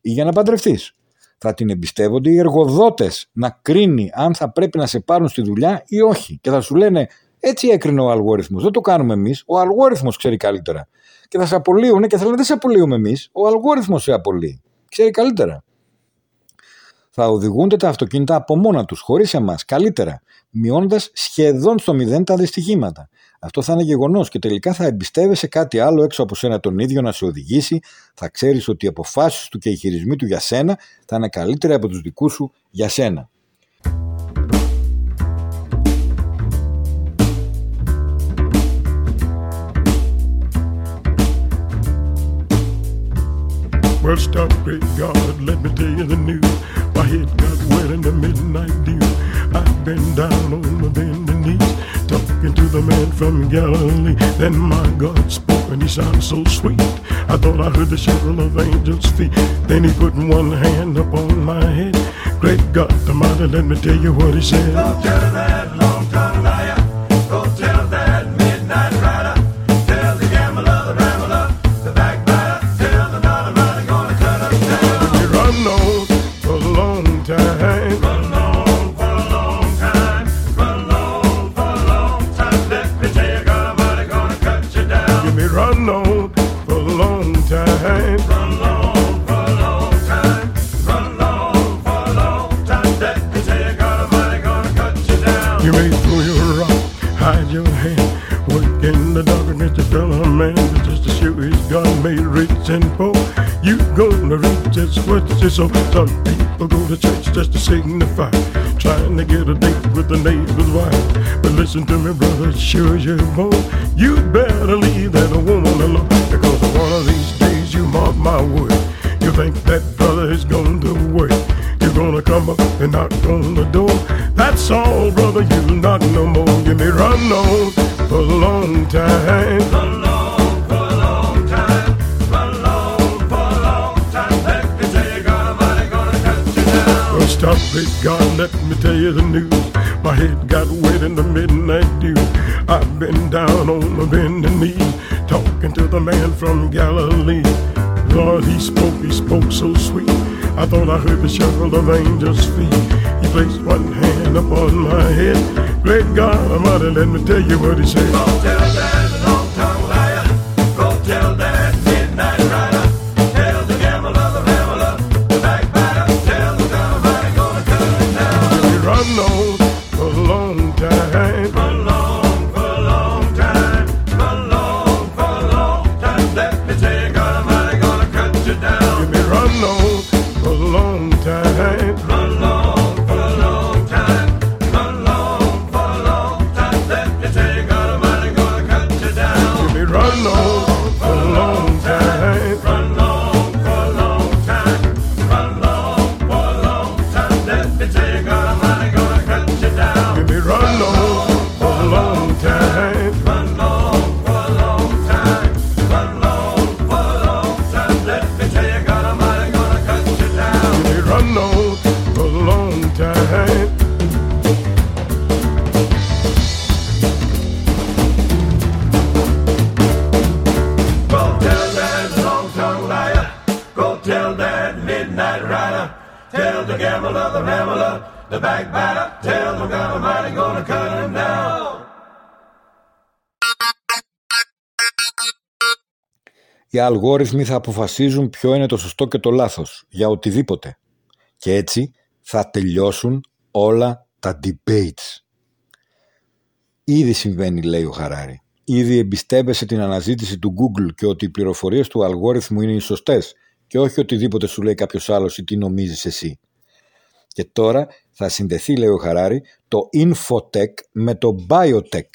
Speaker 1: ή για να παντρευτείς. Θα την εμπιστεύονται οι εργοδότες να κρίνει αν θα πρέπει να σε πάρουν στη δουλειά ή όχι. Και θα σου λένε έτσι έκρινε ο αλγόριθμος. Δεν το κάνουμε εμείς. Ο αλγόριθμος ξέρει καλύτερα. Και θα σε απολύουν και θα λένε δεν σε απολύουμε εμείς. Ο αλγόριθμος σε απολύει. Ξέρει καλύτερα. Θα οδηγούνται τα αυτοκίνητα από μόνα τους, χωρίς εμάς, καλύτερα, μειώνοντας σχεδόν στο μηδέν τα δυστυχήματα. Αυτό θα είναι γεγονός και τελικά θα εμπιστεύεσαι κάτι άλλο έξω από σένα τον ίδιο να σε οδηγήσει. Θα ξέρεις ότι οι αποφάσεις του και οι χειρισμοί του για σένα θα είναι καλύτεροι από τους δικούς σου για σένα.
Speaker 9: Well, stop, great God, let me tell you the news. My head got wet in the midnight dew. I've been down on my bending talking to the man from Galilee. Then my God spoke, and he sounded so sweet. I thought I heard the shuffle of angels' feet. Then he put one hand upon my head. Great God, the mighty, let me tell you what he said.
Speaker 10: Don't tell that long-tongued
Speaker 9: just what you saw. Some people go to church just to signify, trying to get a date with the neighbor's wife. But listen to me, brother, sure you won't. you better leave that woman alone. Because one of these days, you mark my word, you think that brother is going to work. You're gonna come up and knock on the door. That's all, brother. You not no more. You may run on for a long time. Stop it, God. Let me tell you the news. My head got wet in the midnight dew. I've been down on my bending knee, talking to the man from Galilee. Lord, he spoke, he spoke so sweet. I thought I heard the shuffle of angels' feet. He placed one hand upon my head. Great God Almighty, let me tell you what he said. Go tell that long-tongue liar. Go tell that
Speaker 1: Οι αλγόριθμοι θα αποφασίζουν ποιο είναι το σωστό και το λάθος για οτιδήποτε. Και έτσι θα τελειώσουν όλα τα debates. Ήδη συμβαίνει, λέει ο Χαράρη. Ήδη εμπιστεύεσαι την αναζήτηση του Google και ότι οι πληροφορίες του αλγόριθμου είναι οι σωστές και όχι οτιδήποτε σου λέει κάποιος άλλος ή τι νομίζεις εσύ. Και τώρα θα συνδεθεί, λέει ο Χαράρη, το infotech με το biotech.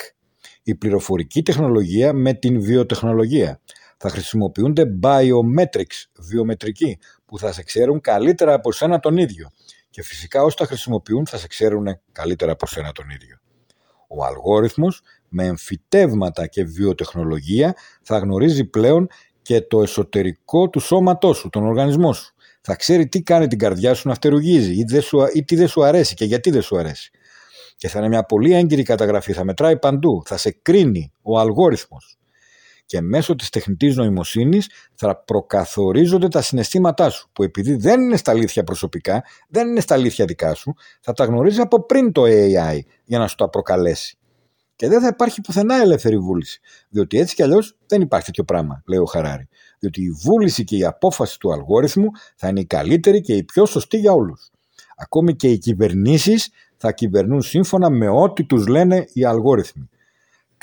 Speaker 1: Η πληροφορική τεχνολογία με την βιοτεχνολογία. Θα χρησιμοποιούνται biometrics, βιομετρικοί, που θα σε ξέρουν καλύτερα από σένα τον ίδιο. Και φυσικά όσοι τα χρησιμοποιούν θα σε ξέρουν καλύτερα από σένα τον ίδιο. Ο αλγόριθμος με εμφυτεύματα και βιοτεχνολογία θα γνωρίζει πλέον και το εσωτερικό του σώματός σου, τον οργανισμό σου. Θα ξέρει τι κάνει την καρδιά σου να φτερουγίζει ή, δεν σου, ή τι δεν σου αρέσει και γιατί δεν σου αρέσει. Και θα είναι μια πολύ έγκυρη καταγραφή, θα μετράει παντού, θα σε κρίνει ο αλγόριθμος. Και μέσω της τεχνητής νοημοσύνης θα προκαθορίζονται τα συναισθήματά σου, που επειδή δεν είναι στα αλήθεια προσωπικά, δεν είναι στα αλήθεια δικά σου, θα τα γνωρίζεις από πριν το AI για να σου τα προκαλέσει. Και δεν θα υπάρχει πουθενά ελεύθερη βούληση. Διότι έτσι κι αλλιώς δεν υπάρχει τέτοιο πράγμα, λέει ο Χαράρη. Διότι η βούληση και η απόφαση του αλγόριθμου θα είναι η καλύτερη και η πιο σωστή για όλους. Ακόμη και οι κυβερνήσεις θα κυβερνούν σύμφωνα με ό,τι τους λένε οι αλγόριθμοι.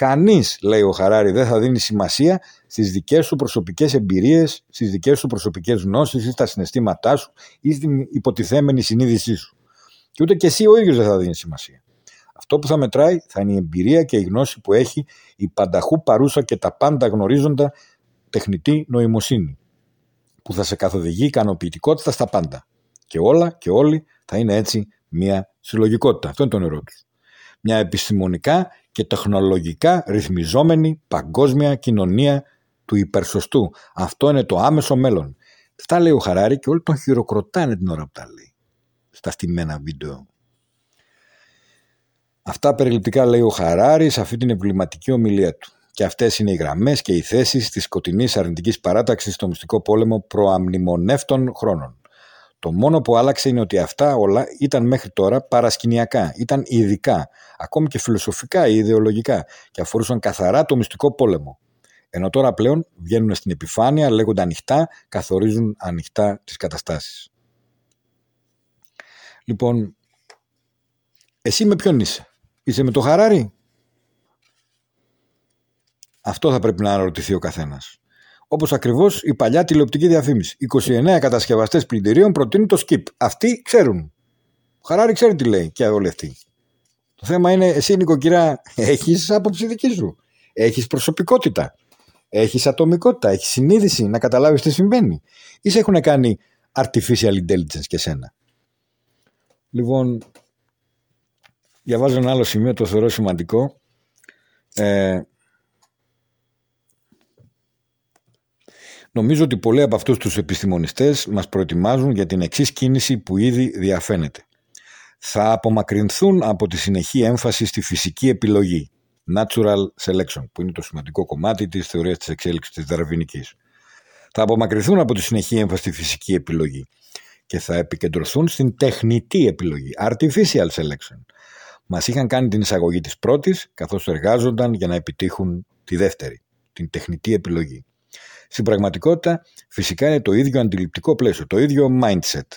Speaker 1: Κανείς, λέει ο Χαράρη, δεν θα δίνει σημασία στις δικές σου προσωπικές εμπειρίες, στις δικές σου προσωπικές γνώσεις ή στα συναισθήματά σου ή στην υποτιθέμενη συνείδησή σου. Και ούτε και εσύ ο ίδιος δεν θα δίνει σημασία. Αυτό που θα μετράει θα είναι η εμπειρία και η γνώση που έχει η πανταχού παρούσα και τα πάντα γνωρίζοντα τεχνητή νοημοσύνη, που θα σε καθοδηγεί ικανοποιητικότητα στα πάντα. Και όλα και όλοι θα είναι έτσι μια συλλογικότητα. Αυτό είναι το νερό τους. Μια επιστημονικά και τεχνολογικά ρυθμιζόμενη παγκόσμια κοινωνία του υπερσωστού. Αυτό είναι το άμεσο μέλλον. Αυτά λέει ο Χαράρη και όλοι τον χειροκροτάνε την ώρα που τα λέει. Στα στημένα βίντεο. Αυτά περιληπτικά λέει ο Χαράρη σε αυτή την εμβληματική ομιλία του. Και αυτές είναι οι γραμμές και οι θέσεις της σκοτεινής αρνητικής παράταξης στο μυστικό πόλεμο προαμνημονεύτων χρόνων. Το μόνο που άλλαξε είναι ότι αυτά όλα ήταν μέχρι τώρα παρασκηνιακά, ήταν ειδικά, ακόμη και φιλοσοφικά ή ιδεολογικά και αφορούσαν καθαρά το μυστικό πόλεμο. Ενώ τώρα πλέον βγαίνουν στην επιφάνεια, λέγονται ανοιχτά, καθορίζουν ανοιχτά τις καταστάσεις. Λοιπόν, εσύ με ποιον είσαι; Είσαι με το Χαράρι; Αυτό θα πρέπει να αναρωτηθεί ο καθένας. Όπως ακριβώς η παλιά τηλεοπτική διαφήμιση. 29 κατασκευαστές πλυντηρίων προτείνουν το skip. Αυτοί ξέρουν. Ο Χαράρη ξέρει τι λέει και όλοι αυτοί. Το θέμα είναι εσύ νοικοκυρά έχεις άποψη δική σου; Έχεις προσωπικότητα; Έχεις ατομικότητα; Έχεις συνείδηση να καταλάβεις τι συμβαίνει; Ή σε έχουν κάνει artificial intelligence και σένα; Λοιπόν, διαβάζω ένα άλλο σημείο, το θεωρώ σημαντικό. Ε, νομίζω ότι πολλοί από αυτούς τους επιστημονιστές μας προετοιμάζουν για την εξής κίνηση που ήδη διαφαίνεται. Θα απομακρυνθούν από τη συνεχή έμφαση στη φυσική επιλογή, natural selection, που είναι το σημαντικό κομμάτι της θεωρίας της εξέλιξης της δαρβινικής. Θα απομακρυνθούν από τη συνεχή έμφαση στη φυσική επιλογή και θα επικεντρωθούν στην τεχνητή επιλογή, artificial selection. Μας είχαν κάνει την εισαγωγή της πρώτης, καθώς εργάζονταν για να επιτύχουν τη δεύτερη, την τεχνητή επιλογή. Στην πραγματικότητα, φυσικά είναι το ίδιο αντιληπτικό πλαίσιο, το ίδιο mindset.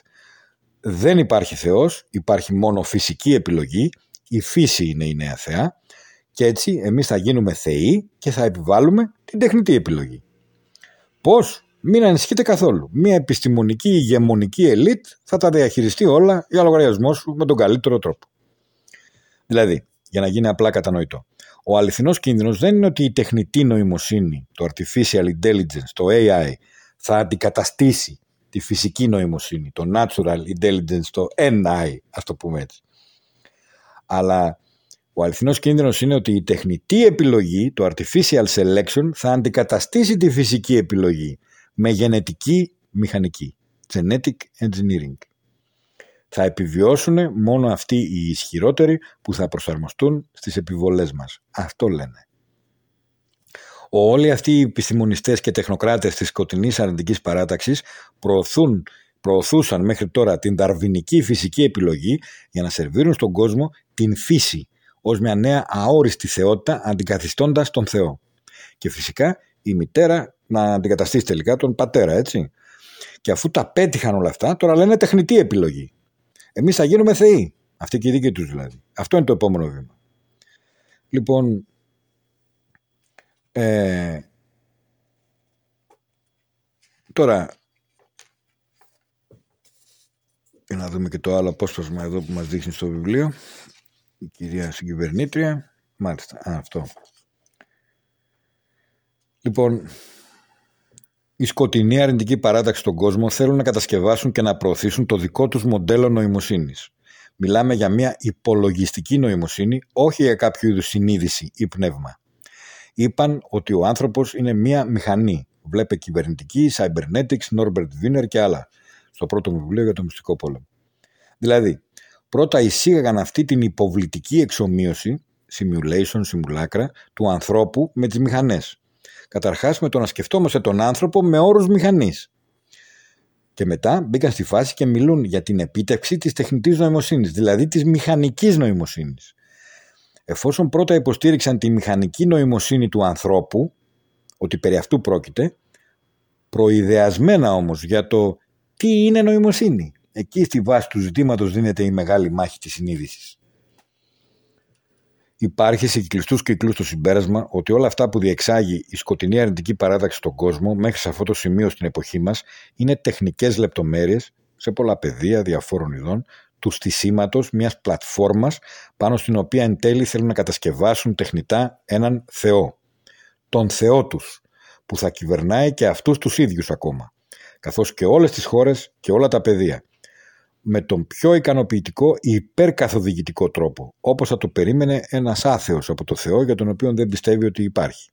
Speaker 1: Δεν υπάρχει Θεός, υπάρχει μόνο φυσική επιλογή, η φύση είναι η νέα θεά και έτσι εμείς θα γίνουμε θεοί και θα επιβάλλουμε την τεχνητή επιλογή. Πώς; Μην ανησυχείτε καθόλου. Μια επιστημονική ηγεμονική ελίτ θα τα διαχειριστεί όλα για λογαριασμός σου με τον καλύτερο τρόπο. Δηλαδή, για να γίνει απλά κατανοητό, ο αληθινός κίνδυνος δεν είναι ότι η τεχνητή νοημοσύνη, το artificial intelligence, το AI, θα αντικαταστήσει τη φυσική νοημοσύνη, το natural intelligence, το NI, ας το πούμε έτσι. Αλλά ο αληθινός κίνδυνος είναι ότι η τεχνητή επιλογή, το artificial selection, θα αντικαταστήσει τη φυσική επιλογή με γενετική μηχανική, genetic engineering. Θα επιβιώσουν μόνο αυτοί οι ισχυρότεροι που θα προσαρμοστούν στις επιβολές μας. Αυτό λένε. Όλοι αυτοί οι επιστημονιστές και τεχνοκράτες της σκοτεινής αρνητικής παράταξης προωθούν, προωθούσαν μέχρι τώρα την δαρβινική φυσική επιλογή για να σερβίρουν στον κόσμο την φύση ως μια νέα αόριστη θεότητα αντικαθιστώντας τον Θεό. Και φυσικά η μητέρα να αντικαταστήσει τελικά τον πατέρα, έτσι. Και αφού τα πέτυχαν όλα αυτά, τώρα λένε τεχνητή επιλογή. Εμείς θα γίνουμε θεοί. Αυτή και η δική τους δηλαδή. Αυτό είναι το επόμενο βήμα. Λοιπόν, ε, τώρα, για να δούμε και το άλλο απόσπασμα εδώ που μας δείχνει στο βιβλίο. Η κυρία συγκυβερνήτρια. Μάλιστα, α, αυτό. Λοιπόν, η σκοτεινή αρνητική παράταξη στον κόσμο θέλουν να κατασκευάσουν και να προωθήσουν το δικό τους μοντέλο νοημοσύνης. Μιλάμε για μια υπολογιστική νοημοσύνη, όχι για κάποιο είδους συνείδηση ή πνεύμα. Είπαν ότι ο άνθρωπος είναι μια μηχανή. Βλέπε κυβερνητική, cybernetics, Norbert Wiener και άλλα. Στο πρώτο μου βιβλίο για το μυστικό πόλεμο. Δηλαδή, πρώτα εισήγαγαν αυτή την υποβλητική εξομοίωση, simulation, simulacra, του ανθρώπου με τις μηχανές. Καταρχάς με το να σκεφτόμαστε τον άνθρωπο με όρους μηχανής. Και μετά μπήκαν στη φάση και μιλούν για την επίτευξη της τεχνητής νοημοσύνης, δηλαδή της μηχανικής νοημοσύνης. Εφόσον πρώτα υποστήριξαν τη μηχανική νοημοσύνη του ανθρώπου, ότι περί αυτού πρόκειται, προειδεασμένα όμως για το τι είναι νοημοσύνη. Εκεί στη βάση του ζητήματος δίνεται η μεγάλη μάχη της συνείδησης. Υπάρχει σε κυκλιστού κύκλους το συμπέρασμα ότι όλα αυτά που διεξάγει η σκοτεινή αρνητική παράταξη στον κόσμο μέχρι σε αυτό το σημείο στην εποχή μας είναι τεχνικές λεπτομέρειες σε πολλά πεδία διαφόρων ειδών του στισίματος μιας πλατφόρμας πάνω στην οποία εν τέλει θέλουν να κατασκευάσουν τεχνητά έναν Θεό. Τον Θεό τους, που θα κυβερνάει και αυτούς τους ίδιους ακόμα, καθώς και όλες τις χώρες και όλα τα πεδία με τον πιο ικανοποιητικό υπερκαθοδηγητικό τρόπο, όπως θα το περίμενε ένας άθεος από το Θεό για τον οποίο δεν πιστεύει ότι υπάρχει.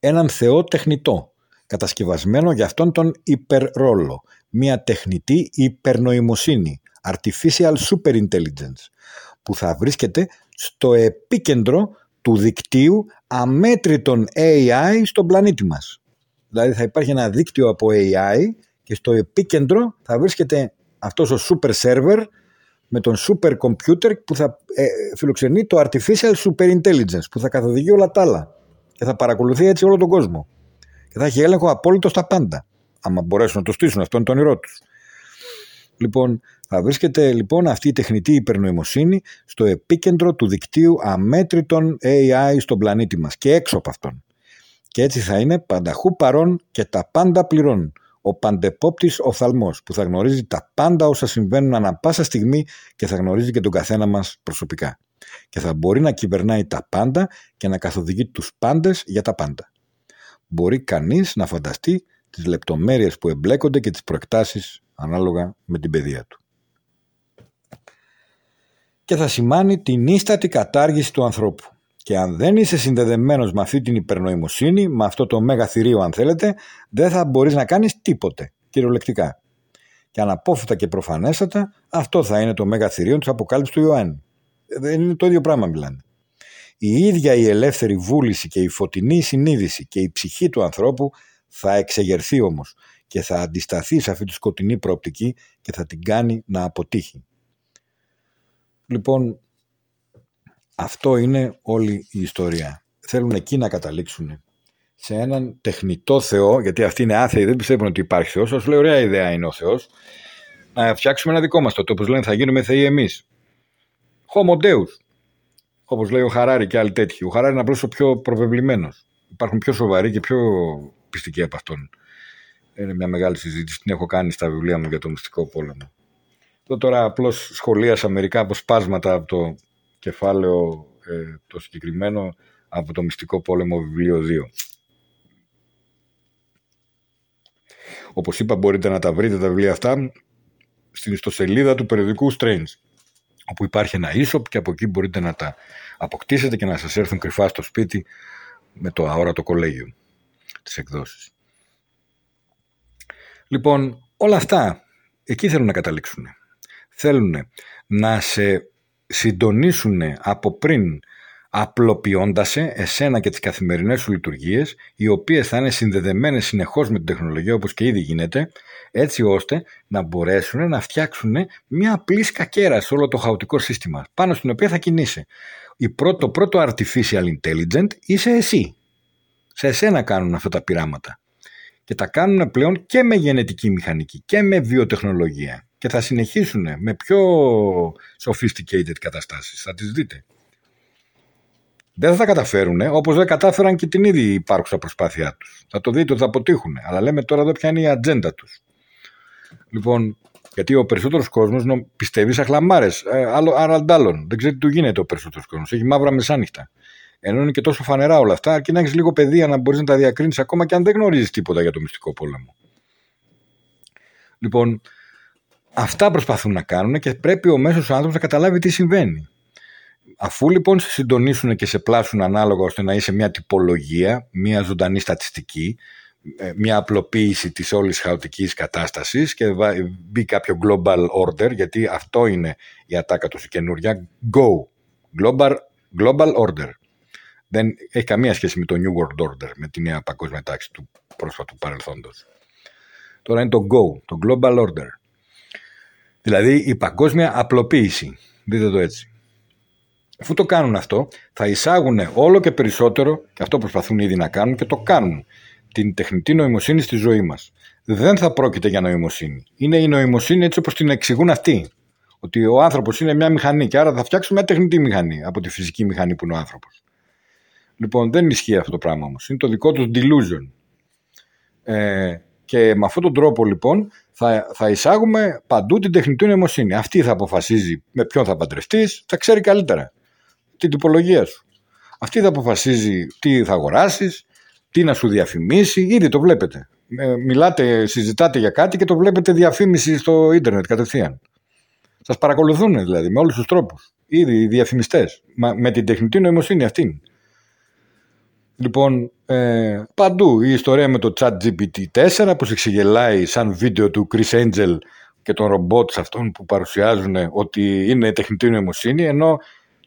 Speaker 1: Έναν Θεό τεχνητό, κατασκευασμένο για αυτόν τον υπερρόλο, μια τεχνητή υπερνοημοσύνη, artificial superintelligence, που θα βρίσκεται στο επίκεντρο του δικτύου αμέτρητων AI στον πλανήτη μας. Δηλαδή θα υπάρχει ένα δίκτυο από AI και στο επίκεντρο θα βρίσκεται αυτός ο super server με τον super computer που θα ε, φιλοξενεί το artificial super intelligence που θα καθοδηγεί όλα τα άλλα και θα παρακολουθεί έτσι όλο τον κόσμο. Και θα έχει έλεγχο απόλυτο στα πάντα άμα μπορέσουν να το στήσουν. Αυτό είναι το όνειρό τους. Λοιπόν θα βρίσκεται λοιπόν αυτή η τεχνητή υπερνοημοσύνη στο επίκεντρο του δικτύου αμέτρητων AI στον πλανήτη μας και έξω από αυτόν. Και έτσι θα είναι πανταχού παρόν και τα πάντα πληρών. Ο παντεπόπτης οφθαλμός που θα γνωρίζει τα πάντα όσα συμβαίνουν ανα πάσα στιγμή και θα γνωρίζει και τον καθένα μας προσωπικά. Και θα μπορεί να κυβερνάει τα πάντα και να καθοδηγεί τους πάντες για τα πάντα. Μπορεί κανείς να φανταστεί τις λεπτομέρειες που εμπλέκονται και τις προεκτάσεις ανάλογα με την παιδεία του. Και θα σημάνει την ίστατη κατάργηση του ανθρώπου. Και αν δεν είσαι συνδεδεμένος με αυτή την υπερνοημοσύνη, με αυτό το μέγα θηρίο αν θέλετε, δεν θα μπορείς να κάνεις τίποτε, κυριολεκτικά. Και αναπόφευκτα και προφανέστατα, αυτό θα είναι το μέγα θηρίο της αποκάλυψης του Ιωάννη. Δεν είναι το ίδιο πράγμα μιλάνε. Η ίδια η ελεύθερη βούληση και η φωτεινή συνείδηση και η ψυχή του ανθρώπου θα εξεγερθεί όμως και θα αντισταθεί σε αυτή τη σκοτεινή προοπτική και θα την κάνει να αποτύχει. Λοιπόν, αυτό είναι όλη η ιστορία. Θέλουν εκεί να καταλήξουν σε έναν τεχνητό Θεό, γιατί αυτοί είναι άθεοι, δεν πιστεύουν ότι υπάρχει Θεός, σας λέει ωραία ιδέα είναι ο Θεός, να φτιάξουμε ένα δικό μας τότε, όπως λένε θα γίνουμε θεοί εμείς. Homo Deus, όπως λέει ο Χαράρη και άλλοι τέτοιοι. Ο Χαράρη είναι απλώς ο πιο προβεβλημένος. Υπάρχουν πιο σοβαροί και πιο πιστικοί από αυτόν. Είναι μια μεγάλη συζήτηση, την έχω κάνει στα βιβλία μου για το μυστικό πόλεμο. Εδώ τώρα απλώς σχολίασα μερικά αποσπάσματα από το κεφάλαιο ε, το συγκεκριμένο από το μυστικό πόλεμο βιβλίο 2. Όπως είπα μπορείτε να τα βρείτε τα βιβλία αυτά στην ιστοσελίδα του περιοδικού Strange όπου υπάρχει ένα e και από εκεί μπορείτε να τα αποκτήσετε και να σας έρθουν κρυφά στο σπίτι με το αόρατο κολέγιο της εκδόσης. Λοιπόν, όλα αυτά εκεί θέλουν να καταλήξουν. Θέλουν να σε συντονίσουν από πριν απλοποιώντας σε εσένα και τις καθημερινές σου λειτουργίες οι οποίες θα είναι συνδεδεμένες συνεχώς με την τεχνολογία όπως και ήδη γίνεται έτσι ώστε να μπορέσουν να φτιάξουν μια απλή σκακέρα σε όλο το χαοτικό σύστημα πάνω στην οποία θα κινείσαι. Η πρώτο, το πρώτο artificial intelligent είσαι εσύ. Σε εσένα κάνουν αυτά τα πειράματα. Και τα κάνουν πλέον και με γενετική μηχανική και με βιοτεχνολογία. Και θα συνεχίσουν με πιο sophisticated καταστάσεις. Θα τις δείτε. Δεν θα τα καταφέρουν, όπως δεν κατάφεραν και την ίδια υπάρχουσα προσπάθειά τους. Θα το δείτε ότι θα αποτύχουν. Αλλά λέμε τώρα εδώ ποια είναι η ατζέντα τους. Λοιπόν, γιατί ο περισσότερος κόσμος πιστεύει σε χλαμάρες. Ε, άρα αντάλλων. Δεν ξέρει τι του γίνεται ο περισσότερος κόσμος. Έχει μαύρα μεσάνυχτα. Ενώ είναι και τόσο φανερά όλα αυτά, αρκεί να έχεις λίγο παιδεία να μπορείς να τα διακρίνεις ακόμα και αν δεν γνωρίζεις τίποτα για το μυστικό πόλεμο. Λοιπόν, αυτά προσπαθούν να κάνουν και πρέπει ο μέσος άνθρωπος να καταλάβει τι συμβαίνει. Αφού λοιπόν σε συντονίσουν και σε πλάσουν ανάλογα ώστε να είσαι μια τυπολογία, μια ζωντανή στατιστική, ε, μια απλοποίηση της όλης χαοτικής κατάστασης και μπει κάποιο global order γιατί αυτό είναι η ατάκα του η καινούρια. Go. Global, global order. Δεν έχει καμία σχέση με το New World Order με τη νέα παγκόσμια τάξη του πρόσφατου παρελθόντος. Τώρα είναι το go, το global order δηλαδή η παγκόσμια απλοποίηση δείτε το έτσι Αφού το κάνουν αυτό, θα εισάγουν όλο και περισσότερο, και αυτό προσπαθούν ήδη να κάνουν και το κάνουν, την τεχνητή νοημοσύνη στη ζωή μας. Δεν θα πρόκειται για νοημοσύνη. Είναι η νοημοσύνη έτσι όπως την εξηγούν αυτοί. Ότι ο άνθρωπος είναι μια μηχανή και άρα θα φτιάξουμε μια τεχνητή μηχανή από τη φυσική μηχανή που είναι ο άνθρωπος. Λοιπόν, δεν ισχύει αυτό το πράγμα όμως. Είναι το δικό τους delusion. Ε, και με αυτόν τον τρόπο λοιπόν θα, θα εισάγουμε παντού την τεχνητή νοημοσύνη. Αυτή θα αποφασίζει με ποιον θα παντρευτείς, θα ξέρει καλύτερα την τυπολογία σου. Αυτή θα αποφασίζει τι θα αγοράσεις, τι να σου διαφημίσει, ήδη το βλέπετε. Ε, μιλάτε, συζητάτε για κάτι και το βλέπετε διαφήμιση στο ίντερνετ κατευθείαν. Σας παρακολουθούν δηλαδή με όλους τους τρόπους. Ήδη οι διαφημιστές. Με την τεχνητή νοημοσύνη αυτήν. Λοιπόν, ε, παντού η ιστορία με το chat GPT-4 που σε ξεγελάει σαν βίντεο του Chris Angel και των ρομπότ αυτών που παρουσιάζουν ότι είναι τεχνητή νοημοσύνη ενώ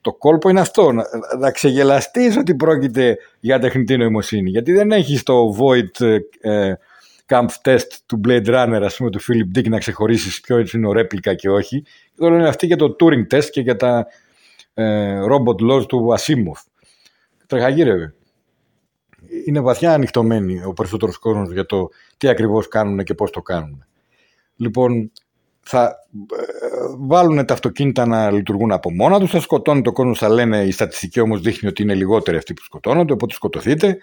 Speaker 1: το κόλπο είναι αυτό, να, να ξεγελαστείς ότι πρόκειται για τεχνητή νοημοσύνη. Γιατί δεν έχεις το void ε, camp test του Blade Runner, ας πούμε, του Philip Dick να ξεχωρίσεις ποιο είναι ο ρέπλικα και όχι. Το λένε αυτοί για το Turing test και για τα ε, robot laws του Asimov. Τρεχαγύρευε. Είναι βαθιά ανοιχτωμένοι ο περισσότερος κόσμος για το τι ακριβώς κάνουν και πώς το κάνουν. Λοιπόν, θα ε, βάλουν τα αυτοκίνητα να λειτουργούν από μόνα τους, θα σκοτώνει το κόσμο, θα λένε η στατιστική όμως δείχνει ότι είναι λιγότεροι αυτοί που σκοτώνονται, οπότε σκοτωθείτε.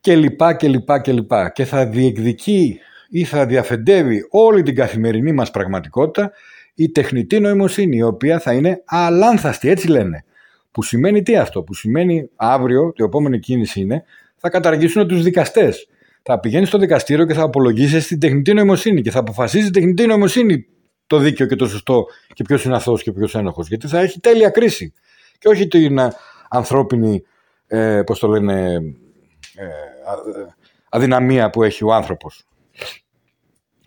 Speaker 1: και λοιπά και λοιπά και λοιπά και θα διεκδικεί ή θα διαφεντεύει όλη την καθημερινή μας πραγματικότητα η τεχνητή νοημοσύνη η οποία θα είναι αλάνθαστη έτσι λένε που σημαίνει τι αυτό; Που σημαίνει αύριο η επόμενη κίνηση είναι θα καταργήσουν τους δικαστές θα πηγαίνεις στο δικαστήριο και θα απολογίσει στην τεχνητή νοημοσύνη και θα αποφασίζει η τεχνητή νοημοσύνη το δίκαιο και το σωστό και ποιος είναι αθώος και ποιος ένοχος γιατί θα έχει τέλεια κρίση και όχι την ε, ανθρώπινη ε, πώς το λένε ε, α- ε, αδυναμία που έχει ο άνθρωπος.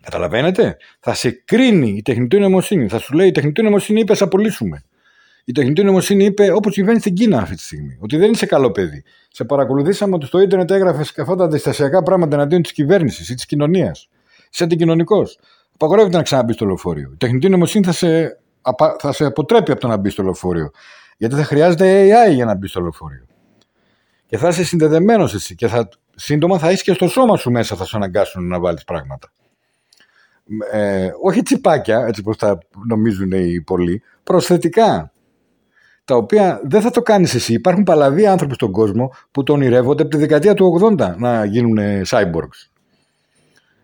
Speaker 1: Καταλαβαίνετε, θα σε κρίνει η τεχνητή νοημοσύνη. Θα σου λέει η τεχνητή νοημοσύνη είπε, σε απολύσουμε. Η τεχνητή νοημοσύνη είπε, όπως συμβαίνει στην Κίνα αυτή τη στιγμή, ότι δεν είσαι καλό παιδί. Σε παρακολουθήσαμε ότι στο ίντερνετ έγραφες αυτά τα αντιστασιακά πράγματα εναντίον της κυβέρνησης ή της κοινωνίας. Είσαι αντικοινωνικός. Απαγορεύεται να ξαναμπείς στο λεωφορείο. Η τεχνητή νοημοσύνη θα σε, απα- θα σε αποτρέπει από το να μπεις στο λεωφορείο. Γιατί θα χρειάζεται AI για να μπεις στο λεωφορείο. Και θα είσαι συνδεδεμένος εσύ. Και θα, σύντομα θα είσαι και στο σώμα σου μέσα, θα σου αναγκάσουν να βάλεις πράγματα. Ε, όχι τσιπάκια, έτσι πως τα νομίζουν οι πολλοί, προσθετικά. Τα οποία δεν θα το κάνεις εσύ. Υπάρχουν παλαβοί άνθρωποι στον κόσμο που τον ονειρεύονται από τη δεκαετία του 80 να γίνουν ε, cyborgs.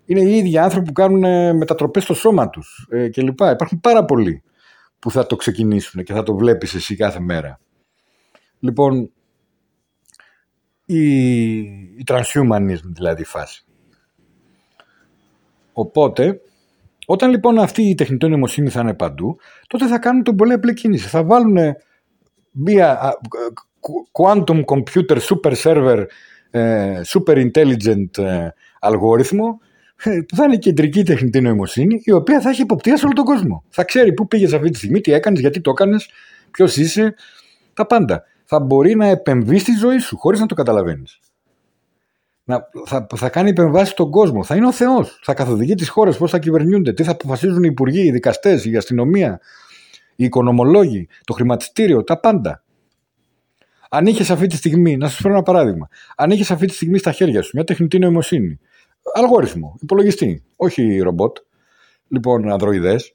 Speaker 1: Είναι οι ίδιοι άνθρωποι που κάνουν ε, μετατροπές στο σώμα τους ε, κλπ. Υπάρχουν πάρα πολλοί που θα το ξεκινήσουν και θα το βλέπεις εσύ κάθε μέρα. Λοιπόν, η, η transhumanism δηλαδή φάση. Οπότε, όταν λοιπόν αυτή η τεχνητή νοημοσύνη θα είναι παντού, τότε θα κάνουν τον πολύ απλή κίνηση. Θα βάλουν μία α, quantum computer super server ε, super intelligent ε, αλγόριθμο ε, που θα είναι η κεντρική τεχνητή νοημοσύνη η οποία θα έχει υποπτία σε όλο τον κόσμο. Θα ξέρει πού πήγες αυτή τη στιγμή, τι έκανες, γιατί το έκανες, ποιος είσαι, τα πάντα. Θα μπορεί να επεμβείς στη ζωή σου χωρίς να το καταλαβαίνεις. Να, θα, θα κάνει επεμβάσεις στον κόσμο. Θα είναι ο Θεός. Θα καθοδηγεί τις χώρες πώς θα κυβερνιούνται, τι θα αποφασίζουν οι υπουργοί, οι δικαστές, η αστυνομία, οι οικονομολόγοι, το χρηματιστήριο, τα πάντα. Αν είχες αυτή τη στιγμή, να σας φέρω ένα παράδειγμα, αν είχες αυτή τη στιγμή στα χέρια σου μια τεχνητή νοημοσύνη, αλγόριθμο, υπολογιστή, όχι ρομπότ, λοιπόν ανδροειδές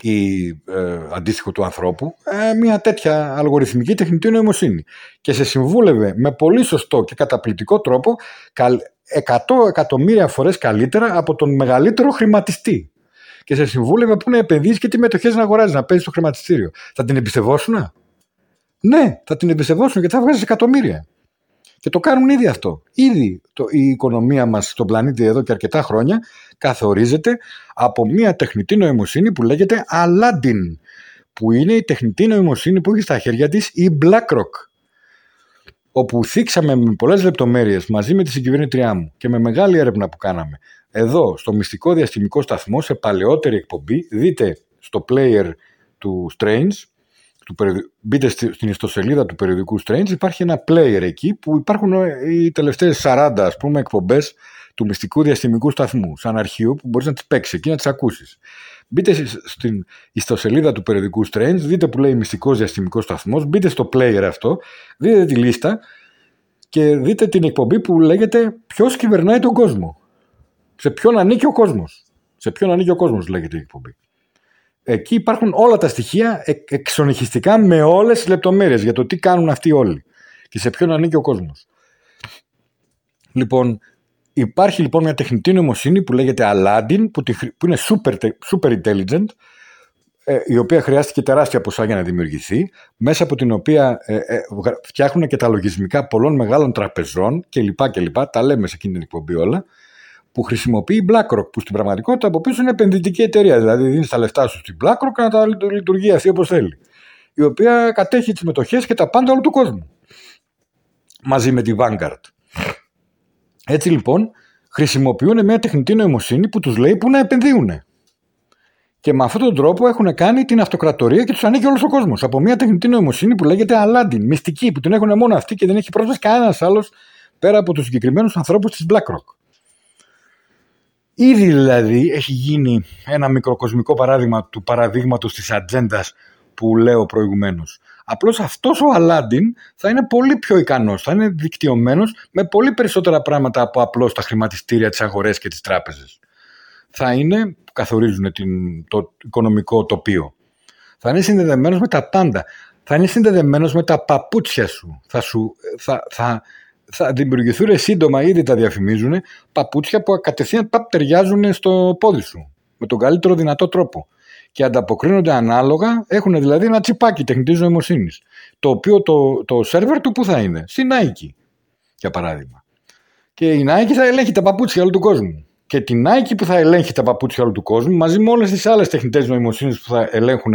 Speaker 1: ή ε, αντίστοιχο του ανθρώπου, ε, μια τέτοια αλγοριθμική τεχνητή νοημοσύνη. Και σε συμβούλευε με πολύ σωστό και καταπληκτικό τρόπο καλ- 100 εκατομμύρια φορές καλύτερα από τον μεγαλύτερο χρηματιστή. Και σε συμβούλευε που να επενδύσει και τι μετοχές να αγοράζεις, να παίζεις στο χρηματιστήριο. Θα την εμπιστευόσουν, Ναι, θα την εμπιστευόσουν γιατί θα βγάζει εκατομμύρια. Και το κάνουν ήδη αυτό. Ήδη το, η οικονομία μας στον πλανήτη εδώ και αρκετά χρόνια καθορίζεται από μια τεχνητή νοημοσύνη που λέγεται Aladdin, που είναι η τεχνητή νοημοσύνη που έχει στα χέρια της η BlackRock όπου θίξαμε με πολλές λεπτομέρειες μαζί με τη συγκυβερνήτριά μου και με μεγάλη έρευνα που κάναμε εδώ στο μυστικό διαστημικό σταθμό σε παλαιότερη εκπομπή δείτε στο player του Strange του περιοδι- μπείτε στη- στην ιστοσελίδα του περιοδικού Strange υπάρχει ένα player εκεί που υπάρχουν ε, οι τελευταίες 40 ας πούμε εκπομπές του μυστικού διαστημικού σταθμού σαν αρχείο που μπορείς να τις παίξεις εκεί να τις ακούσεις. Μπείτε σ- στην ιστοσελίδα του περιοδικού Strange δείτε που λέει μυστικός διαστημικός σταθμός μπείτε στο player αυτό δείτε τη λίστα και δείτε την εκπομπή που λέγεται ποιος κυβερνάει τον κόσμο σε ποιον ανήκει ο κόσμος; Σε ποιον ανήκει ο κόσμος λέγεται η εκπομπή Εκεί υπάρχουν όλα τα στοιχεία εκ- εξονυχιστικά με όλες τις λεπτομέρειες για το τι κάνουν αυτοί όλοι και σε ποιον ανήκει ο κόσμος. Λοιπόν, υπάρχει λοιπόν μια τεχνητή νοημοσύνη που λέγεται Aladdin που, τη χρη- που είναι super, τε- super intelligent ε, η οποία χρειάστηκε τεράστια ποσά για να δημιουργηθεί μέσα από την οποία ε, ε, βγα- φτιάχνουν και τα λογισμικά πολλών μεγάλων τραπεζών κλπ. κλπ. Τα λέμε σε εκείνη την εκπομπή όλα που χρησιμοποιεί η BlackRock, που στην πραγματικότητα από πίσω είναι επενδυτική εταιρεία. Δηλαδή δίνεις τα λεφτά σου στην BlackRock και να τα λειτου- λειτουργεί αυτή όπως θέλει. Η οποία κατέχει τις μετοχές και τα πάντα όλου του κόσμου. Μαζί με τη Vanguard. Έτσι λοιπόν χρησιμοποιούν μια τεχνητή νοημοσύνη που τους λέει πού να επενδύουν. Και με αυτόν τον τρόπο έχουν κάνει την αυτοκρατορία και τους ανήκει όλος ο κόσμος. Από μια τεχνητή νοημοσύνη που λέγεται Aladdin, μυστική, που την έχουν μόνο αυτοί και δεν έχει πρόσβαση κανένας άλλος πέρα από τους συγκεκριμένους ανθρώπους της BlackRock. Ήδη δηλαδή έχει γίνει ένα μικροκοσμικό παράδειγμα του παραδείγματος της ατζέντας που λέω προηγουμένως. Απλώς αυτός ο Αλάντιν θα είναι πολύ πιο ικανός, θα είναι δικτυωμένος με πολύ περισσότερα πράγματα από απλώς τα χρηματιστήρια, τις αγορές και τις τράπεζες. Θα είναι, που καθορίζουν την, το οικονομικό τοπίο. Θα είναι συνδεδεμένος με τα πάντα. Θα είναι συνδεδεμένος με τα παπούτσια σου. Θα, σου, θα, θα θα δημιουργηθούν σύντομα, ήδη τα διαφημίζουν, παπούτσια που κατευθείαν παπ, ταιριάζουν στο πόδι σου. Με τον καλύτερο δυνατό τρόπο. Και ανταποκρίνονται ανάλογα, έχουν δηλαδή ένα τσιπάκι τεχνητής νοημοσύνης. Το οποίο το, το σερβερ του που θα είναι, στην Nike, για παράδειγμα. Και η Nike θα ελέγχει τα παπούτσια όλου του κόσμου. Και την Nike που θα ελέγχει τα παπούτσια όλου του κόσμου, μαζί με όλες τις άλλες τεχνητές νοημοσύνες που θα ελέγχουν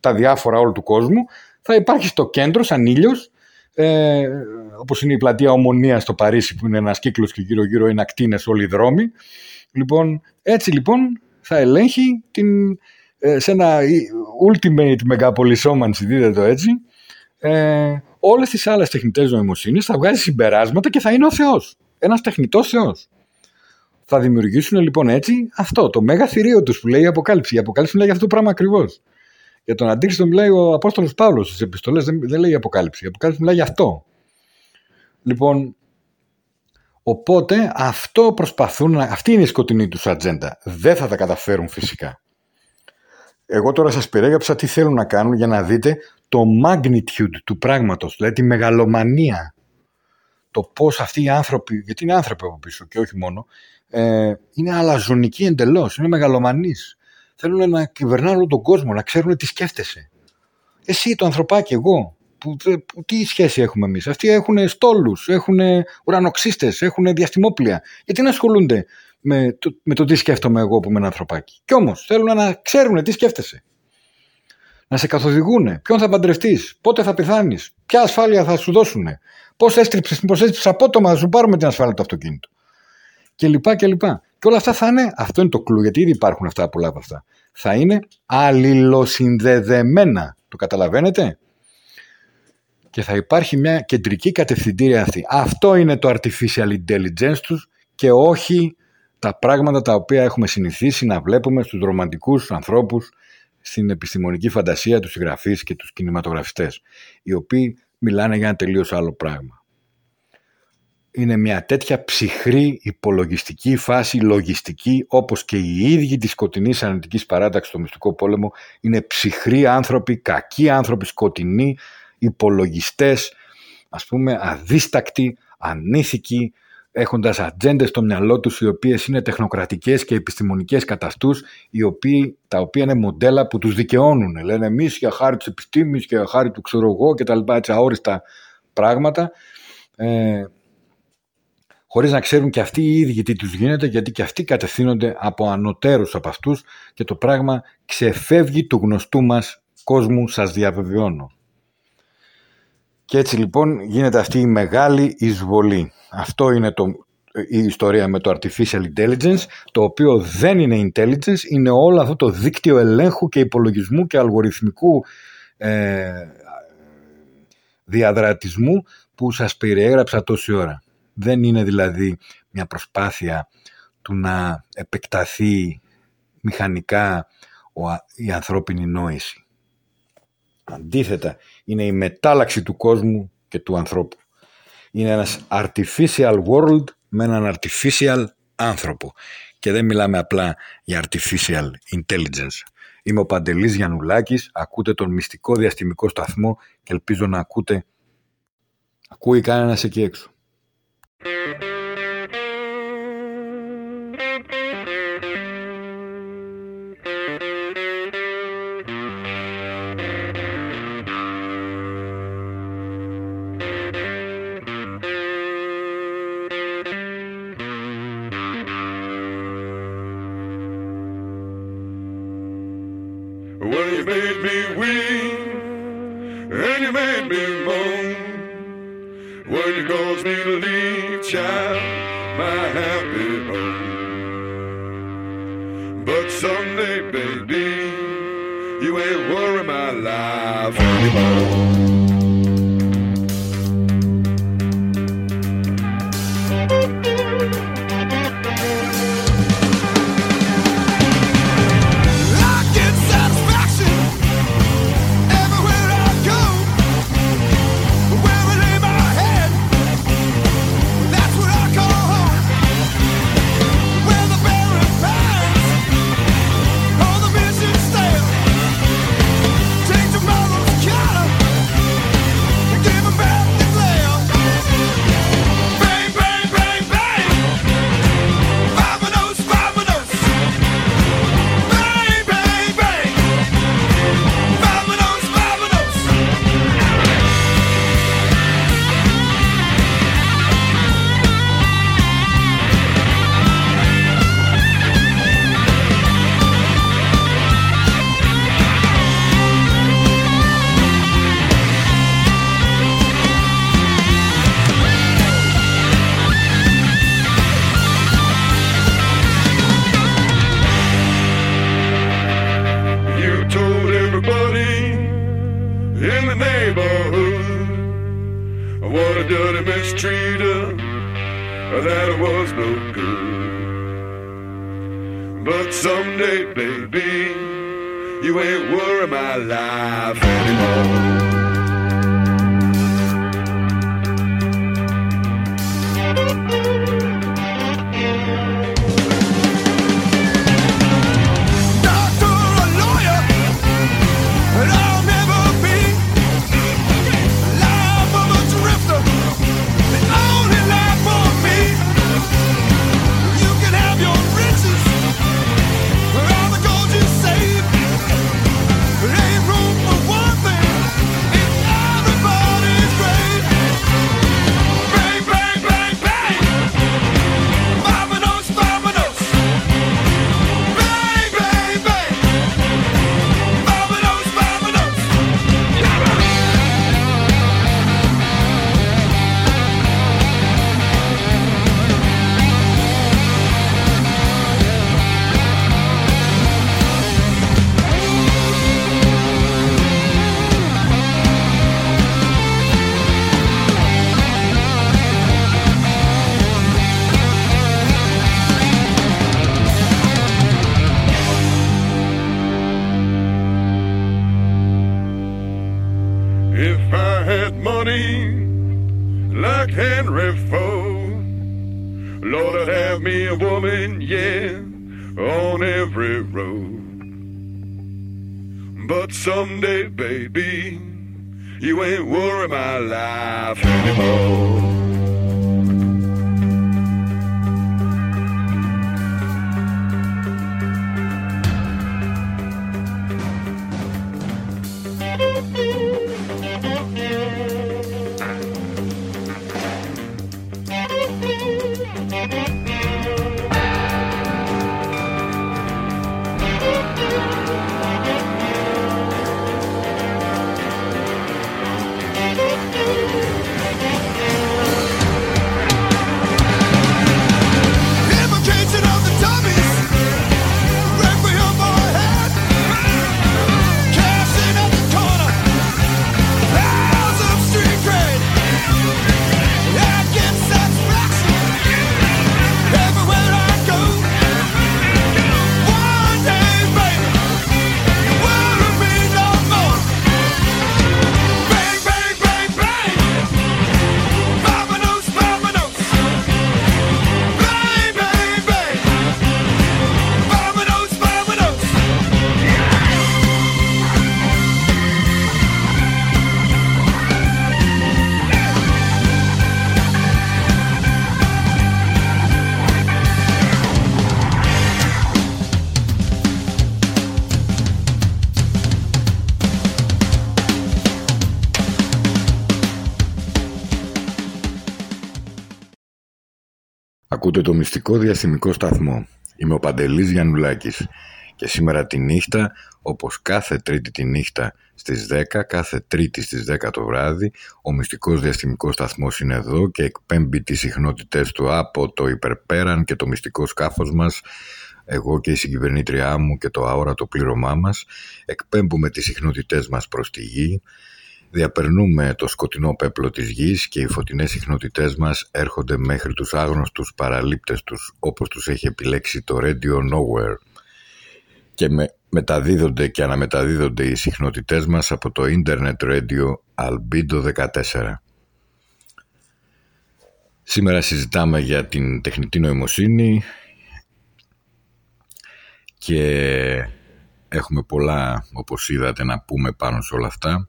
Speaker 1: τα διάφορα όλου του κόσμου, θα υπάρχει στο κέντρο, σαν ήλιος, ε, όπως είναι η πλατεία Ομονίας στο Παρίσι, που είναι ένας κύκλος και γύρω-γύρω είναι ακτίνες όλοι οι δρόμοι. Λοιπόν, έτσι λοιπόν θα ελέγχει την, ε, σε ένα ultimate μεγαπολισόμανση, δείτε το έτσι, ε, όλες τις άλλες τεχνητές νοημοσύνες θα βγάζει συμπεράσματα και θα είναι ο Θεός. Ένας τεχνητός Θεός. Θα δημιουργήσουν λοιπόν έτσι αυτό, το μέγα θηρίο τους που λέει η Αποκάλυψη. Η Αποκάλυψη μιλάει για αυτό το πράγμα ακριβώς. Για τον Αντίχριστο μιλάει ο Απόστολος Παύλος στις επιστολές, δεν, δεν λέει η Αποκάλυψη. Η Αποκάλυψη μιλάει για αυτό. Λοιπόν, οπότε αυτό προσπαθούν, να- αυτή είναι η σκοτεινή τους ατζέντα. Δεν θα τα καταφέρουν φυσικά. Εγώ τώρα σας περιέγραψα τι θέλουν να κάνουν για να δείτε το magnitude του πράγματος, δηλαδή τη μεγαλομανία. Το πώς αυτοί οι άνθρωποι, γιατί είναι άνθρωποι από πίσω και όχι μόνο, ε, είναι αλαζονικοί εντελώς, είναι μεγαλομανείς. Θέλουν να κυβερνάνε όλο τον κόσμο, να ξέρουν τι σκέφτεσαι. Εσύ το ανθρωπάκι, εγώ, που, που- τι σχέση έχουμε εμείς; Αυτοί έχουν στόλους, έχουν ουρανοξύστες, έχουν διαστημόπλια. Γιατί να ασχολούνται με το, με το τι σκέφτομαι εγώ που είμαι ένα ανθρωπάκι; Κι όμως θέλουν να ξέρουν τι σκέφτεσαι. Να σε καθοδηγούν. Ποιον θα παντρευτείς, πότε θα πεθάνεις, ποια ασφάλεια θα σου δώσουν, πώς έστριψες, μήπω έστριψες απότομα, θα σου πάρουμε την ασφάλεια του αυτοκίνητου; Και λοιπά και λοιπά. Και όλα αυτά θα είναι, αυτό είναι το κλου, γιατί ήδη υπάρχουν αυτά πολλά από αυτά. Θα είναι αλληλοσυνδεδεμένα. Το καταλαβαίνετε; Και θα υπάρχει μια κεντρική κατευθυντήρια αυτή. Αυτό είναι το artificial intelligence τους και όχι τα πράγματα τα οποία έχουμε συνηθίσει να βλέπουμε στους ρομαντικούς ανθρώπους στην επιστημονική φαντασία, τους συγγραφείς και τους κινηματογραφιστές, οι οποίοι μιλάνε για ένα τελείως άλλο πράγμα. Είναι μια τέτοια ψυχρή υπολογιστική φάση, λογιστική, όπως και οι ίδιοι της σκοτεινής αναλυτικής παράταξης στο μυστικό πόλεμο, είναι ψυχροί άνθρωποι, κακοί άνθρωποι, σκοτεινοί, υπολογιστές, ας πούμε αδίστακτοι, ανήθικοι, έχοντας ατζέντες στο μυαλό τους οι οποίες είναι τεχνοκρατικές και επιστημονικές κατά αυτούς, οι οποίοι, τα οποία είναι μοντέλα που τους δικαιώνουν. Λένε εμείς για χάρη της επιστήμης και για χάρη του ξέρω εγώ και τα λοιπά έτσι αόριστα πράγματα. Ε, χωρίς να ξέρουν και αυτοί οι ίδιοι τι τους γίνεται γιατί και αυτοί κατευθύνονται από ανωτέρους από αυτούς και το πράγμα ξεφεύγει του γνωστού μας κόσμου σας διαβεβαιώνω. Και έτσι λοιπόν γίνεται αυτή η μεγάλη εισβολή. Αυτό είναι το, η ιστορία με το artificial intelligence, το οποίο δεν είναι intelligence, είναι όλο αυτό το δίκτυο ελέγχου και υπολογισμού και αλγοριθμικού ε, διαδρατισμού που σας περιέγραψα τόση ώρα. Δεν είναι δηλαδή μια προσπάθεια του να επεκταθεί μηχανικά ο- η ανθρώπινη νόηση. Αντίθετα, είναι η μετάλλαξη του κόσμου και του ανθρώπου. Είναι ένας artificial world με έναν artificial άνθρωπο. Και δεν μιλάμε απλά για artificial intelligence. Είμαι ο Παντελής Γιαννουλάκης, ακούτε τον μυστικό διαστημικό σταθμό και ελπίζω να ακούτε... Ακούει κανένας εκεί έξω.
Speaker 9: Thank you.
Speaker 1: Ακούτε το μυστικό διαστημικό σταθμό. Είμαι ο Παντελής Γιαννουλάκης. Και σήμερα τη νύχτα, όπως κάθε τρίτη τη νύχτα στις 10, κάθε τρίτη στις 10 το βράδυ, ο μυστικός διαστημικός σταθμός είναι εδώ και εκπέμπει τις συχνότητές του από το υπερπέραν και το μυστικό σκάφος μας, εγώ και η συγκυβερνήτριά μου και το αόρατο πλήρωμά μας, εκπέμπουμε τις συχνότητές μας προς τη γη, Διαπερνούμε το σκοτεινό πέπλο της γης και οι φωτεινές συχνότητές μας έρχονται μέχρι τους άγνωστους παραλήπτες τους όπως τους έχει επιλέξει το Radio Nowhere και με, μεταδίδονται και αναμεταδίδονται οι συχνότητές μας από το Internet Radio Albedo 14. Σήμερα συζητάμε για την τεχνητή νοημοσύνη και έχουμε πολλά όπως είδατε να πούμε πάνω σε όλα αυτά.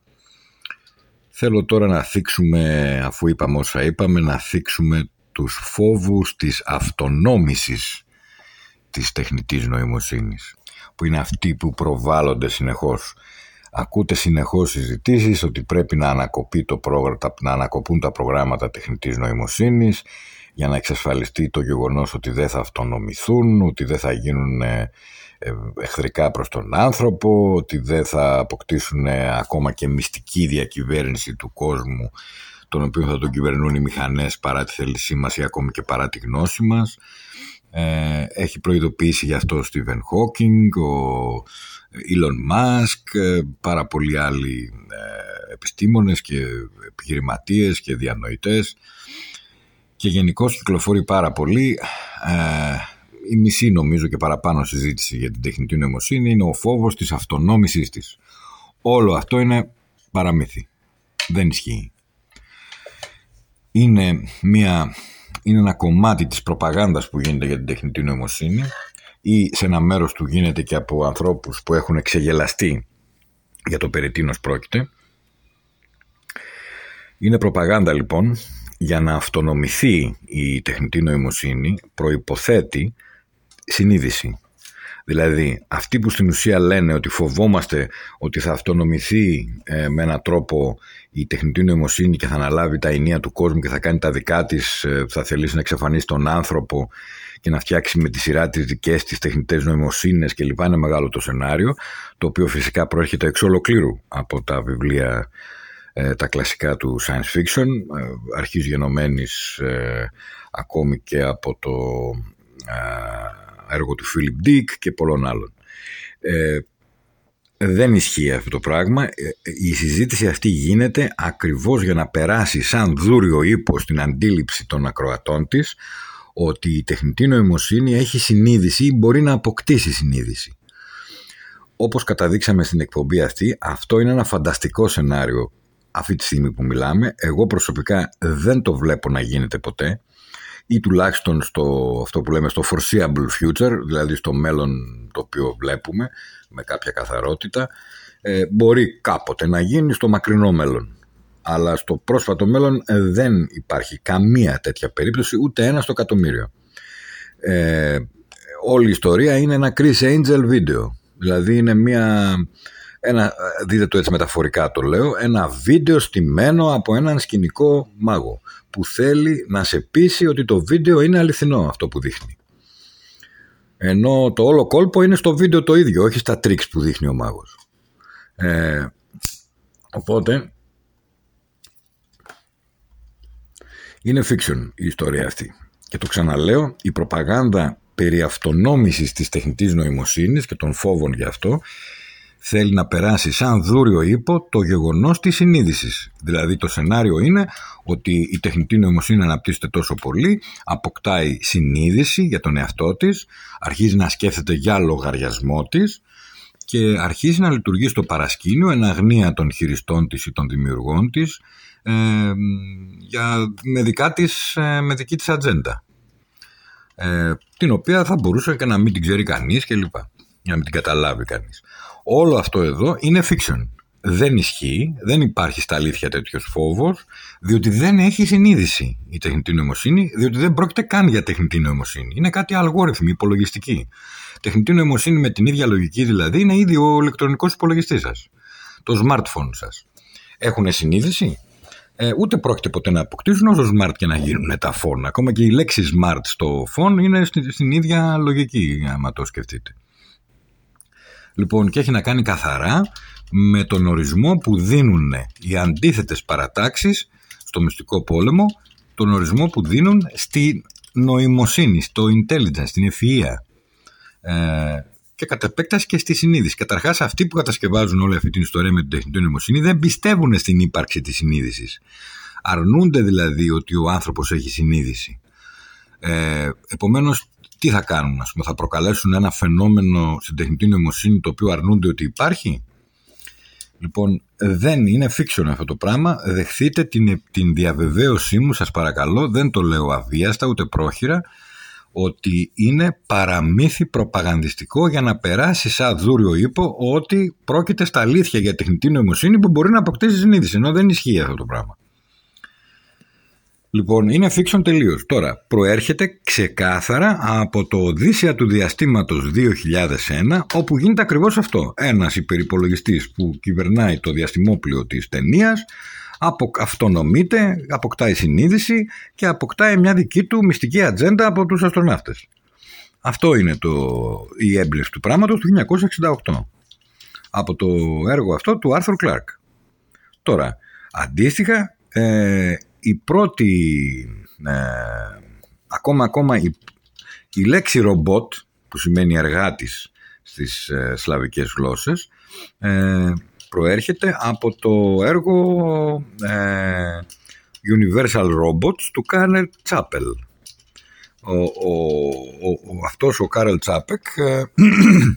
Speaker 1: Θέλω τώρα να θίξουμε, αφού είπαμε όσα είπαμε, να θίξουμε τους φόβους της αυτονόμησης της τεχνητής νοημοσύνης, που είναι αυτοί που προβάλλονται συνεχώς. Ακούτε συνεχώς συζητήσεις ότι πρέπει να, ανακοπεί το πρόγραμμα, να ανακοπούν τα προγράμματα τεχνητής νοημοσύνης για να εξασφαλιστεί το γεγονός ότι δεν θα αυτονομηθούν, ότι δεν θα γίνουν ε, ε, εχθρικά προς τον άνθρωπο, ότι δεν θα αποκτήσουν ε, ακόμα και μυστική διακυβέρνηση του κόσμου τον οποίο θα τον κυβερνούν οι μηχανές παρά τη θέλησή μας ή ακόμη και παρά τη γνώση μας. Ε, έχει προειδοποιήσει γι' αυτό ο Στίβεν Χόκινγκ, ο Elon Musk, ε, πάρα πολλοί άλλοι ε, επιστήμονες και επιχειρηματίες και διανοητές και γενικώ κυκλοφορεί πάρα πολύ. Ε, η μισή νομίζω και παραπάνω συζήτηση για την τεχνητή νοημοσύνη είναι ο φόβος της αυτονόμησής της. Όλο αυτό είναι παραμύθι. Δεν ισχύει. Είναι, μια, είναι ένα κομμάτι της προπαγάνδας που γίνεται για την τεχνητή νοημοσύνη ή σε ένα μέρος του γίνεται και από ανθρώπους που έχουν εξεγελαστεί για το περί τίνος πρόκειται. Είναι προπαγάνδα λοιπόν για να αυτονομηθεί η τεχνητή νοημοσύνη προϋποθέτει συνείδηση. Δηλαδή αυτοί που στην ουσία λένε ότι φοβόμαστε ότι θα αυτονομηθεί ε, με έναν τρόπο η τεχνητή νοημοσύνη και θα αναλάβει τα ενία του κόσμου και θα κάνει τα δικά της, ε, θα θελήσει να εξαφανίσει τον άνθρωπο και να φτιάξει με τη σειρά τις δικές της τεχνητές νοημοσύνες και λοιπά είναι μεγάλο το σενάριο το οποίο φυσικά προέρχεται εξ ολοκλήρου από τα βιβλία ε, τα κλασικά του science fiction ε, αρχής γενομένης ε, ακόμη και από το ε, έργο του Philip Dick και πολλών άλλων. Ε, δεν ισχύει αυτό το πράγμα. Ε, Η συζήτηση αυτή γίνεται ακριβώς για να περάσει σαν δούριο ύπο στην αντίληψη των ακροατών της ότι η τεχνητή νοημοσύνη έχει συνείδηση ή μπορεί να αποκτήσει συνείδηση. Όπως καταδείξαμε στην εκπομπή αυτή, αυτό είναι ένα φανταστικό σενάριο αυτή τη στιγμή που μιλάμε. Εγώ προσωπικά δεν το βλέπω να γίνεται ποτέ ή τουλάχιστον στο αυτό που λέμε στο foreseeable future, δηλαδή στο μέλλον το οποίο βλέπουμε με κάποια καθαρότητα, ε, μπορεί κάποτε να γίνει στο μακρινό μέλλον. Αλλά στο πρόσφατο μέλλον ε, δεν υπάρχει καμία τέτοια περίπτωση, ούτε ένα στο εκατομμύριο. Ε, όλη η ιστορία είναι ένα Chris Angel βίντεο. Δηλαδή είναι μια, ένα, δείτε το έτσι μεταφορικά το λέω, ένα βίντεο στημένο από έναν σκηνικό μάγο που θέλει να σε πείσει ότι το βίντεο είναι αληθινό αυτό που δείχνει. Ενώ το όλο κόλπο είναι στο βίντεο το ίδιο, όχι στα τρίξ που δείχνει ο μάγος. Ε, οπότε είναι fiction η ιστορία αυτή. Και το ξαναλέω, η προπαγάνδα περί αυτονόμησης της τεχνητής νοημοσύνης και των φόβων γι' αυτό θέλει να περάσει σαν δούριο ύπο το γεγονός της συνείδησης. Δηλαδή το σενάριο είναι ότι η τεχνητή νοημοσύνη αναπτύσσεται τόσο πολύ, αποκτάει συνείδηση για τον εαυτό της, αρχίζει να σκέφτεται για λογαριασμό της και αρχίζει να λειτουργεί στο παρασκήνιο εν αγνία των χειριστών της ή των δημιουργών της ε, για, με, δικά της, ε, με δική της ατζέντα. Ε, την οποία θα μπορούσε και να μην την ξέρει κανείς και λοιπά, για να μην την καταλάβει κανείς. Όλο αυτό εδώ είναι fiction. Δεν ισχύει, δεν υπάρχει στα αλήθεια τέτοιος φόβος, διότι δεν έχει συνείδηση η τεχνητή νοημοσύνη, διότι δεν πρόκειται καν για τεχνητή νοημοσύνη. Είναι κάτι αλγόριθμη, υπολογιστική. Τεχνητή νοημοσύνη με την ίδια λογική δηλαδή είναι ήδη ο ηλεκτρονικός υπολογιστής σας. Το smartphone σας. Έχουν συνείδηση, ε, ούτε πρόκειται ποτέ να αποκτήσουν όσο smart και να γίνουν τα phone. Ακόμα και η λέξη smart στο phone είναι στην, στην ίδια λογική, άμα το σκεφτείτε. Λοιπόν, και έχει να κάνει καθαρά με τον ορισμό που δίνουν οι αντίθετες παρατάξεις στο μυστικό πόλεμο, τον ορισμό που δίνουν στη νοημοσύνη, στο intelligence, στην ευφυΐα. Ε, και κατ' επέκταση και στη συνείδηση. Καταρχάς, αυτοί που κατασκευάζουν όλη αυτή την ιστορία με την τεχνητή νοημοσύνη δεν πιστεύουν στην ύπαρξη της συνείδησης. Αρνούνται δηλαδή ότι ο άνθρωπος έχει συνείδηση. Ε, Επομένως, τι θα κάνουν, ας πούμε, θα προκαλέσουν ένα φαινόμενο στην τεχνητή νοημοσύνη το οποίο αρνούνται ότι υπάρχει; Λοιπόν, δεν είναι fiction αυτό το πράγμα. Δεχθείτε την, την διαβεβαίωσή μου, σας παρακαλώ, δεν το λέω αβίαστα ούτε πρόχειρα, ότι είναι παραμύθι προπαγανδιστικό για να περάσει σαν δούριο ύπο ότι πρόκειται στα αλήθεια για τεχνητή νοημοσύνη που μπορεί να αποκτήσει συνείδηση, ενώ δεν ισχύει αυτό το πράγμα. Λοιπόν, είναι fiction τελείως. Τώρα, προέρχεται ξεκάθαρα από το Οδύσσια του Διαστήματος 2001, όπου γίνεται ακριβώς αυτό. Ένας υπερυπολογιστής που κυβερνάει το διαστημόπλιο της ταινίας, αυτονομείται, αποκτάει συνείδηση και αποκτάει μια δική του μυστική ατζέντα από τους αστροναύτες. Αυτό είναι το, η έμπνευση του πράγματος του 1968. Από το έργο αυτό του Άρθρου Κλάρκ. Τώρα, αντίστοιχα, ε, η πρώτη, ε, ακόμα, ακόμα η, η λέξη ρομπότ, που σημαίνει εργάτης στις ε, σλαβικές γλώσσες, ε, προέρχεται από το έργο ε, Universal Robots του Κάρελ Τσάπεκ. Ο, ο, ο, ο- αυτός ο Κάρελ Τσάπεκ ε,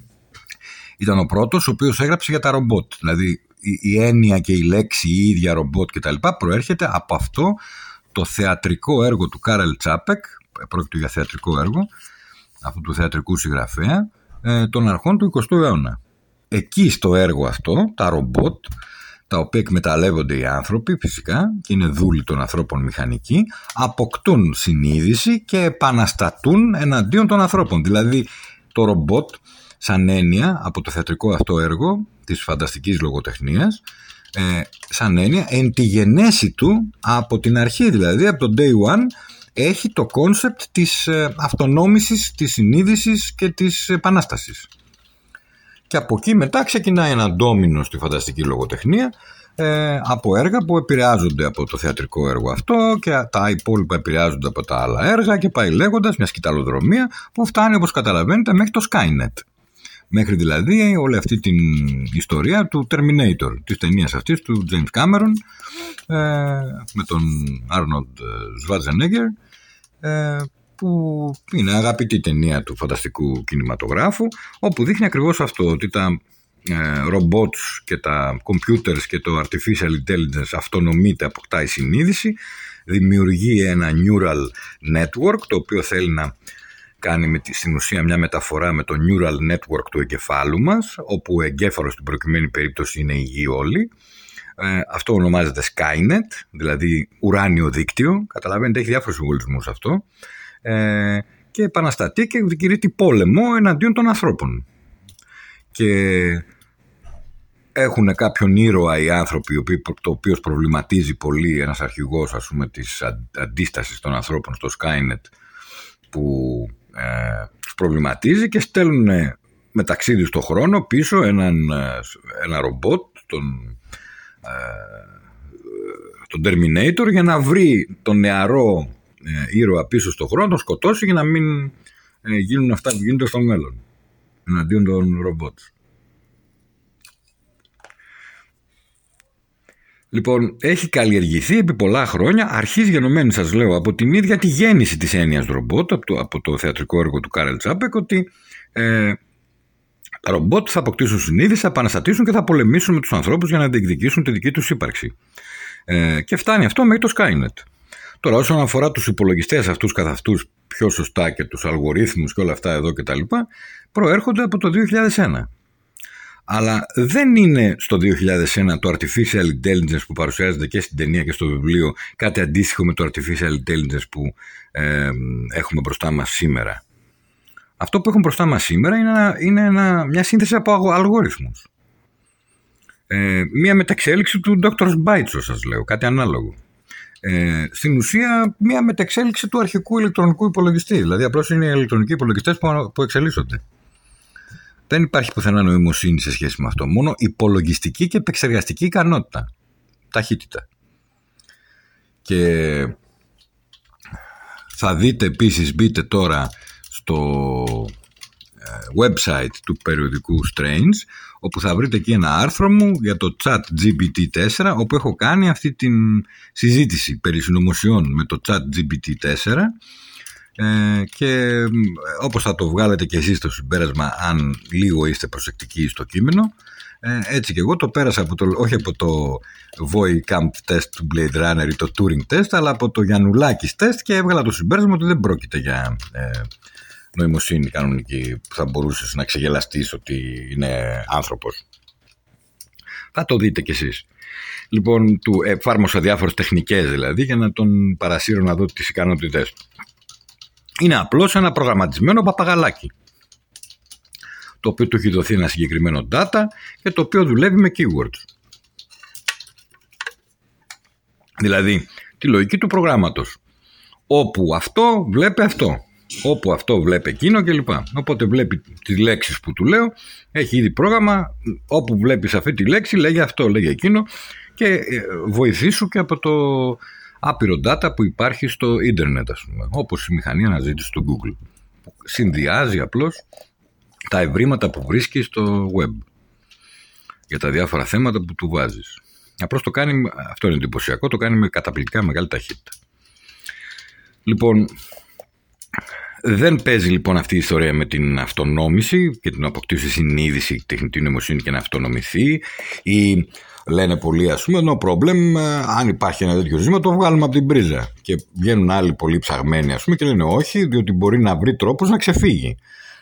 Speaker 1: ήταν ο πρώτος ο οποίος έγραψε για τα ρομπότ. Δηλαδή η, η έννοια και η λέξη η ίδια ρομπότ κτλ. προέρχεται από αυτό το θεατρικό έργο του Κάρελ Τσάπεκ, πρόκειται για θεατρικό έργο, αυτού του θεατρικού συγγραφέα, ε, των αρχών του 20ου αιώνα. Εκεί στο έργο αυτό, τα ρομπότ, τα οποία εκμεταλλεύονται οι άνθρωποι φυσικά και είναι δούλοι των ανθρώπων μηχανικοί, αποκτούν συνείδηση και επαναστατούν εναντίον των ανθρώπων. Δηλαδή το ρομπότ σαν έννοια από το θεατρικό αυτό έργο της φανταστικής λογοτεχνίας ε, σαν έννοια εν τη γενέσει του από την αρχή δηλαδή από το day one έχει το concept της ε, αυτονόμησης, της συνείδησης και της επανάστασης. Και από εκεί μετά ξεκινάει ένα ντόμινο στη φανταστική λογοτεχνία ε, από έργα που επηρεάζονται από το θεατρικό έργο αυτό και τα υπόλοιπα επηρεάζονται από τα άλλα έργα και πάει λέγοντας μια σκηταλοδρομία που φτάνει όπως καταλαβαίνετε μέχρι το Skynet. Μέχρι δηλαδή όλη αυτή την ιστορία του Terminator, της ταινίας αυτής του James Cameron ε, με τον Arnold Schwarzenegger ε, που είναι αγαπητή ταινία του φανταστικού κινηματογράφου όπου δείχνει ακριβώς αυτό ότι τα ε, robots και τα computers και το artificial intelligence αυτονομείται, αποκτάει συνείδηση δημιουργεί ένα neural network το οποίο θέλει να κάνει με τη, στην ουσία μια μεταφορά με το neural network του εγκεφάλου μας όπου ο εγκέφαλος στην προκειμένη περίπτωση είναι η γη όλη ε, αυτό ονομάζεται Skynet, δηλαδή ουράνιο δίκτυο. Καταλαβαίνετε, έχει διάφορους συμβολισμούς αυτό. Ε, και επαναστατεί και κηρύττει πόλεμο εναντίον των ανθρώπων. Και έχουν κάποιον ήρωα οι άνθρωποι, ο οποίος- το οποίος προβληματίζει πολύ ένας αρχηγός ας πούμε, της αν- αντίστασης των ανθρώπων στο Skynet που ε, τους προβληματίζει και στέλνουν με ταξίδι στο χρόνο πίσω έναν, ε, ένα ρομπότ, τον ε, τον Terminator για να βρει τον νεαρό ε, ήρωα πίσω στον χρόνο, τον σκοτώσει για να μην ε, γίνουν αυτά που γίνονται στο μέλλον εναντίον των ρομπότ. Λοιπόν, έχει καλλιεργηθεί επί πολλά χρόνια, αρχής γενομένης σας λέω, από την ίδια τη γέννηση της έννοιας ρομπότ, από το, από το θεατρικό έργο του Κάρελ Τσάπεκ, ότι ε, τα ρομπότ θα αποκτήσουν συνείδηση, θα επαναστατήσουν και θα πολεμήσουν με τους ανθρώπους για να διεκδικήσουν τη δική τους ύπαρξη. Ε, και φτάνει αυτό μέχρι το Skynet. Τώρα όσον αφορά τους υπολογιστές αυτούς καθ' αυτούς πιο σωστά και τους αλγορίθμους και όλα αυτά εδώ και τα λοιπά, προέρχονται από το 2001. Αλλά δεν είναι στο 2001 το artificial intelligence που παρουσιάζεται και στην ταινία και στο βιβλίο κάτι αντίστοιχο με το artificial intelligence που ε, έχουμε μπροστά μας σήμερα. Αυτό που έχουμε μπροστά μας σήμερα είναι, ένα, είναι ένα, μια σύνθεση από αγω- αλγόριθμους. Ε, μια μεταξέλιξη του Dr. Bytes, σας λέω, κάτι ανάλογο. Ε, στην ουσία, μια μεταξέλιξη του αρχικού ηλεκτρονικού υπολογιστή. Δηλαδή, απλώς είναι οι ηλεκτρονικοί υπολογιστές που, που εξελίσσονται. Δεν υπάρχει πουθενά νοημοσύνη σε σχέση με αυτό. Μόνο υπολογιστική και επεξεργαστική ικανότητα. Ταχύτητα. Και θα δείτε επίσης, μπείτε τώρα στο ε, website του περιοδικού Strange όπου θα βρείτε εκεί ένα άρθρο μου για το chat GPT-4 όπου έχω κάνει αυτή την συζήτηση περί συνωμοσιών με το chat GPT-4 ε, και όπως θα το βγάλετε και εσείς στο συμπέρασμα αν λίγο είστε προσεκτικοί στο κείμενο ε, έτσι και εγώ το πέρασα από το, όχι από το Voy Camp test του Blade Runner ή το Turing test αλλά από το Γιαννουλάκης test και έβγαλα το συμπέρασμα ότι δεν πρόκειται για ε, νοημοσύνη κανονική που θα μπορούσες να ξεγελαστείς ότι είναι άνθρωπος. Θα το δείτε κι εσείς. Λοιπόν, του εφάρμοσα διάφορες τεχνικές δηλαδή για να τον παρασύρω να δω τις ικανότητές του. Είναι απλώς ένα προγραμματισμένο παπαγαλάκι το οποίο του έχει δοθεί ένα συγκεκριμένο data και το οποίο δουλεύει με keywords. Δηλαδή, τη λογική του προγράμματος. Όπου αυτό βλέπει αυτό. Όπου αυτό βλέπει εκείνο κλπ. Οπότε βλέπει τις λέξεις που του λέω, έχει ήδη πρόγραμμα, όπου βλέπεις αυτή τη λέξη λέγει αυτό, λέγει εκείνο και ε, βοηθήσου και από το άπειρο data που υπάρχει στο ίντερνετ ας πούμε, όπως η μηχανή αναζήτησης του Google.
Speaker 10: συνδυάζει απλώς τα ευρήματα που βρίσκεις στο web για τα διάφορα θέματα που του βάζεις. Απλώς το κάνει, αυτό είναι εντυπωσιακό, το κάνει με καταπληκτικά μεγάλη ταχύτητα. Λοιπόν, δεν παίζει λοιπόν αυτή η ιστορία με την αυτονόμηση και την αποκτήσει συνείδηση, τεχνητή νοημοσύνη και να αυτονομηθεί ή λένε πολλοί ας πούμε no problem, ε, αν υπάρχει ένα τέτοιο ζήτημα το βγάλουμε από την πρίζα και βγαίνουν άλλοι πολύ ψαγμένοι ας πούμε και λένε όχι διότι μπορεί να βρει τρόπους να ξεφύγει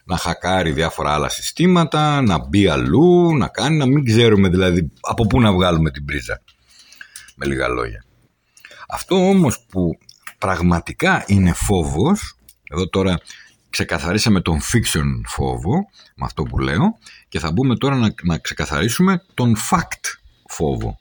Speaker 10: να χακάρει διάφορα άλλα συστήματα, να μπει αλλού, να κάνει, να μην ξέρουμε δηλαδή από πού να βγάλουμε την πρίζα. Με λίγα λόγια. Αυτό όμως που πραγματικά είναι φόβος, εδώ τώρα ξεκαθαρίσαμε τον fiction φόβο, με αυτό που λέω, και θα μπούμε τώρα να, να ξεκαθαρίσουμε τον fact φόβο.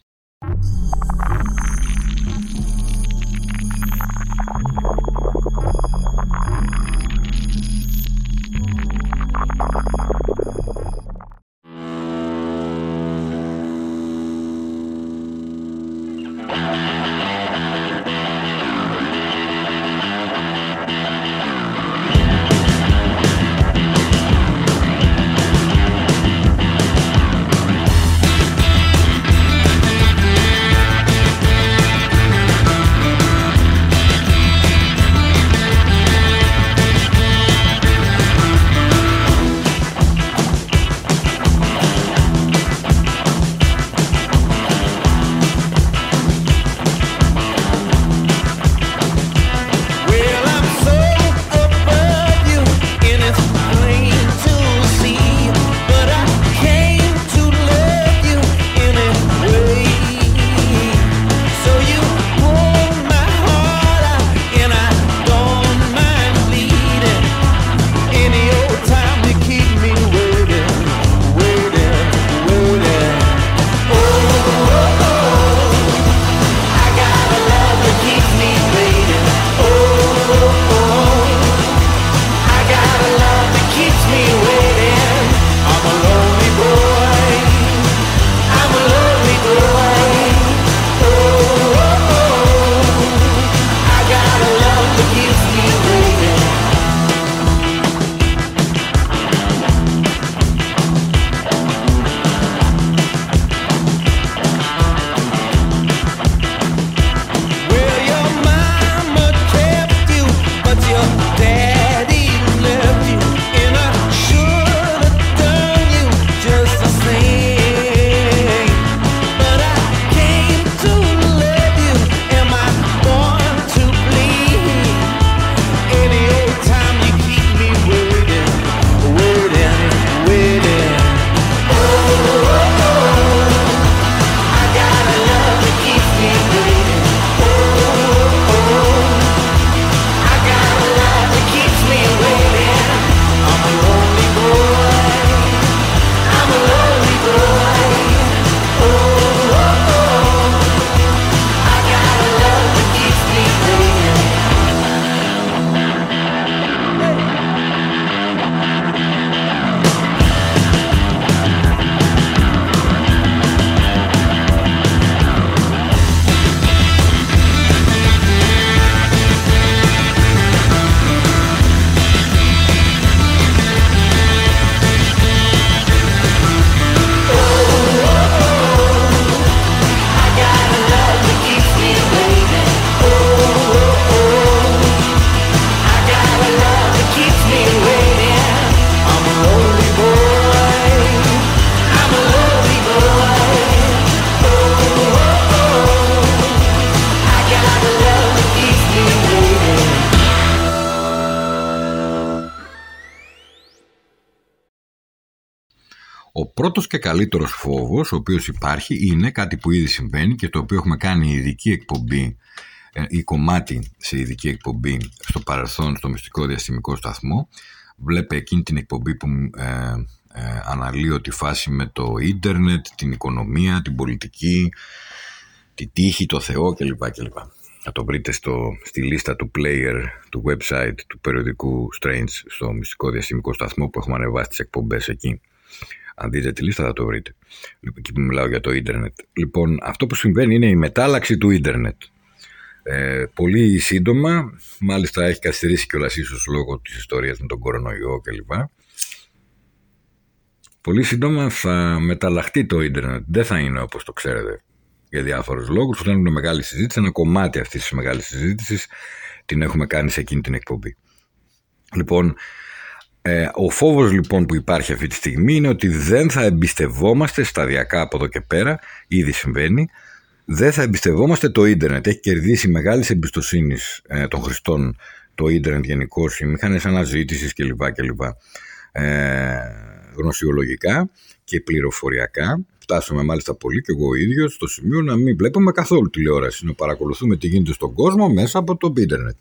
Speaker 10: Πρώτος και καλύτερος φόβος, ο οποίος υπάρχει, είναι κάτι που ήδη συμβαίνει και το οποίο έχουμε κάνει ειδική εκπομπή ε, ή κομμάτι σε ειδική εκπομπή στο παρελθόν στο μυστικό διαστημικό σταθμό. Βλέπε εκείνη την εκπομπή που ε, ε, αναλύω τη φάση με το ίντερνετ, την οικονομία, την πολιτική, τη τύχη, το Θεό κλπ. κλπ. Θα το βρείτε στο, στη λίστα του player του website του περιοδικού Strange στο μυστικό διαστημικό σταθμό που έχουμε ανεβάσει τις εκπομπές εκεί. Αν δείτε τη λίστα θα το βρείτε. Λοιπόν, εκεί που μιλάω για το ίντερνετ. Λοιπόν, αυτό που συμβαίνει είναι η μετάλλαξη του ίντερνετ.
Speaker 1: Ε, πολύ σύντομα, μάλιστα έχει καθυστερήσει κιόλας ίσως λόγω της ιστορίας με τον κορονοϊό κλπ. Πολύ σύντομα θα μεταλλαχτεί το ίντερνετ. Δεν θα είναι όπως το ξέρετε για διάφορους λόγους. Θέλουν μεγάλη συζήτηση. Ένα κομμάτι αυτής της μεγάλης συζήτησης την έχουμε κάνει σε εκείνη την εκπομπή. Λοιπόν, ε, ο φόβος λοιπόν που υπάρχει αυτή τη στιγμή είναι ότι δεν θα εμπιστευόμαστε σταδιακά από εδώ και πέρα, ήδη συμβαίνει, δεν θα εμπιστευόμαστε το ίντερνετ. Έχει κερδίσει μεγάλης εμπιστοσύνης ε, των χρηστών το ίντερνετ γενικώ, οι μηχανές αναζήτησης κλπ. κλπ. Ε, γνωσιολογικά και πληροφοριακά. Φτάσαμε μάλιστα πολύ και εγώ ο ίδιος στο σημείο να μην βλέπουμε καθόλου τηλεόραση, να παρακολουθούμε τι γίνεται στον κόσμο μέσα από το ίντερνετ.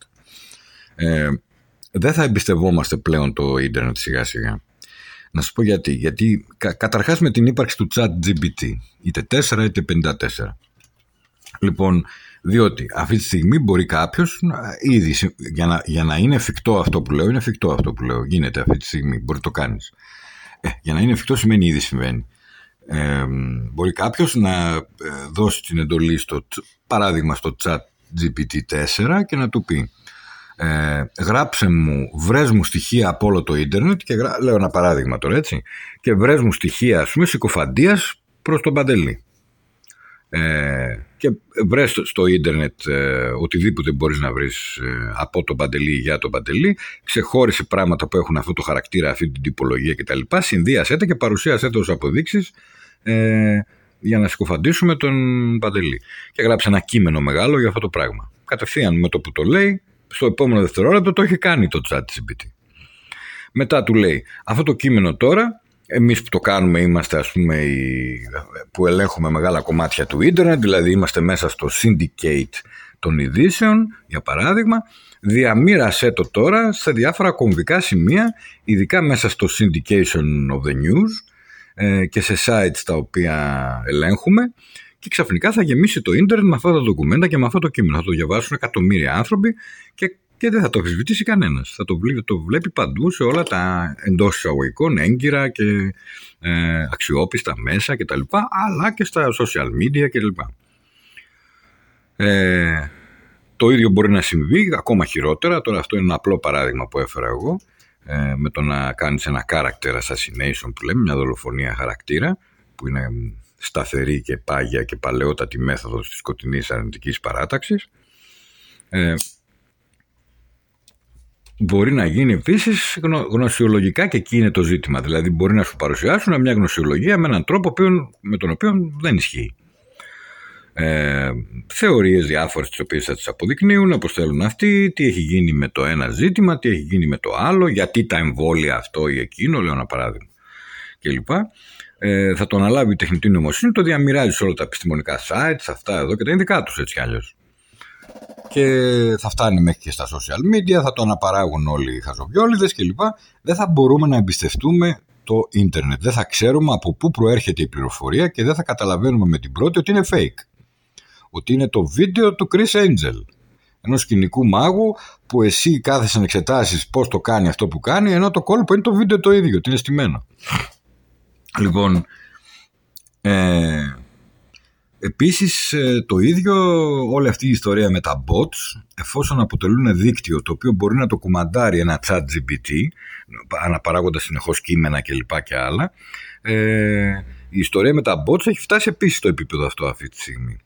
Speaker 1: Ε, δεν θα εμπιστευόμαστε πλέον το ίντερνετ σιγά σιγά. Να σας πω γιατί. Γιατί κα, καταρχάς με την ύπαρξη του chat GPT, είτε 4 είτε 54. Λοιπόν, διότι αυτή τη στιγμή μπορεί κάποιος ήδη για να, για να είναι εφικτό αυτό που λέω, είναι εφικτό αυτό που λέω. Γίνεται αυτή τη στιγμή, μπορεί το κάνεις. Ε, για να είναι εφικτό σημαίνει ήδη συμβαίνει. Ε, μπορεί κάποιος να ε, δώσει την εντολή στο παράδειγμα στο chat GPT-4 και να του πει ε, γράψε μου, βρες μου στοιχεία από όλο το ίντερνετ και γρα... λέω ένα παράδειγμα τώρα έτσι και βρες μου στοιχεία ας πούμε συκοφαντίας προς τον Παντελή. Ε, και βρες στο, στο ίντερνετ ε, οτιδήποτε μπορείς να βρεις ε, από τον Παντελή για τον Παντελή ξεχώρισε πράγματα που έχουν αυτό το χαρακτήρα αυτή την τυπολογία κτλ. Συνδύασέ τα και παρουσίασέ τα ως αποδείξεις ε, για να συκοφαντήσουμε τον Παντελή. Και γράψε ένα κείμενο μεγάλο για αυτό το πράγμα. Κατευθείαν με το που το λέει στο επόμενο δευτερόλεπτο το έχει κάνει το chat GPT. Μετά του λέει, αυτό το κείμενο τώρα, εμείς που το κάνουμε είμαστε ας πούμε οι, που ελέγχουμε μεγάλα κομμάτια του ίντερνετ, δηλαδή είμαστε μέσα στο syndicate των ειδήσεων, για παράδειγμα, διαμήρασέ το τώρα σε διάφορα κομβικά σημεία, ειδικά μέσα στο syndication of the news ε, και σε sites τα οποία ελέγχουμε και ξαφνικά θα γεμίσει το ίντερνετ με αυτά τα ντοκουμέντα και με αυτό το κείμενο. Θα το διαβάσουν εκατομμύρια άνθρωποι και, και δεν θα το αμφισβητήσει κανένας. Θα το βλέπει, το βλέπει παντού σε όλα τα εντός εισαγωγικών έγκυρα και ε, αξιόπιστα μέσα κτλ. Αλλά και στα social media κλπ. Ε, το ίδιο μπορεί να συμβεί ακόμα χειρότερα. Τώρα αυτό είναι ένα απλό παράδειγμα που έφερα εγώ ε, με το να κάνεις ένα character assassination που λέμε, μια δολοφονία χαρακτήρα που είναι σταθερή και πάγια και παλαιότατη μέθοδος της σκοτεινής αρνητικής παράταξης. Ε, μπορεί να γίνει επίσης γνωσιολογικά και εκεί είναι το ζήτημα. Δηλαδή μπορεί να σου παρουσιάσουν μια γνωσιολογία με έναν τρόπο με τον οποίο δεν ισχύει. Ε, θεωρίες διάφορες τις οποίες θα τις αποδεικνύουν όπως θέλουν αυτοί, τι έχει γίνει με το ένα ζήτημα, τι έχει γίνει με το άλλο, γιατί τα εμβόλια αυτό ή εκείνο, λέω ένα παράδειγμα κλπ ε, θα το αναλάβει η τεχνητή νοημοσύνη, το διαμοιράζει σε όλα τα επιστημονικά sites, αυτά εδώ και τα είναι δικά τους έτσι κι αλλιώς. Και θα φτάνει μέχρι και στα social media, θα το αναπαράγουν όλοι οι χαζοβιόλιδες κλπ. Δεν θα μπορούμε να εμπιστευτούμε το ίντερνετ. Δεν θα ξέρουμε από πού προέρχεται η πληροφορία και δεν θα καταλαβαίνουμε με την πρώτη ότι είναι fake. Ότι είναι το βίντεο του Chris Angel. Ενός σκηνικού μάγου που εσύ κάθεσαι να εξετάσεις πώς το κάνει αυτό που κάνει, ενώ το κόλπο είναι το βίντεο το ίδιο, ότι είναι στημένο. Λοιπόν, ε, επίσης ε, το ίδιο όλη αυτή η ιστορία με τα bots εφόσον αποτελούν δίκτυο το οποίο μπορεί να το κουμαντάρει ένα chat GPT αναπαράγοντας συνεχώς κείμενα κλπ και, και άλλα ε, η ιστορία με τα bots έχει φτάσει επίσης στο επίπεδο αυτό αυτή τη στιγμή.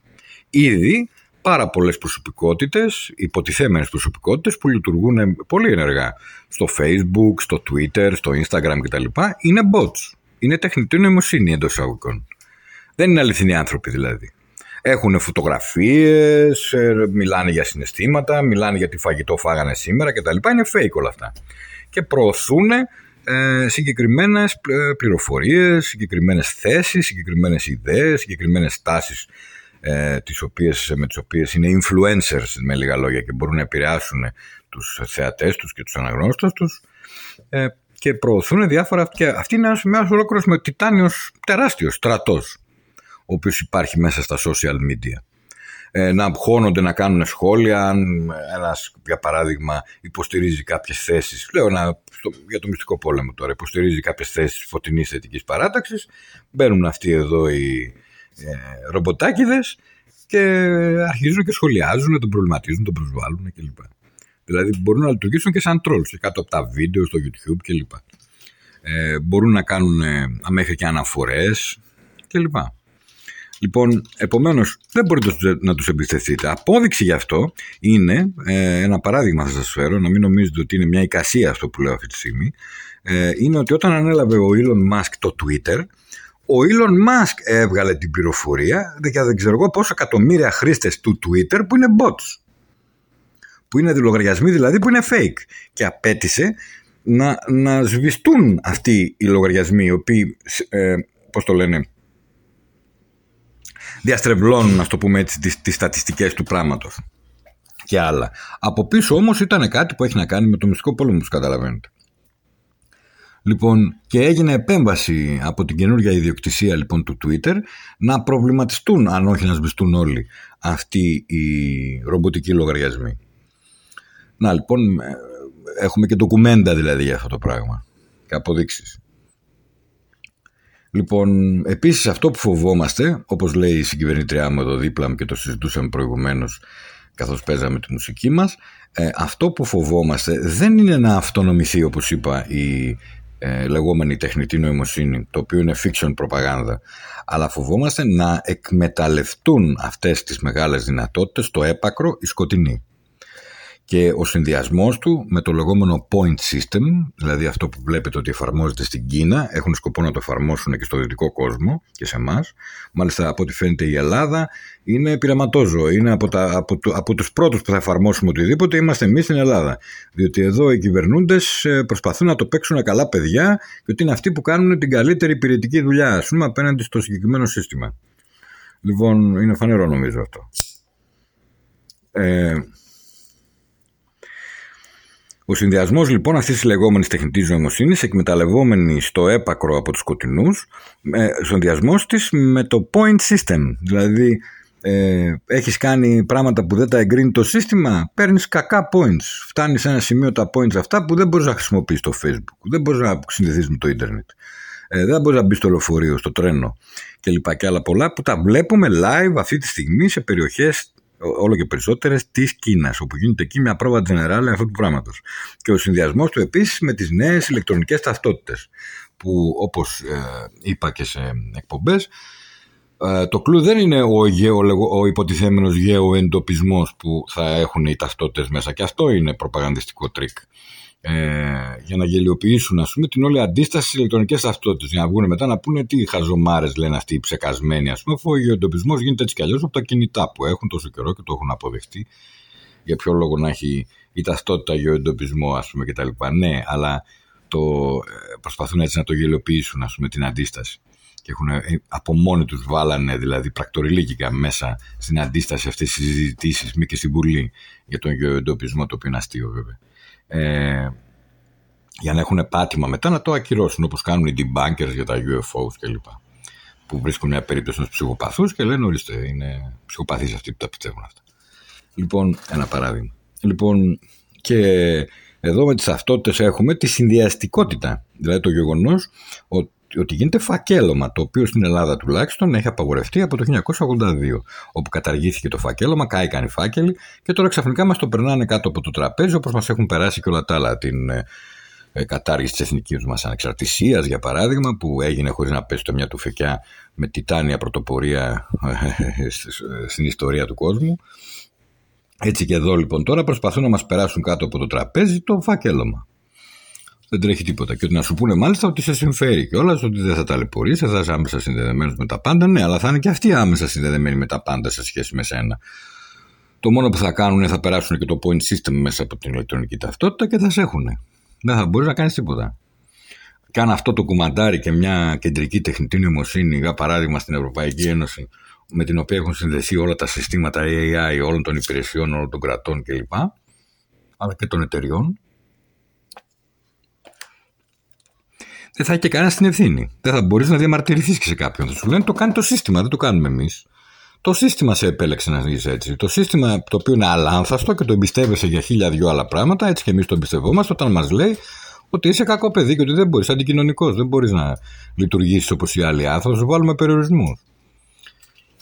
Speaker 1: Ήδη πάρα πολλές προσωπικότητες, υποτιθέμενες προσωπικότητες που λειτουργούν πολύ ενεργά στο facebook, στο twitter, στο instagram κτλ. είναι bots είναι τεχνητή νοημοσύνη εντός εισαγωγικών. Δεν είναι αληθινοί άνθρωποι δηλαδή. Έχουν φωτογραφίες, ε, μιλάνε για συναισθήματα, μιλάνε για τι φαγητό φάγανε σήμερα κτλ. Είναι fake όλα αυτά. Και προωθούν ε, συγκεκριμένες πληροφορίες, συγκεκριμένες θέσεις, συγκεκριμένες ιδέες, συγκεκριμένες τάσεις ε, τις οποίες, με τις οποίες είναι influencers με λίγα λόγια και μπορούν να επηρεάσουν τους θεατές τους και τους αναγνώστες τους ε, και προωθούν διάφορα. Και αυτή είναι ένας ολόκληρος με τιτάνιος τεράστιος στρατός, ο οποίος υπάρχει μέσα στα social media. Ε, να αγχώνονται να κάνουν σχόλια, αν ένας, για παράδειγμα, υποστηρίζει κάποιες θέσεις. Λέω ένα, για το μυστικό πόλεμο τώρα, υποστηρίζει κάποιες θέσεις φωτεινής θετικής παράταξης. Μπαίνουν αυτοί εδώ οι ε, ρομποτάκιδες και αρχίζουν και σχολιάζουν, τον προβληματίζουν, τον προσβάλλουν κλπ. Δηλαδή μπορούν να λειτουργήσουν και σαν τρόλ και κάτω από τα βίντεο στο YouTube κλπ. Ε, μπορούν να κάνουν ε, μέχρι και αναφορές κλπ. Λοιπόν, επομένως δεν μπορείτε να τους εμπιστευτείτε. Απόδειξη γι' αυτό είναι, ε, ένα παράδειγμα θα σας φέρω, να μην νομίζετε ότι είναι μια εικασία αυτό που λέω αυτή τη στιγμή, ε, είναι ότι όταν ανέλαβε ο Elon Musk το Twitter, ο Elon Musk έβγαλε την πληροφορία για δεν ξέρω εγώ πόσο εκατομμύρια χρήστες του Twitter που είναι bots. Που είναι λογαριασμοί δηλαδή που είναι fake. Και απέτησε να, να σβηστούν αυτοί οι λογαριασμοί οι οποίοι, ε, πώς το λένε, διαστρεβλώνουν, να το πούμε έτσι, τις, τις στατιστικές του πράγματος και άλλα. Από πίσω όμως ήταν κάτι που έχει να κάνει με το μυστικό πόλεμο, όπως καταλαβαίνετε. Λοιπόν, και έγινε επέμβαση από την καινούργια ιδιοκτησία λοιπόν του Twitter να προβληματιστούν, αν όχι να σβηστούν όλοι, αυτοί οι ρομποτικοί λογαριασμοί. Να λοιπόν, ε, έχουμε και ντοκουμέντα δηλαδή για αυτό το πράγμα και αποδείξεις. Λοιπόν, επίσης αυτό που φοβόμαστε, όπως λέει η συγκυβερνήτριά μου εδώ δίπλα μου και το συζητούσαμε προηγουμένως καθώς παίζαμε τη μουσική μας, ε, αυτό που φοβόμαστε δεν είναι να αυτονομηθεί όπως είπα η ε, λεγόμενη τεχνητή νοημοσύνη, το οποίο είναι fiction προπαγάνδα, αλλά φοβόμαστε να εκμεταλλευτούν αυτές τις μεγάλες δυνατότητες το έπακρο οι σκοτεινοί και ο συνδυασμός του με το λεγόμενο point system, δηλαδή αυτό που βλέπετε ότι εφαρμόζεται στην Κίνα, έχουν σκοπό να το εφαρμόσουν και στο δυτικό κόσμο και σε εμάς. Μάλιστα, από ό,τι φαίνεται, η Ελλάδα είναι πειραματόζωο. Είναι από, τα, από, το, από τους πρώτους που θα εφαρμόσουμε οτιδήποτε, είμαστε εμείς στην Ελλάδα. Διότι εδώ οι κυβερνούντες προσπαθούν να το παίξουν καλά παιδιά και ότι είναι αυτοί που κάνουν την καλύτερη υπηρετική δουλειά, ας πούμε, απέναντι στο συγκεκριμένο σύστημα. Λοιπόν, είναι φανερό νομίζω αυτό. Ε, ο συνδυασμός λοιπόν αυτής της λεγόμενης τεχνητής νοημοσύνης, εκμεταλλευόμενη στο έπακρο από τους σκοτεινού, ε, συνδυασμός της με το point system. Δηλαδή, ε, έχεις κάνει πράγματα που δεν τα εγκρίνει το σύστημα, παίρνεις κακά points. Φτάνεις σε ένα σημείο τα points αυτά που δεν μπορείς να χρησιμοποιήσει το Facebook, δεν μπορείς να συνδεθείς με το Ιντερνετ. Ε, δεν μπορείς να μπεις στο λεωφορείο, στο τρένο κλπ. Και, και άλλα πολλά που τα βλέπουμε live αυτή τη στιγμή σε περιοχές όλο και περισσότερες της Κίνας, όπου γίνεται εκεί μια πρόβα generale αυτού του πράγματος. Και ο συνδυασμός του επίσης με τις νέες ηλεκτρονικές ταυτότητες, που όπως ε, είπα και σε εκπομπές, ε, το κλου δεν είναι ο, γεω, ο υποτιθέμενος γεωεντοπισμός που θα έχουν οι ταυτότητες μέσα και αυτό είναι προπαγανδιστικό τρικ ε, για να γελιοποιήσουν ας πούμε, την όλη αντίσταση στις ηλεκτρονικές ταυτότητες. Για να βγουν μετά να πούνε τι χαζομάρες λένε αυτοί οι ψεκασμένοι. Ας πούμε, αφού ο γεωεντοπισμός γίνεται έτσι κι αλλιώς από τα κινητά που έχουν τόσο καιρό και το έχουν αποδεχτεί. Για ποιο λόγο να έχει η ταυτότητα γεωεντοπισμό, ας πούμε, κτλ. Ναι, αλλά το, ε, προσπαθούν έτσι να το γελιοποιήσουν, ας πούμε, την αντίσταση. Και έχουν, ε, από μόνοι τους βάλανε δηλαδή πρακτοριλίκικα μέσα στην αντίσταση αυτέ τι συζητήσει, μη και στην Βουλή για τον γεωντοπισμό, το οποίο είναι αστείο βέβαια ε, για να έχουν πάτημα μετά να το ακυρώσουν όπως κάνουν οι debunkers για τα UFOs κλπ. Που βρίσκουν μια περίπτωση ενός ψυχοπαθούς και λένε ορίστε είναι ψυχοπαθείς αυτοί που τα πιστεύουν αυτά. Λοιπόν, ένα παράδειγμα. Λοιπόν, και εδώ με τις ταυτότητες έχουμε τη συνδυαστικότητα. Δηλαδή το γεγονός ότι ότι γίνεται φακέλωμα, το οποίο στην Ελλάδα τουλάχιστον έχει απαγορευτεί από το 1982, όπου καταργήθηκε το φακέλωμα, κάηκαν οι φάκελοι και τώρα ξαφνικά μας το περνάνε κάτω από το τραπέζι, όπως μας έχουν περάσει και όλα τα άλλα. Την ε, ε, κατάργηση της εθνικής μας ανεξαρτησίας, για παράδειγμα, που έγινε χωρίς να πέσει το μια του φεκιά με τιτάνια πρωτοπορία ε, στην ιστορία του κόσμου. Έτσι και εδώ λοιπόν τώρα προσπαθούν να μας περάσουν κάτω από το τραπέζι το φάκελωμα δεν τρέχει τίποτα. Και ότι να σου πούνε μάλιστα ότι σε συμφέρει κιόλα, ότι δεν θα ταλαιπωρήσει, θα είσαι άμεσα συνδεδεμένος με τα πάντα. Ναι, αλλά θα είναι και αυτοί άμεσα συνδεδεμένοι με τα πάντα σε σχέση με σένα. Το μόνο που θα κάνουν είναι θα περάσουν και το point system μέσα από την ηλεκτρονική ταυτότητα και θα σε έχουν. Δεν θα μπορείς να κάνεις τίποτα. Και αν αυτό το κουμαντάρει και μια κεντρική τεχνητή νοημοσύνη, για παράδειγμα στην Ευρωπαϊκή Ένωση, με την οποία έχουν συνδεθεί όλα τα συστήματα AI όλων των υπηρεσιών, όλων των κρατών κλπ. αλλά και των εταιριών, δεν θα έχει και κανένα την ευθύνη. Δεν θα μπορείς να διαμαρτυρηθείς και σε κάποιον. Θα σου λένε το κάνει το σύστημα, δεν το κάνουμε εμείς. Το σύστημα σε επέλεξε να είσαι έτσι. Το σύστημα το οποίο είναι αλάνθαστο και το εμπιστεύεσαι για χίλια δυο άλλα πράγματα, έτσι και εμείς το εμπιστευόμαστε όταν μας λέει ότι είσαι κακό παιδί και ότι δεν μπορείς, αντικοινωνικός, δεν μπορείς να λειτουργήσεις όπως οι άλλοι άνθρωποι, σου βάλουμε περιορισμούς.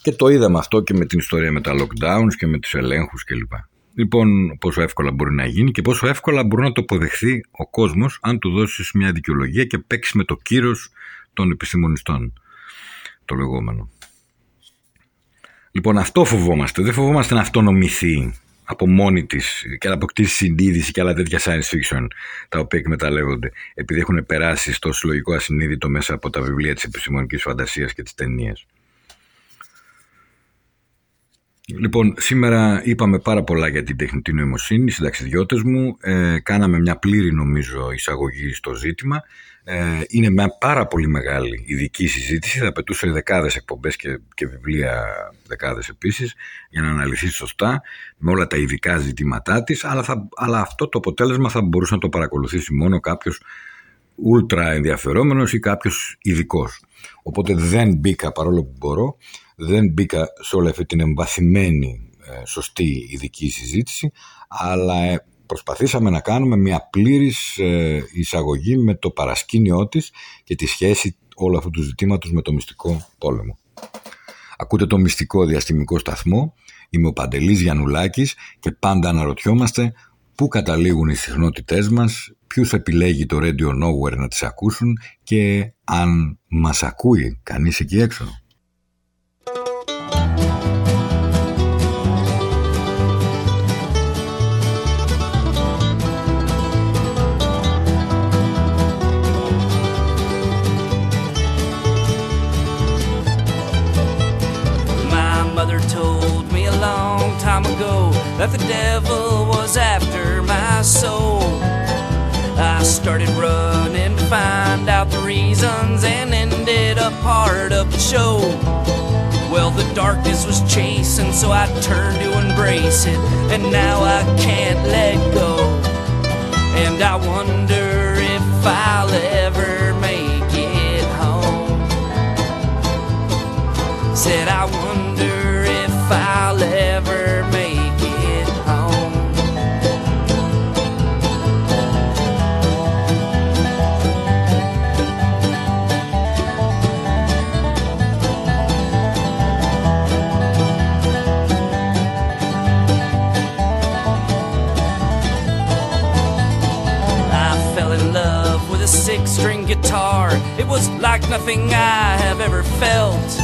Speaker 1: Και το είδαμε αυτό και με την ιστορία με τα lockdowns και με τους ελέγχους κλπ. Λοιπόν, πόσο εύκολα μπορεί να γίνει και πόσο εύκολα μπορεί να το αποδεχθεί ο κόσμος αν του δώσεις μια δικαιολογία και παίξει με το κύρος των επιστημονιστών, το λεγόμενο. Λοιπόν, αυτό φοβόμαστε. Δεν φοβόμαστε να αυτονομηθεί από μόνη της και να αποκτήσει συνείδηση και άλλα τέτοια science fiction τα οποία εκμεταλλεύονται επειδή έχουν περάσει στο συλλογικό ασυνείδητο μέσα από τα βιβλία της επιστημονικής φαντασίας και τις ταινίε. Λοιπόν, σήμερα είπαμε πάρα πολλά για την τεχνητή νοημοσύνη, συνταξιδιώτες μου. Ε, κάναμε μια πλήρη νομίζω εισαγωγή στο ζήτημα. Ε, είναι μια πάρα πολύ μεγάλη ειδική συζήτηση. Θα πετούσε δεκάδες εκπομπές και, και βιβλία δεκάδες επίσης για να αναλυθεί σωστά με όλα τα ειδικά ζητήματά της. Αλλά, θα, αλλά αυτό το αποτέλεσμα θα μπορούσε να το παρακολουθήσει μόνο κάποιος ούλτρα ενδιαφερόμενος ή κάποιος ειδικός. Οπότε δεν μπήκα παρόλο που μπορώ δεν μπήκα σε όλη αυτή την εμβαθυμένη ε, σωστή ειδική συζήτηση αλλά ε, προσπαθήσαμε να κάνουμε μια πλήρης ε, εισαγωγή με το παρασκήνιό της και τη σχέση όλου αυτού του ζητήματος με το μυστικό πόλεμο. Ακούτε το μυστικό διαστημικό σταθμό, είμαι ο Παντελής Γιαννουλάκης και πάντα αναρωτιόμαστε πού καταλήγουν οι συχνότητές μας, ποιους επιλέγει το Radio Nowhere να τις ακούσουν και αν μας ακούει κανείς εκεί έξω.
Speaker 10: That the devil was after my soul. I started running to find out the reasons and ended up part of the show. Well, the darkness was chasing, so I turned to embrace it, and now I can't let go. And I wonder if I'll ever make it home. Said I wonder if I'll ever was like nothing I have ever felt.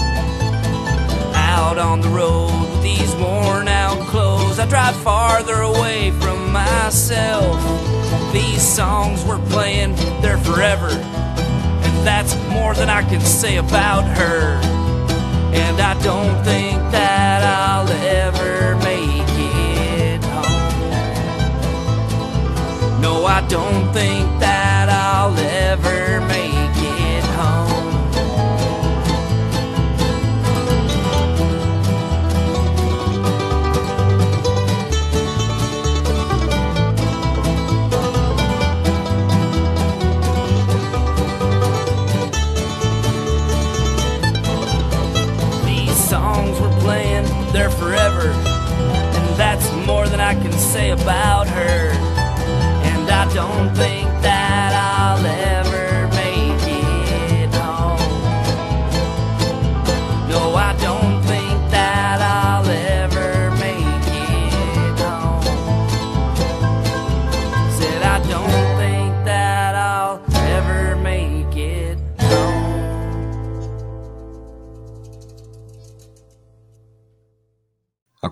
Speaker 10: Out on the road with these worn out clothes, I drive farther away from myself. These songs we're playing, they're forever. And that's more than I can say about her. And I don't think that I'll ever make it home. No, I don't think that say about her. And I don't think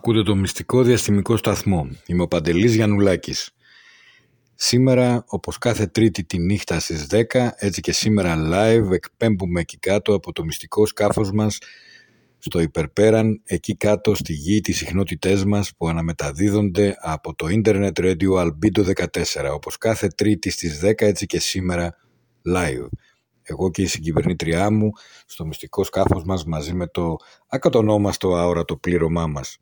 Speaker 1: Ακούτε το μυστικό διαστημικό σταθμό. Είμαι ο Παντελής Γιαννουλάκης. Σήμερα, όπως κάθε τρίτη τη νύχτα στις 10, έτσι και σήμερα live εκπέμπουμε εκεί κάτω από το μυστικό σκάφος μας στο υπερπέραν, εκεί κάτω στη γη τις συχνότητές μας που αναμεταδίδονται από το Internet Radio Albedo 14, όπως κάθε τρίτη στις 10, έτσι και σήμερα live. Εγώ και η συγκυβερνήτριά μου στο μυστικό σκάφος μας μαζί με το ακατονόμαστο αόρατο πλήρωμά μας.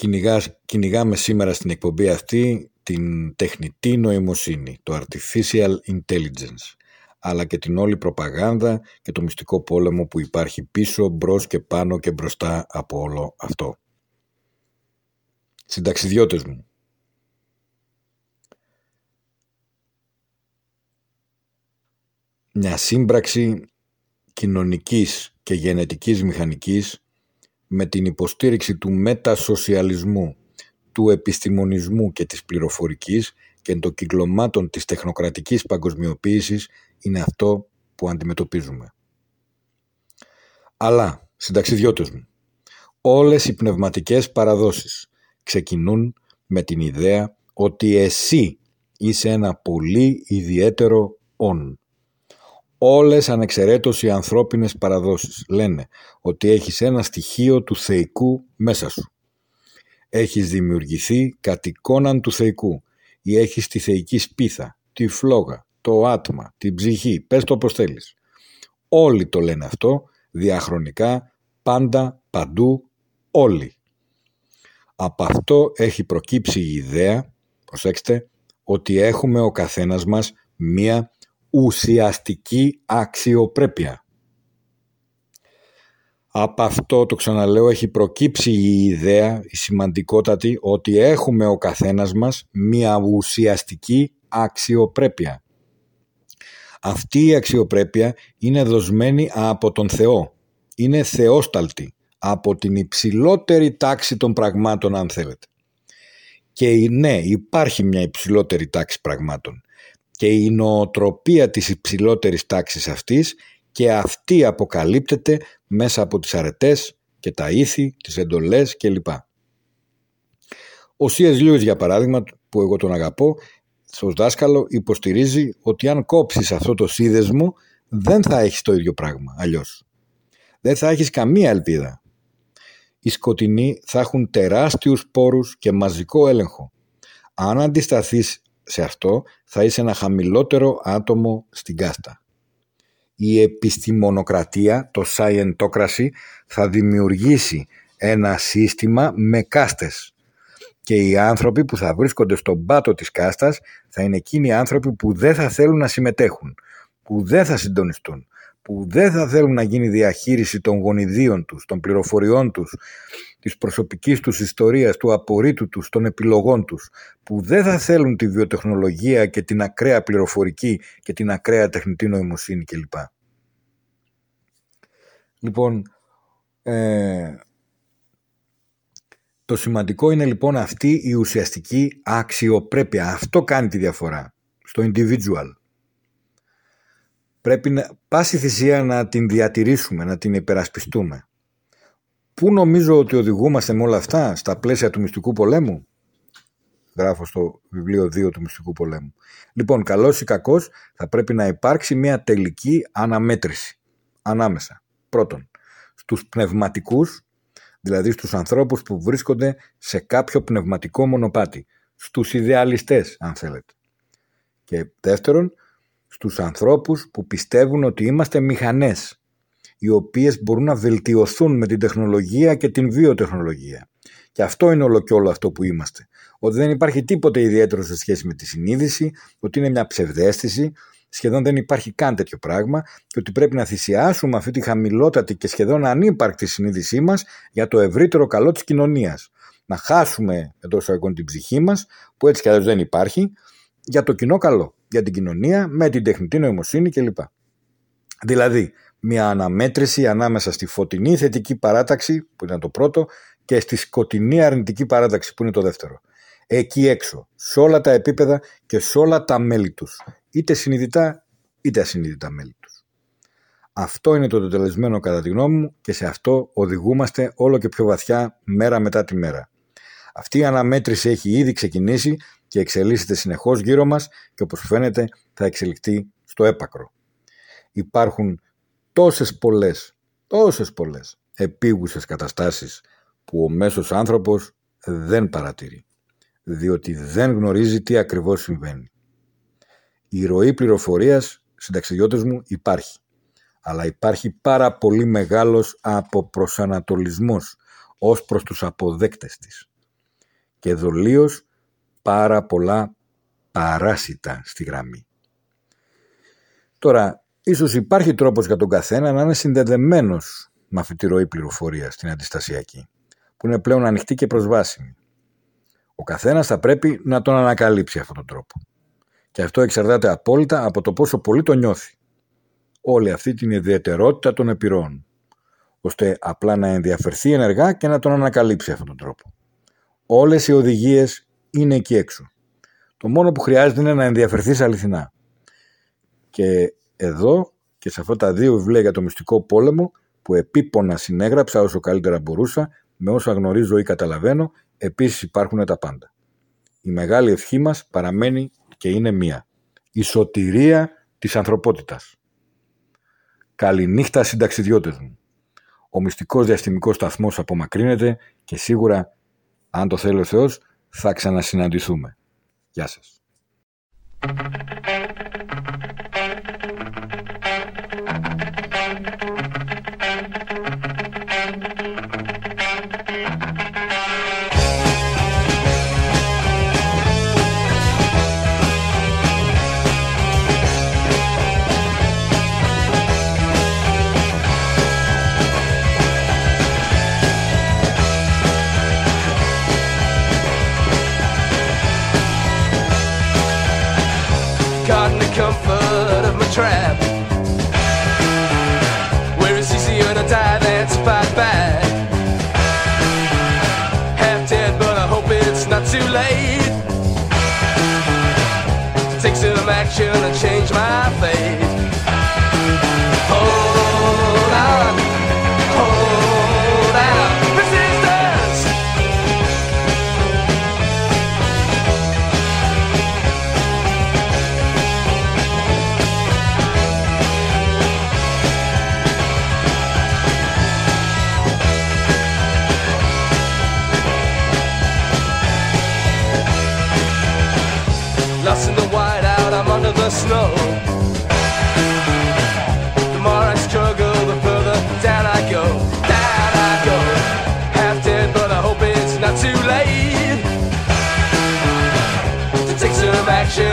Speaker 1: Κυνηγάς- κυνηγάμε σήμερα στην εκπομπή αυτή την τεχνητή νοημοσύνη, το artificial intelligence, αλλά και την όλη προπαγάνδα και το μυστικό πόλεμο που υπάρχει πίσω, μπρος και πάνω και μπροστά από όλο αυτό. Συνταξιδιώτες μου, μια σύμπραξη κοινωνικής και γενετικής μηχανικής με την υποστήριξη του μετασοσιαλισμού, του επιστημονισμού και της πληροφορικής και των κυκλωμάτων της τεχνοκρατικής παγκοσμιοποίησης είναι αυτό που αντιμετωπίζουμε. Αλλά, συνταξιδιώτες μου, όλες οι πνευματικές παραδόσεις ξεκινούν με την ιδέα ότι εσύ είσαι ένα πολύ ιδιαίτερο «ον». Όλες ανεξαιρέτως οι ανθρώπινες παραδόσεις λένε ότι έχεις ένα στοιχείο του θεϊκού μέσα σου. Έχεις δημιουργηθεί κατ' εικόναν του θεϊκού ή έχεις τη θεϊκή σπίθα, τη φλόγα, το άτμα, την ψυχή, πες το όπως θέλεις. Όλοι το λένε αυτό, διαχρονικά, πάντα, παντού, όλοι. Από αυτό έχει προκύψει η ιδέα, προσέξτε, ότι έχουμε ο καθένας μας μία ουσιαστική αξιοπρέπεια. Από αυτό το ξαναλέω έχει προκύψει η ιδέα, η σημαντικότατη, ότι έχουμε ο καθένας μας μία ουσιαστική αξιοπρέπεια. Αυτή η αξιοπρέπεια είναι δοσμένη από τον Θεό. Είναι θεόσταλτη από την υψηλότερη τάξη των πραγμάτων αν θέλετε. Και ναι, υπάρχει μια υψηλότερη τάξη πραγμάτων και η νοοτροπία της υψηλότερης τάξης αυτής και αυτή αποκαλύπτεται μέσα από τις αρετές και τα ήθη, τις εντολές κλπ. Ο C.S. Lewis για παράδειγμα, που εγώ τον αγαπώ, στο δάσκαλο υποστηρίζει ότι αν κόψεις αυτό το σύνδεσμο δεν θα έχεις το ίδιο πράγμα αλλιώς. Δεν θα έχεις καμία ελπίδα. Οι σκοτεινοί θα έχουν τεράστιους πόρους και μαζικό έλεγχο. Αν αντισταθείς σε αυτό θα είσαι ένα χαμηλότερο άτομο στην κάστα. Η επιστημονοκρατία, το scientocracy, θα δημιουργήσει ένα σύστημα με κάστες. Και οι άνθρωποι που θα βρίσκονται στον πάτο της κάστας θα είναι εκείνοι οι άνθρωποι που δεν θα θέλουν να συμμετέχουν, που δεν θα συντονιστούν, που δεν θα θέλουν να γίνει διαχείριση των γονιδίων τους, των πληροφοριών τους, της προσωπικής τους ιστορίας, του απορρίτου τους, των επιλογών τους, που δεν θα θέλουν τη βιοτεχνολογία και την ακραία πληροφορική και την ακραία τεχνητή νοημοσύνη κλπ. Λοιπόν, ε, το σημαντικό είναι λοιπόν αυτή η ουσιαστική αξιοπρέπεια. Αυτό κάνει τη διαφορά στο individual. Πρέπει να, πάση θυσία να την διατηρήσουμε, να την υπερασπιστούμε. Πού νομίζω ότι οδηγούμαστε με όλα αυτά στα πλαίσια του μυστικού πολέμου; Γράφω στο βιβλίο 2 του μυστικού πολέμου. Λοιπόν, καλός ή κακός θα πρέπει να υπάρξει μια τελική αναμέτρηση ανάμεσα. Πρώτον, στους πνευματικούς, δηλαδή στους ανθρώπους που βρίσκονται σε κάποιο πνευματικό μονοπάτι. Στους ιδεαλιστές, αν θέλετε. Και δεύτερον, στους ανθρώπους που πιστεύουν ότι είμαστε μηχανές οι οποίες μπορούν να βελτιωθούν με την τεχνολογία και την βιοτεχνολογία. Και αυτό είναι όλο και όλο αυτό που είμαστε. Ότι δεν υπάρχει τίποτε ιδιαίτερο σε σχέση με τη συνείδηση, ότι είναι μια ψευδέστηση, σχεδόν δεν υπάρχει καν τέτοιο πράγμα και ότι πρέπει να θυσιάσουμε αυτή τη χαμηλότατη και σχεδόν ανύπαρκτη συνείδησή μας για το ευρύτερο καλό της κοινωνίας. Να χάσουμε εντό εισαγωγικών την ψυχή μας, που έτσι κι αλλιώς δεν υπάρχει, για το κοινό καλό, για την κοινωνία, με την τεχνητή νοημοσύνη κλπ. Δηλαδή, μια αναμέτρηση ανάμεσα στη φωτεινή θετική παράταξη, που ήταν το πρώτο, και στη σκοτεινή αρνητική παράταξη, που είναι το δεύτερο. Εκεί έξω, σε όλα τα επίπεδα και σε όλα τα μέλη τους. Είτε συνειδητά, είτε ασυνείδητα μέλη τους. Αυτό είναι το τελεσμένο κατά τη γνώμη μου και σε αυτό οδηγούμαστε όλο και πιο βαθιά μέρα μετά τη μέρα. Αυτή η αναμέτρηση έχει ήδη ξεκινήσει και εξελίσσεται συνεχώς γύρω μας και όπως φαίνεται θα εξελιχθεί στο έπακρο. Υπάρχουν τόσες πολλές, τόσες πολλές επίγουσες καταστάσεις που ο μέσος άνθρωπος δεν παρατηρεί, διότι δεν γνωρίζει τι ακριβώς συμβαίνει. Η ροή πληροφορίας, συνταξιδιώτες μου, υπάρχει, αλλά υπάρχει πάρα πολύ μεγάλος αποπροσανατολισμός ως προς τους αποδέκτες της και δολίως πάρα πολλά παράσιτα στη γραμμή. Τώρα, ίσως υπάρχει τρόπος για τον καθένα να είναι συνδεδεμένος με αυτή τη ροή πληροφορίας στην αντιστασιακή, που είναι πλέον ανοιχτή και προσβάσιμη. Ο καθένας θα πρέπει να τον ανακαλύψει αυτόν τον τρόπο. Και αυτό εξαρτάται απόλυτα από το πόσο πολύ το νιώθει. Όλη αυτή την ιδιαιτερότητα των επιρροών. ώστε απλά να ενδιαφερθεί ενεργά και να τον ανακαλύψει αυτόν τον τρόπο. Όλες οι οδηγίες είναι εκεί έξω. Το μόνο που χρειάζεται είναι να ενδιαφερθείς αληθινά. Και εδώ και σε αυτά τα δύο βιβλία για το μυστικό πόλεμο που επίπονα συνέγραψα όσο καλύτερα μπορούσα, με όσα γνωρίζω ή καταλαβαίνω, επίσης υπάρχουν τα πάντα. Η μεγάλη ευχή μας παραμένει και είναι μία. Η σωτηρία της ανθρωπότητας. Καληνύχτα συνταξιδιώτες μου. Ο μυστικός διαστημικός σταθμός απομακρύνεται και σίγουρα, αν το θέλει ο Θεός, θα ξανασυναντηθούμε. Γεια σας.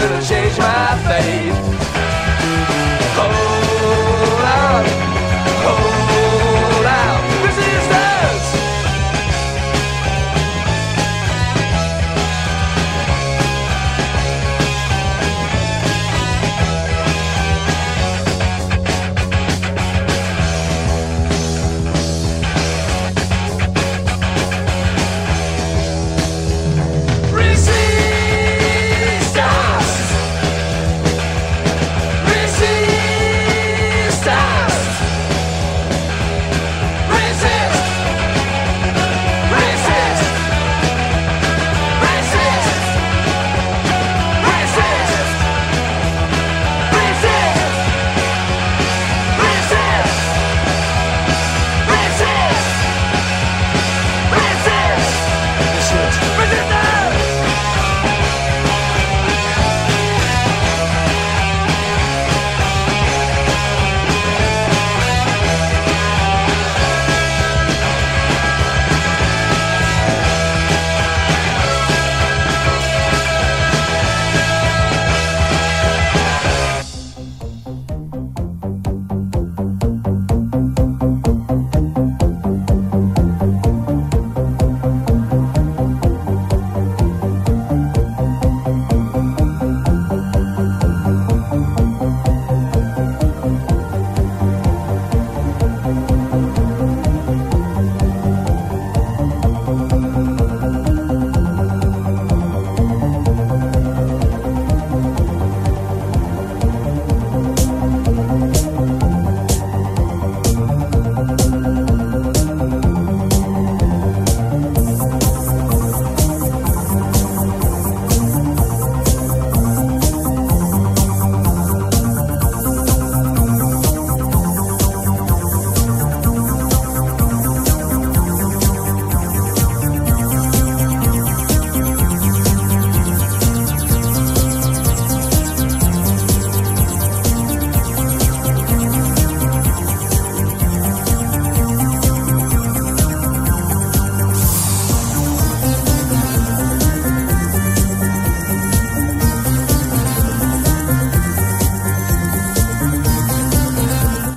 Speaker 7: to change my fate.